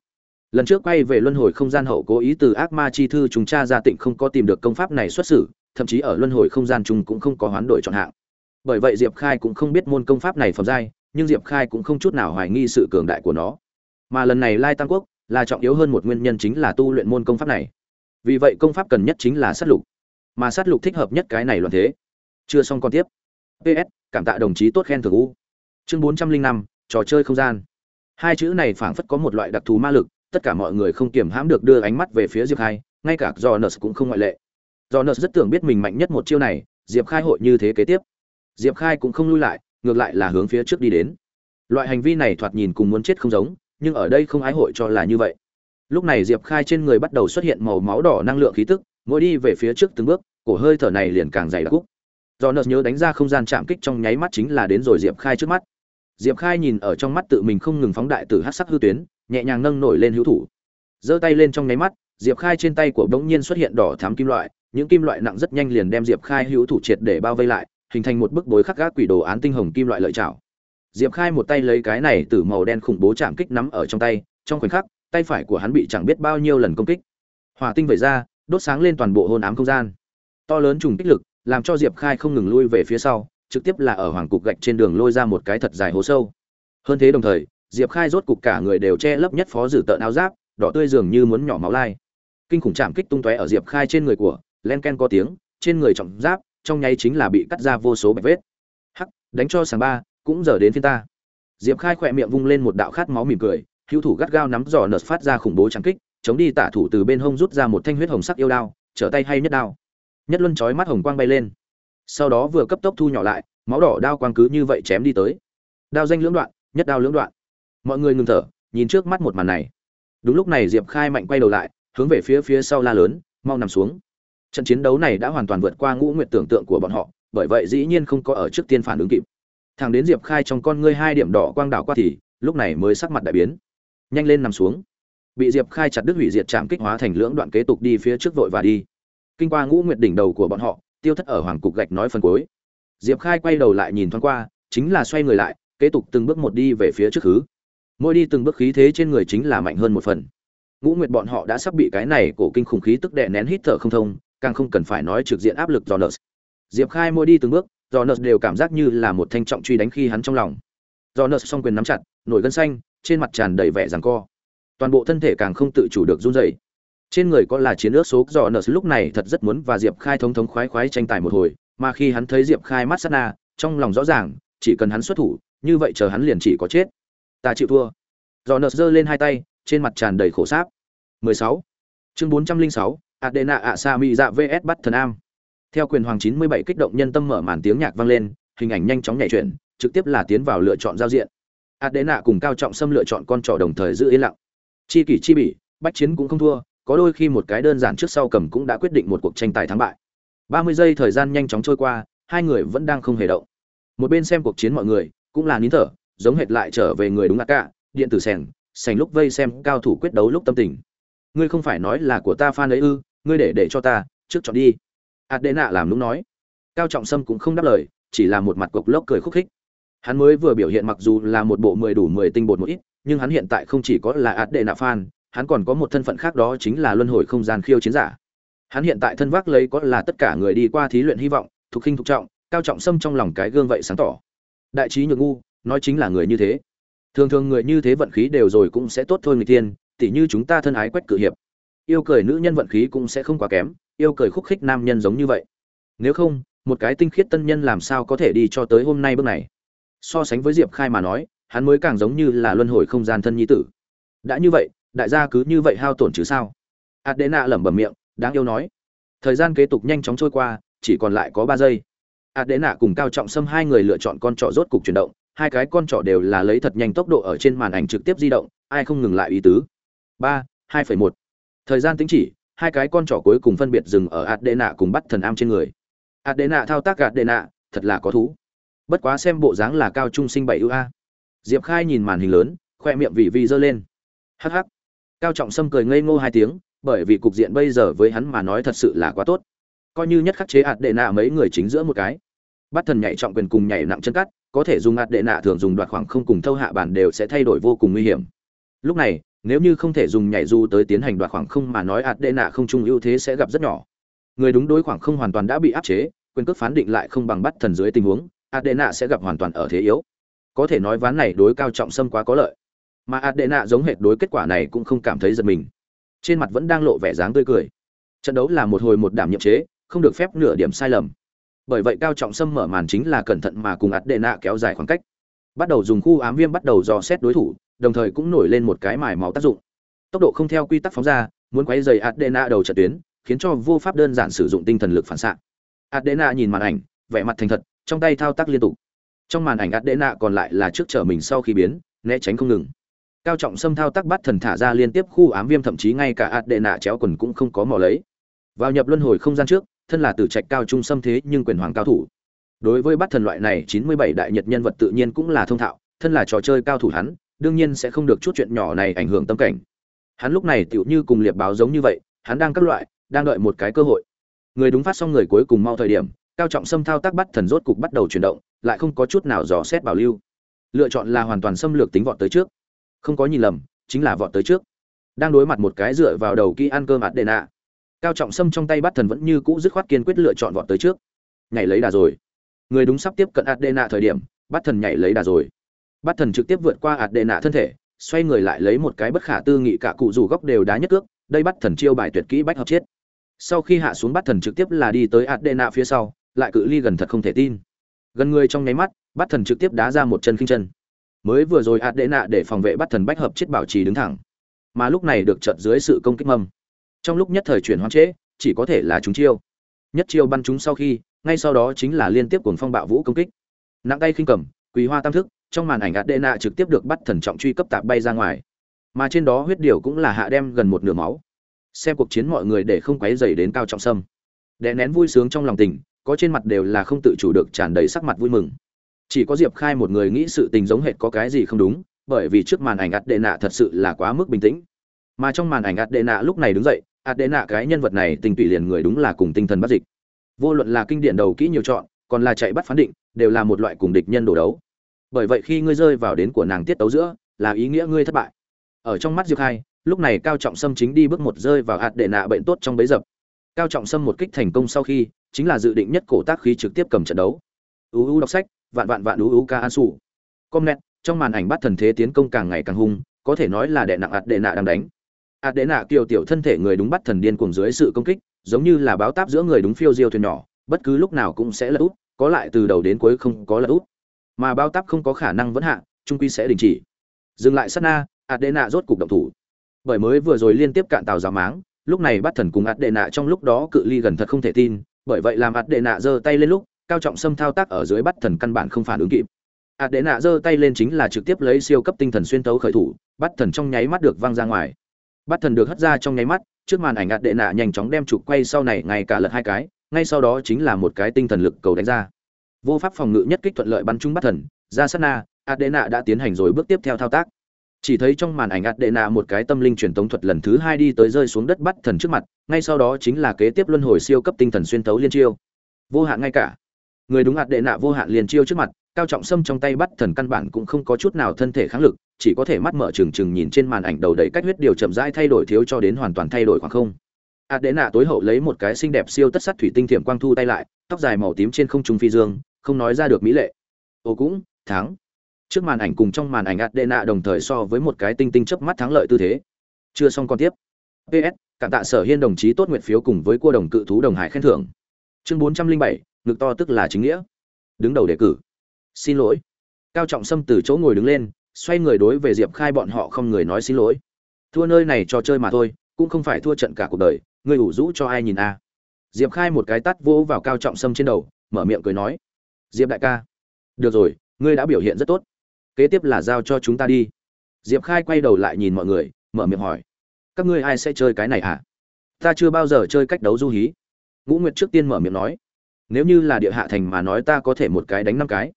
lần trước quay về luân hồi không gian hậu cố ý từ ác ma chi thư chúng cha gia tịnh không có tìm được công pháp này xuất xử, thậm chí ở luân hồi không gian chung cũng không có hoán đổi chọn hạng. Bởi vậy diệp khai cũng không biết môn công pháp này phẩm giai, nhưng diệp khai cũng không chút nào hoài nghi sự cường đại của nó. Mà lần này lai tam quốc là trọng yếu hơn một nguyên nhân chính là tu luyện môn công pháp này. Vì vậy công pháp cần nhất chính là sát lục. Mà sát lục thích hợp nhất cái này loạn thế. Chưa xong còn tiếp. Ps cảm tạ đồng chí tốt khen thường u. Chương bốn trăm linh năm, trò chơi không gian. Hai chữ này phảng phất có một loại đặc thù ma lực tất cả mọi người không kiềm hãm được đưa ánh mắt về phía diệp khai, ngay cả do nợ cũng không ngoại lệ. Do nợ rất tưởng biết mình mạnh nhất một chiêu này, diệp khai hội như thế kế tiếp. Diệp khai cũng không lui lại, ngược lại là hướng phía trước đi đến. Loại hành vi này thoạt nhìn cùng muốn chết không giống, nhưng ở đây không ai hội cho là như vậy. Lúc này diệp khai trên người bắt đầu xuất hiện màu máu đỏ năng lượng khí tức, mỗi đi về phía trước từng bước, cổ hơi thở này liền càng dày đặc cúc. Do nợ nhớ đánh ra không gian chạm kích trong nháy mắt chính là đến rồi diệp khai trước mắt. Diệp khai nhìn ở trong mắt tự mình không ngừng phóng đại từ hát sắc hư tuyến nhẹ nhàng nâng nổi lên hữu thủ. Giơ tay lên trong nháy mắt, diệp khai trên tay của bỗng nhiên xuất hiện đỏ thám kim loại, những kim loại nặng rất nhanh liền đem diệp khai hữu thủ triệt để bao vây lại, hình thành một bức bối khắc gác quỷ đồ án tinh hồng kim loại lợi chảo diệp khai một tay lấy cái này từ màu đen khủng bố chạm kích nắm ở trong tay, trong khoảnh khắc, tay phải của hắn bị chẳng biết bao nhiêu lần công kích. Hòa tinh vẩy ra, đốt sáng lên toàn bộ hôn ám không gian. To lớn trùng kích lực, làm cho diệp khai không ngừng lui về phía sau, trực tiếp là ở hoàng cục gạch trên đường lôi ra một cái thật dài hố sâu. Hơn thế đồng thời diệp khai rốt cục cả người đều che lấp nhất phó dử tợn áo giáp, đỏ tươi dường như muốn nhỏ máu lai. Kinh khủng chạm kích tung tóe ở diệp khai trên người của, len ken có tiếng, trên người trọng giáp, trong nháy chính là bị cắt ra vô số bạch vết. Hắc, đánh cho sàng ba, cũng giờ đến phiên ta. Diệp khai khỏe miệng vung lên một đạo khát máu mỉm cười, hữu thủ gắt gao nắm giò nợt phát ra khủng bố trắng kích, chống đi tả thủ từ bên hông rút ra một thanh huyết hồng sắc yêu đao, trở tay hay nhất đao. Nhất luân chói mắt hồng quang bay lên. Sau đó vừa cấp tốc thu nhỏ lại, máu đỏ đao quang cứ như vậy chém đi tới. Đao danh lưỡng đoạn, nhất đao lưỡng đoạn mọi người ngừng thở, nhìn trước mắt một màn này. Đúng lúc này diệp khai mạnh quay đầu lại, hướng về phía phía sau la lớn, mau nằm xuống. Trận chiến đấu này đã hoàn toàn vượt qua ngũ nguyệt tưởng tượng của bọn họ, bởi vậy dĩ nhiên không có ở trước tiên phản ứng kịp. Thằng đến diệp khai trong con ngươi hai điểm đỏ quang đảo qua thì, lúc này mới sắc mặt đại biến. Nhanh lên nằm xuống. Bị diệp khai chặt đứt hủy diệt chạm kích hóa thành lưỡng đoạn kế tục đi phía trước vội và đi. Kinh qua ngũ nguyệt đỉnh đầu của bọn họ, tiêu thất ở hoàng cục gạch nói phần cuối. Diệp khai quay đầu lại nhìn thoáng qua, chính là xoay người lại, kế tục từng bước một đi về phía trước thứ mỗi đi từng bước khí thế trên người chính là mạnh hơn một phần. Ngũ nguyệt bọn họ đã sắp bị cái này cổ kinh khủng khí tức đè nén hít thở không thông, càng không cần phải nói trực diện áp lực do nợ diệp khai mỗi đi từng bước do nợ đều cảm giác như là một thanh trọng truy đánh khi hắn trong lòng. Do nợ song quyền nắm chặt, nổi gân xanh, trên mặt tràn đầy vẻ rằng co. Toàn bộ thân thể càng không tự chủ được run rẩy. Trên người có là chiến ước số do nợ lúc này thật rất muốn và diệp khai thống thống khoái khoái tranh tài một hồi, mà khi hắn thấy diệp khai mắt sát na, trong lòng rõ ràng, chỉ cần hắn xuất thủ, như vậy chờ hắn liền chỉ có chết ta chịu thua. Do nợ giơ lên hai tay trên mặt tràn đầy khổ sáp. 16. chương 406, adena ạ sa mi dạ vs bắt thần am. Theo quyền hoàng 97 kích động nhân tâm mở màn tiếng nhạc vang lên hình ảnh nhanh chóng nhảy chuyển trực tiếp là tiến vào lựa chọn giao diện. Adena cùng cao trọng xâm lựa chọn con trỏ đồng thời giữ yên lặng. Chi kỷ chi bỉ bách chiến cũng không thua có đôi khi một cái đơn giản trước sau cầm cũng đã quyết định một cuộc tranh tài thắng bại. 30 giây thời gian nhanh chóng trôi qua hai người vẫn đang không hề động. Một bên xem cuộc chiến mọi người cũng là nín thở giống hệt lại trở về người đúng ngạc cả, điện tử sèn sành lúc vây xem cao thủ quyết đấu lúc tâm tình. Ngươi không phải nói là của ta fan ấy ư, ngươi để để cho ta, trước chọn đi. Adena làm lúc nói. Cao trọng sâm cũng không đáp lời, chỉ là một mặt cục lốc cười khúc khích. Hắn mới vừa biểu hiện mặc dù là một bộ mười đủ mười tinh bột một ít, nhưng hắn hiện tại không chỉ có là adena fan, hắn còn có một thân phận khác đó chính là luân hồi không gian khiêu chiến giả. Hắn hiện tại thân vác lấy có là tất cả người đi qua thí luyện hy vọng, thuộc khinh thục trọng, cao trọng sâm trong lòng cái gương vậy sáng tỏ. Đại trí nhược ngu nói chính là người như thế. Thường thường người như thế vận khí đều rồi cũng sẽ tốt thôi người tiên, tỉ như chúng ta thân ái quách cự hiệp. Yêu cười nữ nhân vận khí cũng sẽ không quá kém, yêu cười khúc khích nam nhân giống như vậy. Nếu không, một cái tinh khiết tân nhân làm sao có thể đi cho tới hôm nay bước này? So sánh với diệp khai mà nói, hắn mới càng giống như là luân hồi không gian thân nhi tử. Đã như vậy, đại gia cứ như vậy hao tổn chứ sao? Adena lẩm bẩm miệng, đáng yêu nói. Thời gian kế tục nhanh chóng trôi qua, chỉ còn lại có ba giây. Adena cùng cao trọng xâm hai người lựa chọn con trọ rốt cục chuyển động hai cái con trỏ đều là lấy thật nhanh tốc độ ở trên màn ảnh trực tiếp di động, ai không ngừng lại ý tứ. Ba, hai phẩy một. Thời gian tính chỉ, hai cái con trỏ cuối cùng phân biệt dừng ở adena cùng bắt thần am trên người. Adena thao tác adena, thật là có thú. Bất quá xem bộ dáng là cao trung sinh bảy ưu a. Diệp khai nhìn màn hình lớn, khoe miệng vị vi giơ lên. Hh cao trọng sâm cười ngây ngô hai tiếng, bởi vì cục diện bây giờ với hắn mà nói thật sự là quá tốt. Coi như nhất khắc chế adena mấy người chính giữa một cái. Bắt thần nhảy trọng quyền cùng nhảy nặng chân cắt có thể dùng ạt đệ nạ thường dùng đoạt khoảng không cùng thâu hạ bản đều sẽ thay đổi vô cùng nguy hiểm. Lúc này, nếu như không thể dùng nhảy du tới tiến hành đoạt khoảng không mà nói ạt đệ nạ không trung ưu thế sẽ gặp rất nhỏ. Người đúng đối khoảng không hoàn toàn đã bị áp chế, quyền cước phán định lại không bằng bắt thần dưới tình huống, ạt đệ nạ sẽ gặp hoàn toàn ở thế yếu. Có thể nói ván này đối cao trọng xâm quá có lợi. Mà ạt đệ nạ giống hệt đối kết quả này cũng không cảm thấy giật mình. Trên mặt vẫn đang lộ vẻ dáng tươi cười. Trận đấu là một hồi một đảm nhiệm chế, không được phép nửa điểm sai lầm bởi vậy cao trọng sâm mở màn chính là cẩn thận mà cùng ạt đệ nạ kéo dài khoảng cách. Bắt đầu dùng khu ám viêm bắt đầu dò xét đối thủ, đồng thời cũng nổi lên một cái mài máu tác dụng. Tốc độ không theo quy tắc phóng ra, muốn quấy dày ạt đệ nạ đầu trận tuyến, khiến cho vô pháp đơn giản sử dụng tinh thần lực phản xạ. Ạt đệ nạ nhìn màn ảnh, vẻ mặt thành thật, trong tay thao tác liên tục. Trong màn ảnh ạt đệ nạ còn lại là trước trở mình sau khi biến, né tránh không ngừng. Cao trọng sâm thao tác bắt thần thả ra liên tiếp khu ám viêm, thậm chí ngay cả ạt đệ nạ chéo quần cũng không có mò lấy. Vào nhập luân hồi không gian trước thân là tử trạch cao trung xâm thế nhưng quyền hoàng cao thủ. Đối với bắt thần loại này, chín mươi bảy đại nhật nhân vật tự nhiên cũng là thông thạo, thân là trò chơi cao thủ hắn, đương nhiên sẽ không được chút chuyện nhỏ này ảnh hưởng tâm cảnh. Hắn lúc này tựu như cùng liệp báo giống như vậy, hắn đang các loại, đang đợi một cái cơ hội. Người đúng phát xong người cuối cùng mau thời điểm, cao trọng xâm thao tác bắt thần rốt cục bắt đầu chuyển động, lại không có chút nào dò xét bảo lưu. Lựa chọn là hoàn toàn xâm lược tính vọt tới trước. Không có nhìn lầm, chính là vọt tới trước. Đang đối mặt một cái dựa vào đầu kỹ ăn cơm ạt đền ạ cao trọng sâm trong tay bắt thần vẫn như cũ dứt khoát kiên quyết lựa chọn vọt tới trước. Nhảy lấy đà rồi. Người đúng sắp tiếp cận adena thời điểm bắt thần nhảy lấy đà rồi. Bắt thần trực tiếp vượt qua adena thân thể, xoay người lại lấy một cái bất khả tư nghị cả cụ dù góc đều đá nhất cước, đây bắt thần chiêu bài tuyệt kỹ bách hợp chết. Sau khi hạ xuống bắt thần trực tiếp là đi tới adena phía sau, lại cự ly gần thật không thể tin. Gần người trong nháy mắt bắt thần trực tiếp đá ra một chân khinh chân. Mới vừa rồi adena để phòng vệ bắt thần bách hợp chết bảo trì đứng thẳng. Mà lúc này được chợt dưới sự công kích mâm trong lúc nhất thời chuyển hoang trễ, chỉ có thể là chúng chiêu. Nhất chiêu bắn chúng sau khi, ngay sau đó chính là liên tiếp cuồng phong bạo vũ công kích. Nặng tay khinh cầm quý hoa tam thức, trong màn ảnh adena trực tiếp được bắt thần trọng truy cấp tạp bay ra ngoài. Mà trên đó huyết điều cũng là hạ đem gần một nửa máu. Xem cuộc chiến mọi người để không quấy dày đến cao trọng sâm. Đè nén vui sướng trong lòng tình, có trên mặt đều là không tự chủ được tràn đầy sắc mặt vui mừng. Chỉ có diệp khai một người nghĩ sự tình giống hệt có cái gì không đúng, bởi vì trước màn ảnh ạt đệ nạ thật sự là quá mức bình tĩnh. Mà trong màn ảnh ạt đệ nạ lúc này đứng dậy Adena cái nhân vật này tình tụy liền người đúng là cùng tinh thần bắt dịch. Vô luận là kinh điển đầu kỹ nhiều chọn, còn là chạy bắt phán định, đều là một loại cùng địch nhân đổ đấu. Bởi vậy khi ngươi rơi vào đến của nàng tiết tấu giữa, là ý nghĩa ngươi thất bại. Ở trong mắt Diệp Khai, lúc này Cao Trọng Sâm chính đi bước một rơi vào Adena bệnh tốt trong bấy dập. Cao Trọng Sâm một kích thành công sau khi, chính là dự định nhất cổ tác khí trực tiếp cầm trận đấu. UU đọc sách, vạn vạn vạn UU ca an sủ. Comnet, trong màn ảnh bắt thần thế tiến công càng ngày càng hung, có thể nói là đệ nặng Adena đang đánh À, ạt đệ nạ kiều tiểu thân thể người đúng bắt thần điên cùng dưới sự công kích, giống như là báo táp giữa người đúng phiêu diêu thuyền nhỏ, bất cứ lúc nào cũng sẽ lật út có lại từ đầu đến cuối không có lật út mà báo táp không có khả năng vẫn hạ, trung quy sẽ đình chỉ. Dừng lại sát na à, ạt đệ nạ rốt cục động thủ. Bởi mới vừa rồi liên tiếp cạn tàu giáo máng, lúc này bắt thần cùng à, ạt đệ nạ trong lúc đó cự ly gần thật không thể tin, bởi vậy làm ạt đệ nạ giơ tay lên lúc, cao trọng sâm thao tác ở dưới bắt thần căn bản không phản ứng kịp. Ạt đệ nạ giơ tay lên chính là trực tiếp lấy siêu cấp tinh thần xuyên tấu khởi thủ, bắt thần trong nháy mắt được văng ra ngoài bắt thần được hất ra trong nháy mắt, trước màn ảnh ạt đệ nạ nhanh chóng đem trục quay sau này ngay cả lật hai cái, ngay sau đó chính là một cái tinh thần lực cầu đánh ra. Vô pháp phòng ngự nhất kích thuận lợi bắn trúng bắt thần, ra sát na, ạt đệ nạ đã tiến hành rồi bước tiếp theo thao tác. Chỉ thấy trong màn ảnh ạt đệ nạ một cái tâm linh truyền tống thuật lần thứ hai đi tới rơi xuống đất bắt thần trước mặt, ngay sau đó chính là kế tiếp luân hồi siêu cấp tinh thần xuyên tấu liên chiêu. Vô hạn ngay cả. Người đúng ạt đệ nạ vô hạn liền chiêu trước mặt cao trọng sâm trong tay bắt thần căn bản cũng không có chút nào thân thể kháng lực, chỉ có thể mắt mở trừng trừng nhìn trên màn ảnh đầu đầy cách huyết điều chậm rãi thay đổi thiếu cho đến hoàn toàn thay đổi khoảng không. Ạt đệ nạ tối hậu lấy một cái xinh đẹp siêu tất sắt thủy tinh thiểm quang thu tay lại, tóc dài màu tím trên không trung phi dương, không nói ra được mỹ lệ. Ô cũng, thắng. Trước màn ảnh cùng trong màn ảnh ạt đệ nạ đồng thời so với một cái tinh tinh chớp mắt thắng lợi tư thế. Chưa xong còn tiếp. Ps cảm tạ sở hiên đồng chí tốt nguyện phiếu cùng với cua đồng cự thú đồng hải khen thưởng. Chương bốn trăm linh bảy, ngực to tức là chính nghĩa. Đứng đầu đề cử xin lỗi. Cao trọng sâm từ chỗ ngồi đứng lên, xoay người đối về diệp khai bọn họ không người nói xin lỗi. Thua nơi này trò chơi mà thôi, cũng không phải thua trận cả cuộc đời, người ủ rũ cho ai nhìn a? Diệp khai một cái tắt vỗ vào cao trọng sâm trên đầu, mở miệng cười nói. Diệp đại ca. Được rồi, ngươi đã biểu hiện rất tốt. Kế tiếp là giao cho chúng ta đi. Diệp khai quay đầu lại nhìn mọi người, mở miệng hỏi. Các ngươi ai sẽ chơi cái này hả? Ta chưa bao giờ chơi cách đấu du hí. Ngũ nguyệt trước tiên mở miệng nói. Nếu như là địa hạ thành mà nói ta có thể một cái đánh năm cái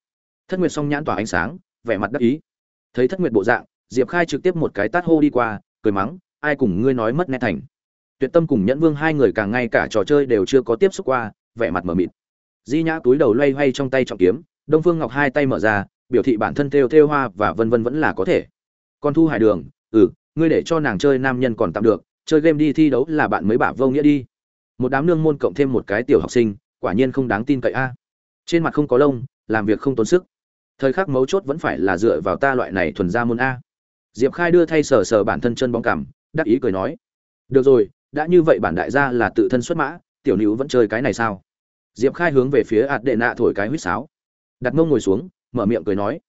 thất nguyệt song nhãn tỏa ánh sáng, vẻ mặt đắc ý. Thấy thất nguyệt bộ dạng, diệp khai trực tiếp một cái tát hô đi qua, cười mắng, ai cùng ngươi nói mất nét thành? Tuyệt tâm cùng nhẫn vương hai người càng ngay cả trò chơi đều chưa có tiếp xúc qua, vẻ mặt mờ mịt. Di nhã túi đầu loay hoay trong tay trọng kiếm, đông phương ngọc hai tay mở ra, biểu thị bản thân theo theo hoa và vân vân vẫn là có thể. Còn thu hải đường ừ ngươi để cho nàng chơi nam nhân còn tạm được, chơi game đi thi đấu là bạn mới bả vô nghĩa đi. Một đám nương môn cộng thêm một cái tiểu học sinh, quả nhiên không đáng tin cậy a. Trên mặt không có lông, làm việc không tốn sức thời khắc mấu chốt vẫn phải là dựa vào ta loại này thuần ra môn a. Diệp khai đưa thay sờ sờ bản thân chân bóng cảm đắc ý cười nói. Được rồi, đã như vậy bản đại gia là tự thân xuất mã, tiểu nữ vẫn chơi cái này sao? Diệp khai hướng về phía ạt đệ nạ thổi cái huýt sáo. Đặt mông ngồi xuống, mở miệng cười nói.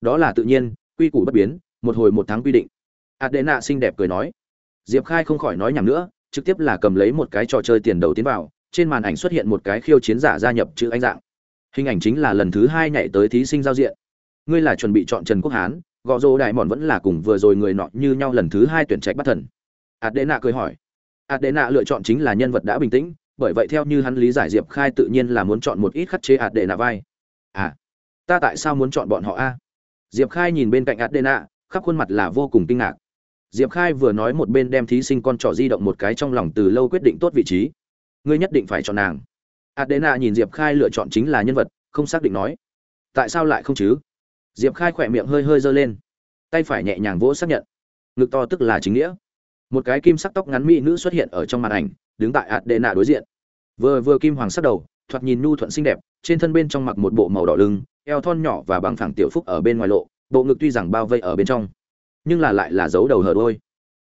Đó là tự nhiên, quy củ bất biến, một hồi một tháng quy định. Ạt đệ nạ xinh đẹp cười nói. Diệp khai không khỏi nói nhầm nữa, trực tiếp là cầm lấy một cái trò chơi tiền đầu tiến vào, trên màn ảnh xuất hiện một cái khiêu chiến giả gia nhập chữ anh dạng hình ảnh chính là lần thứ hai nhảy tới thí sinh giao diện. Ngươi là chuẩn bị chọn trần quốc hán gọ rô đại mòn vẫn là cùng vừa rồi người nọ như nhau lần thứ hai tuyển trạch bắt thần. Ạt đệ nạ cười hỏi. Ạt đệ nạ lựa chọn chính là nhân vật đã bình tĩnh, bởi vậy theo như hắn lý giải diệp khai tự nhiên là muốn chọn một ít khắt chế ạt đệ nạ vai. À ta tại sao muốn chọn bọn họ a? Diệp khai nhìn bên cạnh ạt đệ nạ khắp khuôn mặt là vô cùng kinh ngạc. Diệp khai vừa nói một bên đem thí sinh con trỏ di động một cái trong lòng từ lâu quyết định tốt vị trí. Ngươi nhất định phải chọn nàng adena nhìn diệp khai lựa chọn chính là nhân vật, không xác định nói, tại sao lại không chứ? Diệp khai khỏe miệng hơi hơi giơ lên, tay phải nhẹ nhàng vỗ xác nhận, ngực to tức là chính nghĩa. Một cái kim sắc tóc ngắn mỹ nữ xuất hiện ở trong màn ảnh, đứng tại adena đối diện. Vừa vừa kim hoàng sắc đầu, thoạt nhìn nhu thuận xinh đẹp, trên thân bên trong mặc một bộ màu đỏ lưng, eo thon nhỏ và bằng phẳng tiểu phúc ở bên ngoài lộ, bộ ngực tuy rằng bao vây ở bên trong, nhưng là lại là dấu đầu hở đôi.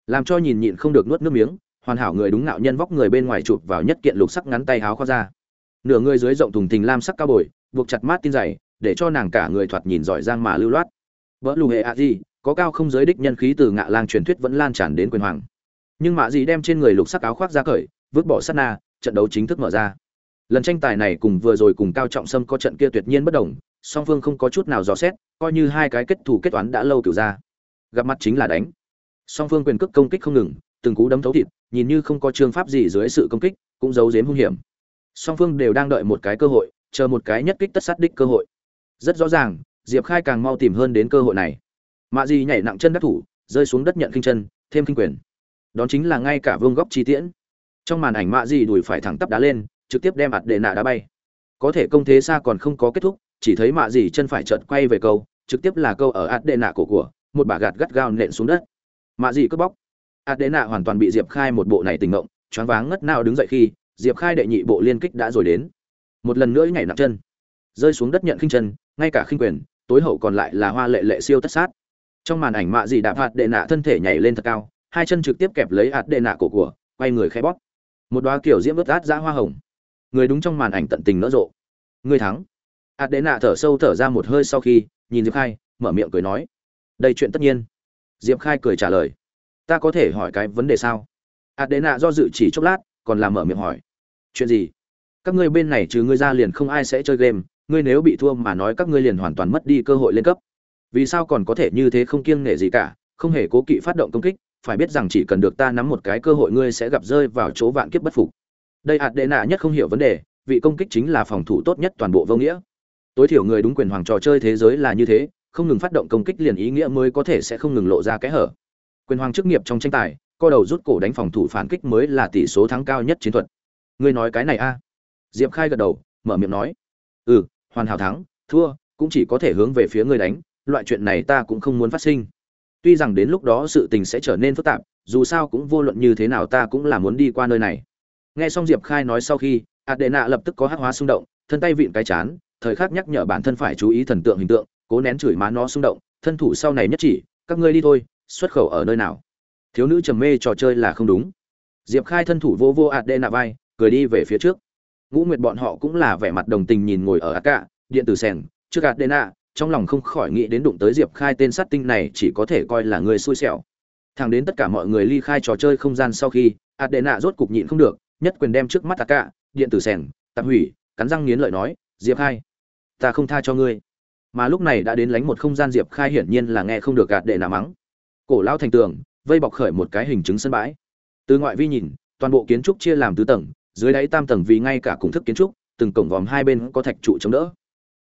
Làm cho nhìn nhịn không được nuốt nước miếng, hoàn hảo người đúng ngạo nhân vóc người bên ngoài chụp vào nhất kiện lục sắc ngắn tay háo khoác ra nửa người dưới rộng thùng thình lam sắc cao bồi, buộc chặt mát tin dày, để cho nàng cả người thoạt nhìn giỏi giang mà lưu loát. Vỡ lù hệ a di có cao không giới đích nhân khí từ ngạ lang truyền thuyết vẫn lan tràn đến quyền hoàng. Nhưng mạ gì đem trên người lục sắc áo khoác ra cởi, vứt bỏ sát na, trận đấu chính thức mở ra. Lần tranh tài này cùng vừa rồi cùng cao trọng sâm có trận kia tuyệt nhiên bất đồng, song phương không có chút nào dò xét, coi như hai cái kết thù kết toán đã lâu kiểu ra. Gặp mặt chính là đánh. Song phương quyền cước công kích không ngừng, từng cú đấm thấu thịt, nhìn như không có chương pháp gì dưới sự công kích, cũng giấu giếm hung hiểm song phương đều đang đợi một cái cơ hội chờ một cái nhất kích tất sát đích cơ hội. Rất rõ ràng diệp khai càng mau tìm hơn đến cơ hội này. Mạ di nhảy nặng chân đắc thủ rơi xuống đất nhận kinh chân thêm kinh quyền. Đó chính là ngay cả vương góc chi tiễn. Trong màn ảnh mạ di đùi phải thẳng tắp đá lên trực tiếp đem ạt đệ nạ đá bay. Có thể công thế xa còn không có kết thúc chỉ thấy mạ di chân phải chợt quay về câu trực tiếp là câu ở ạt đệ nạ cổ của một bà gạt gắt gao nện xuống đất. Mạ di cướp bóc. Adena hoàn toàn bị Diệp Khai một bộ này tình ngộng, choáng váng ngất nào đứng dậy khi, Diệp Khai đệ nhị bộ liên kích đã rồi đến. Một lần nữa nhảy nặng chân, rơi xuống đất nhận khinh chân, ngay cả khinh quyền, tối hậu còn lại là hoa lệ lệ siêu tất sát. Trong màn ảnh mạ gì đạp hạt đệ nạ thân thể nhảy lên thật cao, hai chân trực tiếp kẹp lấy hạt đệ nạ cổ của, quay người khẽ bóp. Một đóa kiểu diễm vớt át ra hoa hồng. Người đúng trong màn ảnh tận tình nỡ rộ. Người thắng. Hạt đệ nạ thở sâu thở ra một hơi sau khi, nhìn Diệp Khai, mở miệng cười nói: "Đây chuyện tất nhiên." Diệp Khai cười trả lời: ta có thể hỏi cái vấn đề sao ạt đệ nạ do dự chỉ chốc lát còn làm mở miệng hỏi chuyện gì? Các ngươi bên này trừ ngươi ra liền không ai sẽ chơi game, ngươi nếu bị thua mà nói các ngươi liền hoàn toàn mất đi cơ hội lên cấp. Vì sao còn có thể như thế không kiêng nể gì cả, không hề cố kỵ phát động công kích, phải biết rằng chỉ cần được ta nắm một cái cơ hội ngươi sẽ gặp rơi vào chỗ vạn kiếp bất phục. Đây hạt đệ nạ nhất không hiểu vấn đề, vị công kích chính là phòng thủ tốt nhất toàn bộ vô nghĩa. Tối thiểu người đúng quyền hoàng trò chơi thế giới là như thế, không ngừng phát động công kích liền ý nghĩa mới có thể sẽ không ngừng lộ ra cái hở. Quyền hoàng chức nghiệp trong tranh tài, co đầu rút cổ đánh phòng thủ phản kích mới là tỷ số thắng cao nhất chiến thuật ngươi nói cái này a? Diệp khai gật đầu, mở miệng nói. Ừ hoàn hảo thắng, thua, cũng chỉ có thể hướng về phía ngươi đánh, loại chuyện này ta cũng không muốn phát sinh. Tuy rằng đến lúc đó sự tình sẽ trở nên phức tạp, dù sao cũng vô luận như thế nào ta cũng là muốn đi qua nơi này. Nghe xong diệp khai nói sau khi, adena lập tức có hắc hóa xung động, thân tay vịn cái chán, thời khắc nhắc nhở bản thân phải chú ý thần tượng hình tượng, cố nén chửi má nó xung động, thân thủ sau này nhất chỉ, các ngươi đi thôi, xuất khẩu ở nơi nào? Thiếu nữ trầm mê trò chơi là không đúng. Diệp khai thân thủ vô vô adena vai cười đi về phía trước. Ngũ nguyệt bọn họ cũng là vẻ mặt đồng tình nhìn ngồi ở ác cả điện tử sèn trước adena trong lòng không khỏi nghĩ đến đụng tới diệp khai tên sát tinh này chỉ có thể coi là người xui xẻo. Thẳng đến tất cả mọi người ly khai trò chơi không gian sau khi adena rốt cục nhịn không được, nhất quyền đem trước mắt ác cả điện tử sèn tạp hủy, cắn răng nghiến lợi nói, diệp khai, ta không tha cho ngươi. Mà lúc này đã đến lánh một không gian diệp khai hiển nhiên là nghe không được gạt đệ nạ mắng. Cổ lao thành tường, vây bọc khởi một cái hình chứng sân bãi. Từ ngoại vi nhìn, toàn bộ kiến trúc chia làm tứ tầng dưới đáy tam tầng vì ngay cả cùng thức kiến trúc, từng cổng vòm hai bên có thạch trụ chống đỡ.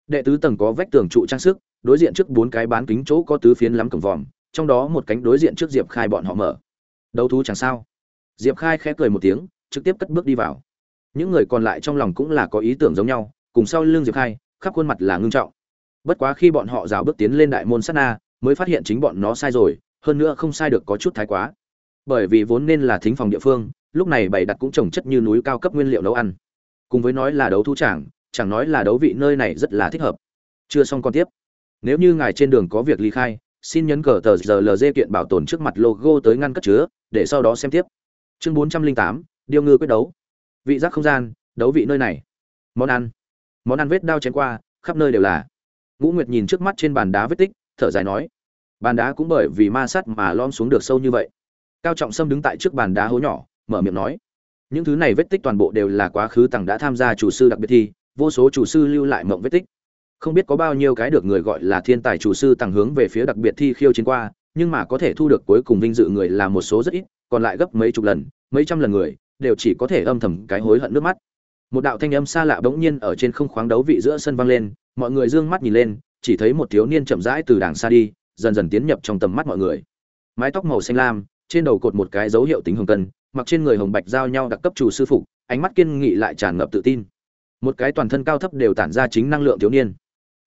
Đệ tứ tầng có vách tường trụ trang sức, đối diện trước bốn cái bán kính chỗ có tứ phiến lắm cổng vòm, trong đó một cánh đối diện trước diệp khai bọn họ mở. Đấu thú chẳng sao. Diệp khai khẽ cười một tiếng, trực tiếp cất bước đi vào. Những người còn lại trong lòng cũng là có ý tưởng giống nhau, cùng sau lưng diệp khai, khắp khuôn mặt là ngưng trọng. Bất quá khi bọn họ rào bước tiến lên đại môn sát na, mới phát hiện chính bọn nó sai rồi, hơn nữa không sai được có chút thái quá. Bởi vì vốn nên là thính phòng địa phương lúc này bày đặt cũng trồng chất như núi cao cấp nguyên liệu nấu ăn. Cùng với nói là đấu thu trảng chẳng nói là đấu vị nơi này rất là thích hợp. Chưa xong còn tiếp. Nếu như ngài trên đường có việc ly khai, xin nhấn cờ tờ giờ lg kiện bảo tồn trước mặt logo tới ngăn cất chứa, để sau đó xem tiếp. Chương bốn trăm linh tám, điêu ngư quyết đấu. Vị giác không gian, đấu vị nơi này. Món ăn. Món ăn vết đao chém qua, khắp nơi đều là. Ngũ nguyệt nhìn trước mắt trên bàn đá vết tích, thở dài nói, bàn đá cũng bởi vì ma sắt mà lom xuống được sâu như vậy. Cao trọng sâm đứng tại trước bàn đá hố nhỏ mở miệng nói. Những thứ này vết tích toàn bộ đều là quá khứ tằng đã tham gia chủ sư đặc biệt thi, vô số chủ sư lưu lại mộng vết tích. Không biết có bao nhiêu cái được người gọi là thiên tài chủ sư tằng hướng về phía đặc biệt thi khiêu chiến qua, nhưng mà có thể thu được cuối cùng vinh dự người là một số rất ít, còn lại gấp mấy chục lần, mấy trăm lần người, đều chỉ có thể âm thầm cái hối hận nước mắt. Một đạo thanh âm xa lạ bỗng nhiên ở trên không khoáng đấu vị giữa sân vang lên, mọi người dương mắt nhìn lên, chỉ thấy một thiếu niên chậm rãi từ đàng xa đi, dần dần tiến nhập trong tầm mắt mọi người. Mái tóc màu xanh lam trên đầu cột một cái dấu hiệu tính hồng cân, mặc trên người hồng bạch giao nhau đặc cấp chủ sư phụ ánh mắt kiên nghị lại tràn ngập tự tin. Một cái toàn thân cao thấp đều tản ra chính năng lượng thiếu niên.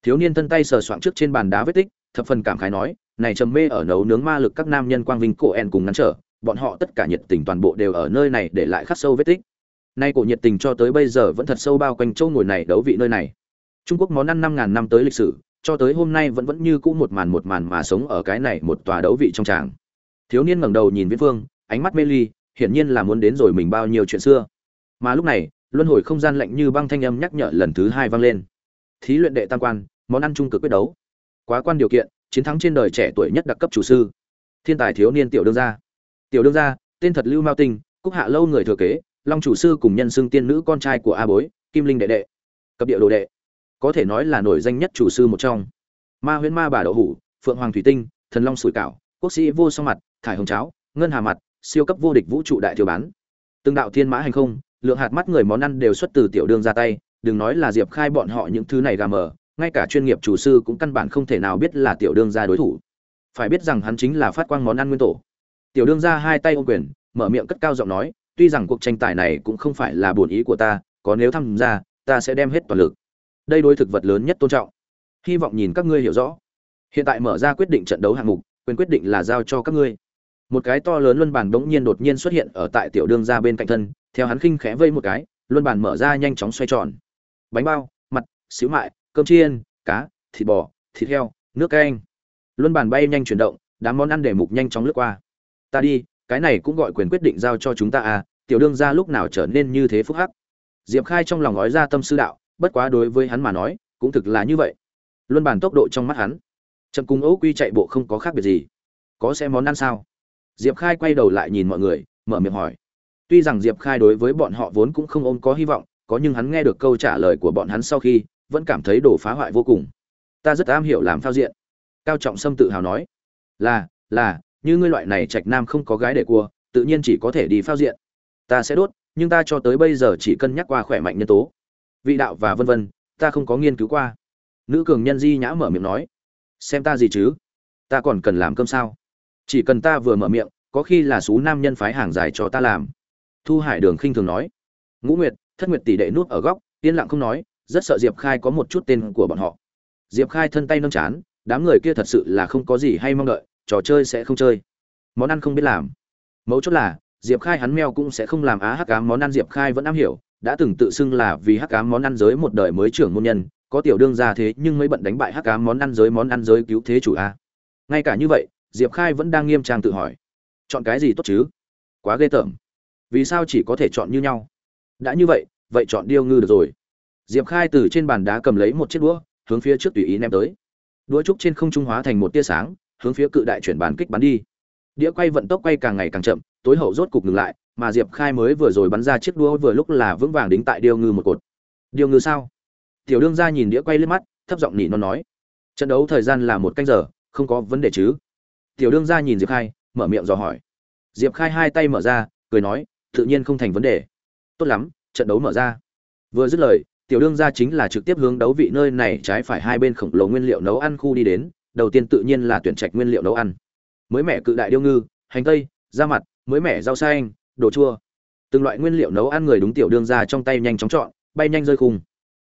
Thiếu niên thân tay sờ soạng trước trên bàn đá vết tích, thập phần cảm khái nói, này trầm mê ở nấu nướng ma lực các nam nhân quang vinh cổ en cùng ngăn trở, bọn họ tất cả nhiệt tình toàn bộ đều ở nơi này để lại khắc sâu vết tích. Nay cổ nhiệt tình cho tới bây giờ vẫn thật sâu bao quanh châu ngồi này đấu vị nơi này. Trung quốc món ăn năm ngàn năm tới lịch sử, cho tới hôm nay vẫn vẫn như cũ một màn một màn mà sống ở cái này một tòa đấu vị trong tràng thiếu niên ngẩng đầu nhìn viễn phương, ánh mắt mê ly, hiển nhiên là muốn đến rồi mình bao nhiêu chuyện xưa. Mà lúc này, luân hồi không gian lạnh như băng thanh âm nhắc nhở lần thứ hai vang lên. Thí luyện đệ tam quan, món ăn trung cực quyết đấu. Quá quan điều kiện, chiến thắng trên đời trẻ tuổi nhất đặc cấp chủ sư. Thiên tài thiếu niên tiểu đương gia. Tiểu đương gia, tên thật lưu mao tinh, cúc hạ lâu người thừa kế, long chủ sư cùng nhân xưng tiên nữ con trai của a bối, kim linh đệ đệ. Cập địa đồ đệ. Có thể nói là nổi danh nhất chủ sư một trong. Ma huyễn ma bà đậu hủ, phượng hoàng thủy tinh, thần long sủi cảo, quốc sĩ vô song mặt thải hồng cháo, ngân hà mặt, siêu cấp vô địch vũ trụ đại thiếu bán. Từng đạo thiên mã hành không, lượng hạt mắt người món ăn đều xuất từ tiểu đương ra tay, đừng nói là diệp khai bọn họ những thứ này gà mờ, ngay cả chuyên nghiệp chủ sư cũng căn bản không thể nào biết là tiểu đương ra đối thủ. Phải biết rằng hắn chính là phát quang món ăn nguyên tổ. Tiểu đương ra hai tay ô quyền, mở miệng cất cao giọng nói, tuy rằng cuộc tranh tài này cũng không phải là bổn ý của ta, có nếu tham gia, ta sẽ đem hết toàn lực. Đây đối thực vật lớn nhất tôn trọng. Hy vọng nhìn các ngươi hiểu rõ. Hiện tại mở ra quyết định trận đấu hạng mục, quyền quyết định là giao cho các ngươi một cái to lớn luân bàn bỗng nhiên đột nhiên xuất hiện ở tại tiểu đương ra bên cạnh thân, theo hắn khinh khẽ vây một cái, luân bàn mở ra nhanh chóng xoay tròn. Bánh bao, mặt, xíu mại, cơm chiên, cá, thịt bò, thịt heo, nước canh. Luân bàn bay nhanh chuyển động, đám món ăn để mục nhanh chóng lướt qua. Ta đi, cái này cũng gọi quyền quyết định giao cho chúng ta à tiểu đương ra lúc nào trở nên như thế phúc hắc. Diệp khai trong lòng nói ra tâm sư đạo, bất quá đối với hắn mà nói, cũng thực là như vậy. Luân bàn tốc độ trong mắt hắn, chậm cùng ấu quy chạy bộ không có khác biệt gì. Có xe món ăn sao? Diệp khai quay đầu lại nhìn mọi người, mở miệng hỏi. Tuy rằng diệp khai đối với bọn họ vốn cũng không ôm có hy vọng, có nhưng hắn nghe được câu trả lời của bọn hắn sau khi, vẫn cảm thấy đổ phá hoại vô cùng. Ta rất am hiểu làm phao diện. Cao trọng sâm tự hào nói. Là là, như ngươi loại này trạch nam không có gái để cua, tự nhiên chỉ có thể đi phao diện. Ta sẽ đốt, nhưng ta cho tới bây giờ chỉ cân nhắc qua khỏe mạnh nhân tố. Vị đạo và vân vân, ta không có nghiên cứu qua. Nữ cường nhân di nhã mở miệng nói. Xem ta gì chứ? Ta còn cần làm cơm sao? Chỉ cần ta vừa mở miệng, có khi là số nam nhân phái hàng dài cho ta làm. Thu hải đường khinh thường nói. Ngũ nguyệt, thất nguyệt tỷ đệ nuốt ở góc, yên lặng không nói, rất sợ diệp khai có một chút tên của bọn họ. Diệp khai thân tay nâng chán, đám người kia thật sự là không có gì hay mong đợi, trò chơi sẽ không chơi. Món ăn không biết làm. Mấu chốt là, diệp khai hắn meo cũng sẽ không làm á hắc cám món ăn, diệp khai vẫn am hiểu, đã từng tự xưng là vì hắc cám món ăn giới một đời mới trưởng môn nhân, có tiểu đương ra thế nhưng mới bận đánh bại hắc cám món ăn giới món ăn giới cứu thế chủ a. Ngay cả như vậy diệp khai vẫn đang nghiêm trang tự hỏi. Chọn cái gì tốt chứ? Quá ghê tởm. Vì sao chỉ có thể chọn như nhau? Đã như vậy vậy chọn điêu ngư được rồi. Diệp khai từ trên bàn đá cầm lấy một chiếc đũa, hướng phía trước tùy ý ném tới. Đũa trúc trên không trung hóa thành một tia sáng, hướng phía cự đại chuyển bàn kích bắn đi. Đĩa quay vận tốc quay càng ngày càng chậm, tối hậu rốt cục ngừng lại, mà diệp khai mới vừa rồi bắn ra chiếc đũa vừa lúc là vững vàng đính tại điêu ngư một cột. Điêu ngư sao? Tiểu đương ra nhìn đĩa quay lên mắt, thấp giọng nỉ nó nói. Trận đấu thời gian là một canh giờ, không có vấn đề chứ? Tiểu đương gia nhìn diệp khai, mở miệng dò hỏi. Diệp khai hai tay mở ra, cười nói, tự nhiên không thành vấn đề. Tốt lắm, trận đấu mở ra. Vừa dứt lời, tiểu đương gia chính là trực tiếp hướng đấu vị nơi này trái phải hai bên khổng lồ nguyên liệu nấu ăn khu đi đến, đầu tiên tự nhiên là tuyển trạch nguyên liệu nấu ăn. Mới mẻ cự đại điêu ngư, hành tây, da mặt, mới mẻ rau xanh đồ chua. Từng loại nguyên liệu nấu ăn người đúng tiểu đương gia trong tay nhanh chóng chọn, bay nhanh rơi khung.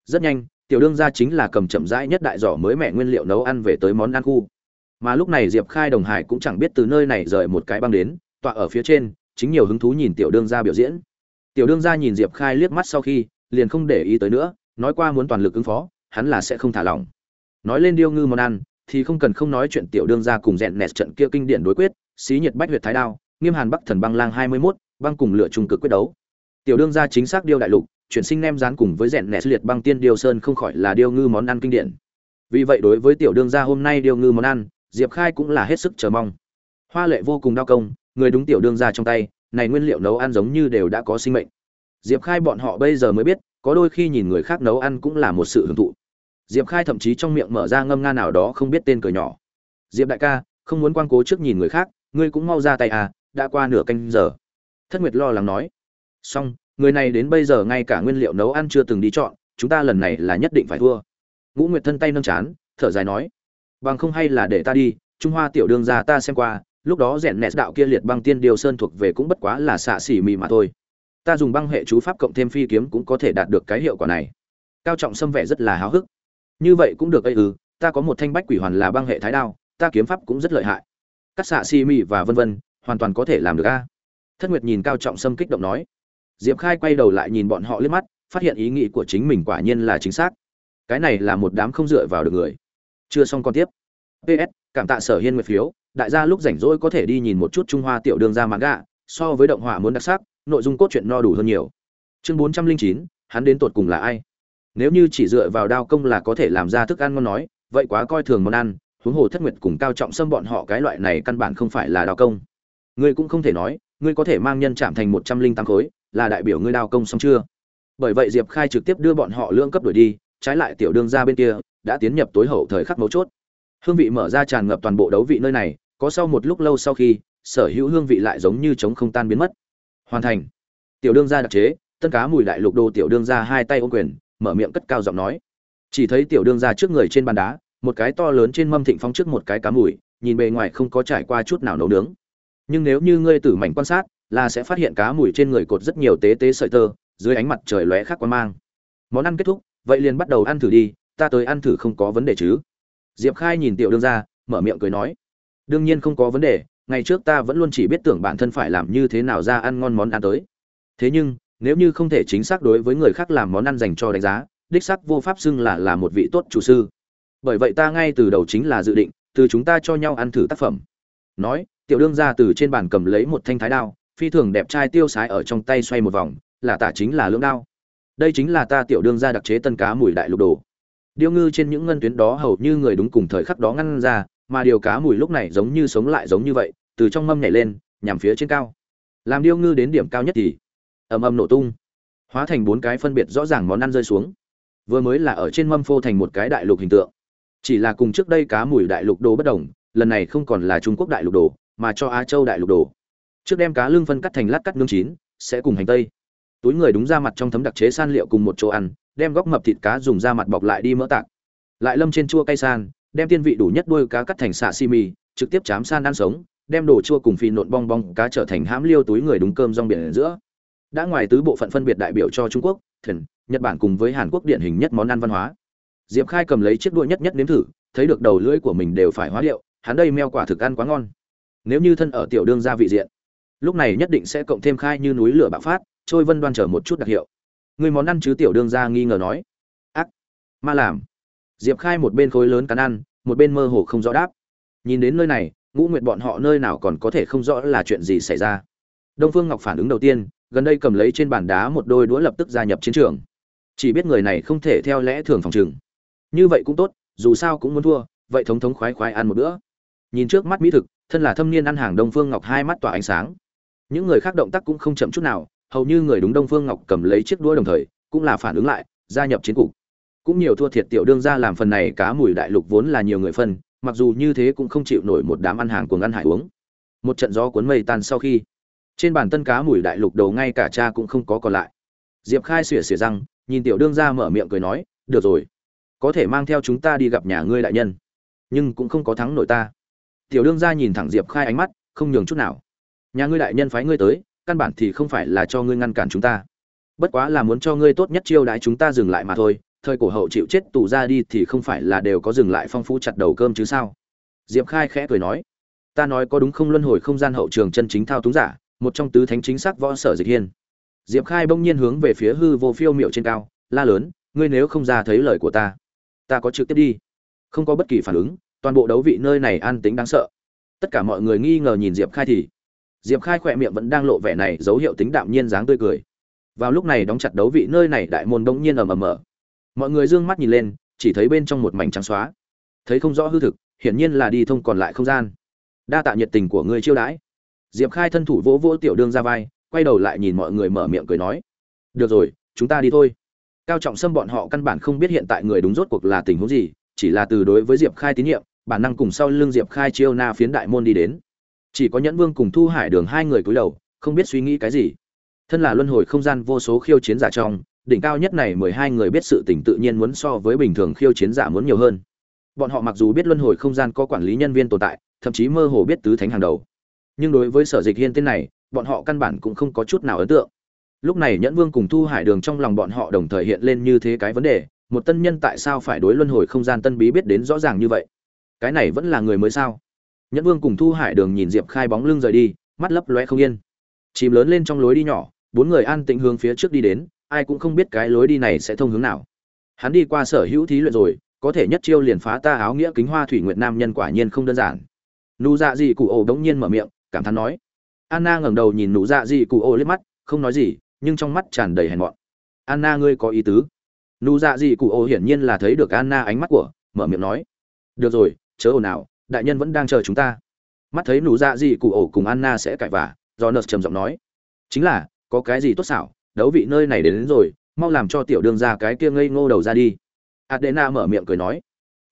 Rất nhanh, tiểu đương gia chính là cầm chậm rãi nhất đại giỏ mới mẻ nguyên liệu nấu ăn về tới món ăn khu mà lúc này diệp khai đồng hải cũng chẳng biết từ nơi này rời một cái băng đến tọa ở phía trên chính nhiều hứng thú nhìn tiểu đương gia biểu diễn. Tiểu đương gia nhìn diệp khai liếc mắt sau khi liền không để ý tới nữa nói qua muốn toàn lực ứng phó hắn là sẽ không thả lỏng. Nói lên điêu ngư món ăn thì không cần không nói chuyện tiểu đương gia cùng rèn nẹt trận kia kinh điển đối quyết xí nhiệt bách huyệt thái đao nghiêm hàn bắc thần băng lang hai mươi 21, băng cùng lửa trung cực quyết đấu. Tiểu đương gia chính xác điêu đại lục chuyển sinh nem rán cùng với rèn nẹt liệt băng tiên điêu sơn không khỏi là điêu ngư món ăn kinh điển. Vì vậy đối với tiểu đương gia hôm nay điêu ngư món ăn diệp khai cũng là hết sức chờ mong. Hoa lệ vô cùng đau công, người đúng tiểu đương ra trong tay, này nguyên liệu nấu ăn giống như đều đã có sinh mệnh. Diệp khai bọn họ bây giờ mới biết, có đôi khi nhìn người khác nấu ăn cũng là một sự hưởng thụ. Diệp khai thậm chí trong miệng mở ra ngâm nga nào đó không biết tên cười nhỏ. Diệp đại ca, không muốn quan cố trước nhìn người khác, ngươi cũng mau ra tay à đã qua nửa canh giờ. Thất nguyệt lo lắng nói. Xong, người này đến bây giờ ngay cả nguyên liệu nấu ăn chưa từng đi chọn, chúng ta lần này là nhất định phải thua. Ngũ nguyệt thân tay nâng chán, thở dài nói bằng không hay là để ta đi, trung hoa tiểu đương ra ta xem qua, lúc đó rèn nẹt đạo kia liệt băng tiên điều sơn thuộc về cũng bất quá là xạ xỉ mì mà thôi. Ta dùng băng hệ chú pháp cộng thêm phi kiếm cũng có thể đạt được cái hiệu quả này. Cao trọng xâm vẻ rất là háo hức. Như vậy cũng được ấy ừ ta có một thanh bách quỷ hoàn là băng hệ thái đao, ta kiếm pháp cũng rất lợi hại. Các xạ xỉ mì và vân vân, hoàn toàn có thể làm được a. Thất nguyệt nhìn cao trọng xâm kích động nói. Diệp khai quay đầu lại nhìn bọn họ liếc mắt, phát hiện ý nghĩ của chính mình quả nhiên là chính xác. Cái này là một đám không dựa vào được người chưa xong còn tiếp. Ps cảm tạ sở hiên nguyệt phiếu. Đại gia lúc rảnh rỗi có thể đi nhìn một chút trung hoa tiểu đường ra mãn gạ so với động họa muốn đặc sắc, nội dung cốt truyện no đủ hơn nhiều. Chương bốn trăm linh chín, hắn đến tột cùng là ai? Nếu như chỉ dựa vào đao công là có thể làm ra thức ăn ngon nói, vậy quá coi thường món ăn, huống hồ thất nguyệt cùng cao trọng xâm bọn họ cái loại này căn bản không phải là đao công. Ngươi cũng không thể nói, ngươi có thể mang nhân chạm thành một trăm linh tám khối, là đại biểu ngươi đao công xong chưa? Bởi vậy diệp khai trực tiếp đưa bọn họ lương cấp đổi đi, trái lại tiểu đương ra bên kia đã tiến nhập tối hậu thời khắc mấu chốt. Hương vị mở ra tràn ngập toàn bộ đấu vị nơi này, có sau một lúc lâu sau khi, sở hữu hương vị lại giống như chống không tan biến mất. Hoàn thành. Tiểu đương gia đặc chế, tân cá mùi đại lục đồ tiểu đương gia hai tay ôm quyền, mở miệng cất cao giọng nói. Chỉ thấy tiểu đương gia trước người trên bàn đá, một cái to lớn trên mâm thịnh phong trước một cái cá mùi, nhìn bề ngoài không có trải qua chút nào nấu nướng. Nhưng nếu như ngươi tử mảnh quan sát, là sẽ phát hiện cá mùi trên người cột rất nhiều tế tế sợi tơ, dưới ánh mặt trời lóe khác quan mang. Món ăn kết thúc, vậy liền bắt đầu ăn thử đi ta tới ăn thử không có vấn đề chứ? Diệp khai nhìn tiểu đương ra, mở miệng cười nói. Đương nhiên không có vấn đề ngày trước ta vẫn luôn chỉ biết tưởng bản thân phải làm như thế nào ra ăn ngon món ăn tới. Thế nhưng nếu như không thể chính xác đối với người khác làm món ăn dành cho đánh giá đích sắc vô pháp xưng là là một vị tốt chủ sư. Bởi vậy ta ngay từ đầu chính là dự định từ chúng ta cho nhau ăn thử tác phẩm. Nói tiểu đương ra từ trên bàn cầm lấy một thanh thái đao phi thường đẹp trai tiêu sái ở trong tay xoay một vòng là tả chính là lưỡng đao. Đây chính là ta tiểu đương ra đặc chế tân cá mùi đại lục đồ điêu ngư trên những ngân tuyến đó hầu như người đúng cùng thời khắc đó ngăn ra, mà điều cá mùi lúc này giống như sống lại giống như vậy, từ trong mâm nhảy lên, nhằm phía trên cao. Làm điêu ngư đến điểm cao nhất thì ầm ầm nổ tung, hóa thành bốn cái phân biệt rõ ràng món ăn rơi xuống. Vừa mới là ở trên mâm phô thành một cái đại lục hình tượng. Chỉ là cùng trước đây cá mùi đại lục đồ bất đồng, lần này không còn là trung quốc đại lục đồ, mà cho á châu đại lục đồ. Trước đem cá lương phân cắt thành lát cắt nướng chín, sẽ cùng hành tây túi người đúng ra mặt trong thấm đặc chế san liệu cùng một chỗ ăn, đem góc mập thịt cá dùng da mặt bọc lại đi mỡ tạc. Lại lâm trên chua cay san, đem tiên vị đủ nhất đuôi cá cắt thành xạ xi mì, trực tiếp chám san ăn sống, đem đồ chua cùng phi nộn bong bong cá trở thành hãm liêu túi người đúng cơm rong biển ở giữa. Đã ngoài tứ bộ phận phân biệt đại biểu cho trung quốc, thần, nhật bản cùng với hàn quốc điển hình nhất món ăn văn hóa. Diệp khai cầm lấy chiếc đuôi nhất nhất nếm thử, thấy được đầu lưỡi của mình đều phải hóa liệu, hắn đây meo quả thực ăn quá ngon. Nếu như thân ở tiểu đương gia vị diện, lúc này nhất định sẽ cộng thêm khai như núi lửa bạo phát trôi vân đoan trở một chút đặc hiệu. Người món ăn chứ tiểu đương gia nghi ngờ nói. Ác. Ma làm. Diệp khai một bên khối lớn cắn ăn, một bên mơ hồ không rõ đáp. Nhìn đến nơi này, ngũ nguyệt bọn họ nơi nào còn có thể không rõ là chuyện gì xảy ra. Đông phương ngọc phản ứng đầu tiên, gần đây cầm lấy trên bàn đá một đôi đũa lập tức gia nhập chiến trường. Chỉ biết người này không thể theo lẽ thường phòng trừng. Như vậy cũng tốt, dù sao cũng muốn thua, vậy thống thống khoái khoái ăn một bữa. Nhìn trước mắt mỹ thực, thân là thâm niên ăn hàng đông phương ngọc hai mắt tỏa ánh sáng. Những người khác động tác cũng không chậm chút nào hầu như người đúng đông phương ngọc cầm lấy chiếc đũa đồng thời, cũng là phản ứng lại, gia nhập chiến cục. Cũng nhiều thua thiệt tiểu đương ra làm phần này cá mùi đại lục vốn là nhiều người phân, mặc dù như thế cũng không chịu nổi một đám ăn hàng cuồng ăn hải uống. Một trận gió cuốn mây tan sau khi, trên bàn tân cá mùi đại lục đầu ngay cả cha cũng không có còn lại. Diệp khai xỉa xỉa răng, nhìn tiểu đương ra mở miệng cười nói, được rồi, có thể mang theo chúng ta đi gặp nhà ngươi đại nhân, nhưng cũng không có thắng nổi ta. Tiểu đương ra nhìn thẳng diệp khai ánh mắt, không nhường chút nào. Nhà ngươi đại nhân phái ngươi tới căn bản thì không phải là cho ngươi ngăn cản chúng ta. Bất quá là muốn cho ngươi tốt nhất chiêu đãi chúng ta dừng lại mà thôi, thời cổ hậu chịu chết tù ra đi thì không phải là đều có dừng lại phong phú chặt đầu cơm chứ sao? Diệp khai khẽ cười nói, ta nói có đúng không luân hồi không gian hậu trường chân chính thao túng giả, một trong tứ thánh chính xác võ sở dịch hiên. Diệp khai bỗng nhiên hướng về phía hư vô phiêu miệu trên cao, la lớn, ngươi nếu không ra thấy lời của ta ta có trực tiếp đi. Không có bất kỳ phản ứng, toàn bộ đấu vị nơi này an tính đáng sợ. Tất cả mọi người nghi ngờ nhìn diệp khai thì diệp khai khỏe miệng vẫn đang lộ vẻ này dấu hiệu tính đạm nhiên dáng tươi cười. Vào lúc này đóng chặt đấu vị nơi này đại môn bỗng nhiên ầm ầm mở. Mọi người d ư ơ n g mắt nhìn lên, chỉ thấy bên trong một mảnh trắng xóa. Thấy không rõ hư thực, hiển nhiên là đi thông còn lại không gian. Đa tạ nhiệt tình của người chiêu đãi. Diệp khai thân thủ vỗ vỗ tiểu đương ra vai, quay đầu lại nhìn mọi người mở miệng cười nói. Được rồi, chúng ta đi thôi. Cao trọng sâm bọn họ căn bản không biết hiện tại người đúng rốt cuộc là tình huống gì, chỉ là từ đối với diệp khai tín nhiệm, bản năng cùng sau lưng diệp khai chiêu na phiến đại môn đi đến chỉ có nhẫn vương cùng thu hải đường hai người cúi đầu, không biết suy nghĩ cái gì. Thân là luân hồi không gian vô số khiêu chiến giả trong, đỉnh cao nhất này mười hai người biết sự tỉnh tự nhiên muốn so với bình thường khiêu chiến giả muốn nhiều hơn. Bọn họ mặc dù biết luân hồi không gian có quản lý nhân viên tồn tại, thậm chí mơ hồ biết tứ thánh hàng đầu. Nhưng đối với sở dịch hiên tên này, bọn họ căn bản cũng không có chút nào ấn tượng. Lúc này nhẫn vương cùng thu hải đường trong lòng bọn họ đồng thời hiện lên như thế cái vấn đề, một tân nhân tại sao phải đối luân hồi không gian tân bí biết đến rõ ràng như vậy? Cái này vẫn là người mới sao? Nhẫn vương cùng thu hải đường nhìn diệp khai bóng lưng rời đi, mắt lấp loe không yên. Chìm lớn lên trong lối đi nhỏ, bốn người an tĩnh hướng phía trước đi đến, ai cũng không biết cái lối đi này sẽ thông hướng nào. Hắn đi qua sở hữu thí luyện rồi, có thể nhất chiêu liền phá ta áo nghĩa kính hoa thủy nguyệt nam nhân quả nhiên không đơn giản. Nụ dạ dị cụ ổ đống nhiên mở miệng, cảm thán nói. Anna ngẩng đầu nhìn nụ dạ dị cụ ổ liếc mắt, không nói gì, nhưng trong mắt tràn đầy hèn mọn. Anna ngươi có ý tứ. Nụ dạ dị cụ ổ hiển nhiên là thấy được anna ánh mắt của, mở miệng nói. Được rồi, chớ ồn ào đại nhân vẫn đang chờ chúng ta. Mắt thấy nụ dạ gì cụ ổ cùng anna sẽ cãi vả do nợ trầm giọng nói. Chính là có cái gì tốt xảo đấu vị nơi này đến, đến rồi mau làm cho tiểu đương ra cái kia ngây ngô đầu ra đi. Adena mở miệng cười nói.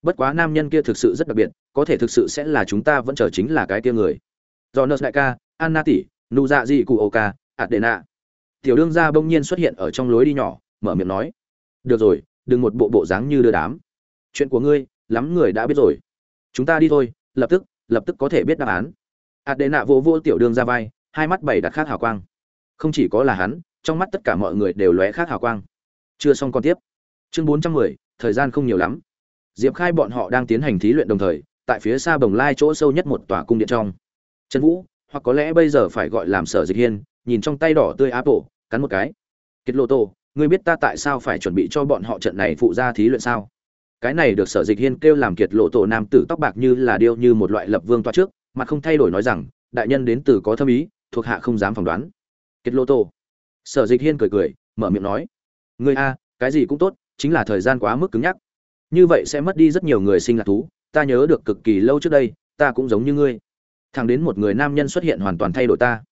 Bất quá nam nhân kia thực sự rất đặc biệt có thể thực sự sẽ là chúng ta vẫn chờ chính là cái kia người. Do nợ đại ca anna tỷ nụ dạ gì cụ ổ ca adena. Tiểu đương gia bỗng nhiên xuất hiện ở trong lối đi nhỏ mở miệng nói. Được rồi đừng một bộ bộ dáng như đưa đám. Chuyện của ngươi lắm người đã biết rồi chúng ta đi thôi, lập tức lập tức có thể biết đáp án. Adena vô vô tiểu đương ra vai, hai mắt bảy đặt khác hào quang. Không chỉ có là hắn, trong mắt tất cả mọi người đều lóe khác hào quang. Chưa xong còn tiếp. Chương bốn trăm mười, thời gian không nhiều lắm. Diệp khai bọn họ đang tiến hành thí luyện đồng thời, tại phía xa bồng lai chỗ sâu nhất một tòa cung điện trong. Trần vũ, hoặc có lẽ bây giờ phải gọi làm sở dịch hiên, nhìn trong tay đỏ tươi áp bộ cắn một cái. Kết lô tô, ngươi biết ta tại sao phải chuẩn bị cho bọn họ trận này phụ ra thí luyện sao? Cái này được sở dịch hiên kêu làm kiệt lộ tổ nam tử tóc bạc như là điêu như một loại lập vương toa trước, mà không thay đổi nói rằng, đại nhân đến từ có thâm ý, thuộc hạ không dám phỏng đoán. Kiệt lộ tổ. Sở dịch hiên cười cười, mở miệng nói người a, cái gì cũng tốt, chính là thời gian quá mức cứng nhắc. Như vậy sẽ mất đi rất nhiều người sinh lạc thú, ta nhớ được cực kỳ lâu trước đây, ta cũng giống như ngươi. Thẳng đến một người nam nhân xuất hiện hoàn toàn thay đổi ta.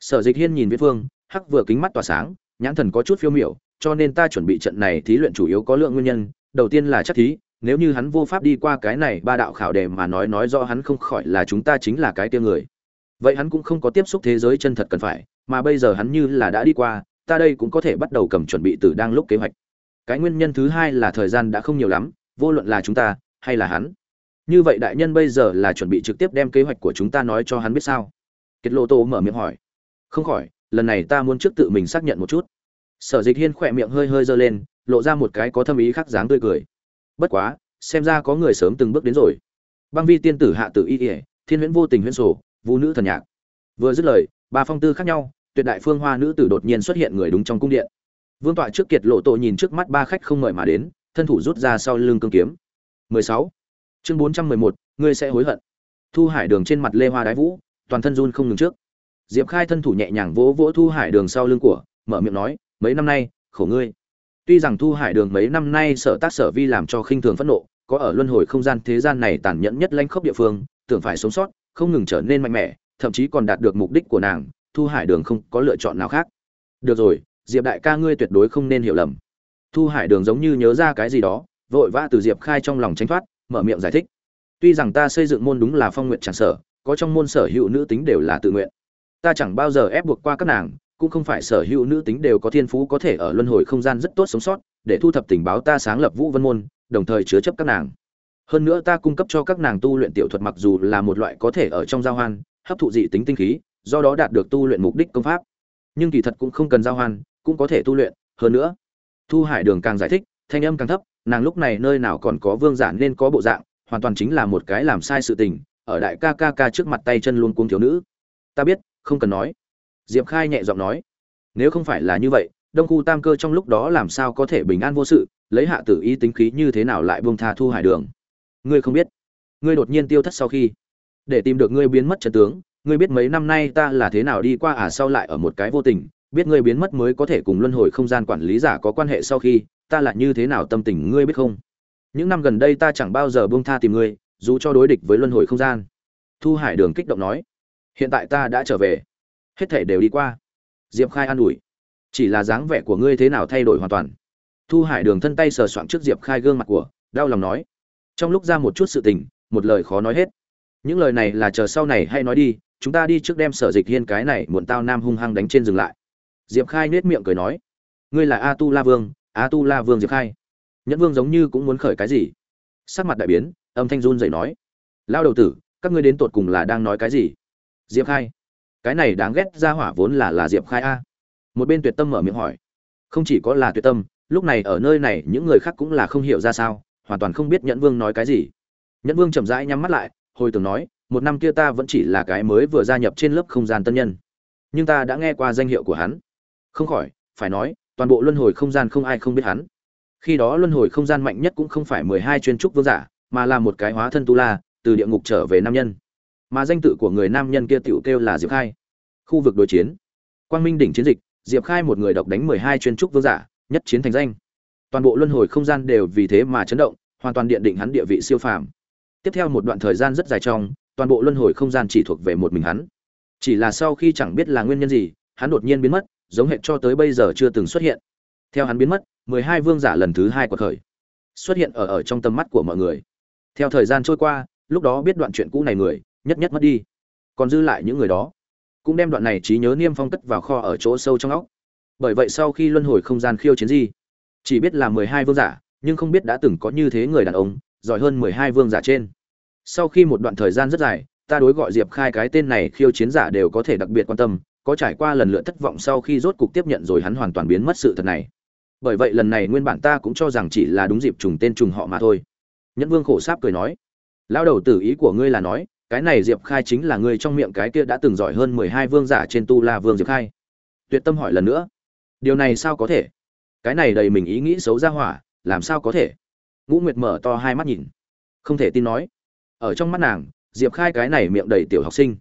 Sở dịch hiên nhìn viết phương hắc vừa kính mắt tỏa sáng, nhãn thần có chút phiêu miểu, cho nên ta chuẩn bị trận này thí luyện chủ yếu có lượng nguyên nhân đầu tiên là chắc thí, nếu như hắn vô pháp đi qua cái này ba đạo khảo đề mà nói nói rõ hắn không khỏi là chúng ta chính là cái tia người. Vậy hắn cũng không có tiếp xúc thế giới chân thật cần phải, mà bây giờ hắn như là đã đi qua, ta đây cũng có thể bắt đầu cầm chuẩn bị từ đang lúc kế hoạch. Cái nguyên nhân thứ hai là thời gian đã không nhiều lắm, vô luận là chúng ta hay là hắn. Như vậy đại nhân bây giờ là chuẩn bị trực tiếp đem kế hoạch của chúng ta nói cho hắn biết sao? Kiệt lộ tô mở miệng hỏi. Không khỏi, lần này ta muốn trước tự mình xác nhận một chút. Sở dịch hiên khỏe miệng hơi hơi giơ lên lộ ra một cái có thâm ý khác dáng tươi cười. Bất quá xem ra có người sớm từng bước đến rồi. Băng vi tiên tử hạ tử y ỉa thiên huyễn vô tình huyễn sổ vũ nữ thần nhạc. Vừa dứt lời ba phong tư khác nhau tuyệt đại phương hoa nữ tử đột nhiên xuất hiện người đúng trong cung điện. Vương tọa trước kiệt lộ tội nhìn trước mắt ba khách không mời mà đến thân thủ rút ra sau lưng cương kiếm. 16. chương 411, ngươi sẽ hối hận. Thu hải đường trên mặt lê hoa đái vũ toàn thân run không ngừng trước. Diệp khai thân thủ nhẹ nhàng vỗ vỗ thu hải đường sau lưng của mở miệng nói mấy năm nay khổ ngươi tuy rằng thu hải đường mấy năm nay sở tác sở vi làm cho khinh thường phẫn nộ, có ở luân hồi không gian thế gian này tàn nhẫn nhất lãnh khốc địa phương, tưởng phải sống sót, không ngừng trở nên mạnh mẽ, thậm chí còn đạt được mục đích của nàng, thu hải đường không có lựa chọn nào khác. Được rồi, diệp đại ca ngươi tuyệt đối không nên hiểu lầm. Thu hải đường giống như nhớ ra cái gì đó, vội vã từ diệp khai trong lòng tránh thoát, mở miệng giải thích. Tuy rằng ta xây dựng môn đúng là phong nguyện tràn sở, có trong môn sở hữu nữ tính đều là tự nguyện. Ta chẳng bao giờ ép buộc qua các nàng cũng không phải sở hữu nữ tính đều có thiên phú có thể ở luân hồi không gian rất tốt sống sót, để thu thập tình báo ta sáng lập vũ vân môn, đồng thời chứa chấp các nàng. Hơn nữa ta cung cấp cho các nàng tu luyện tiểu thuật mặc dù là một loại có thể ở trong giao hoan, hấp thụ dị tính tinh khí, do đó đạt được tu luyện mục đích công pháp. Nhưng kỳ thật cũng không cần giao hoan, cũng có thể tu luyện. Hơn nữa, thu hải đường càng giải thích, thanh âm càng thấp, nàng lúc này nơi nào còn có vương giả nên có bộ dạng, hoàn toàn chính là một cái làm sai sự tình, ở đại ca ca ca trước mặt tay chân luôn cuống thiếu nữ. Ta biết, không cần nói diệp khai nhẹ giọng nói, nếu không phải là như vậy, đông khu tam cơ trong lúc đó làm sao có thể bình an vô sự, lấy hạ tử ý tính khí như thế nào lại buông tha thu hải đường? Ngươi không biết. Ngươi đột nhiên tiêu thất sau khi, để tìm được ngươi biến mất trận tướng, ngươi biết mấy năm nay ta là thế nào đi qua à sau lại ở một cái vô tình, biết ngươi biến mất mới có thể cùng luân hồi không gian quản lý giả có quan hệ sau khi, ta lại như thế nào tâm tình ngươi biết không? Những năm gần đây ta chẳng bao giờ buông tha tìm ngươi, dù cho đối địch với luân hồi không gian. Thu hải đường kích động nói, hiện tại ta đã trở về hết thể đều đi qua. Diệp khai an ủi. Chỉ là dáng vẻ của ngươi thế nào thay đổi hoàn toàn. Thu hải đường thân tay sờ soạng trước diệp khai gương mặt của, đau lòng nói. Trong lúc ra một chút sự tình, một lời khó nói hết. Những lời này là chờ sau này hay nói đi, chúng ta đi trước đem sở dịch hiên cái này muộn tao nam hung hăng đánh trên dừng lại. Diệp khai nết miệng cười nói. Ngươi là a tu la vương a tu la vương diệp khai. Nhẫn vương giống như cũng muốn khởi cái gì. Sắc mặt đại biến, âm thanh run dậy nói. Lao đầu tử, các ngươi đến tột cùng là đang nói cái gì? Diệp khai cái này đáng ghét ra hỏa vốn là là diệp khai a. Một bên tuyệt tâm mở miệng hỏi. Không chỉ có là tuyệt tâm, lúc này ở nơi này những người khác cũng là không hiểu ra sao, hoàn toàn không biết nhẫn vương nói cái gì. Nhẫn vương chậm rãi nhắm mắt lại, hồi tưởng nói, một năm kia ta vẫn chỉ là cái mới vừa gia nhập trên lớp không gian tân nhân. Nhưng ta đã nghe qua danh hiệu của hắn. Không khỏi, phải nói, toàn bộ luân hồi không gian không ai không biết hắn. Khi đó luân hồi không gian mạnh nhất cũng không phải mười hai chuyên trúc vương giả, mà là một cái hóa thân tu la, từ địa ngục trở về nam nhân mà danh tự của người nam nhân kia tựu kêu là diệp khai. Khu vực đối chiến. Quang minh đỉnh chiến dịch, diệp khai một người độc đánh mười hai chuyên trúc vương giả, nhất chiến thành danh. Toàn bộ luân hồi không gian đều vì thế mà chấn động, hoàn toàn điện định hắn địa vị siêu phàm. Tiếp theo một đoạn thời gian rất dài trong, toàn bộ luân hồi không gian chỉ thuộc về một mình hắn. Chỉ là sau khi chẳng biết là nguyên nhân gì, hắn đột nhiên biến mất, giống hệ cho tới bây giờ chưa từng xuất hiện. Theo hắn biến mất, mười hai vương giả lần thứ hai của khởi. Xuất hiện ở ở trong tầm mắt của mọi người. Theo thời gian trôi qua, lúc đó biết đoạn chuyện cũ này người nhất nhất mất đi. Còn dư lại những người đó. Cũng đem đoạn này trí nhớ niêm phong cất vào kho ở chỗ sâu trong óc. Bởi vậy sau khi luân hồi không gian khiêu chiến gì, chỉ biết là mười hai vương giả, nhưng không biết đã từng có như thế người đàn ông, giỏi hơn mười hai vương giả trên. Sau khi một đoạn thời gian rất dài, ta đối gọi diệp khai cái tên này khiêu chiến giả đều có thể đặc biệt quan tâm, có trải qua lần lượt thất vọng sau khi rốt cục tiếp nhận rồi hắn hoàn toàn biến mất sự thật này. Bởi vậy lần này nguyên bản ta cũng cho rằng chỉ là đúng dịp trùng tên trùng họ mà thôi. Nhẫn vương khổ sáp cười nói lao đầu tử ý của ngươi là nói cái này diệp khai chính là người trong miệng cái kia đã từng giỏi hơn mười hai vương giả trên tu la vương diệp khai. Tuyệt tâm hỏi lần nữa. Điều này sao có thể? Cái này đầy mình ý nghĩ xấu ra hỏa, làm sao có thể? Ngũ nguyệt mở to hai mắt nhìn. Không thể tin nói. Ở trong mắt nàng, diệp khai cái này miệng đầy tiểu học sinh.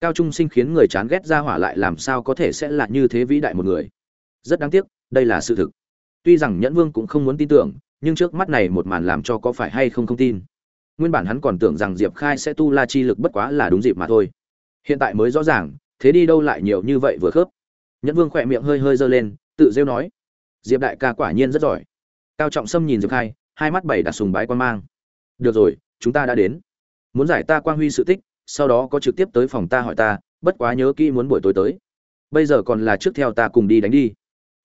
Cao trung sinh khiến người chán ghét ra hỏa lại làm sao có thể sẽ là như thế vĩ đại một người? Rất đáng tiếc, đây là sự thực. Tuy rằng nhẫn vương cũng không muốn tin tưởng, nhưng trước mắt này một màn làm cho có phải hay không không tin nguyên bản hắn còn tưởng rằng diệp khai sẽ tu la chi lực bất quá là đúng dịp mà thôi. Hiện tại mới rõ ràng, thế đi đâu lại nhiều như vậy vừa khớp. Nhẫn vương khỏe miệng hơi hơi giơ lên, tự rêu nói, diệp đại ca quả nhiên rất giỏi. Cao trọng sâm nhìn diệp khai, hai mắt bảy đặt sùng bái quan mang. Được rồi, chúng ta đã đến. Muốn giải ta quang huy sự tích, sau đó có trực tiếp tới phòng ta hỏi ta, bất quá nhớ kỹ muốn buổi tối tới. Bây giờ còn là trước theo ta cùng đi đánh đi.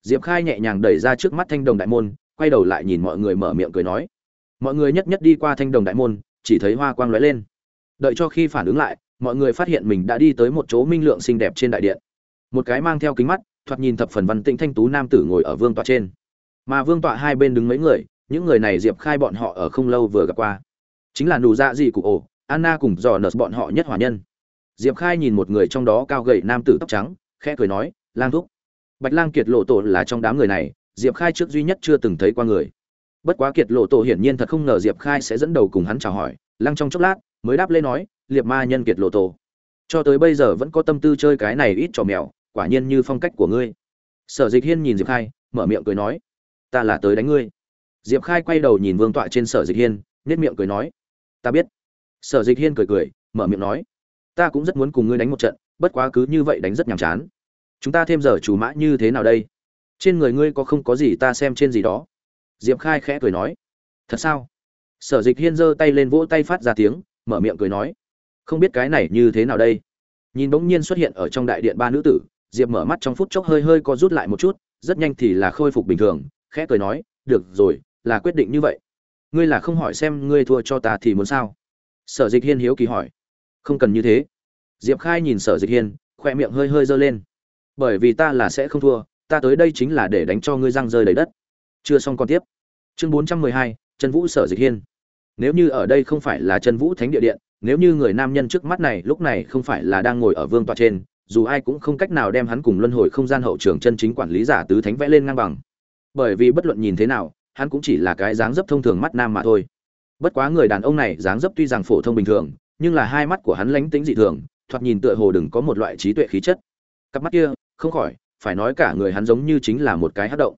Diệp khai nhẹ nhàng đẩy ra trước mắt thanh đồng đại môn, quay đầu lại nhìn mọi người mở miệng cười nói mọi người nhất nhất đi qua thanh đồng đại môn, chỉ thấy hoa quang lóe lên. Đợi cho khi phản ứng lại, mọi người phát hiện mình đã đi tới một chỗ minh lượng xinh đẹp trên đại điện. Một cái mang theo kính mắt, thoạt nhìn thập phần văn tĩnh thanh tú nam tử ngồi ở vương tọa trên. Mà vương tọa hai bên đứng mấy người, những người này diệp khai bọn họ ở không lâu vừa gặp qua. Chính là nù dạ dị cụ ổ, anna cùng dò nợt bọn họ nhất hòa nhân. Diệp khai nhìn một người trong đó cao gầy nam tử tóc trắng, khẽ cười nói, lang thúc. Bạch lang kiệt lộ tổ là trong đám người này, diệp khai trước duy nhất chưa từng thấy qua người bất quá kiệt lộ tổ hiển nhiên thật không ngờ diệp khai sẽ dẫn đầu cùng hắn chào hỏi, lăng trong chốc lát, mới đáp lên nói, liệp ma nhân kiệt lộ tổ, cho tới bây giờ vẫn có tâm tư chơi cái này ít trò mèo, quả nhiên như phong cách của ngươi. Sở dịch hiên nhìn diệp khai, mở miệng cười nói, ta là tới đánh ngươi. Diệp khai quay đầu nhìn vương tọa trên sở dịch hiên nết miệng cười nói, ta biết. Sở dịch hiên cười cười, mở miệng nói, ta cũng rất muốn cùng ngươi đánh một trận, bất quá cứ như vậy đánh rất nhàm chán. Chúng ta thêm giờ chủ mã như thế nào đây? Trên người ngươi có không có gì ta xem trên gì đó? Diệp khai khẽ cười nói, thật sao? Sở dịch hiên giơ tay lên vỗ tay phát ra tiếng, mở miệng cười nói, không biết cái này như thế nào đây? Nhìn bỗng nhiên xuất hiện ở trong đại điện ba nữ tử, diệp mở mắt trong phút chốc hơi hơi co rút lại một chút, rất nhanh thì là khôi phục bình thường, khẽ cười nói, được rồi, là quyết định như vậy. Ngươi là không hỏi xem ngươi thua cho ta thì muốn sao? Sở dịch hiên hiếu kỳ hỏi, không cần như thế. Diệp khai nhìn sở dịch hiên, khoe miệng hơi hơi giơ lên, bởi vì ta là sẽ không thua, ta tới đây chính là để đánh cho ngươi răng rơi đầy đất chưa xong còn tiếp. Chương bốn trăm mười hai, trần vũ sở dịch hiên. Nếu như ở đây không phải là trần vũ thánh địa điện, nếu như người nam nhân trước mắt này lúc này không phải là đang ngồi ở vương tọa trên, dù ai cũng không cách nào đem hắn cùng luân hồi không gian hậu trường chân chính quản lý giả tứ thánh vẽ lên ngang bằng. Bởi vì bất luận nhìn thế nào, hắn cũng chỉ là cái dáng dấp thông thường mắt nam mà thôi. Bất quá người đàn ông này dáng dấp tuy rằng phổ thông bình thường, nhưng là hai mắt của hắn lánh tính dị thường, thoạt nhìn tựa hồ đừng có một loại trí tuệ khí chất. Cặp mắt kia, không khỏi, phải nói cả người hắn giống như chính là một cái hấp động.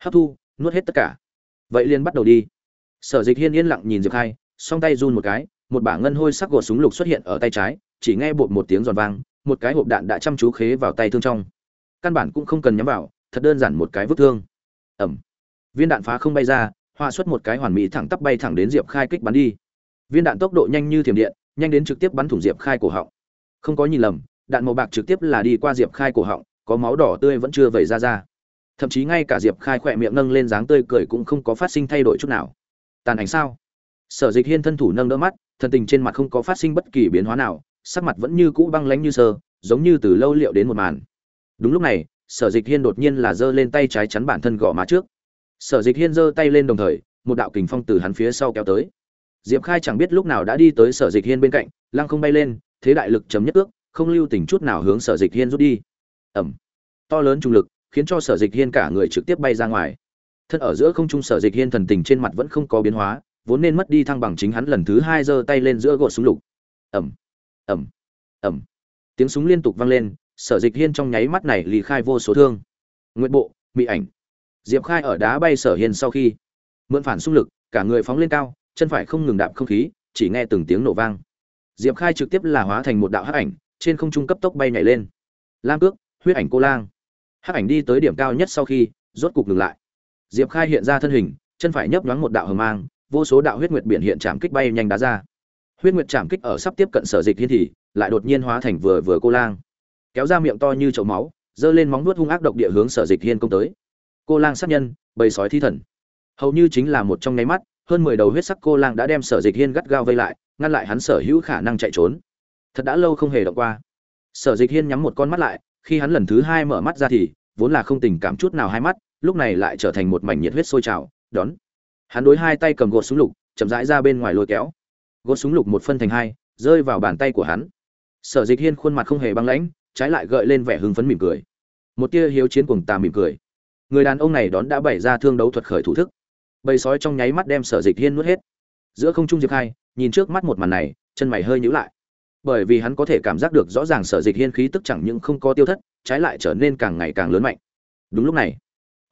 Hấp thu nuốt hết tất cả. Vậy liền bắt đầu đi. Sở dịch hiên yên lặng nhìn diệp khai, song tay run một cái, một bả ngân hôi sắc gột súng lục xuất hiện ở tay trái, chỉ nghe bột một tiếng giòn vang, một cái hộp đạn đã chăm chú khế vào tay thương trong. Căn bản cũng không cần nhắm vào, thật đơn giản một cái vứt thương. Ẩm viên đạn phá không bay ra, hoa xuất một cái hoàn mỹ thẳng tắp bay thẳng đến diệp khai kích bắn đi. Viên đạn tốc độ nhanh như thiểm điện, nhanh đến trực tiếp bắn thủng diệp khai cổ họng. Không có nhìn lầm, đạn màu bạc trực tiếp là đi qua diệp khai cổ họng, có máu đỏ tươi vẫn chưa vẩy ra ra thậm chí ngay cả diệp khai khỏe miệng nâng lên dáng tươi cười cũng không có phát sinh thay đổi chút nào. Tàn ảnh sao? Sở dịch hiên thân thủ nâng đỡ mắt, thần tình trên mặt không có phát sinh bất kỳ biến hóa nào, sắc mặt vẫn như cũ băng lánh như sơ, giống như từ lâu liệu đến một màn. Đúng lúc này, sở dịch hiên đột nhiên là giơ lên tay trái chắn bản thân gõ má trước. Sở dịch hiên giơ tay lên đồng thời, một đạo kình phong từ hắn phía sau kéo tới. Diệp khai chẳng biết lúc nào đã đi tới sở dịch hiên bên cạnh, lăng không bay lên, thế đại lực chấm nhất ước, không lưu tình chút nào hướng sở dịch hiên rút đi. Ẩm to lớn trung lực khiến cho sở dịch hiên cả người trực tiếp bay ra ngoài. Thân ở giữa không trung sở dịch hiên thần tình trên mặt vẫn không có biến hóa, vốn nên mất đi thăng bằng chính hắn lần thứ hai giơ tay lên giữa gột súng lục. Ẩm ẩm ẩm tiếng súng liên tục vang lên, sở dịch hiên trong nháy mắt này lì khai vô số thương. Nguyện bộ mỹ ảnh. Diệp khai ở đá bay sở hiên sau khi mượn phản xung lực, cả người phóng lên cao, chân phải không ngừng đạp không khí, chỉ nghe từng tiếng nổ vang. Diệp khai trực tiếp là hóa thành một đạo hắc ảnh, trên không trung cấp tốc bay nhảy lên. Lam cước, huyết ảnh cô lang hắc ảnh đi tới điểm cao nhất sau khi, rốt cục ngừng lại. Diệp khai hiện ra thân hình, chân phải nhấp nhoáng một đạo hờ mang, vô số đạo huyết nguyệt biển hiện chạm kích bay nhanh đá ra. Huyết nguyệt chạm kích ở sắp tiếp cận sở dịch thiên thì, lại đột nhiên hóa thành vừa vừa cô lang. Kéo ra miệng to như chậu máu, giơ lên móng nuốt hung ác độc địa hướng sở dịch hiên công tới. Cô lang sát nhân, bầy sói thi thần. Hầu như chính là một trong nháy mắt, hơn mười đầu huyết sắc cô lang đã đem sở dịch hiên gắt gao vây lại, ngăn lại hắn sở hữu khả năng chạy trốn. Thật đã lâu không hề động qua. Sở dịch hiên nhắm một con mắt lại khi hắn lần thứ hai mở mắt ra thì, vốn là không tình cảm chút nào hai mắt, lúc này lại trở thành một mảnh nhiệt huyết sôi trào, đón. Hắn đối hai tay cầm gột súng lục, chậm rãi ra bên ngoài lôi kéo. Gột súng lục một phân thành hai, rơi vào bàn tay của hắn. Sở dịch hiên khuôn mặt không hề băng lãnh, trái lại gợi lên vẻ hưng phấn mỉm cười. Một tia hiếu chiến cuồng tà mỉm cười. Người đàn ông này đón đã bày ra thương đấu thuật khởi thủ thức. Bầy sói trong nháy mắt đem sở dịch hiên nuốt hết. Giữa không trung diệp khai, nhìn trước mắt một màn này, chân mày hơi nhíu lại bởi vì hắn có thể cảm giác được rõ ràng sở dịch hiên khí tức chẳng những không có tiêu thất, trái lại trở nên càng ngày càng lớn mạnh. Đúng lúc này,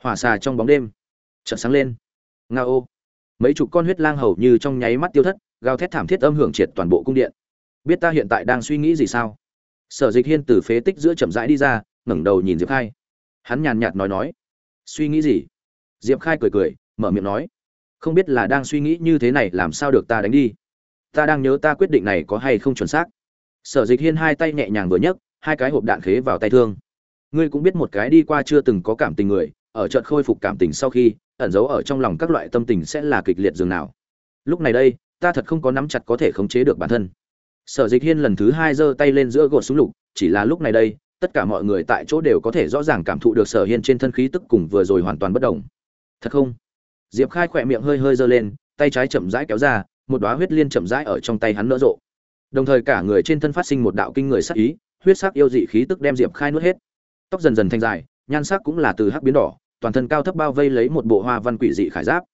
hỏa xà trong bóng đêm chợt sáng lên. Nga ô, mấy chục con huyết lang hầu như trong nháy mắt tiêu thất, gào thét thảm thiết âm hưởng triệt toàn bộ cung điện. Biết ta hiện tại đang suy nghĩ gì sao? Sở dịch hiên từ phế tích giữa chậm rãi đi ra, ngẩng đầu nhìn diệp khai. Hắn nhàn nhạt nói nói, suy nghĩ gì? Diệp khai cười cười, mở miệng nói, không biết là đang suy nghĩ như thế này làm sao được ta đánh đi. Ta đang nhớ ta quyết định này có hay không chuẩn xác sở dịch hiên hai tay nhẹ nhàng vừa nhấc, hai cái hộp đạn khế vào tay thương. Ngươi cũng biết một cái đi qua chưa từng có cảm tình người, ở trận khôi phục cảm tình sau khi, ẩn giấu ở trong lòng các loại tâm tình sẽ là kịch liệt dường nào. Lúc này đây, ta thật không có nắm chặt có thể khống chế được bản thân. Sở dịch hiên lần thứ hai giơ tay lên giữa gột súng lục, chỉ là lúc này đây, tất cả mọi người tại chỗ đều có thể rõ ràng cảm thụ được sở hiên trên thân khí tức cùng vừa rồi hoàn toàn bất đồng. Thật không? Diệp khai khỏe miệng hơi hơi giơ lên, tay trái chậm rãi kéo ra, một đoá huyết liên chậm rãi ở trong tay hắn nở rộ đồng thời cả người trên thân phát sinh một đạo kinh người sắc ý, huyết sắc yêu dị khí tức đem diệp khai nuốt hết. Tóc dần dần thành dài, nhan sắc cũng là từ hắc biến đỏ, toàn thân cao thấp bao vây lấy một bộ hoa văn quỷ dị khải giáp.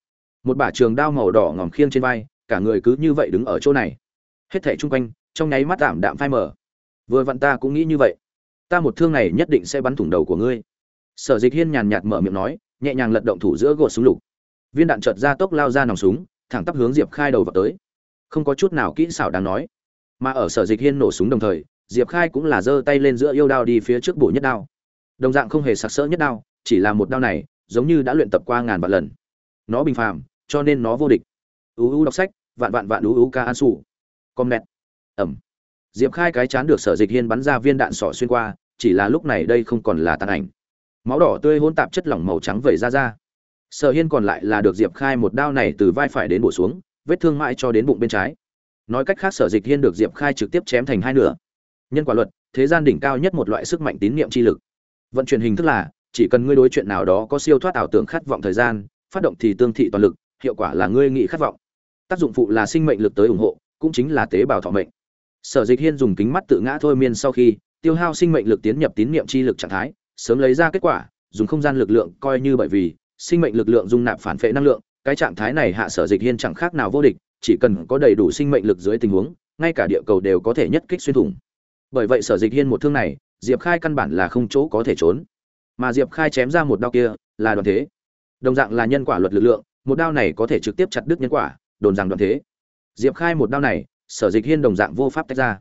Một bả trường đao màu đỏ ngòm khiêng trên vai, cả người cứ như vậy đứng ở chỗ này. Hết thảy chung quanh, trong nháy mắt tạm đạm phai mở vừa vặn ta cũng nghĩ như vậy. Ta một thương này nhất định sẽ bắn thủng đầu của ngươi. Sở dịch hiên nhàn nhạt mở miệng nói, nhẹ nhàng lật động thủ giữa gột súng lục. Viên đạn chợt ra tốc lao ra nòng súng, thẳng tắp hướng diệp khai đầu vào tới. Không có chút nào kỹ xảo đáng nói mà ở sở dịch hiên nổ súng đồng thời, diệp khai cũng là giơ tay lên giữa yêu đao đi phía trước bổ nhất đao. Đồng dạng không hề sặc sỡ nhất đao, chỉ là một đao này, giống như đã luyện tập qua ngàn vạn lần. Nó bình phàm, cho nên nó vô địch. Uu đọc sách, vạn vạn vạn uu ca an su. Com net ẩm. Diệp khai cái chán được sở dịch hiên bắn ra viên đạn sỏ xuyên qua, chỉ là lúc này đây không còn là tàn ảnh. Máu đỏ tươi hôn tạp chất lỏng màu trắng vẩy ra ra. Sở hiên còn lại là được diệp khai một đao này từ vai phải đến bổ xuống, vết thương mãi cho đến bụng bên trái nói cách khác sở dịch hiên được diệp khai trực tiếp chém thành hai nửa. Nhân quả luật, thế gian đỉnh cao nhất một loại sức mạnh tín niệm chi lực. Vận chuyển hình thức là, chỉ cần ngươi đối chuyện nào đó có siêu thoát ảo tưởng khát vọng thời gian, phát động thì tương thị toàn lực, hiệu quả là ngươi nghĩ khát vọng. Tác dụng phụ là sinh mệnh lực tới ủng hộ, cũng chính là tế bào thọ mệnh. Sở dịch hiên dùng kính mắt tự ngã thôi miên sau khi, tiêu hao sinh mệnh lực tiến nhập tín niệm chi lực trạng thái, sớm lấy ra kết quả, dùng không gian lực lượng coi như bởi vì, sinh mệnh lực lượng dung nạp phản phệ năng lượng, cái trạng thái này hạ sở dịch hiên chẳng khác nào vô địch chỉ cần có đầy đủ sinh mệnh lực dưới tình huống, ngay cả địa cầu đều có thể nhất kích xuyên thủng. Bởi vậy sở dịch hiên một thương này, diệp khai căn bản là không chỗ có thể trốn. Mà diệp khai chém ra một đao kia, là đoàn thế. Đồng dạng là nhân quả luật lực lượng, một đao này có thể trực tiếp chặt đứt nhân quả, đồn rằng đoàn thế. Diệp khai một đao này, sở dịch hiên đồng dạng vô pháp tách ra.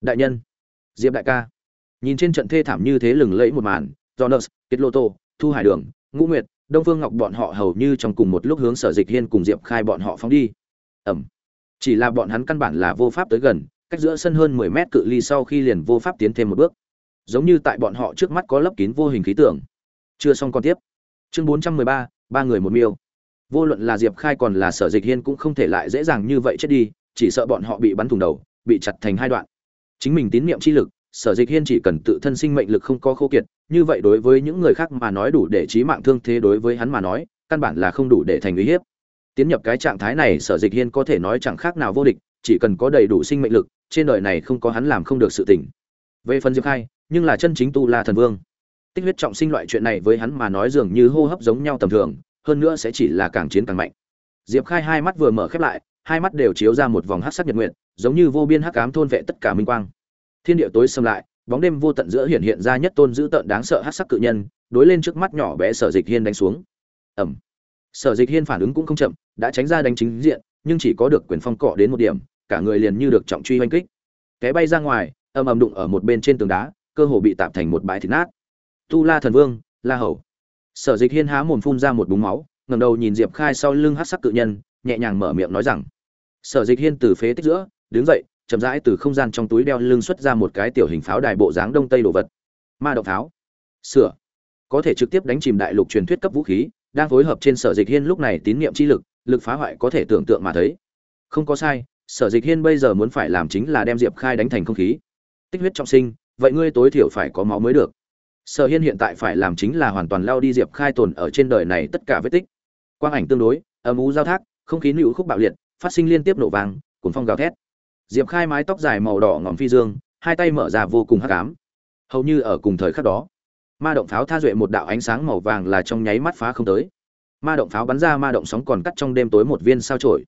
Đại nhân, diệp đại ca. Nhìn trên trận thê thảm như thế lừng lẫy một màn, jonas kết lô tô thu hải đường, ngũ nguyệt, đông phương ngọc bọn họ hầu như trong cùng một lúc hướng sở dịch hiên cùng diệp khai bọn họ phóng đi ẩm. Chỉ là bọn hắn căn bản là vô pháp tới gần, cách giữa sân hơn mười mét cự ly sau khi liền vô pháp tiến thêm một bước. Giống như tại bọn họ trước mắt có lấp kín vô hình khí tượng. Chưa xong còn tiếp. Chương bốn trăm mười ba ba người một miêu. Vô luận là diệp khai còn là sở dịch hiên cũng không thể lại dễ dàng như vậy chết đi, chỉ sợ bọn họ bị bắn thủng đầu, bị chặt thành hai đoạn. Chính mình tín nhiệm chi lực, sở dịch hiên chỉ cần tự thân sinh mệnh lực không có khô kiệt, như vậy đối với những người khác mà nói đủ để trí mạng thương thế đối với hắn mà nói, căn bản là không đủ để thành uy hiếp tiến nhập cái trạng thái này, sở dịch hiên có thể nói chẳng khác nào vô địch, chỉ cần có đầy đủ sinh mệnh lực, trên đời này không có hắn làm không được sự tỉnh về phần diệp khai, nhưng là chân chính tu la thần vương. Tích huyết trọng sinh loại chuyện này với hắn mà nói dường như hô hấp giống nhau tầm thường, hơn nữa sẽ chỉ là càng chiến càng mạnh. Diệp khai hai mắt vừa mở khép lại, hai mắt đều chiếu ra một vòng hắc sắc nhật nguyện giống như vô biên hắc ám thôn vệ tất cả minh quang. Thiên địa tối xâm lại, bóng đêm vô tận giữa hiện hiện ra nhất tôn dữ tợn đáng sợ hắc sắc cự nhân, đối lên trước mắt nhỏ bé sở dịch hiên đánh xuống. Ẩm sở dịch hiên phản ứng cũng không chậm đã tránh ra đánh chính diện, nhưng chỉ có được quyền phong cọ đến một điểm, cả người liền như được trọng truy oanh kích. Cái bay ra ngoài, ầm ầm đụng ở một bên trên tường đá, cơ hồ bị tạm thành một bãi thịt nát. Tu la thần vương, la hầu. Sở dịch hiên há mồm phun ra một búng máu ngầm đầu nhìn diệp khai sau lưng hát sắc cự nhân, nhẹ nhàng mở miệng nói rằng, sở dịch hiên từ phế tích giữa, đứng dậy, chậm rãi từ không gian trong túi đeo lưng xuất ra một cái tiểu hình pháo đài bộ dáng đông tây đồ vật. Ma động pháo. Sửa. Có thể trực tiếp đánh chìm đại lục truyền thuyết cấp vũ khí, đang phối hợp trên sở dịch hiên lúc này tín nhiệm chi lực lực phá hoại có thể tưởng tượng mà thấy. Không có sai, sở dịch hiên bây giờ muốn phải làm chính là đem diệp khai đánh thành không khí. Tích huyết trọng sinh, vậy ngươi tối thiểu phải có máu mới được. Sở hiên hiện tại phải làm chính là hoàn toàn lao đi diệp khai tồn ở trên đời này tất cả vết tích. Quang ảnh tương đối, âm ú giao thác, không khí nữu khúc bạo liệt, phát sinh liên tiếp nổ vàng cuốn phong gào thét. Diệp khai mái tóc dài màu đỏ ngòm phi dương, hai tay mở ra vô cùng hắc ám. Hầu như ở cùng thời khắc đó, ma động pháo tha duệ một đạo ánh sáng màu vàng là trong nháy mắt phá không tới ma động pháo bắn ra ma động sóng còn cắt trong đêm tối một viên sao trổi.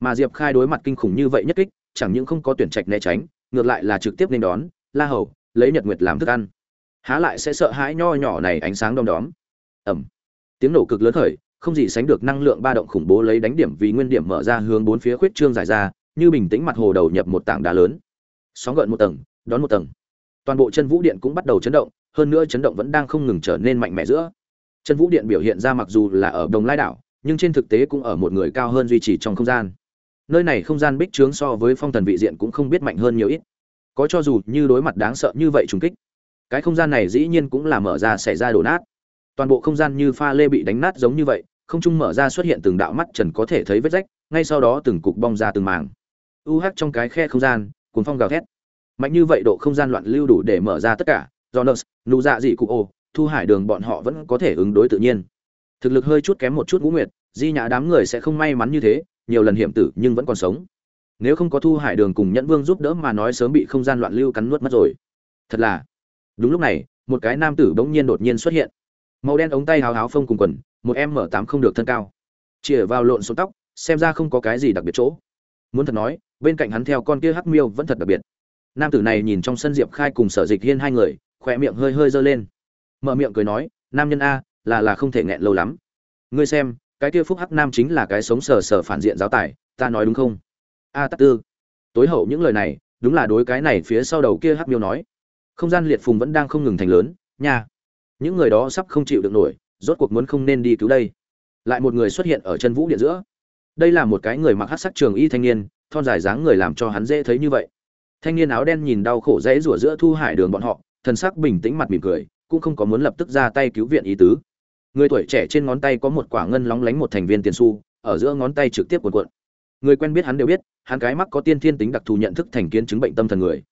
Mà diệp khai đối mặt kinh khủng như vậy nhất kích, chẳng những không có tuyển trạch né tránh, ngược lại là trực tiếp nên đón, la hầu, lấy nhật nguyệt làm thức ăn. Há lại sẽ sợ hãi nho nhỏ này ánh sáng đom đóm. Ẩm tiếng nổ cực lớn khởi, không gì sánh được năng lượng ba động khủng bố lấy đánh điểm vì nguyên điểm mở ra hướng bốn phía khuyết trương dài ra, như bình tĩnh mặt hồ đầu nhập một tảng đá lớn. Sóng gợn một tầng, đón một tầng. Toàn bộ chân vũ điện cũng bắt đầu chấn động, hơn nữa chấn động vẫn đang không ngừng trở nên mạnh mẽ giữa chân vũ điện biểu hiện ra mặc dù là ở đồng lai đảo nhưng trên thực tế cũng ở một người cao hơn duy trì trong không gian. Nơi này không gian bích trướng so với phong thần vị diện cũng không biết mạnh hơn nhiều ít. Có cho dù như đối mặt đáng sợ như vậy trùng kích cái không gian này dĩ nhiên cũng là mở ra xảy ra đổ nát. Toàn bộ không gian như pha lê bị đánh nát giống như vậy không trung mở ra xuất hiện từng đạo mắt trần có thể thấy vết rách ngay sau đó từng cục bong ra từng màng u hắc trong cái khe không gian cuốn phong gào thét. Mạnh như vậy độ không gian loạn lưu đủ để mở ra tất cả. Jonas, nụ dạ dị cụ ô thu hải đường bọn họ vẫn có thể ứng đối tự nhiên. Thực lực hơi chút kém một chút ngũ nguyệt, di nhã đám người sẽ không may mắn như thế, nhiều lần hiểm tử nhưng vẫn còn sống. Nếu không có thu hải đường cùng nhẫn vương giúp đỡ mà nói sớm bị không gian loạn lưu cắn nuốt mất rồi. Thật là. Đúng lúc này, một cái nam tử bỗng nhiên đột nhiên xuất hiện. Màu đen ống tay háo háo phông cùng quần, một em m tám không được thân cao. Chĩa vào lộn số tóc, xem ra không có cái gì đặc biệt chỗ. Muốn thật nói, bên cạnh hắn theo con kia hắc miêu vẫn thật đặc biệt. Nam tử này nhìn trong sân diệp khai cùng sở dịch hiên hai người khỏe miệng hơi hơi giơ lên mở miệng cười nói, nam nhân a, là là không thể nghẹn lâu lắm. Ngươi xem, cái kia phúc hắc nam chính là cái sống sờ sờ phản diện giáo tài, ta nói đúng không? A tắc tư. Tối hậu những lời này, đúng là đối cái này phía sau đầu kia hắc miêu nói. Không gian liệt phùng vẫn đang không ngừng thành lớn, nha. Những người đó sắp không chịu được nổi, rốt cuộc muốn không nên đi cứu đây. Lại một người xuất hiện ở chân vũ điện giữa. Đây là một cái người mặc hát sắc trường y thanh niên, thon dài dáng người làm cho hắn dễ thấy như vậy. Thanh niên áo đen nhìn đau khổ dễ rủa giữa thu hải đường bọn họ, thần sắc bình tĩnh mặt mỉm cười cũng không có muốn lập tức ra tay cứu viện ý tứ. Người tuổi trẻ trên ngón tay có một quả ngân lóng lánh một thành viên tiền xu, ở giữa ngón tay trực tiếp cuộn cuộn. Người quen biết hắn đều biết, hắn cái mắc có tiên thiên tính đặc thù nhận thức thành kiến chứng bệnh tâm thần người.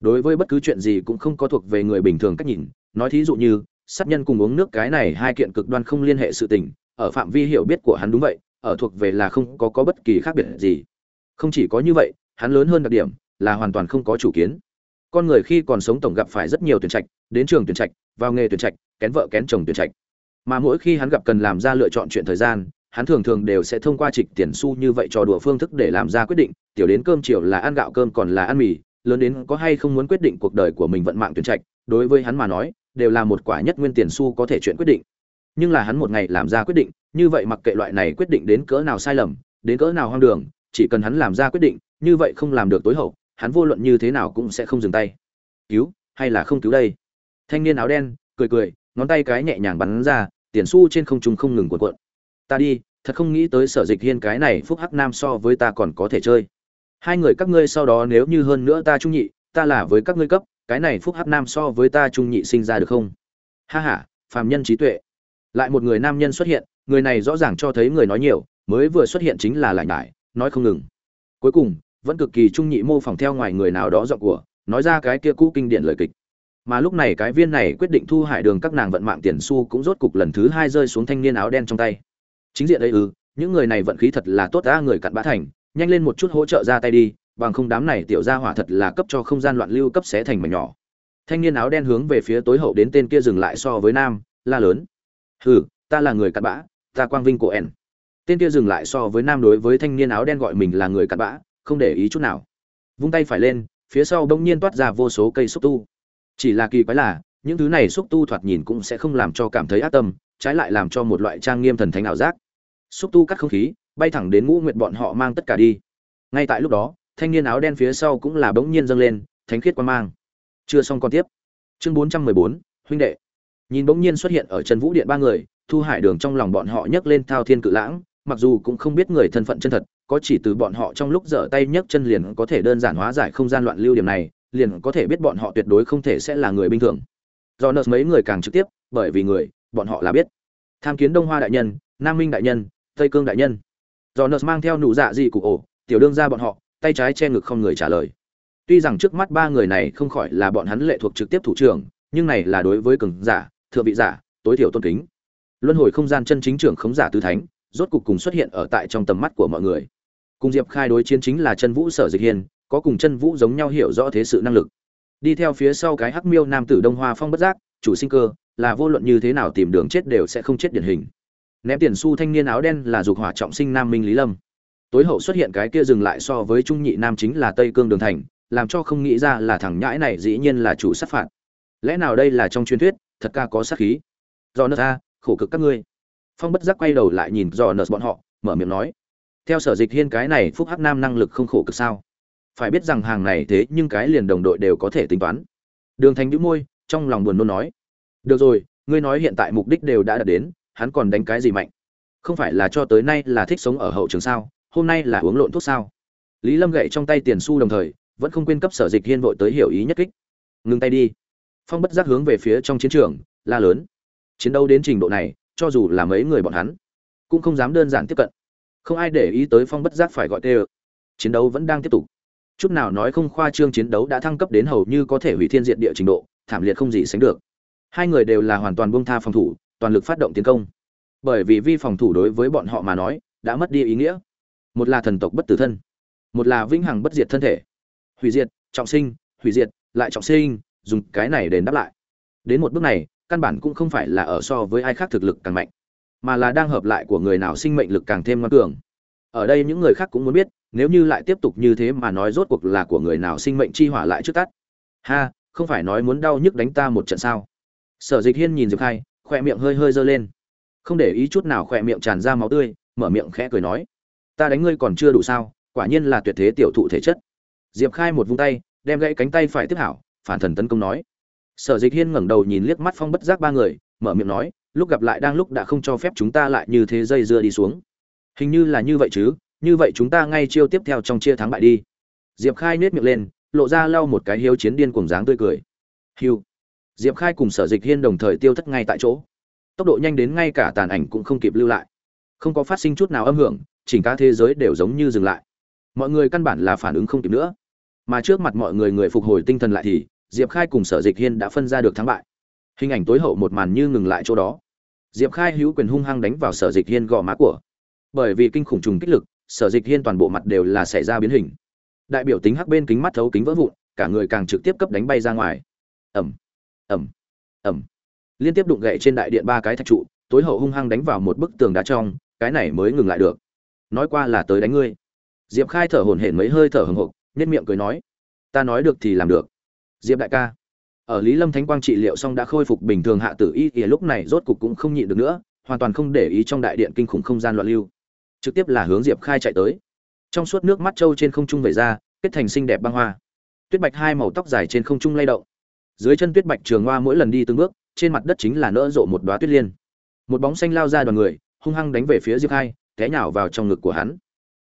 Đối với bất cứ chuyện gì cũng không có thuộc về người bình thường cách nhìn, nói thí dụ như, sát nhân cùng uống nước cái này hai kiện cực đoan không liên hệ sự tình, ở phạm vi hiểu biết của hắn đúng vậy, ở thuộc về là không có có bất kỳ khác biệt gì. Không chỉ có như vậy, hắn lớn hơn đặc điểm, là hoàn toàn không có chủ kiến. Con người khi còn sống tổng gặp phải rất nhiều tuyển trạch, đến trường tuyển trạch vào nghề tuyển trạch, kén vợ kén chồng tuyển trạch. Mà mỗi khi hắn gặp cần làm ra lựa chọn chuyện thời gian, hắn thường thường đều sẽ thông qua trịch tiền xu như vậy trò đùa phương thức để làm ra quyết định, tiểu đến cơm chiều là ăn gạo cơm còn là ăn mì, lớn đến có hay không muốn quyết định cuộc đời của mình vận mạng tuyển trạch, đối với hắn mà nói, đều là một quả nhất nguyên tiền xu có thể chuyện quyết định. Nhưng là hắn một ngày làm ra quyết định, như vậy mặc kệ loại này quyết định đến cỡ nào sai lầm, đến cỡ nào hoang đường, chỉ cần hắn làm ra quyết định, như vậy không làm được tối hậu, hắn vô luận như thế nào cũng sẽ không dừng tay. Cứu hay là không cứu đây? Thanh niên áo đen, cười cười, ngón tay cái nhẹ nhàng bắn ra, tiền xu trên không trung không ngừng cuộn cuộn. Ta đi, thật không nghĩ tới sở dịch hiên cái này phúc hắc nam so với ta còn có thể chơi. Hai người các ngươi sau đó nếu như hơn nữa ta trung nhị, ta là với các ngươi cấp, cái này phúc hắc nam so với ta trung nhị sinh ra được không? Ha ha, phàm nhân trí tuệ. Lại một người nam nhân xuất hiện, người này rõ ràng cho thấy người nói nhiều, mới vừa xuất hiện chính là lại nhải nói không ngừng. Cuối cùng, vẫn cực kỳ trung nhị mô phỏng theo ngoài người nào đó giọng của, nói ra cái kia cũ kinh điển lời kịch mà lúc này cái viên này quyết định thu hải đường các nàng vận mạng tiền xu cũng rốt cục lần thứ hai rơi xuống thanh niên áo đen trong tay. Chính diện đây ư, những người này vận khí thật là tốt ra người cặn bã thành, nhanh lên một chút hỗ trợ ra tay đi, bằng không đám này tiểu gia hỏa thật là cấp cho không gian loạn lưu cấp xé thành mảnh nhỏ. Thanh niên áo đen hướng về phía tối hậu đến tên kia dừng lại so với nam, la lớn. Hừ, ta là người cặn bã, ta quang vinh của ẻn. Tên kia dừng lại so với nam đối với thanh niên áo đen gọi mình là người cặn bã, không để ý chút nào. Vung tay phải lên, phía sau bỗng nhiên toát ra vô số cây xúc tu chỉ là kỳ quái là, những thứ này xúc tu thoạt nhìn cũng sẽ không làm cho cảm thấy ác tâm, trái lại làm cho một loại trang nghiêm thần thánh ảo giác. Xúc tu cắt không khí, bay thẳng đến ngũ nguyệt bọn họ mang tất cả đi. Ngay tại lúc đó, thanh niên áo đen phía sau cũng là bỗng nhiên dâng lên, thánh khiết quan mang. Chưa xong còn tiếp. Chương bốn trăm mười bốn, huynh đệ. Nhìn bỗng nhiên xuất hiện ở trần vũ điện ba người, thu hải đường trong lòng bọn họ nhấc lên thao thiên cự lãng, mặc dù cũng không biết người thân phận chân thật, có chỉ từ bọn họ trong lúc dở tay nhấc chân liền có thể đơn giản hóa giải không gian loạn lưu điểm này liền có thể biết bọn họ tuyệt đối không thể sẽ là người bình thường. Do nợ mấy người càng trực tiếp, bởi vì người, bọn họ là biết. Tham kiến đông hoa đại nhân, nam minh đại nhân, tây cương đại nhân. Do nợ mang theo nụ dạ gì cụ ổ, tiểu đương ra bọn họ, tay trái che ngực không người trả lời. Tuy rằng trước mắt ba người này không khỏi là bọn hắn lệ thuộc trực tiếp thủ trưởng, nhưng này là đối với cường giả, thượng vị giả, tối thiểu tôn kính. Luân hồi không gian chân chính trưởng khống giả tứ thánh, rốt cục cùng xuất hiện ở tại trong tầm mắt của mọi người. Cùng diệp khai đối chiến chính là chân vũ sở dịch hiên có cùng chân vũ giống nhau hiểu rõ thế sự năng lực. Đi theo phía sau cái hắc miêu nam tử đông hoa phong bất giác, chủ sinh cơ, là vô luận như thế nào tìm đường chết đều sẽ không chết điển hình. Ném tiền xu thanh niên áo đen là dục hỏa trọng sinh nam minh lý lâm. Tối hậu xuất hiện cái kia dừng lại so với trung nhị nam chính là tây cương đường thành, làm cho không nghĩ ra là thằng nhãi này dĩ nhiên là chủ sát phạt. Lẽ nào đây là trong truyền thuyết, thật ca có sát khí? Do nợ ra, khổ cực các ngươi. Phong bất giác quay đầu lại nhìn dò nợ bọn họ, mở miệng nói, theo sở dịch hiên cái này phúc hắc nam năng lực không khổ cực sao? Phải biết rằng hàng này thế nhưng cái liền đồng đội đều có thể tính toán. Đường thành đĩu môi, trong lòng buồn nôn nói, được rồi, ngươi nói hiện tại mục đích đều đã đạt đến, hắn còn đánh cái gì mạnh? Không phải là cho tới nay là thích sống ở hậu trường sao? Hôm nay là uống lộn thuốc sao? Lý lâm gậy trong tay tiền xu đồng thời, vẫn không quên cấp sở dịch hiên vội tới hiểu ý nhất kích. Ngừng tay đi. Phong bất giác hướng về phía trong chiến trường, la lớn, chiến đấu đến trình độ này, cho dù là mấy người bọn hắn, cũng không dám đơn giản tiếp cận. Không ai để ý tới phong bất giác phải gọi tê ơ. Chiến đấu vẫn đang tiếp tục chút nào nói không khoa trương chiến đấu đã thăng cấp đến hầu như có thể hủy thiên diện địa trình độ, thảm liệt không gì sánh được. Hai người đều là hoàn toàn buông tha phòng thủ, toàn lực phát động tiến công. Bởi vì vi phòng thủ đối với bọn họ mà nói, đã mất đi ý nghĩa. Một là thần tộc bất tử thân, một là vĩnh hằng bất diệt thân thể. Hủy diệt, trọng sinh, hủy diệt, lại trọng sinh, dùng cái này đền đáp lại. Đến một bước này, căn bản cũng không phải là ở so với ai khác thực lực càng mạnh, mà là đang hợp lại của người nào sinh mệnh lực càng thêm ngoan cường. Ở đây những người khác cũng muốn biết nếu như lại tiếp tục như thế mà nói rốt cuộc là của người nào sinh mệnh chi hỏa lại trước tắt? Ha, không phải nói muốn đau nhức đánh ta một trận sao? Sở dịch hiên nhìn diệp khai khoe miệng hơi hơi dơ lên. Không để ý chút nào khoe miệng tràn ra máu tươi, mở miệng khẽ cười nói. Ta đánh ngươi còn chưa đủ sao, quả nhiên là tuyệt thế tiểu thụ thể chất. Diệp khai một vung tay, đem gãy cánh tay phải tiếp hảo, phản thần tấn công nói. Sở dịch hiên ngẩng đầu nhìn liếc mắt phong bất giác ba người, mở miệng nói, lúc gặp lại đang lúc đã không cho phép chúng ta lại như thế dây dưa đi xuống. Hình như là như vậy chứ như vậy chúng ta ngay chiêu tiếp theo trong chia thắng bại đi. Diệp khai nết miệng lên, lộ ra lau một cái hiếu chiến điên cùng dáng tươi cười. Hiu diệp khai cùng sở dịch hiên đồng thời tiêu thất ngay tại chỗ. Tốc độ nhanh đến ngay cả tàn ảnh cũng không kịp lưu lại. Không có phát sinh chút nào âm hưởng, chỉnh cả thế giới đều giống như dừng lại. Mọi người căn bản là phản ứng không kịp nữa. Mà trước mặt mọi người người phục hồi tinh thần lại thì, diệp khai cùng sở dịch hiên đã phân ra được thắng bại. Hình ảnh tối hậu một màn như ngừng lại chỗ đó. Diệp khai hữu quyền hung hăng đánh vào sở dịch hiên gò má của. Bởi vì kinh khủng trùng kích lực sở dịch hiên toàn bộ mặt đều là xảy ra biến hình. Đại biểu tính hắc bên kính mắt thấu kính vỡ vụn, cả người càng trực tiếp cấp đánh bay ra ngoài. Ẩm ẩm ẩm liên tiếp đụng gậy trên đại điện ba cái thạch trụ, tối hậu hung hăng đánh vào một bức tường đá trong, cái này mới ngừng lại được. Nói qua là tới đánh ngươi. Diệp khai thở hổn hển mấy hơi thở hừng hực nhất miệng cười nói, ta nói được thì làm được. Diệp đại ca, ở lý lâm thánh quang trị liệu xong đã khôi phục bình thường hạ tử y ỉa lúc này rốt cục cũng không nhịn được nữa, hoàn toàn không để ý trong đại điện kinh khủng không gian loạn lưu trực tiếp là hướng diệp khai chạy tới. Trong suốt nước mắt trâu trên không trung vẩy ra, kết thành xinh đẹp băng hoa. Tuyết bạch hai màu tóc dài trên không trung lay động. Dưới chân tuyết bạch trường hoa mỗi lần đi từng bước, trên mặt đất chính là nỡ rộ một đoá tuyết liên. Một bóng xanh lao ra đoàn người, hung hăng đánh về phía diệp khai, té nhào vào trong ngực của hắn.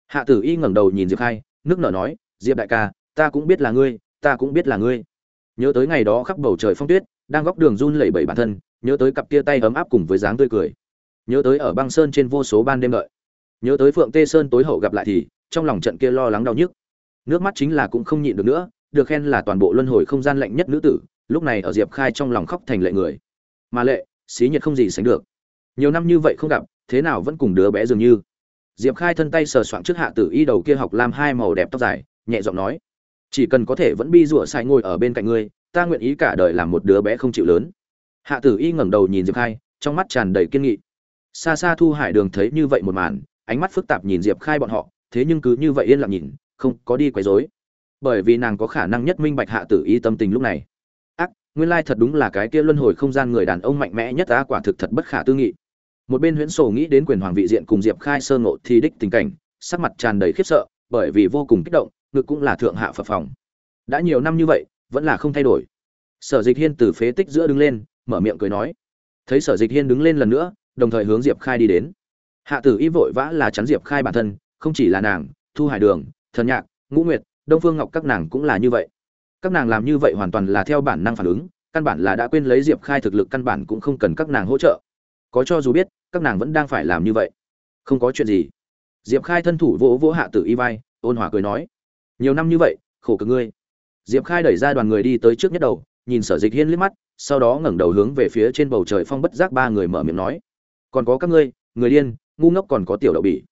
Hạ tử y ngẩng đầu nhìn diệp khai, nước nở nói, diệp đại ca, ta cũng biết là ngươi, ta cũng biết là ngươi. Nhớ tới ngày đó khắp bầu trời phong tuyết, đang góc đường run lẩy bẩy bản thân, nhớ tới cặp kia tay ấm áp cùng với dáng tươi cười. Nhớ tới ở băng sơn trên vô số ban đêm đợi nhớ tới phượng tê sơn tối hậu gặp lại thì, trong lòng trận kia lo lắng đau nhức. Nước mắt chính là cũng không nhịn được nữa, được khen là toàn bộ luân hồi không gian lạnh nhất nữ tử, lúc này ở diệp khai trong lòng khóc thành lệ người. Mà lệ, xí nhiệt không gì sánh được. Nhiều năm như vậy không gặp, thế nào vẫn cùng đứa bé dường như. Diệp khai thân tay sờ soạng trước hạ tử y đầu kia học làm hai màu đẹp tóc dài, nhẹ giọng nói, chỉ cần có thể vẫn bi rủa sai ngồi ở bên cạnh ngươi, ta nguyện ý cả đời làm một đứa bé không chịu lớn. Hạ tử y ngẩng đầu nhìn diệp khai, trong mắt tràn đầy kiên nghị. Xa xa thu hải đường thấy như vậy một màn ánh mắt phức tạp nhìn diệp khai bọn họ, thế nhưng cứ như vậy yên lặng nhìn, không có đi quấy rối. Bởi vì nàng có khả năng nhất minh bạch hạ tử y tâm tình lúc này. Ác, nguyên lai thật đúng là cái kia luân hồi không gian người đàn ông mạnh mẽ nhất ta quả thực thật bất khả tư nghị. Một bên huyễn sổ nghĩ đến quyền hoàng vị diện cùng diệp khai sơ ngộ thì đích tình cảnh, sắc mặt tràn đầy khiếp sợ, bởi vì vô cùng kích động, ngực cũng là thượng hạ phật phòng đã nhiều năm như vậy, vẫn là không thay đổi. Sở dịch hiên từ phế tích giữa đứng lên, mở miệng cười nói. Thấy sở dịch hiên đứng lên lần nữa, đồng thời hướng diệp khai đi đến hạ tử y vội vã là chắn diệp khai bản thân, không chỉ là nàng, thu hải đường, thần nhạc, ngũ nguyệt, đông phương ngọc các nàng cũng là như vậy. Các nàng làm như vậy hoàn toàn là theo bản năng phản ứng, căn bản là đã quên lấy diệp khai thực lực căn bản cũng không cần các nàng hỗ trợ. Có cho dù biết, các nàng vẫn đang phải làm như vậy. Không có chuyện gì. Diệp khai thân thủ vỗ vỗ hạ tử y vai, ôn hòa cười nói, nhiều năm như vậy, khổ cực ngươi. Diệp khai đẩy ra đoàn người đi tới trước nhất đầu, nhìn sở dịch hiên liếc mắt, sau đó ngẩng đầu hướng về phía trên bầu trời phong bất giác ba người mở miệng nói, còn có các ngươi, người điên ngu ngốc còn có tiểu đậu bỉ.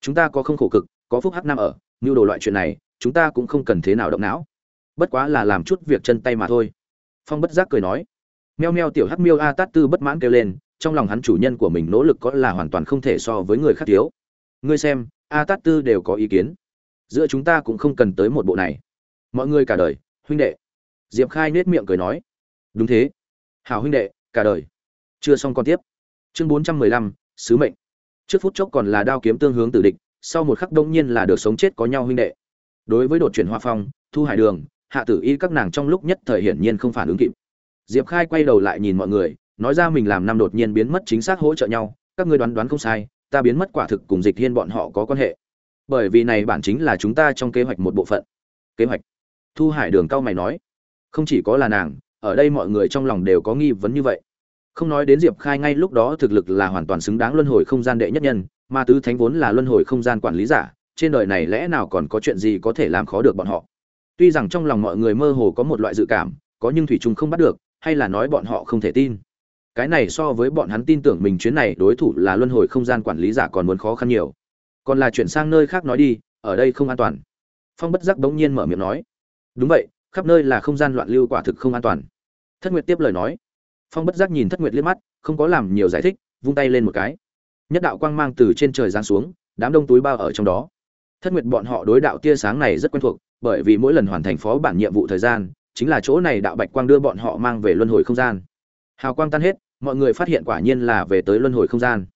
Chúng ta có không khổ cực, có phúc hắc nam ở, như đồ loại chuyện này, chúng ta cũng không cần thế nào động não. Bất quá là làm chút việc chân tay mà thôi. Phong bất giác cười nói. Meo meo tiểu hắc miêu a tát tư bất mãn kêu lên, trong lòng hắn chủ nhân của mình nỗ lực có là hoàn toàn không thể so với người khác thiếu. Ngươi xem, a tát tư đều có ý kiến. Giữa chúng ta cũng không cần tới một bộ này. Mọi người cả đời, huynh đệ. Diệp khai nết miệng cười nói. Đúng thế. Hảo huynh đệ, cả đời. Chưa xong còn tiếp. Chương bốn trăm mười lăm, sứ mệnh trước phút chốc còn là đao kiếm tương hướng tử địch, sau một khắc đông nhiên là được sống chết có nhau huynh đệ. Đối với đột chuyển hoa phong, thu hải đường, hạ tử y các nàng trong lúc nhất thời hiển nhiên không phản ứng kịp. Diệp khai quay đầu lại nhìn mọi người, nói ra mình làm năm đột nhiên biến mất chính xác hỗ trợ nhau, các ngươi đoán đoán không sai, ta biến mất quả thực cùng dịch Thiên bọn họ có quan hệ. Bởi vì này bản chính là chúng ta trong kế hoạch một bộ phận. Kế hoạch. Thu hải đường cao mày nói, không chỉ có là nàng, ở đây mọi người trong lòng đều có nghi vấn như vậy không nói đến diệp khai ngay lúc đó thực lực là hoàn toàn xứng đáng luân hồi không gian đệ nhất nhân, mà tứ thánh vốn là luân hồi không gian quản lý giả, trên đời này lẽ nào còn có chuyện gì có thể làm khó được bọn họ? Tuy rằng trong lòng mọi người mơ hồ có một loại dự cảm, có nhưng thủy chung không bắt được, hay là nói bọn họ không thể tin? Cái này so với bọn hắn tin tưởng mình chuyến này đối thủ là luân hồi không gian quản lý giả còn muốn khó khăn nhiều. Còn là chuyển sang nơi khác nói đi, ở đây không an toàn. Phong bất giác bỗng nhiên mở miệng nói, đúng vậy, khắp nơi là không gian loạn lưu quả thực không an toàn. Thất nguyệt tiếp lời nói phong bất giác nhìn thất nguyệt liếc mắt, không có làm nhiều giải thích, vung tay lên một cái. Nhất đạo quang mang từ trên trời giáng xuống, đám đông túi bao ở trong đó. Thất nguyệt bọn họ đối đạo tia sáng này rất quen thuộc, bởi vì mỗi lần hoàn thành phó bản nhiệm vụ thời gian, chính là chỗ này đạo bạch quang đưa bọn họ mang về luân hồi không gian. Hào quang tan hết, mọi người phát hiện quả nhiên là về tới luân hồi không gian.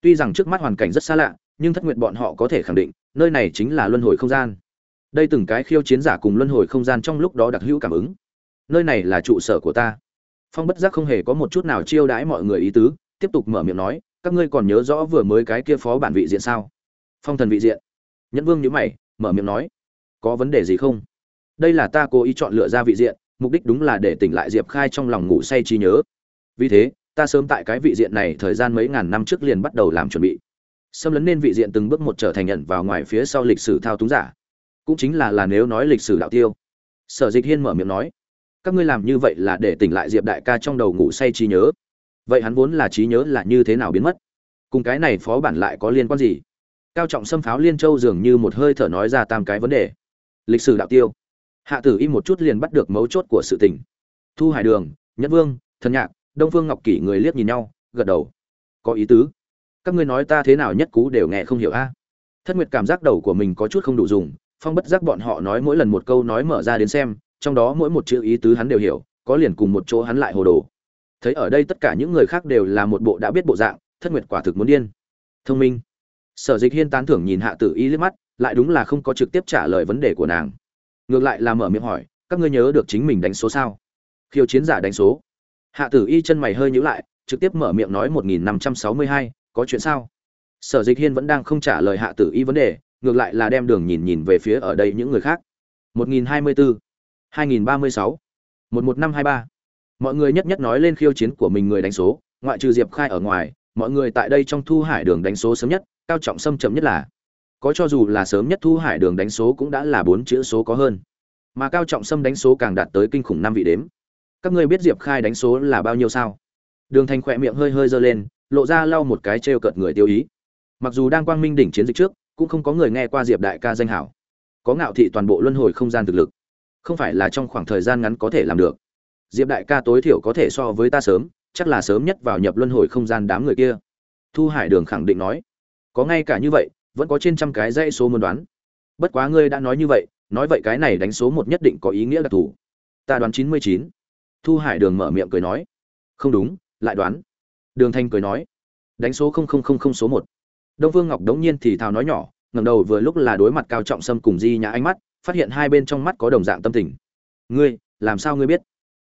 Tuy rằng trước mắt hoàn cảnh rất xa lạ, nhưng thất nguyệt bọn họ có thể khẳng định, nơi này chính là luân hồi không gian. Đây từng cái khiêu chiến giả cùng luân hồi không gian trong lúc đó đặc hữu cảm ứng. Nơi này là trụ sở của ta phong bất giác không hề có một chút nào chiêu đãi mọi người ý tứ, tiếp tục mở miệng nói, các ngươi còn nhớ rõ vừa mới cái kia phó bản vị diện sao? Phong thần vị diện. Nhẫn vương nhữ mày, mở miệng nói, có vấn đề gì không? Đây là ta cố ý chọn lựa ra vị diện, mục đích đúng là để tỉnh lại diệp khai trong lòng ngủ say trí nhớ. Vì thế, ta sớm tại cái vị diện này thời gian mấy ngàn năm trước liền bắt đầu làm chuẩn bị. Xâm lấn nên vị diện từng bước một trở thành nhận vào ngoài phía sau lịch sử thao túng giả. Cũng chính là là nếu nói lịch sử đạo tiêu. Sở dịch hiên mở miệng nói các ngươi làm như vậy là để tỉnh lại diệp đại ca trong đầu ngủ say trí nhớ. Vậy hắn vốn là trí nhớ là như thế nào biến mất? Cùng cái này phó bản lại có liên quan gì? Cao trọng xâm pháo liên châu dường như một hơi thở nói ra tam cái vấn đề. Lịch sử đạo tiêu. Hạ tử im một chút liền bắt được mấu chốt của sự tình. Thu hải đường, nhất vương, thần nhạc, đông phương ngọc kỷ người liếc nhìn nhau, gật đầu. Có ý tứ. Các ngươi nói ta thế nào nhất cú đều nghe không hiểu a. Thất nguyệt cảm giác đầu của mình có chút không đủ dùng, phong bất giác bọn họ nói mỗi lần một câu nói mở ra đến xem trong đó mỗi một chữ ý tứ hắn đều hiểu, có liền cùng một chỗ hắn lại hồ đồ. Thấy ở đây tất cả những người khác đều là một bộ đã biết bộ dạng, thất nguyệt quả thực muốn điên. Thông minh. Sở dịch hiên tán thưởng nhìn hạ tử y liếc mắt, lại đúng là không có trực tiếp trả lời vấn đề của nàng. Ngược lại là mở miệng hỏi, các ngươi nhớ được chính mình đánh số sao? Khiêu chiến giả đánh số. Hạ tử y chân mày hơi nhíu lại, trực tiếp mở miệng nói một nghìn năm trăm sáu mươi hai, có chuyện sao? Sở dịch hiên vẫn đang không trả lời hạ tử y vấn đề, ngược lại là đem đường nhìn nhìn về phía ở đây những người khác. một nghìn hai mươi bốn hai nghìn ba mươi sáu. một một năm hai ba. Mọi người nhất nhất nói lên khiêu chiến của mình người đánh số, ngoại trừ diệp khai ở ngoài, mọi người tại đây trong thu hải đường đánh số sớm nhất, cao trọng Sâm chậm nhất là. Có cho dù là sớm nhất thu hải đường đánh số cũng đã là bốn chữ số có hơn. Mà cao trọng Sâm đánh số càng đạt tới kinh khủng năm vị đếm. Các ngươi biết diệp khai đánh số là bao nhiêu sao? Đường thành khỏe miệng hơi hơi giơ lên, lộ ra lau một cái trêu cợt người tiêu ý. Mặc dù đang quang minh đỉnh chiến dịch trước, cũng không có người nghe qua diệp đại ca danh hảo. Có ngạo thị toàn bộ luân hồi không gian thực lực không phải là trong khoảng thời gian ngắn có thể làm được. Diệp đại ca tối thiểu có thể so với ta sớm, chắc là sớm nhất vào nhập luân hồi không gian đám người kia. Thu hải đường khẳng định nói. Có ngay cả như vậy, vẫn có trên trăm cái dãy số muốn đoán. Bất quá ngươi đã nói như vậy, nói vậy cái này đánh số một nhất định có ý nghĩa đặc thù. Ta đoán chín mươi chín. Thu hải đường mở miệng cười nói. Không đúng, lại đoán. Đường thanh cười nói. Đánh số không không không không số một. Đông vương ngọc đống nhiên thì thào nói nhỏ, ngẩng đầu vừa lúc là đối mặt cao trọng sâm cùng di nhã ánh mắt phát hiện hai bên trong mắt có đồng dạng tâm tình. Ngươi, làm sao ngươi biết?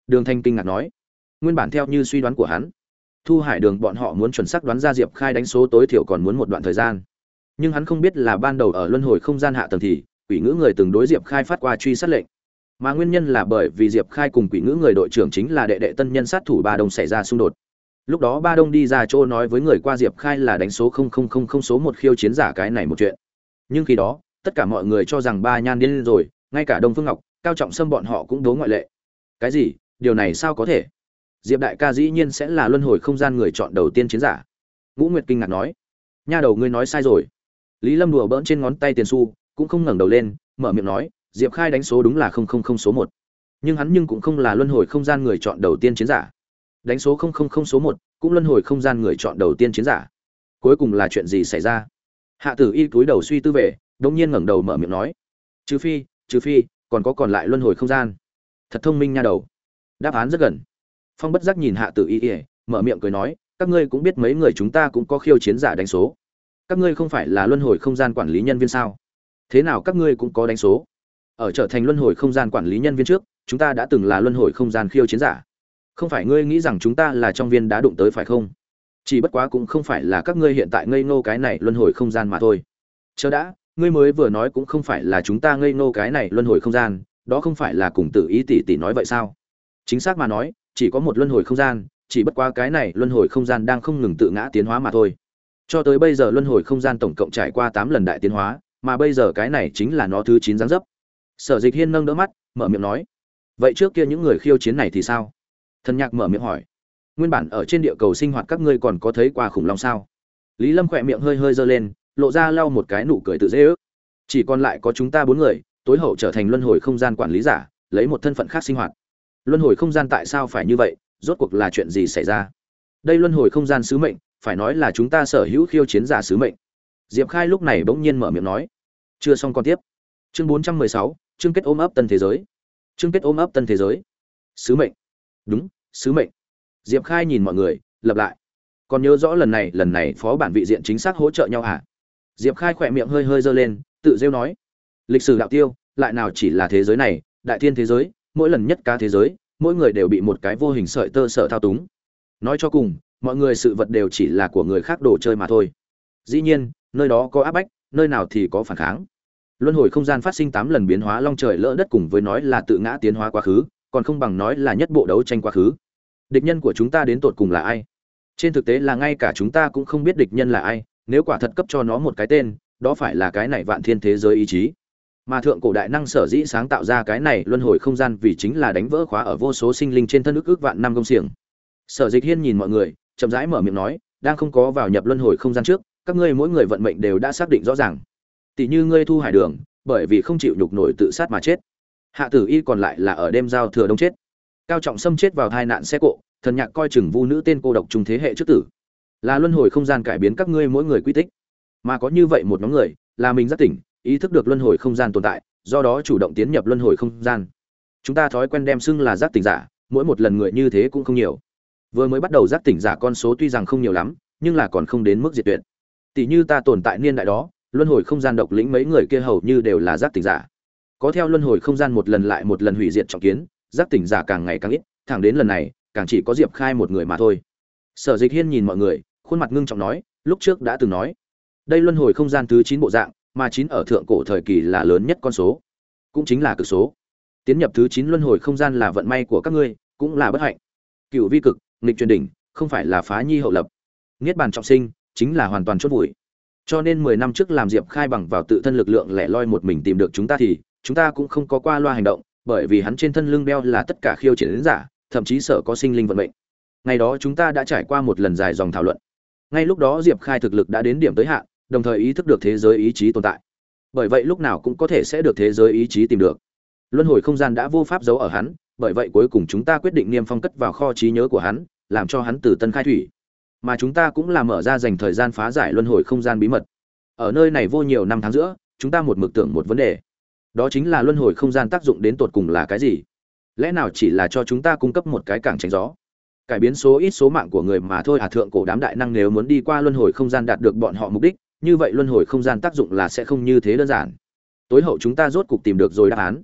Đường thanh kinh ngạc nói. Nguyên bản theo như suy đoán của hắn, thu hải đường bọn họ muốn chuẩn xác đoán ra diệp khai đánh số tối thiểu còn muốn một đoạn thời gian. Nhưng hắn không biết là ban đầu ở luân hồi không gian hạ tầng thì quỷ ngữ người từng đối diệp khai phát qua truy sát lệnh. Mà nguyên nhân là bởi vì diệp khai cùng quỷ ngữ người đội trưởng chính là đệ đệ tân nhân sát thủ ba đông xảy ra xung đột. Lúc đó ba đông đi ra chỗ nói với người qua diệp khai là đánh số không không không không số một khiêu chiến giả cái này một chuyện. Nhưng khi đó tất cả mọi người cho rằng ba nhan điên rồi, ngay cả đông phương ngọc, cao trọng sâm bọn họ cũng đố ngoại lệ. Cái gì? Điều này sao có thể? Diệp đại ca dĩ nhiên sẽ là luân hồi không gian người chọn đầu tiên chiến giả. Ngũ nguyệt kinh ngạc nói. Nha đầu ngươi nói sai rồi. Lý lâm đùa bỡn trên ngón tay tiền su cũng không ngẩng đầu lên, mở miệng nói, diệp khai đánh số đúng là không không không số một. Nhưng hắn nhưng cũng không là luân hồi không gian người chọn đầu tiên chiến giả. Đánh số không không không số một, cũng luân hồi không gian người chọn đầu tiên chiến giả. Cuối cùng là chuyện gì xảy ra? Hạ tử y túi đầu suy tư về đông nhiên ngẩng đầu mở miệng nói, trừ phi trừ phi, còn có còn lại luân hồi không gian. Thật thông minh nha đầu. Đáp án rất gần. Phong bất giác nhìn hạ tử y ỉa mở miệng cười nói, các ngươi cũng biết mấy người chúng ta cũng có khiêu chiến giả đánh số. Các ngươi không phải là luân hồi không gian quản lý nhân viên sao? Thế nào các ngươi cũng có đánh số? Ở trở thành luân hồi không gian quản lý nhân viên trước, chúng ta đã từng là luân hồi không gian khiêu chiến giả. Không phải ngươi nghĩ rằng chúng ta là trong viên đá đụng tới phải không? Chỉ bất quá cũng không phải là các ngươi hiện tại ngây ngô cái này luân hồi không gian mà thôi. Chờ đã ngươi mới vừa nói cũng không phải là chúng ta ngây ngô cái này luân hồi không gian, đó không phải là cùng tự ý tỷ tỷ nói vậy sao? Chính xác mà nói, chỉ có một luân hồi không gian, chỉ bất quá cái này luân hồi không gian đang không ngừng tự ngã tiến hóa mà thôi. Cho tới bây giờ luân hồi không gian tổng cộng trải qua tám lần đại tiến hóa, mà bây giờ cái này chính là nó thứ chín giáng dấp. Sở dịch hiên nâng đỡ mắt, mở miệng nói, vậy trước kia những người khiêu chiến này thì sao? Thần nhạc mở miệng hỏi, nguyên bản ở trên địa cầu sinh hoạt các ngươi còn có thấy qua khủng long sao? Lý lâm khỏe miệng hơi hơi giơ lên lộ ra lau một cái nụ cười tự dễ ước. Chỉ còn lại có chúng ta bốn người, tối hậu trở thành luân hồi không gian quản lý giả, lấy một thân phận khác sinh hoạt. Luân hồi không gian tại sao phải như vậy? Rốt cuộc là chuyện gì xảy ra? Đây luân hồi không gian sứ mệnh, phải nói là chúng ta sở hữu khiêu chiến giả sứ mệnh. Diệp khai lúc này bỗng nhiên mở miệng nói. Chưa xong còn tiếp. Chương bốn trăm mười sáu, chương kết ôm ấp tân thế giới. Chương kết ôm ấp tân thế giới. Sứ mệnh. Đúng, sứ mệnh. Diệp khai nhìn mọi người lập lại. Còn nhớ rõ lần này lần này phó bản vị diện chính xác hỗ trợ nhau hả? Diệp khai khỏe miệng hơi hơi giơ lên, tự rêu nói, lịch sử đạo tiêu, lại nào chỉ là thế giới này, đại thiên thế giới, mỗi lần nhất cá thế giới, mỗi người đều bị một cái vô hình sợi tơ sợ thao túng. Nói cho cùng, mọi người sự vật đều chỉ là của người khác đồ chơi mà thôi. Dĩ nhiên, nơi đó có áp bách, nơi nào thì có phản kháng. Luân hồi không gian phát sinh tám lần biến hóa long trời lỡ đất cùng với nói là tự ngã tiến hóa quá khứ, còn không bằng nói là nhất bộ đấu tranh quá khứ. Địch nhân của chúng ta đến tột cùng là ai? Trên thực tế là ngay cả chúng ta cũng không biết địch nhân là ai nếu quả thật cấp cho nó một cái tên, đó phải là cái này vạn thiên thế giới ý chí. Mà thượng cổ đại năng sở dĩ sáng tạo ra cái này luân hồi không gian vì chính là đánh vỡ khóa ở vô số sinh linh trên thân ức ước vạn năm công xiềng. Sở dịch hiên nhìn mọi người, chậm rãi mở miệng nói, đang không có vào nhập luân hồi không gian trước, các ngươi mỗi người vận mệnh đều đã xác định rõ ràng. Tỷ như ngươi thu hải đường, bởi vì không chịu nhục nổi tự sát mà chết. Hạ tử y còn lại là ở đêm giao thừa đông chết. Cao trọng xâm chết vào hai nạn xe cộ, thần nhạc coi chừng vu nữ tên cô độc trung thế hệ trước tử là luân hồi không gian cải biến các ngươi mỗi người quy tích. Mà có như vậy một nhóm người, là mình rất tỉnh, ý thức được luân hồi không gian tồn tại, do đó chủ động tiến nhập luân hồi không gian. Chúng ta thói quen đem xưng là giác tỉnh giả, mỗi một lần người như thế cũng không nhiều. Vừa mới bắt đầu giác tỉnh giả con số tuy rằng không nhiều lắm, nhưng là còn không đến mức diệt tuyệt. Tỷ như ta tồn tại niên đại đó, luân hồi không gian độc lĩnh mấy người kia hầu như đều là giác tỉnh giả. Có theo luân hồi không gian một lần lại một lần hủy diệt trọng kiến, giác tỉnh giả càng ngày càng ít, thẳng đến lần này, càng chỉ có diệp khai một người mà thôi. Sở dịch hiên nhìn mọi người khuôn mặt ngưng trọng nói, lúc trước đã từng nói, đây luân hồi không gian thứ chín bộ dạng, mà chín ở thượng cổ thời kỳ là lớn nhất con số, cũng chính là cực số. Tiến nhập thứ chín luân hồi không gian là vận may của các ngươi, cũng là bất hạnh. Cựu vi cực, nghịch truyền đỉnh, không phải là phá nhi hậu lập. Niết bàn trọng sinh, chính là hoàn toàn chốt vùi. Cho nên mười năm trước làm diệp khai bằng vào tự thân lực lượng lẻ loi một mình tìm được chúng ta thì, chúng ta cũng không có qua loa hành động, bởi vì hắn trên thân lưng đeo là tất cả khiêu chiến giả, thậm chí sợ có sinh linh vận mệnh. Ngày đó chúng ta đã trải qua một lần dài dòng thảo luận ngay lúc đó diệp khai thực lực đã đến điểm tới hạn, đồng thời ý thức được thế giới ý chí tồn tại. Bởi vậy lúc nào cũng có thể sẽ được thế giới ý chí tìm được. Luân hồi không gian đã vô pháp giấu ở hắn, bởi vậy cuối cùng chúng ta quyết định niêm phong cất vào kho trí nhớ của hắn, làm cho hắn từ tân khai thủy. Mà chúng ta cũng làm mở ra dành thời gian phá giải luân hồi không gian bí mật. Ở nơi này vô nhiều năm tháng giữa, chúng ta một mực tưởng một vấn đề. Đó chính là luân hồi không gian tác dụng đến tột cùng là cái gì? Lẽ nào chỉ là cho chúng ta cung cấp một cái cảng tránh gió? Cải biến số ít số mạng của người mà thôi. À thượng cổ đám đại năng nếu muốn đi qua luân hồi không gian đạt được bọn họ mục đích, như vậy luân hồi không gian tác dụng là sẽ không như thế đơn giản. Tối hậu chúng ta rốt cục tìm được rồi đáp án.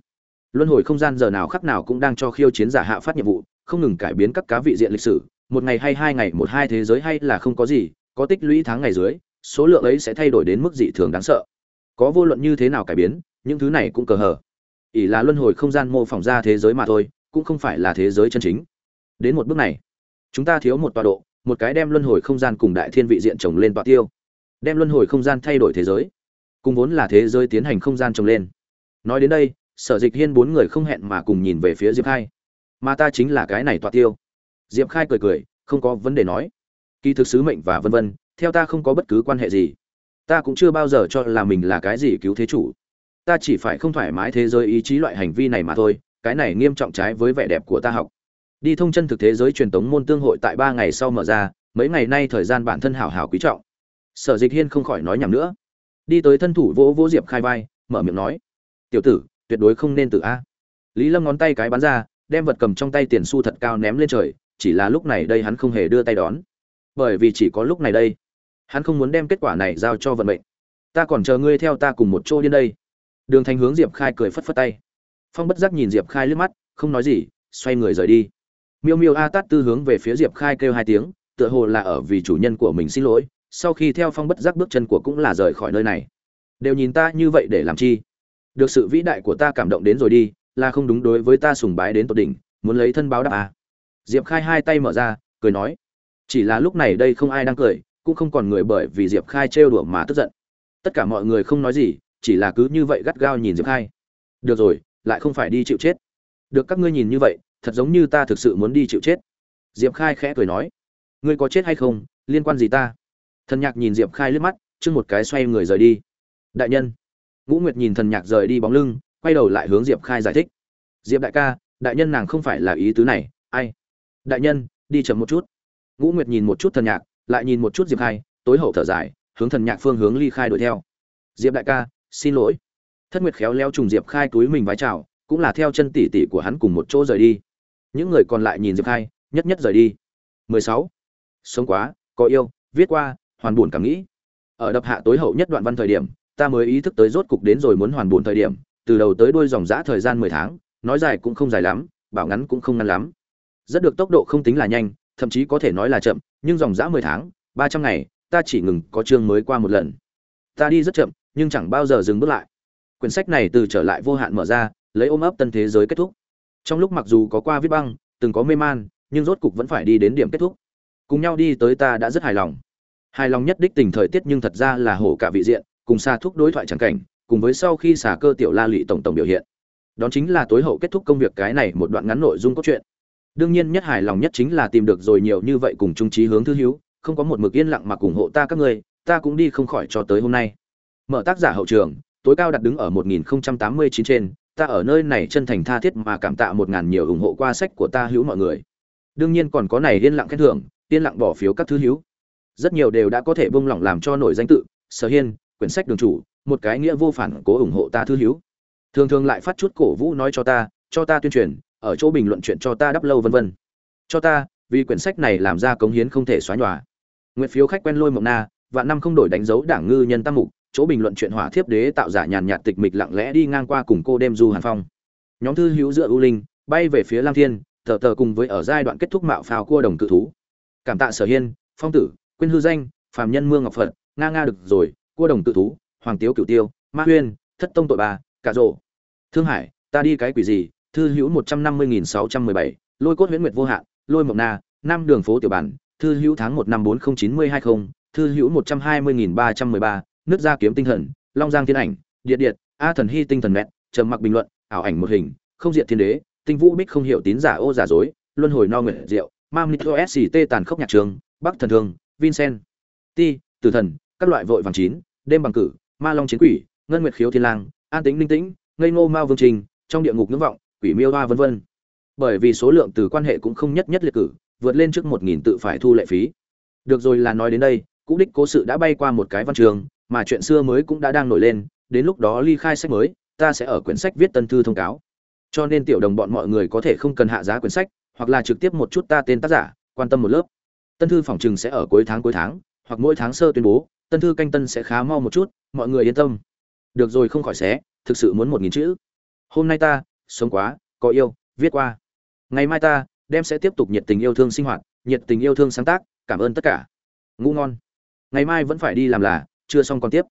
Luân hồi không gian giờ nào khắc nào cũng đang cho khiêu chiến giả hạ phát nhiệm vụ, không ngừng cải biến các cá vị diện lịch sử. Một ngày hay hai ngày, một hai thế giới hay là không có gì, có tích lũy tháng ngày dưới, số lượng ấy sẽ thay đổi đến mức dị thường đáng sợ. Có vô luận như thế nào cải biến, những thứ này cũng cờ hờ. Ỷ là luân hồi không gian mô phỏng ra thế giới mà thôi, cũng không phải là thế giới chân chính. Đến một bước này chúng ta thiếu một tọa độ, một cái đem luân hồi không gian cùng đại thiên vị diện trồng lên tọa tiêu. Đem luân hồi không gian thay đổi thế giới, cùng vốn là thế giới tiến hành không gian trồng lên. Nói đến đây, sở dịch hiên bốn người không hẹn mà cùng nhìn về phía diệp khai. Mà ta chính là cái này tọa tiêu. Diệp khai cười cười, không có vấn đề nói. Kỳ thực sứ mệnh và vân vân, theo ta không có bất cứ quan hệ gì. Ta cũng chưa bao giờ cho là mình là cái gì cứu thế chủ. Ta chỉ phải không thoải mái thế giới ý chí loại hành vi này mà thôi, cái này nghiêm trọng trái với vẻ đẹp của ta học đi thông chân thực thế giới truyền tống môn tương hội tại ba ngày sau mở ra, mấy ngày nay thời gian bản thân hảo hảo quý trọng. Sở dịch hiên không khỏi nói nhầm nữa. Đi tới thân thủ vỗ vỗ diệp khai vai, mở miệng nói, tiểu tử, tuyệt đối không nên tự a. Lý lâm ngón tay cái bắn ra, đem vật cầm trong tay tiền xu thật cao ném lên trời, chỉ là lúc này đây hắn không hề đưa tay đón. Bởi vì chỉ có lúc này đây, hắn không muốn đem kết quả này giao cho vận mệnh. Ta còn chờ ngươi theo ta cùng một chỗ đến đây. Đường thành hướng diệp khai cười phất phất tay. Phong bất giác nhìn diệp khai liếc mắt, không nói gì, xoay người rời đi miêu miêu a tát tư hướng về phía diệp khai kêu hai tiếng, tựa hồ là ở vì chủ nhân của mình xin lỗi, sau khi theo phong bất giác bước chân của cũng là rời khỏi nơi này. Đều nhìn ta như vậy để làm chi? Được sự vĩ đại của ta cảm động đến rồi đi, là không đúng đối với ta sùng bái đến tột đỉnh, muốn lấy thân báo đáp à. diệp khai hai tay mở ra, cười nói. Chỉ là lúc này đây không ai đang cười, cũng không còn người bởi vì diệp khai trêu đùa mà tức giận. Tất cả mọi người không nói gì, chỉ là cứ như vậy gắt gao nhìn diệp khai. Được rồi, lại không phải đi chịu chết. Được các ngươi nhìn như vậy thật giống như ta thực sự muốn đi chịu chết. Diệp khai khẽ cười nói, ngươi có chết hay không? Liên quan gì ta? Thần nhạc nhìn diệp khai liếc mắt chưng một cái xoay người rời đi. Đại nhân. Ngũ nguyệt nhìn thần nhạc rời đi bóng lưng, quay đầu lại hướng diệp khai giải thích. Diệp đại ca, đại nhân nàng không phải là ý tứ này, ai? Đại nhân, đi chậm một chút. Ngũ nguyệt nhìn một chút thần nhạc, lại nhìn một chút diệp khai, tối hậu thở dài, hướng thần nhạc phương hướng ly khai đuổi theo. Diệp đại ca, xin lỗi. Thất nguyệt khéo leo trùng diệp khai túi mình vái chào, cũng là theo chân tỷ tỷ của hắn cùng một chỗ rời đi những người còn lại nhìn diệp khai, nhất nhất rời đi. 16. sống quá, có yêu, viết qua, hoàn buồn cảm nghĩ. Ở đập hạ tối hậu nhất đoạn văn thời điểm, ta mới ý thức tới rốt cục đến rồi muốn hoàn buồn thời điểm, từ đầu tới đuôi dòng dã thời gian 10 tháng, nói dài cũng không dài lắm, bảo ngắn cũng không ngắn lắm. Rất được tốc độ không tính là nhanh, thậm chí có thể nói là chậm, nhưng dòng dã 10 tháng 300 ngày, ta chỉ ngừng có chương mới qua một lần. Ta đi rất chậm, nhưng chẳng bao giờ dừng bước lại. Quyển sách này từ trở lại vô hạn mở ra, lấy ôm ấp tân thế giới kết thúc trong lúc mặc dù có qua viết băng, từng có mê man, nhưng rốt cục vẫn phải đi đến điểm kết thúc. Cùng nhau đi tới ta đã rất hài lòng. Hài lòng nhất đích tình thời tiết nhưng thật ra là hổ cả vị diện, cùng xa thúc đối thoại chẳng cảnh, cùng với sau khi xả cơ tiểu la lụy tổng tổng biểu hiện. Đó chính là tối hậu kết thúc công việc cái này một đoạn ngắn nội dung cốt truyện. Đương nhiên nhất hài lòng nhất chính là tìm được rồi nhiều như vậy cùng trung trí hướng thư hiếu không có một mực yên lặng mà ủng hộ ta các người ta cũng đi không khỏi cho tới hôm nay. Mở tác giả hậu trường, tối cao đặt đứng ở 1089 trên ta ở nơi này chân thành tha thiết mà cảm tạ một ngàn nhiều ủng hộ qua sách của ta hữu mọi người. Đương nhiên còn có này yên lặng khen thưởng, yên lặng bỏ phiếu các thứ hữu. Rất nhiều đều đã có thể bông lỏng làm cho nổi danh tự, sở hiên, quyển sách đường chủ, một cái nghĩa vô phản cố ủng hộ ta thư hữu. Thường thường lại phát chút cổ vũ nói cho ta cho ta tuyên truyền, ở chỗ bình luận chuyện cho ta đắp lâu vân vân. Cho ta, vì quyển sách này làm ra cống hiến không thể xóa nhòa. Nguyện phiếu khách quen lôi mộng na và năm không đổi đánh dấu đảng ngư nhân tam mục chỗ bình luận chuyện hỏa thiếp đế tạo giả nhàn nhạt tịch mịch lặng lẽ đi ngang qua cùng cô đêm du hàn phong. Nhóm thư hữu dựa ưu linh, bay về phía lam thiên, thờ tờ cùng với ở giai đoạn kết thúc mạo phao cua đồng cự thú. Cảm tạ sở hiên, phong tử, quyên hư danh, phàm nhân mương ngọc phật, nga nga được rồi, cua đồng cự thú, hoàng tiếu cửu tiêu, ma huyên, thất tông tội bà cả rộ thương hải, ta đi cái quỷ gì? Thư hữu một trăm năm mươi nghìn sáu trăm mười bảy, lôi cốt huyễn nguyệt vô hạn, lôi mộng na năm đường phố tiểu bản. Thư hữu tháng một năm bốn không chín mươi hai không, thư hữu một trăm hai mươi nghìn ba trăm mười ba nước ra kiếm tinh thần, long giang thiên ảnh, điện điện, a thần hy tinh thần mẹ, trầm mặc bình luận, ảo ảnh một hình, không diện thiên đế, tinh vũ bích không hiểu tín giả ô giả dối, luân hồi no nguyện diệu, mam nitro sct tàn khốc nhạc trường, bắc thần thương, vincent ti tử thần, các loại vội vàng chín, đêm bằng cử, ma long chiến quỷ, ngân nguyệt khiếu thiên lang, an tính linh tĩnh, ngây ngô mao vương trình, trong địa ngục ngưỡng vọng, quỷ miêu hoa vân vân. Bởi vì số lượng từ quan hệ cũng không nhất nhất liệt cử, vượt lên trước một nghìn tự phải thu lệ phí. Được rồi là nói đến đây, cũ đích cố sự đã bay qua một cái văn trường mà chuyện xưa mới cũng đã đang nổi lên, đến lúc đó ly khai sách mới, ta sẽ ở quyển sách viết tân thư thông cáo. Cho nên tiểu đồng bọn mọi người có thể không cần hạ giá quyển sách, hoặc là trực tiếp một chút ta tên tác giả, quan tâm một lớp. Tân thư phòng trừng sẽ ở cuối tháng cuối tháng, hoặc mỗi tháng sơ tuyên bố, tân thư canh tân sẽ khá mau một chút, mọi người yên tâm. Được rồi không khỏi xé, thực sự muốn một nghìn chữ. Hôm nay ta, sống quá, có yêu, viết qua. Ngày mai ta, đem sẽ tiếp tục nhiệt tình yêu thương sinh hoạt, nhiệt tình yêu thương sáng tác, cảm ơn tất cả. Ngủ ngon. Ngày mai vẫn phải đi làm là chưa xong còn tiếp.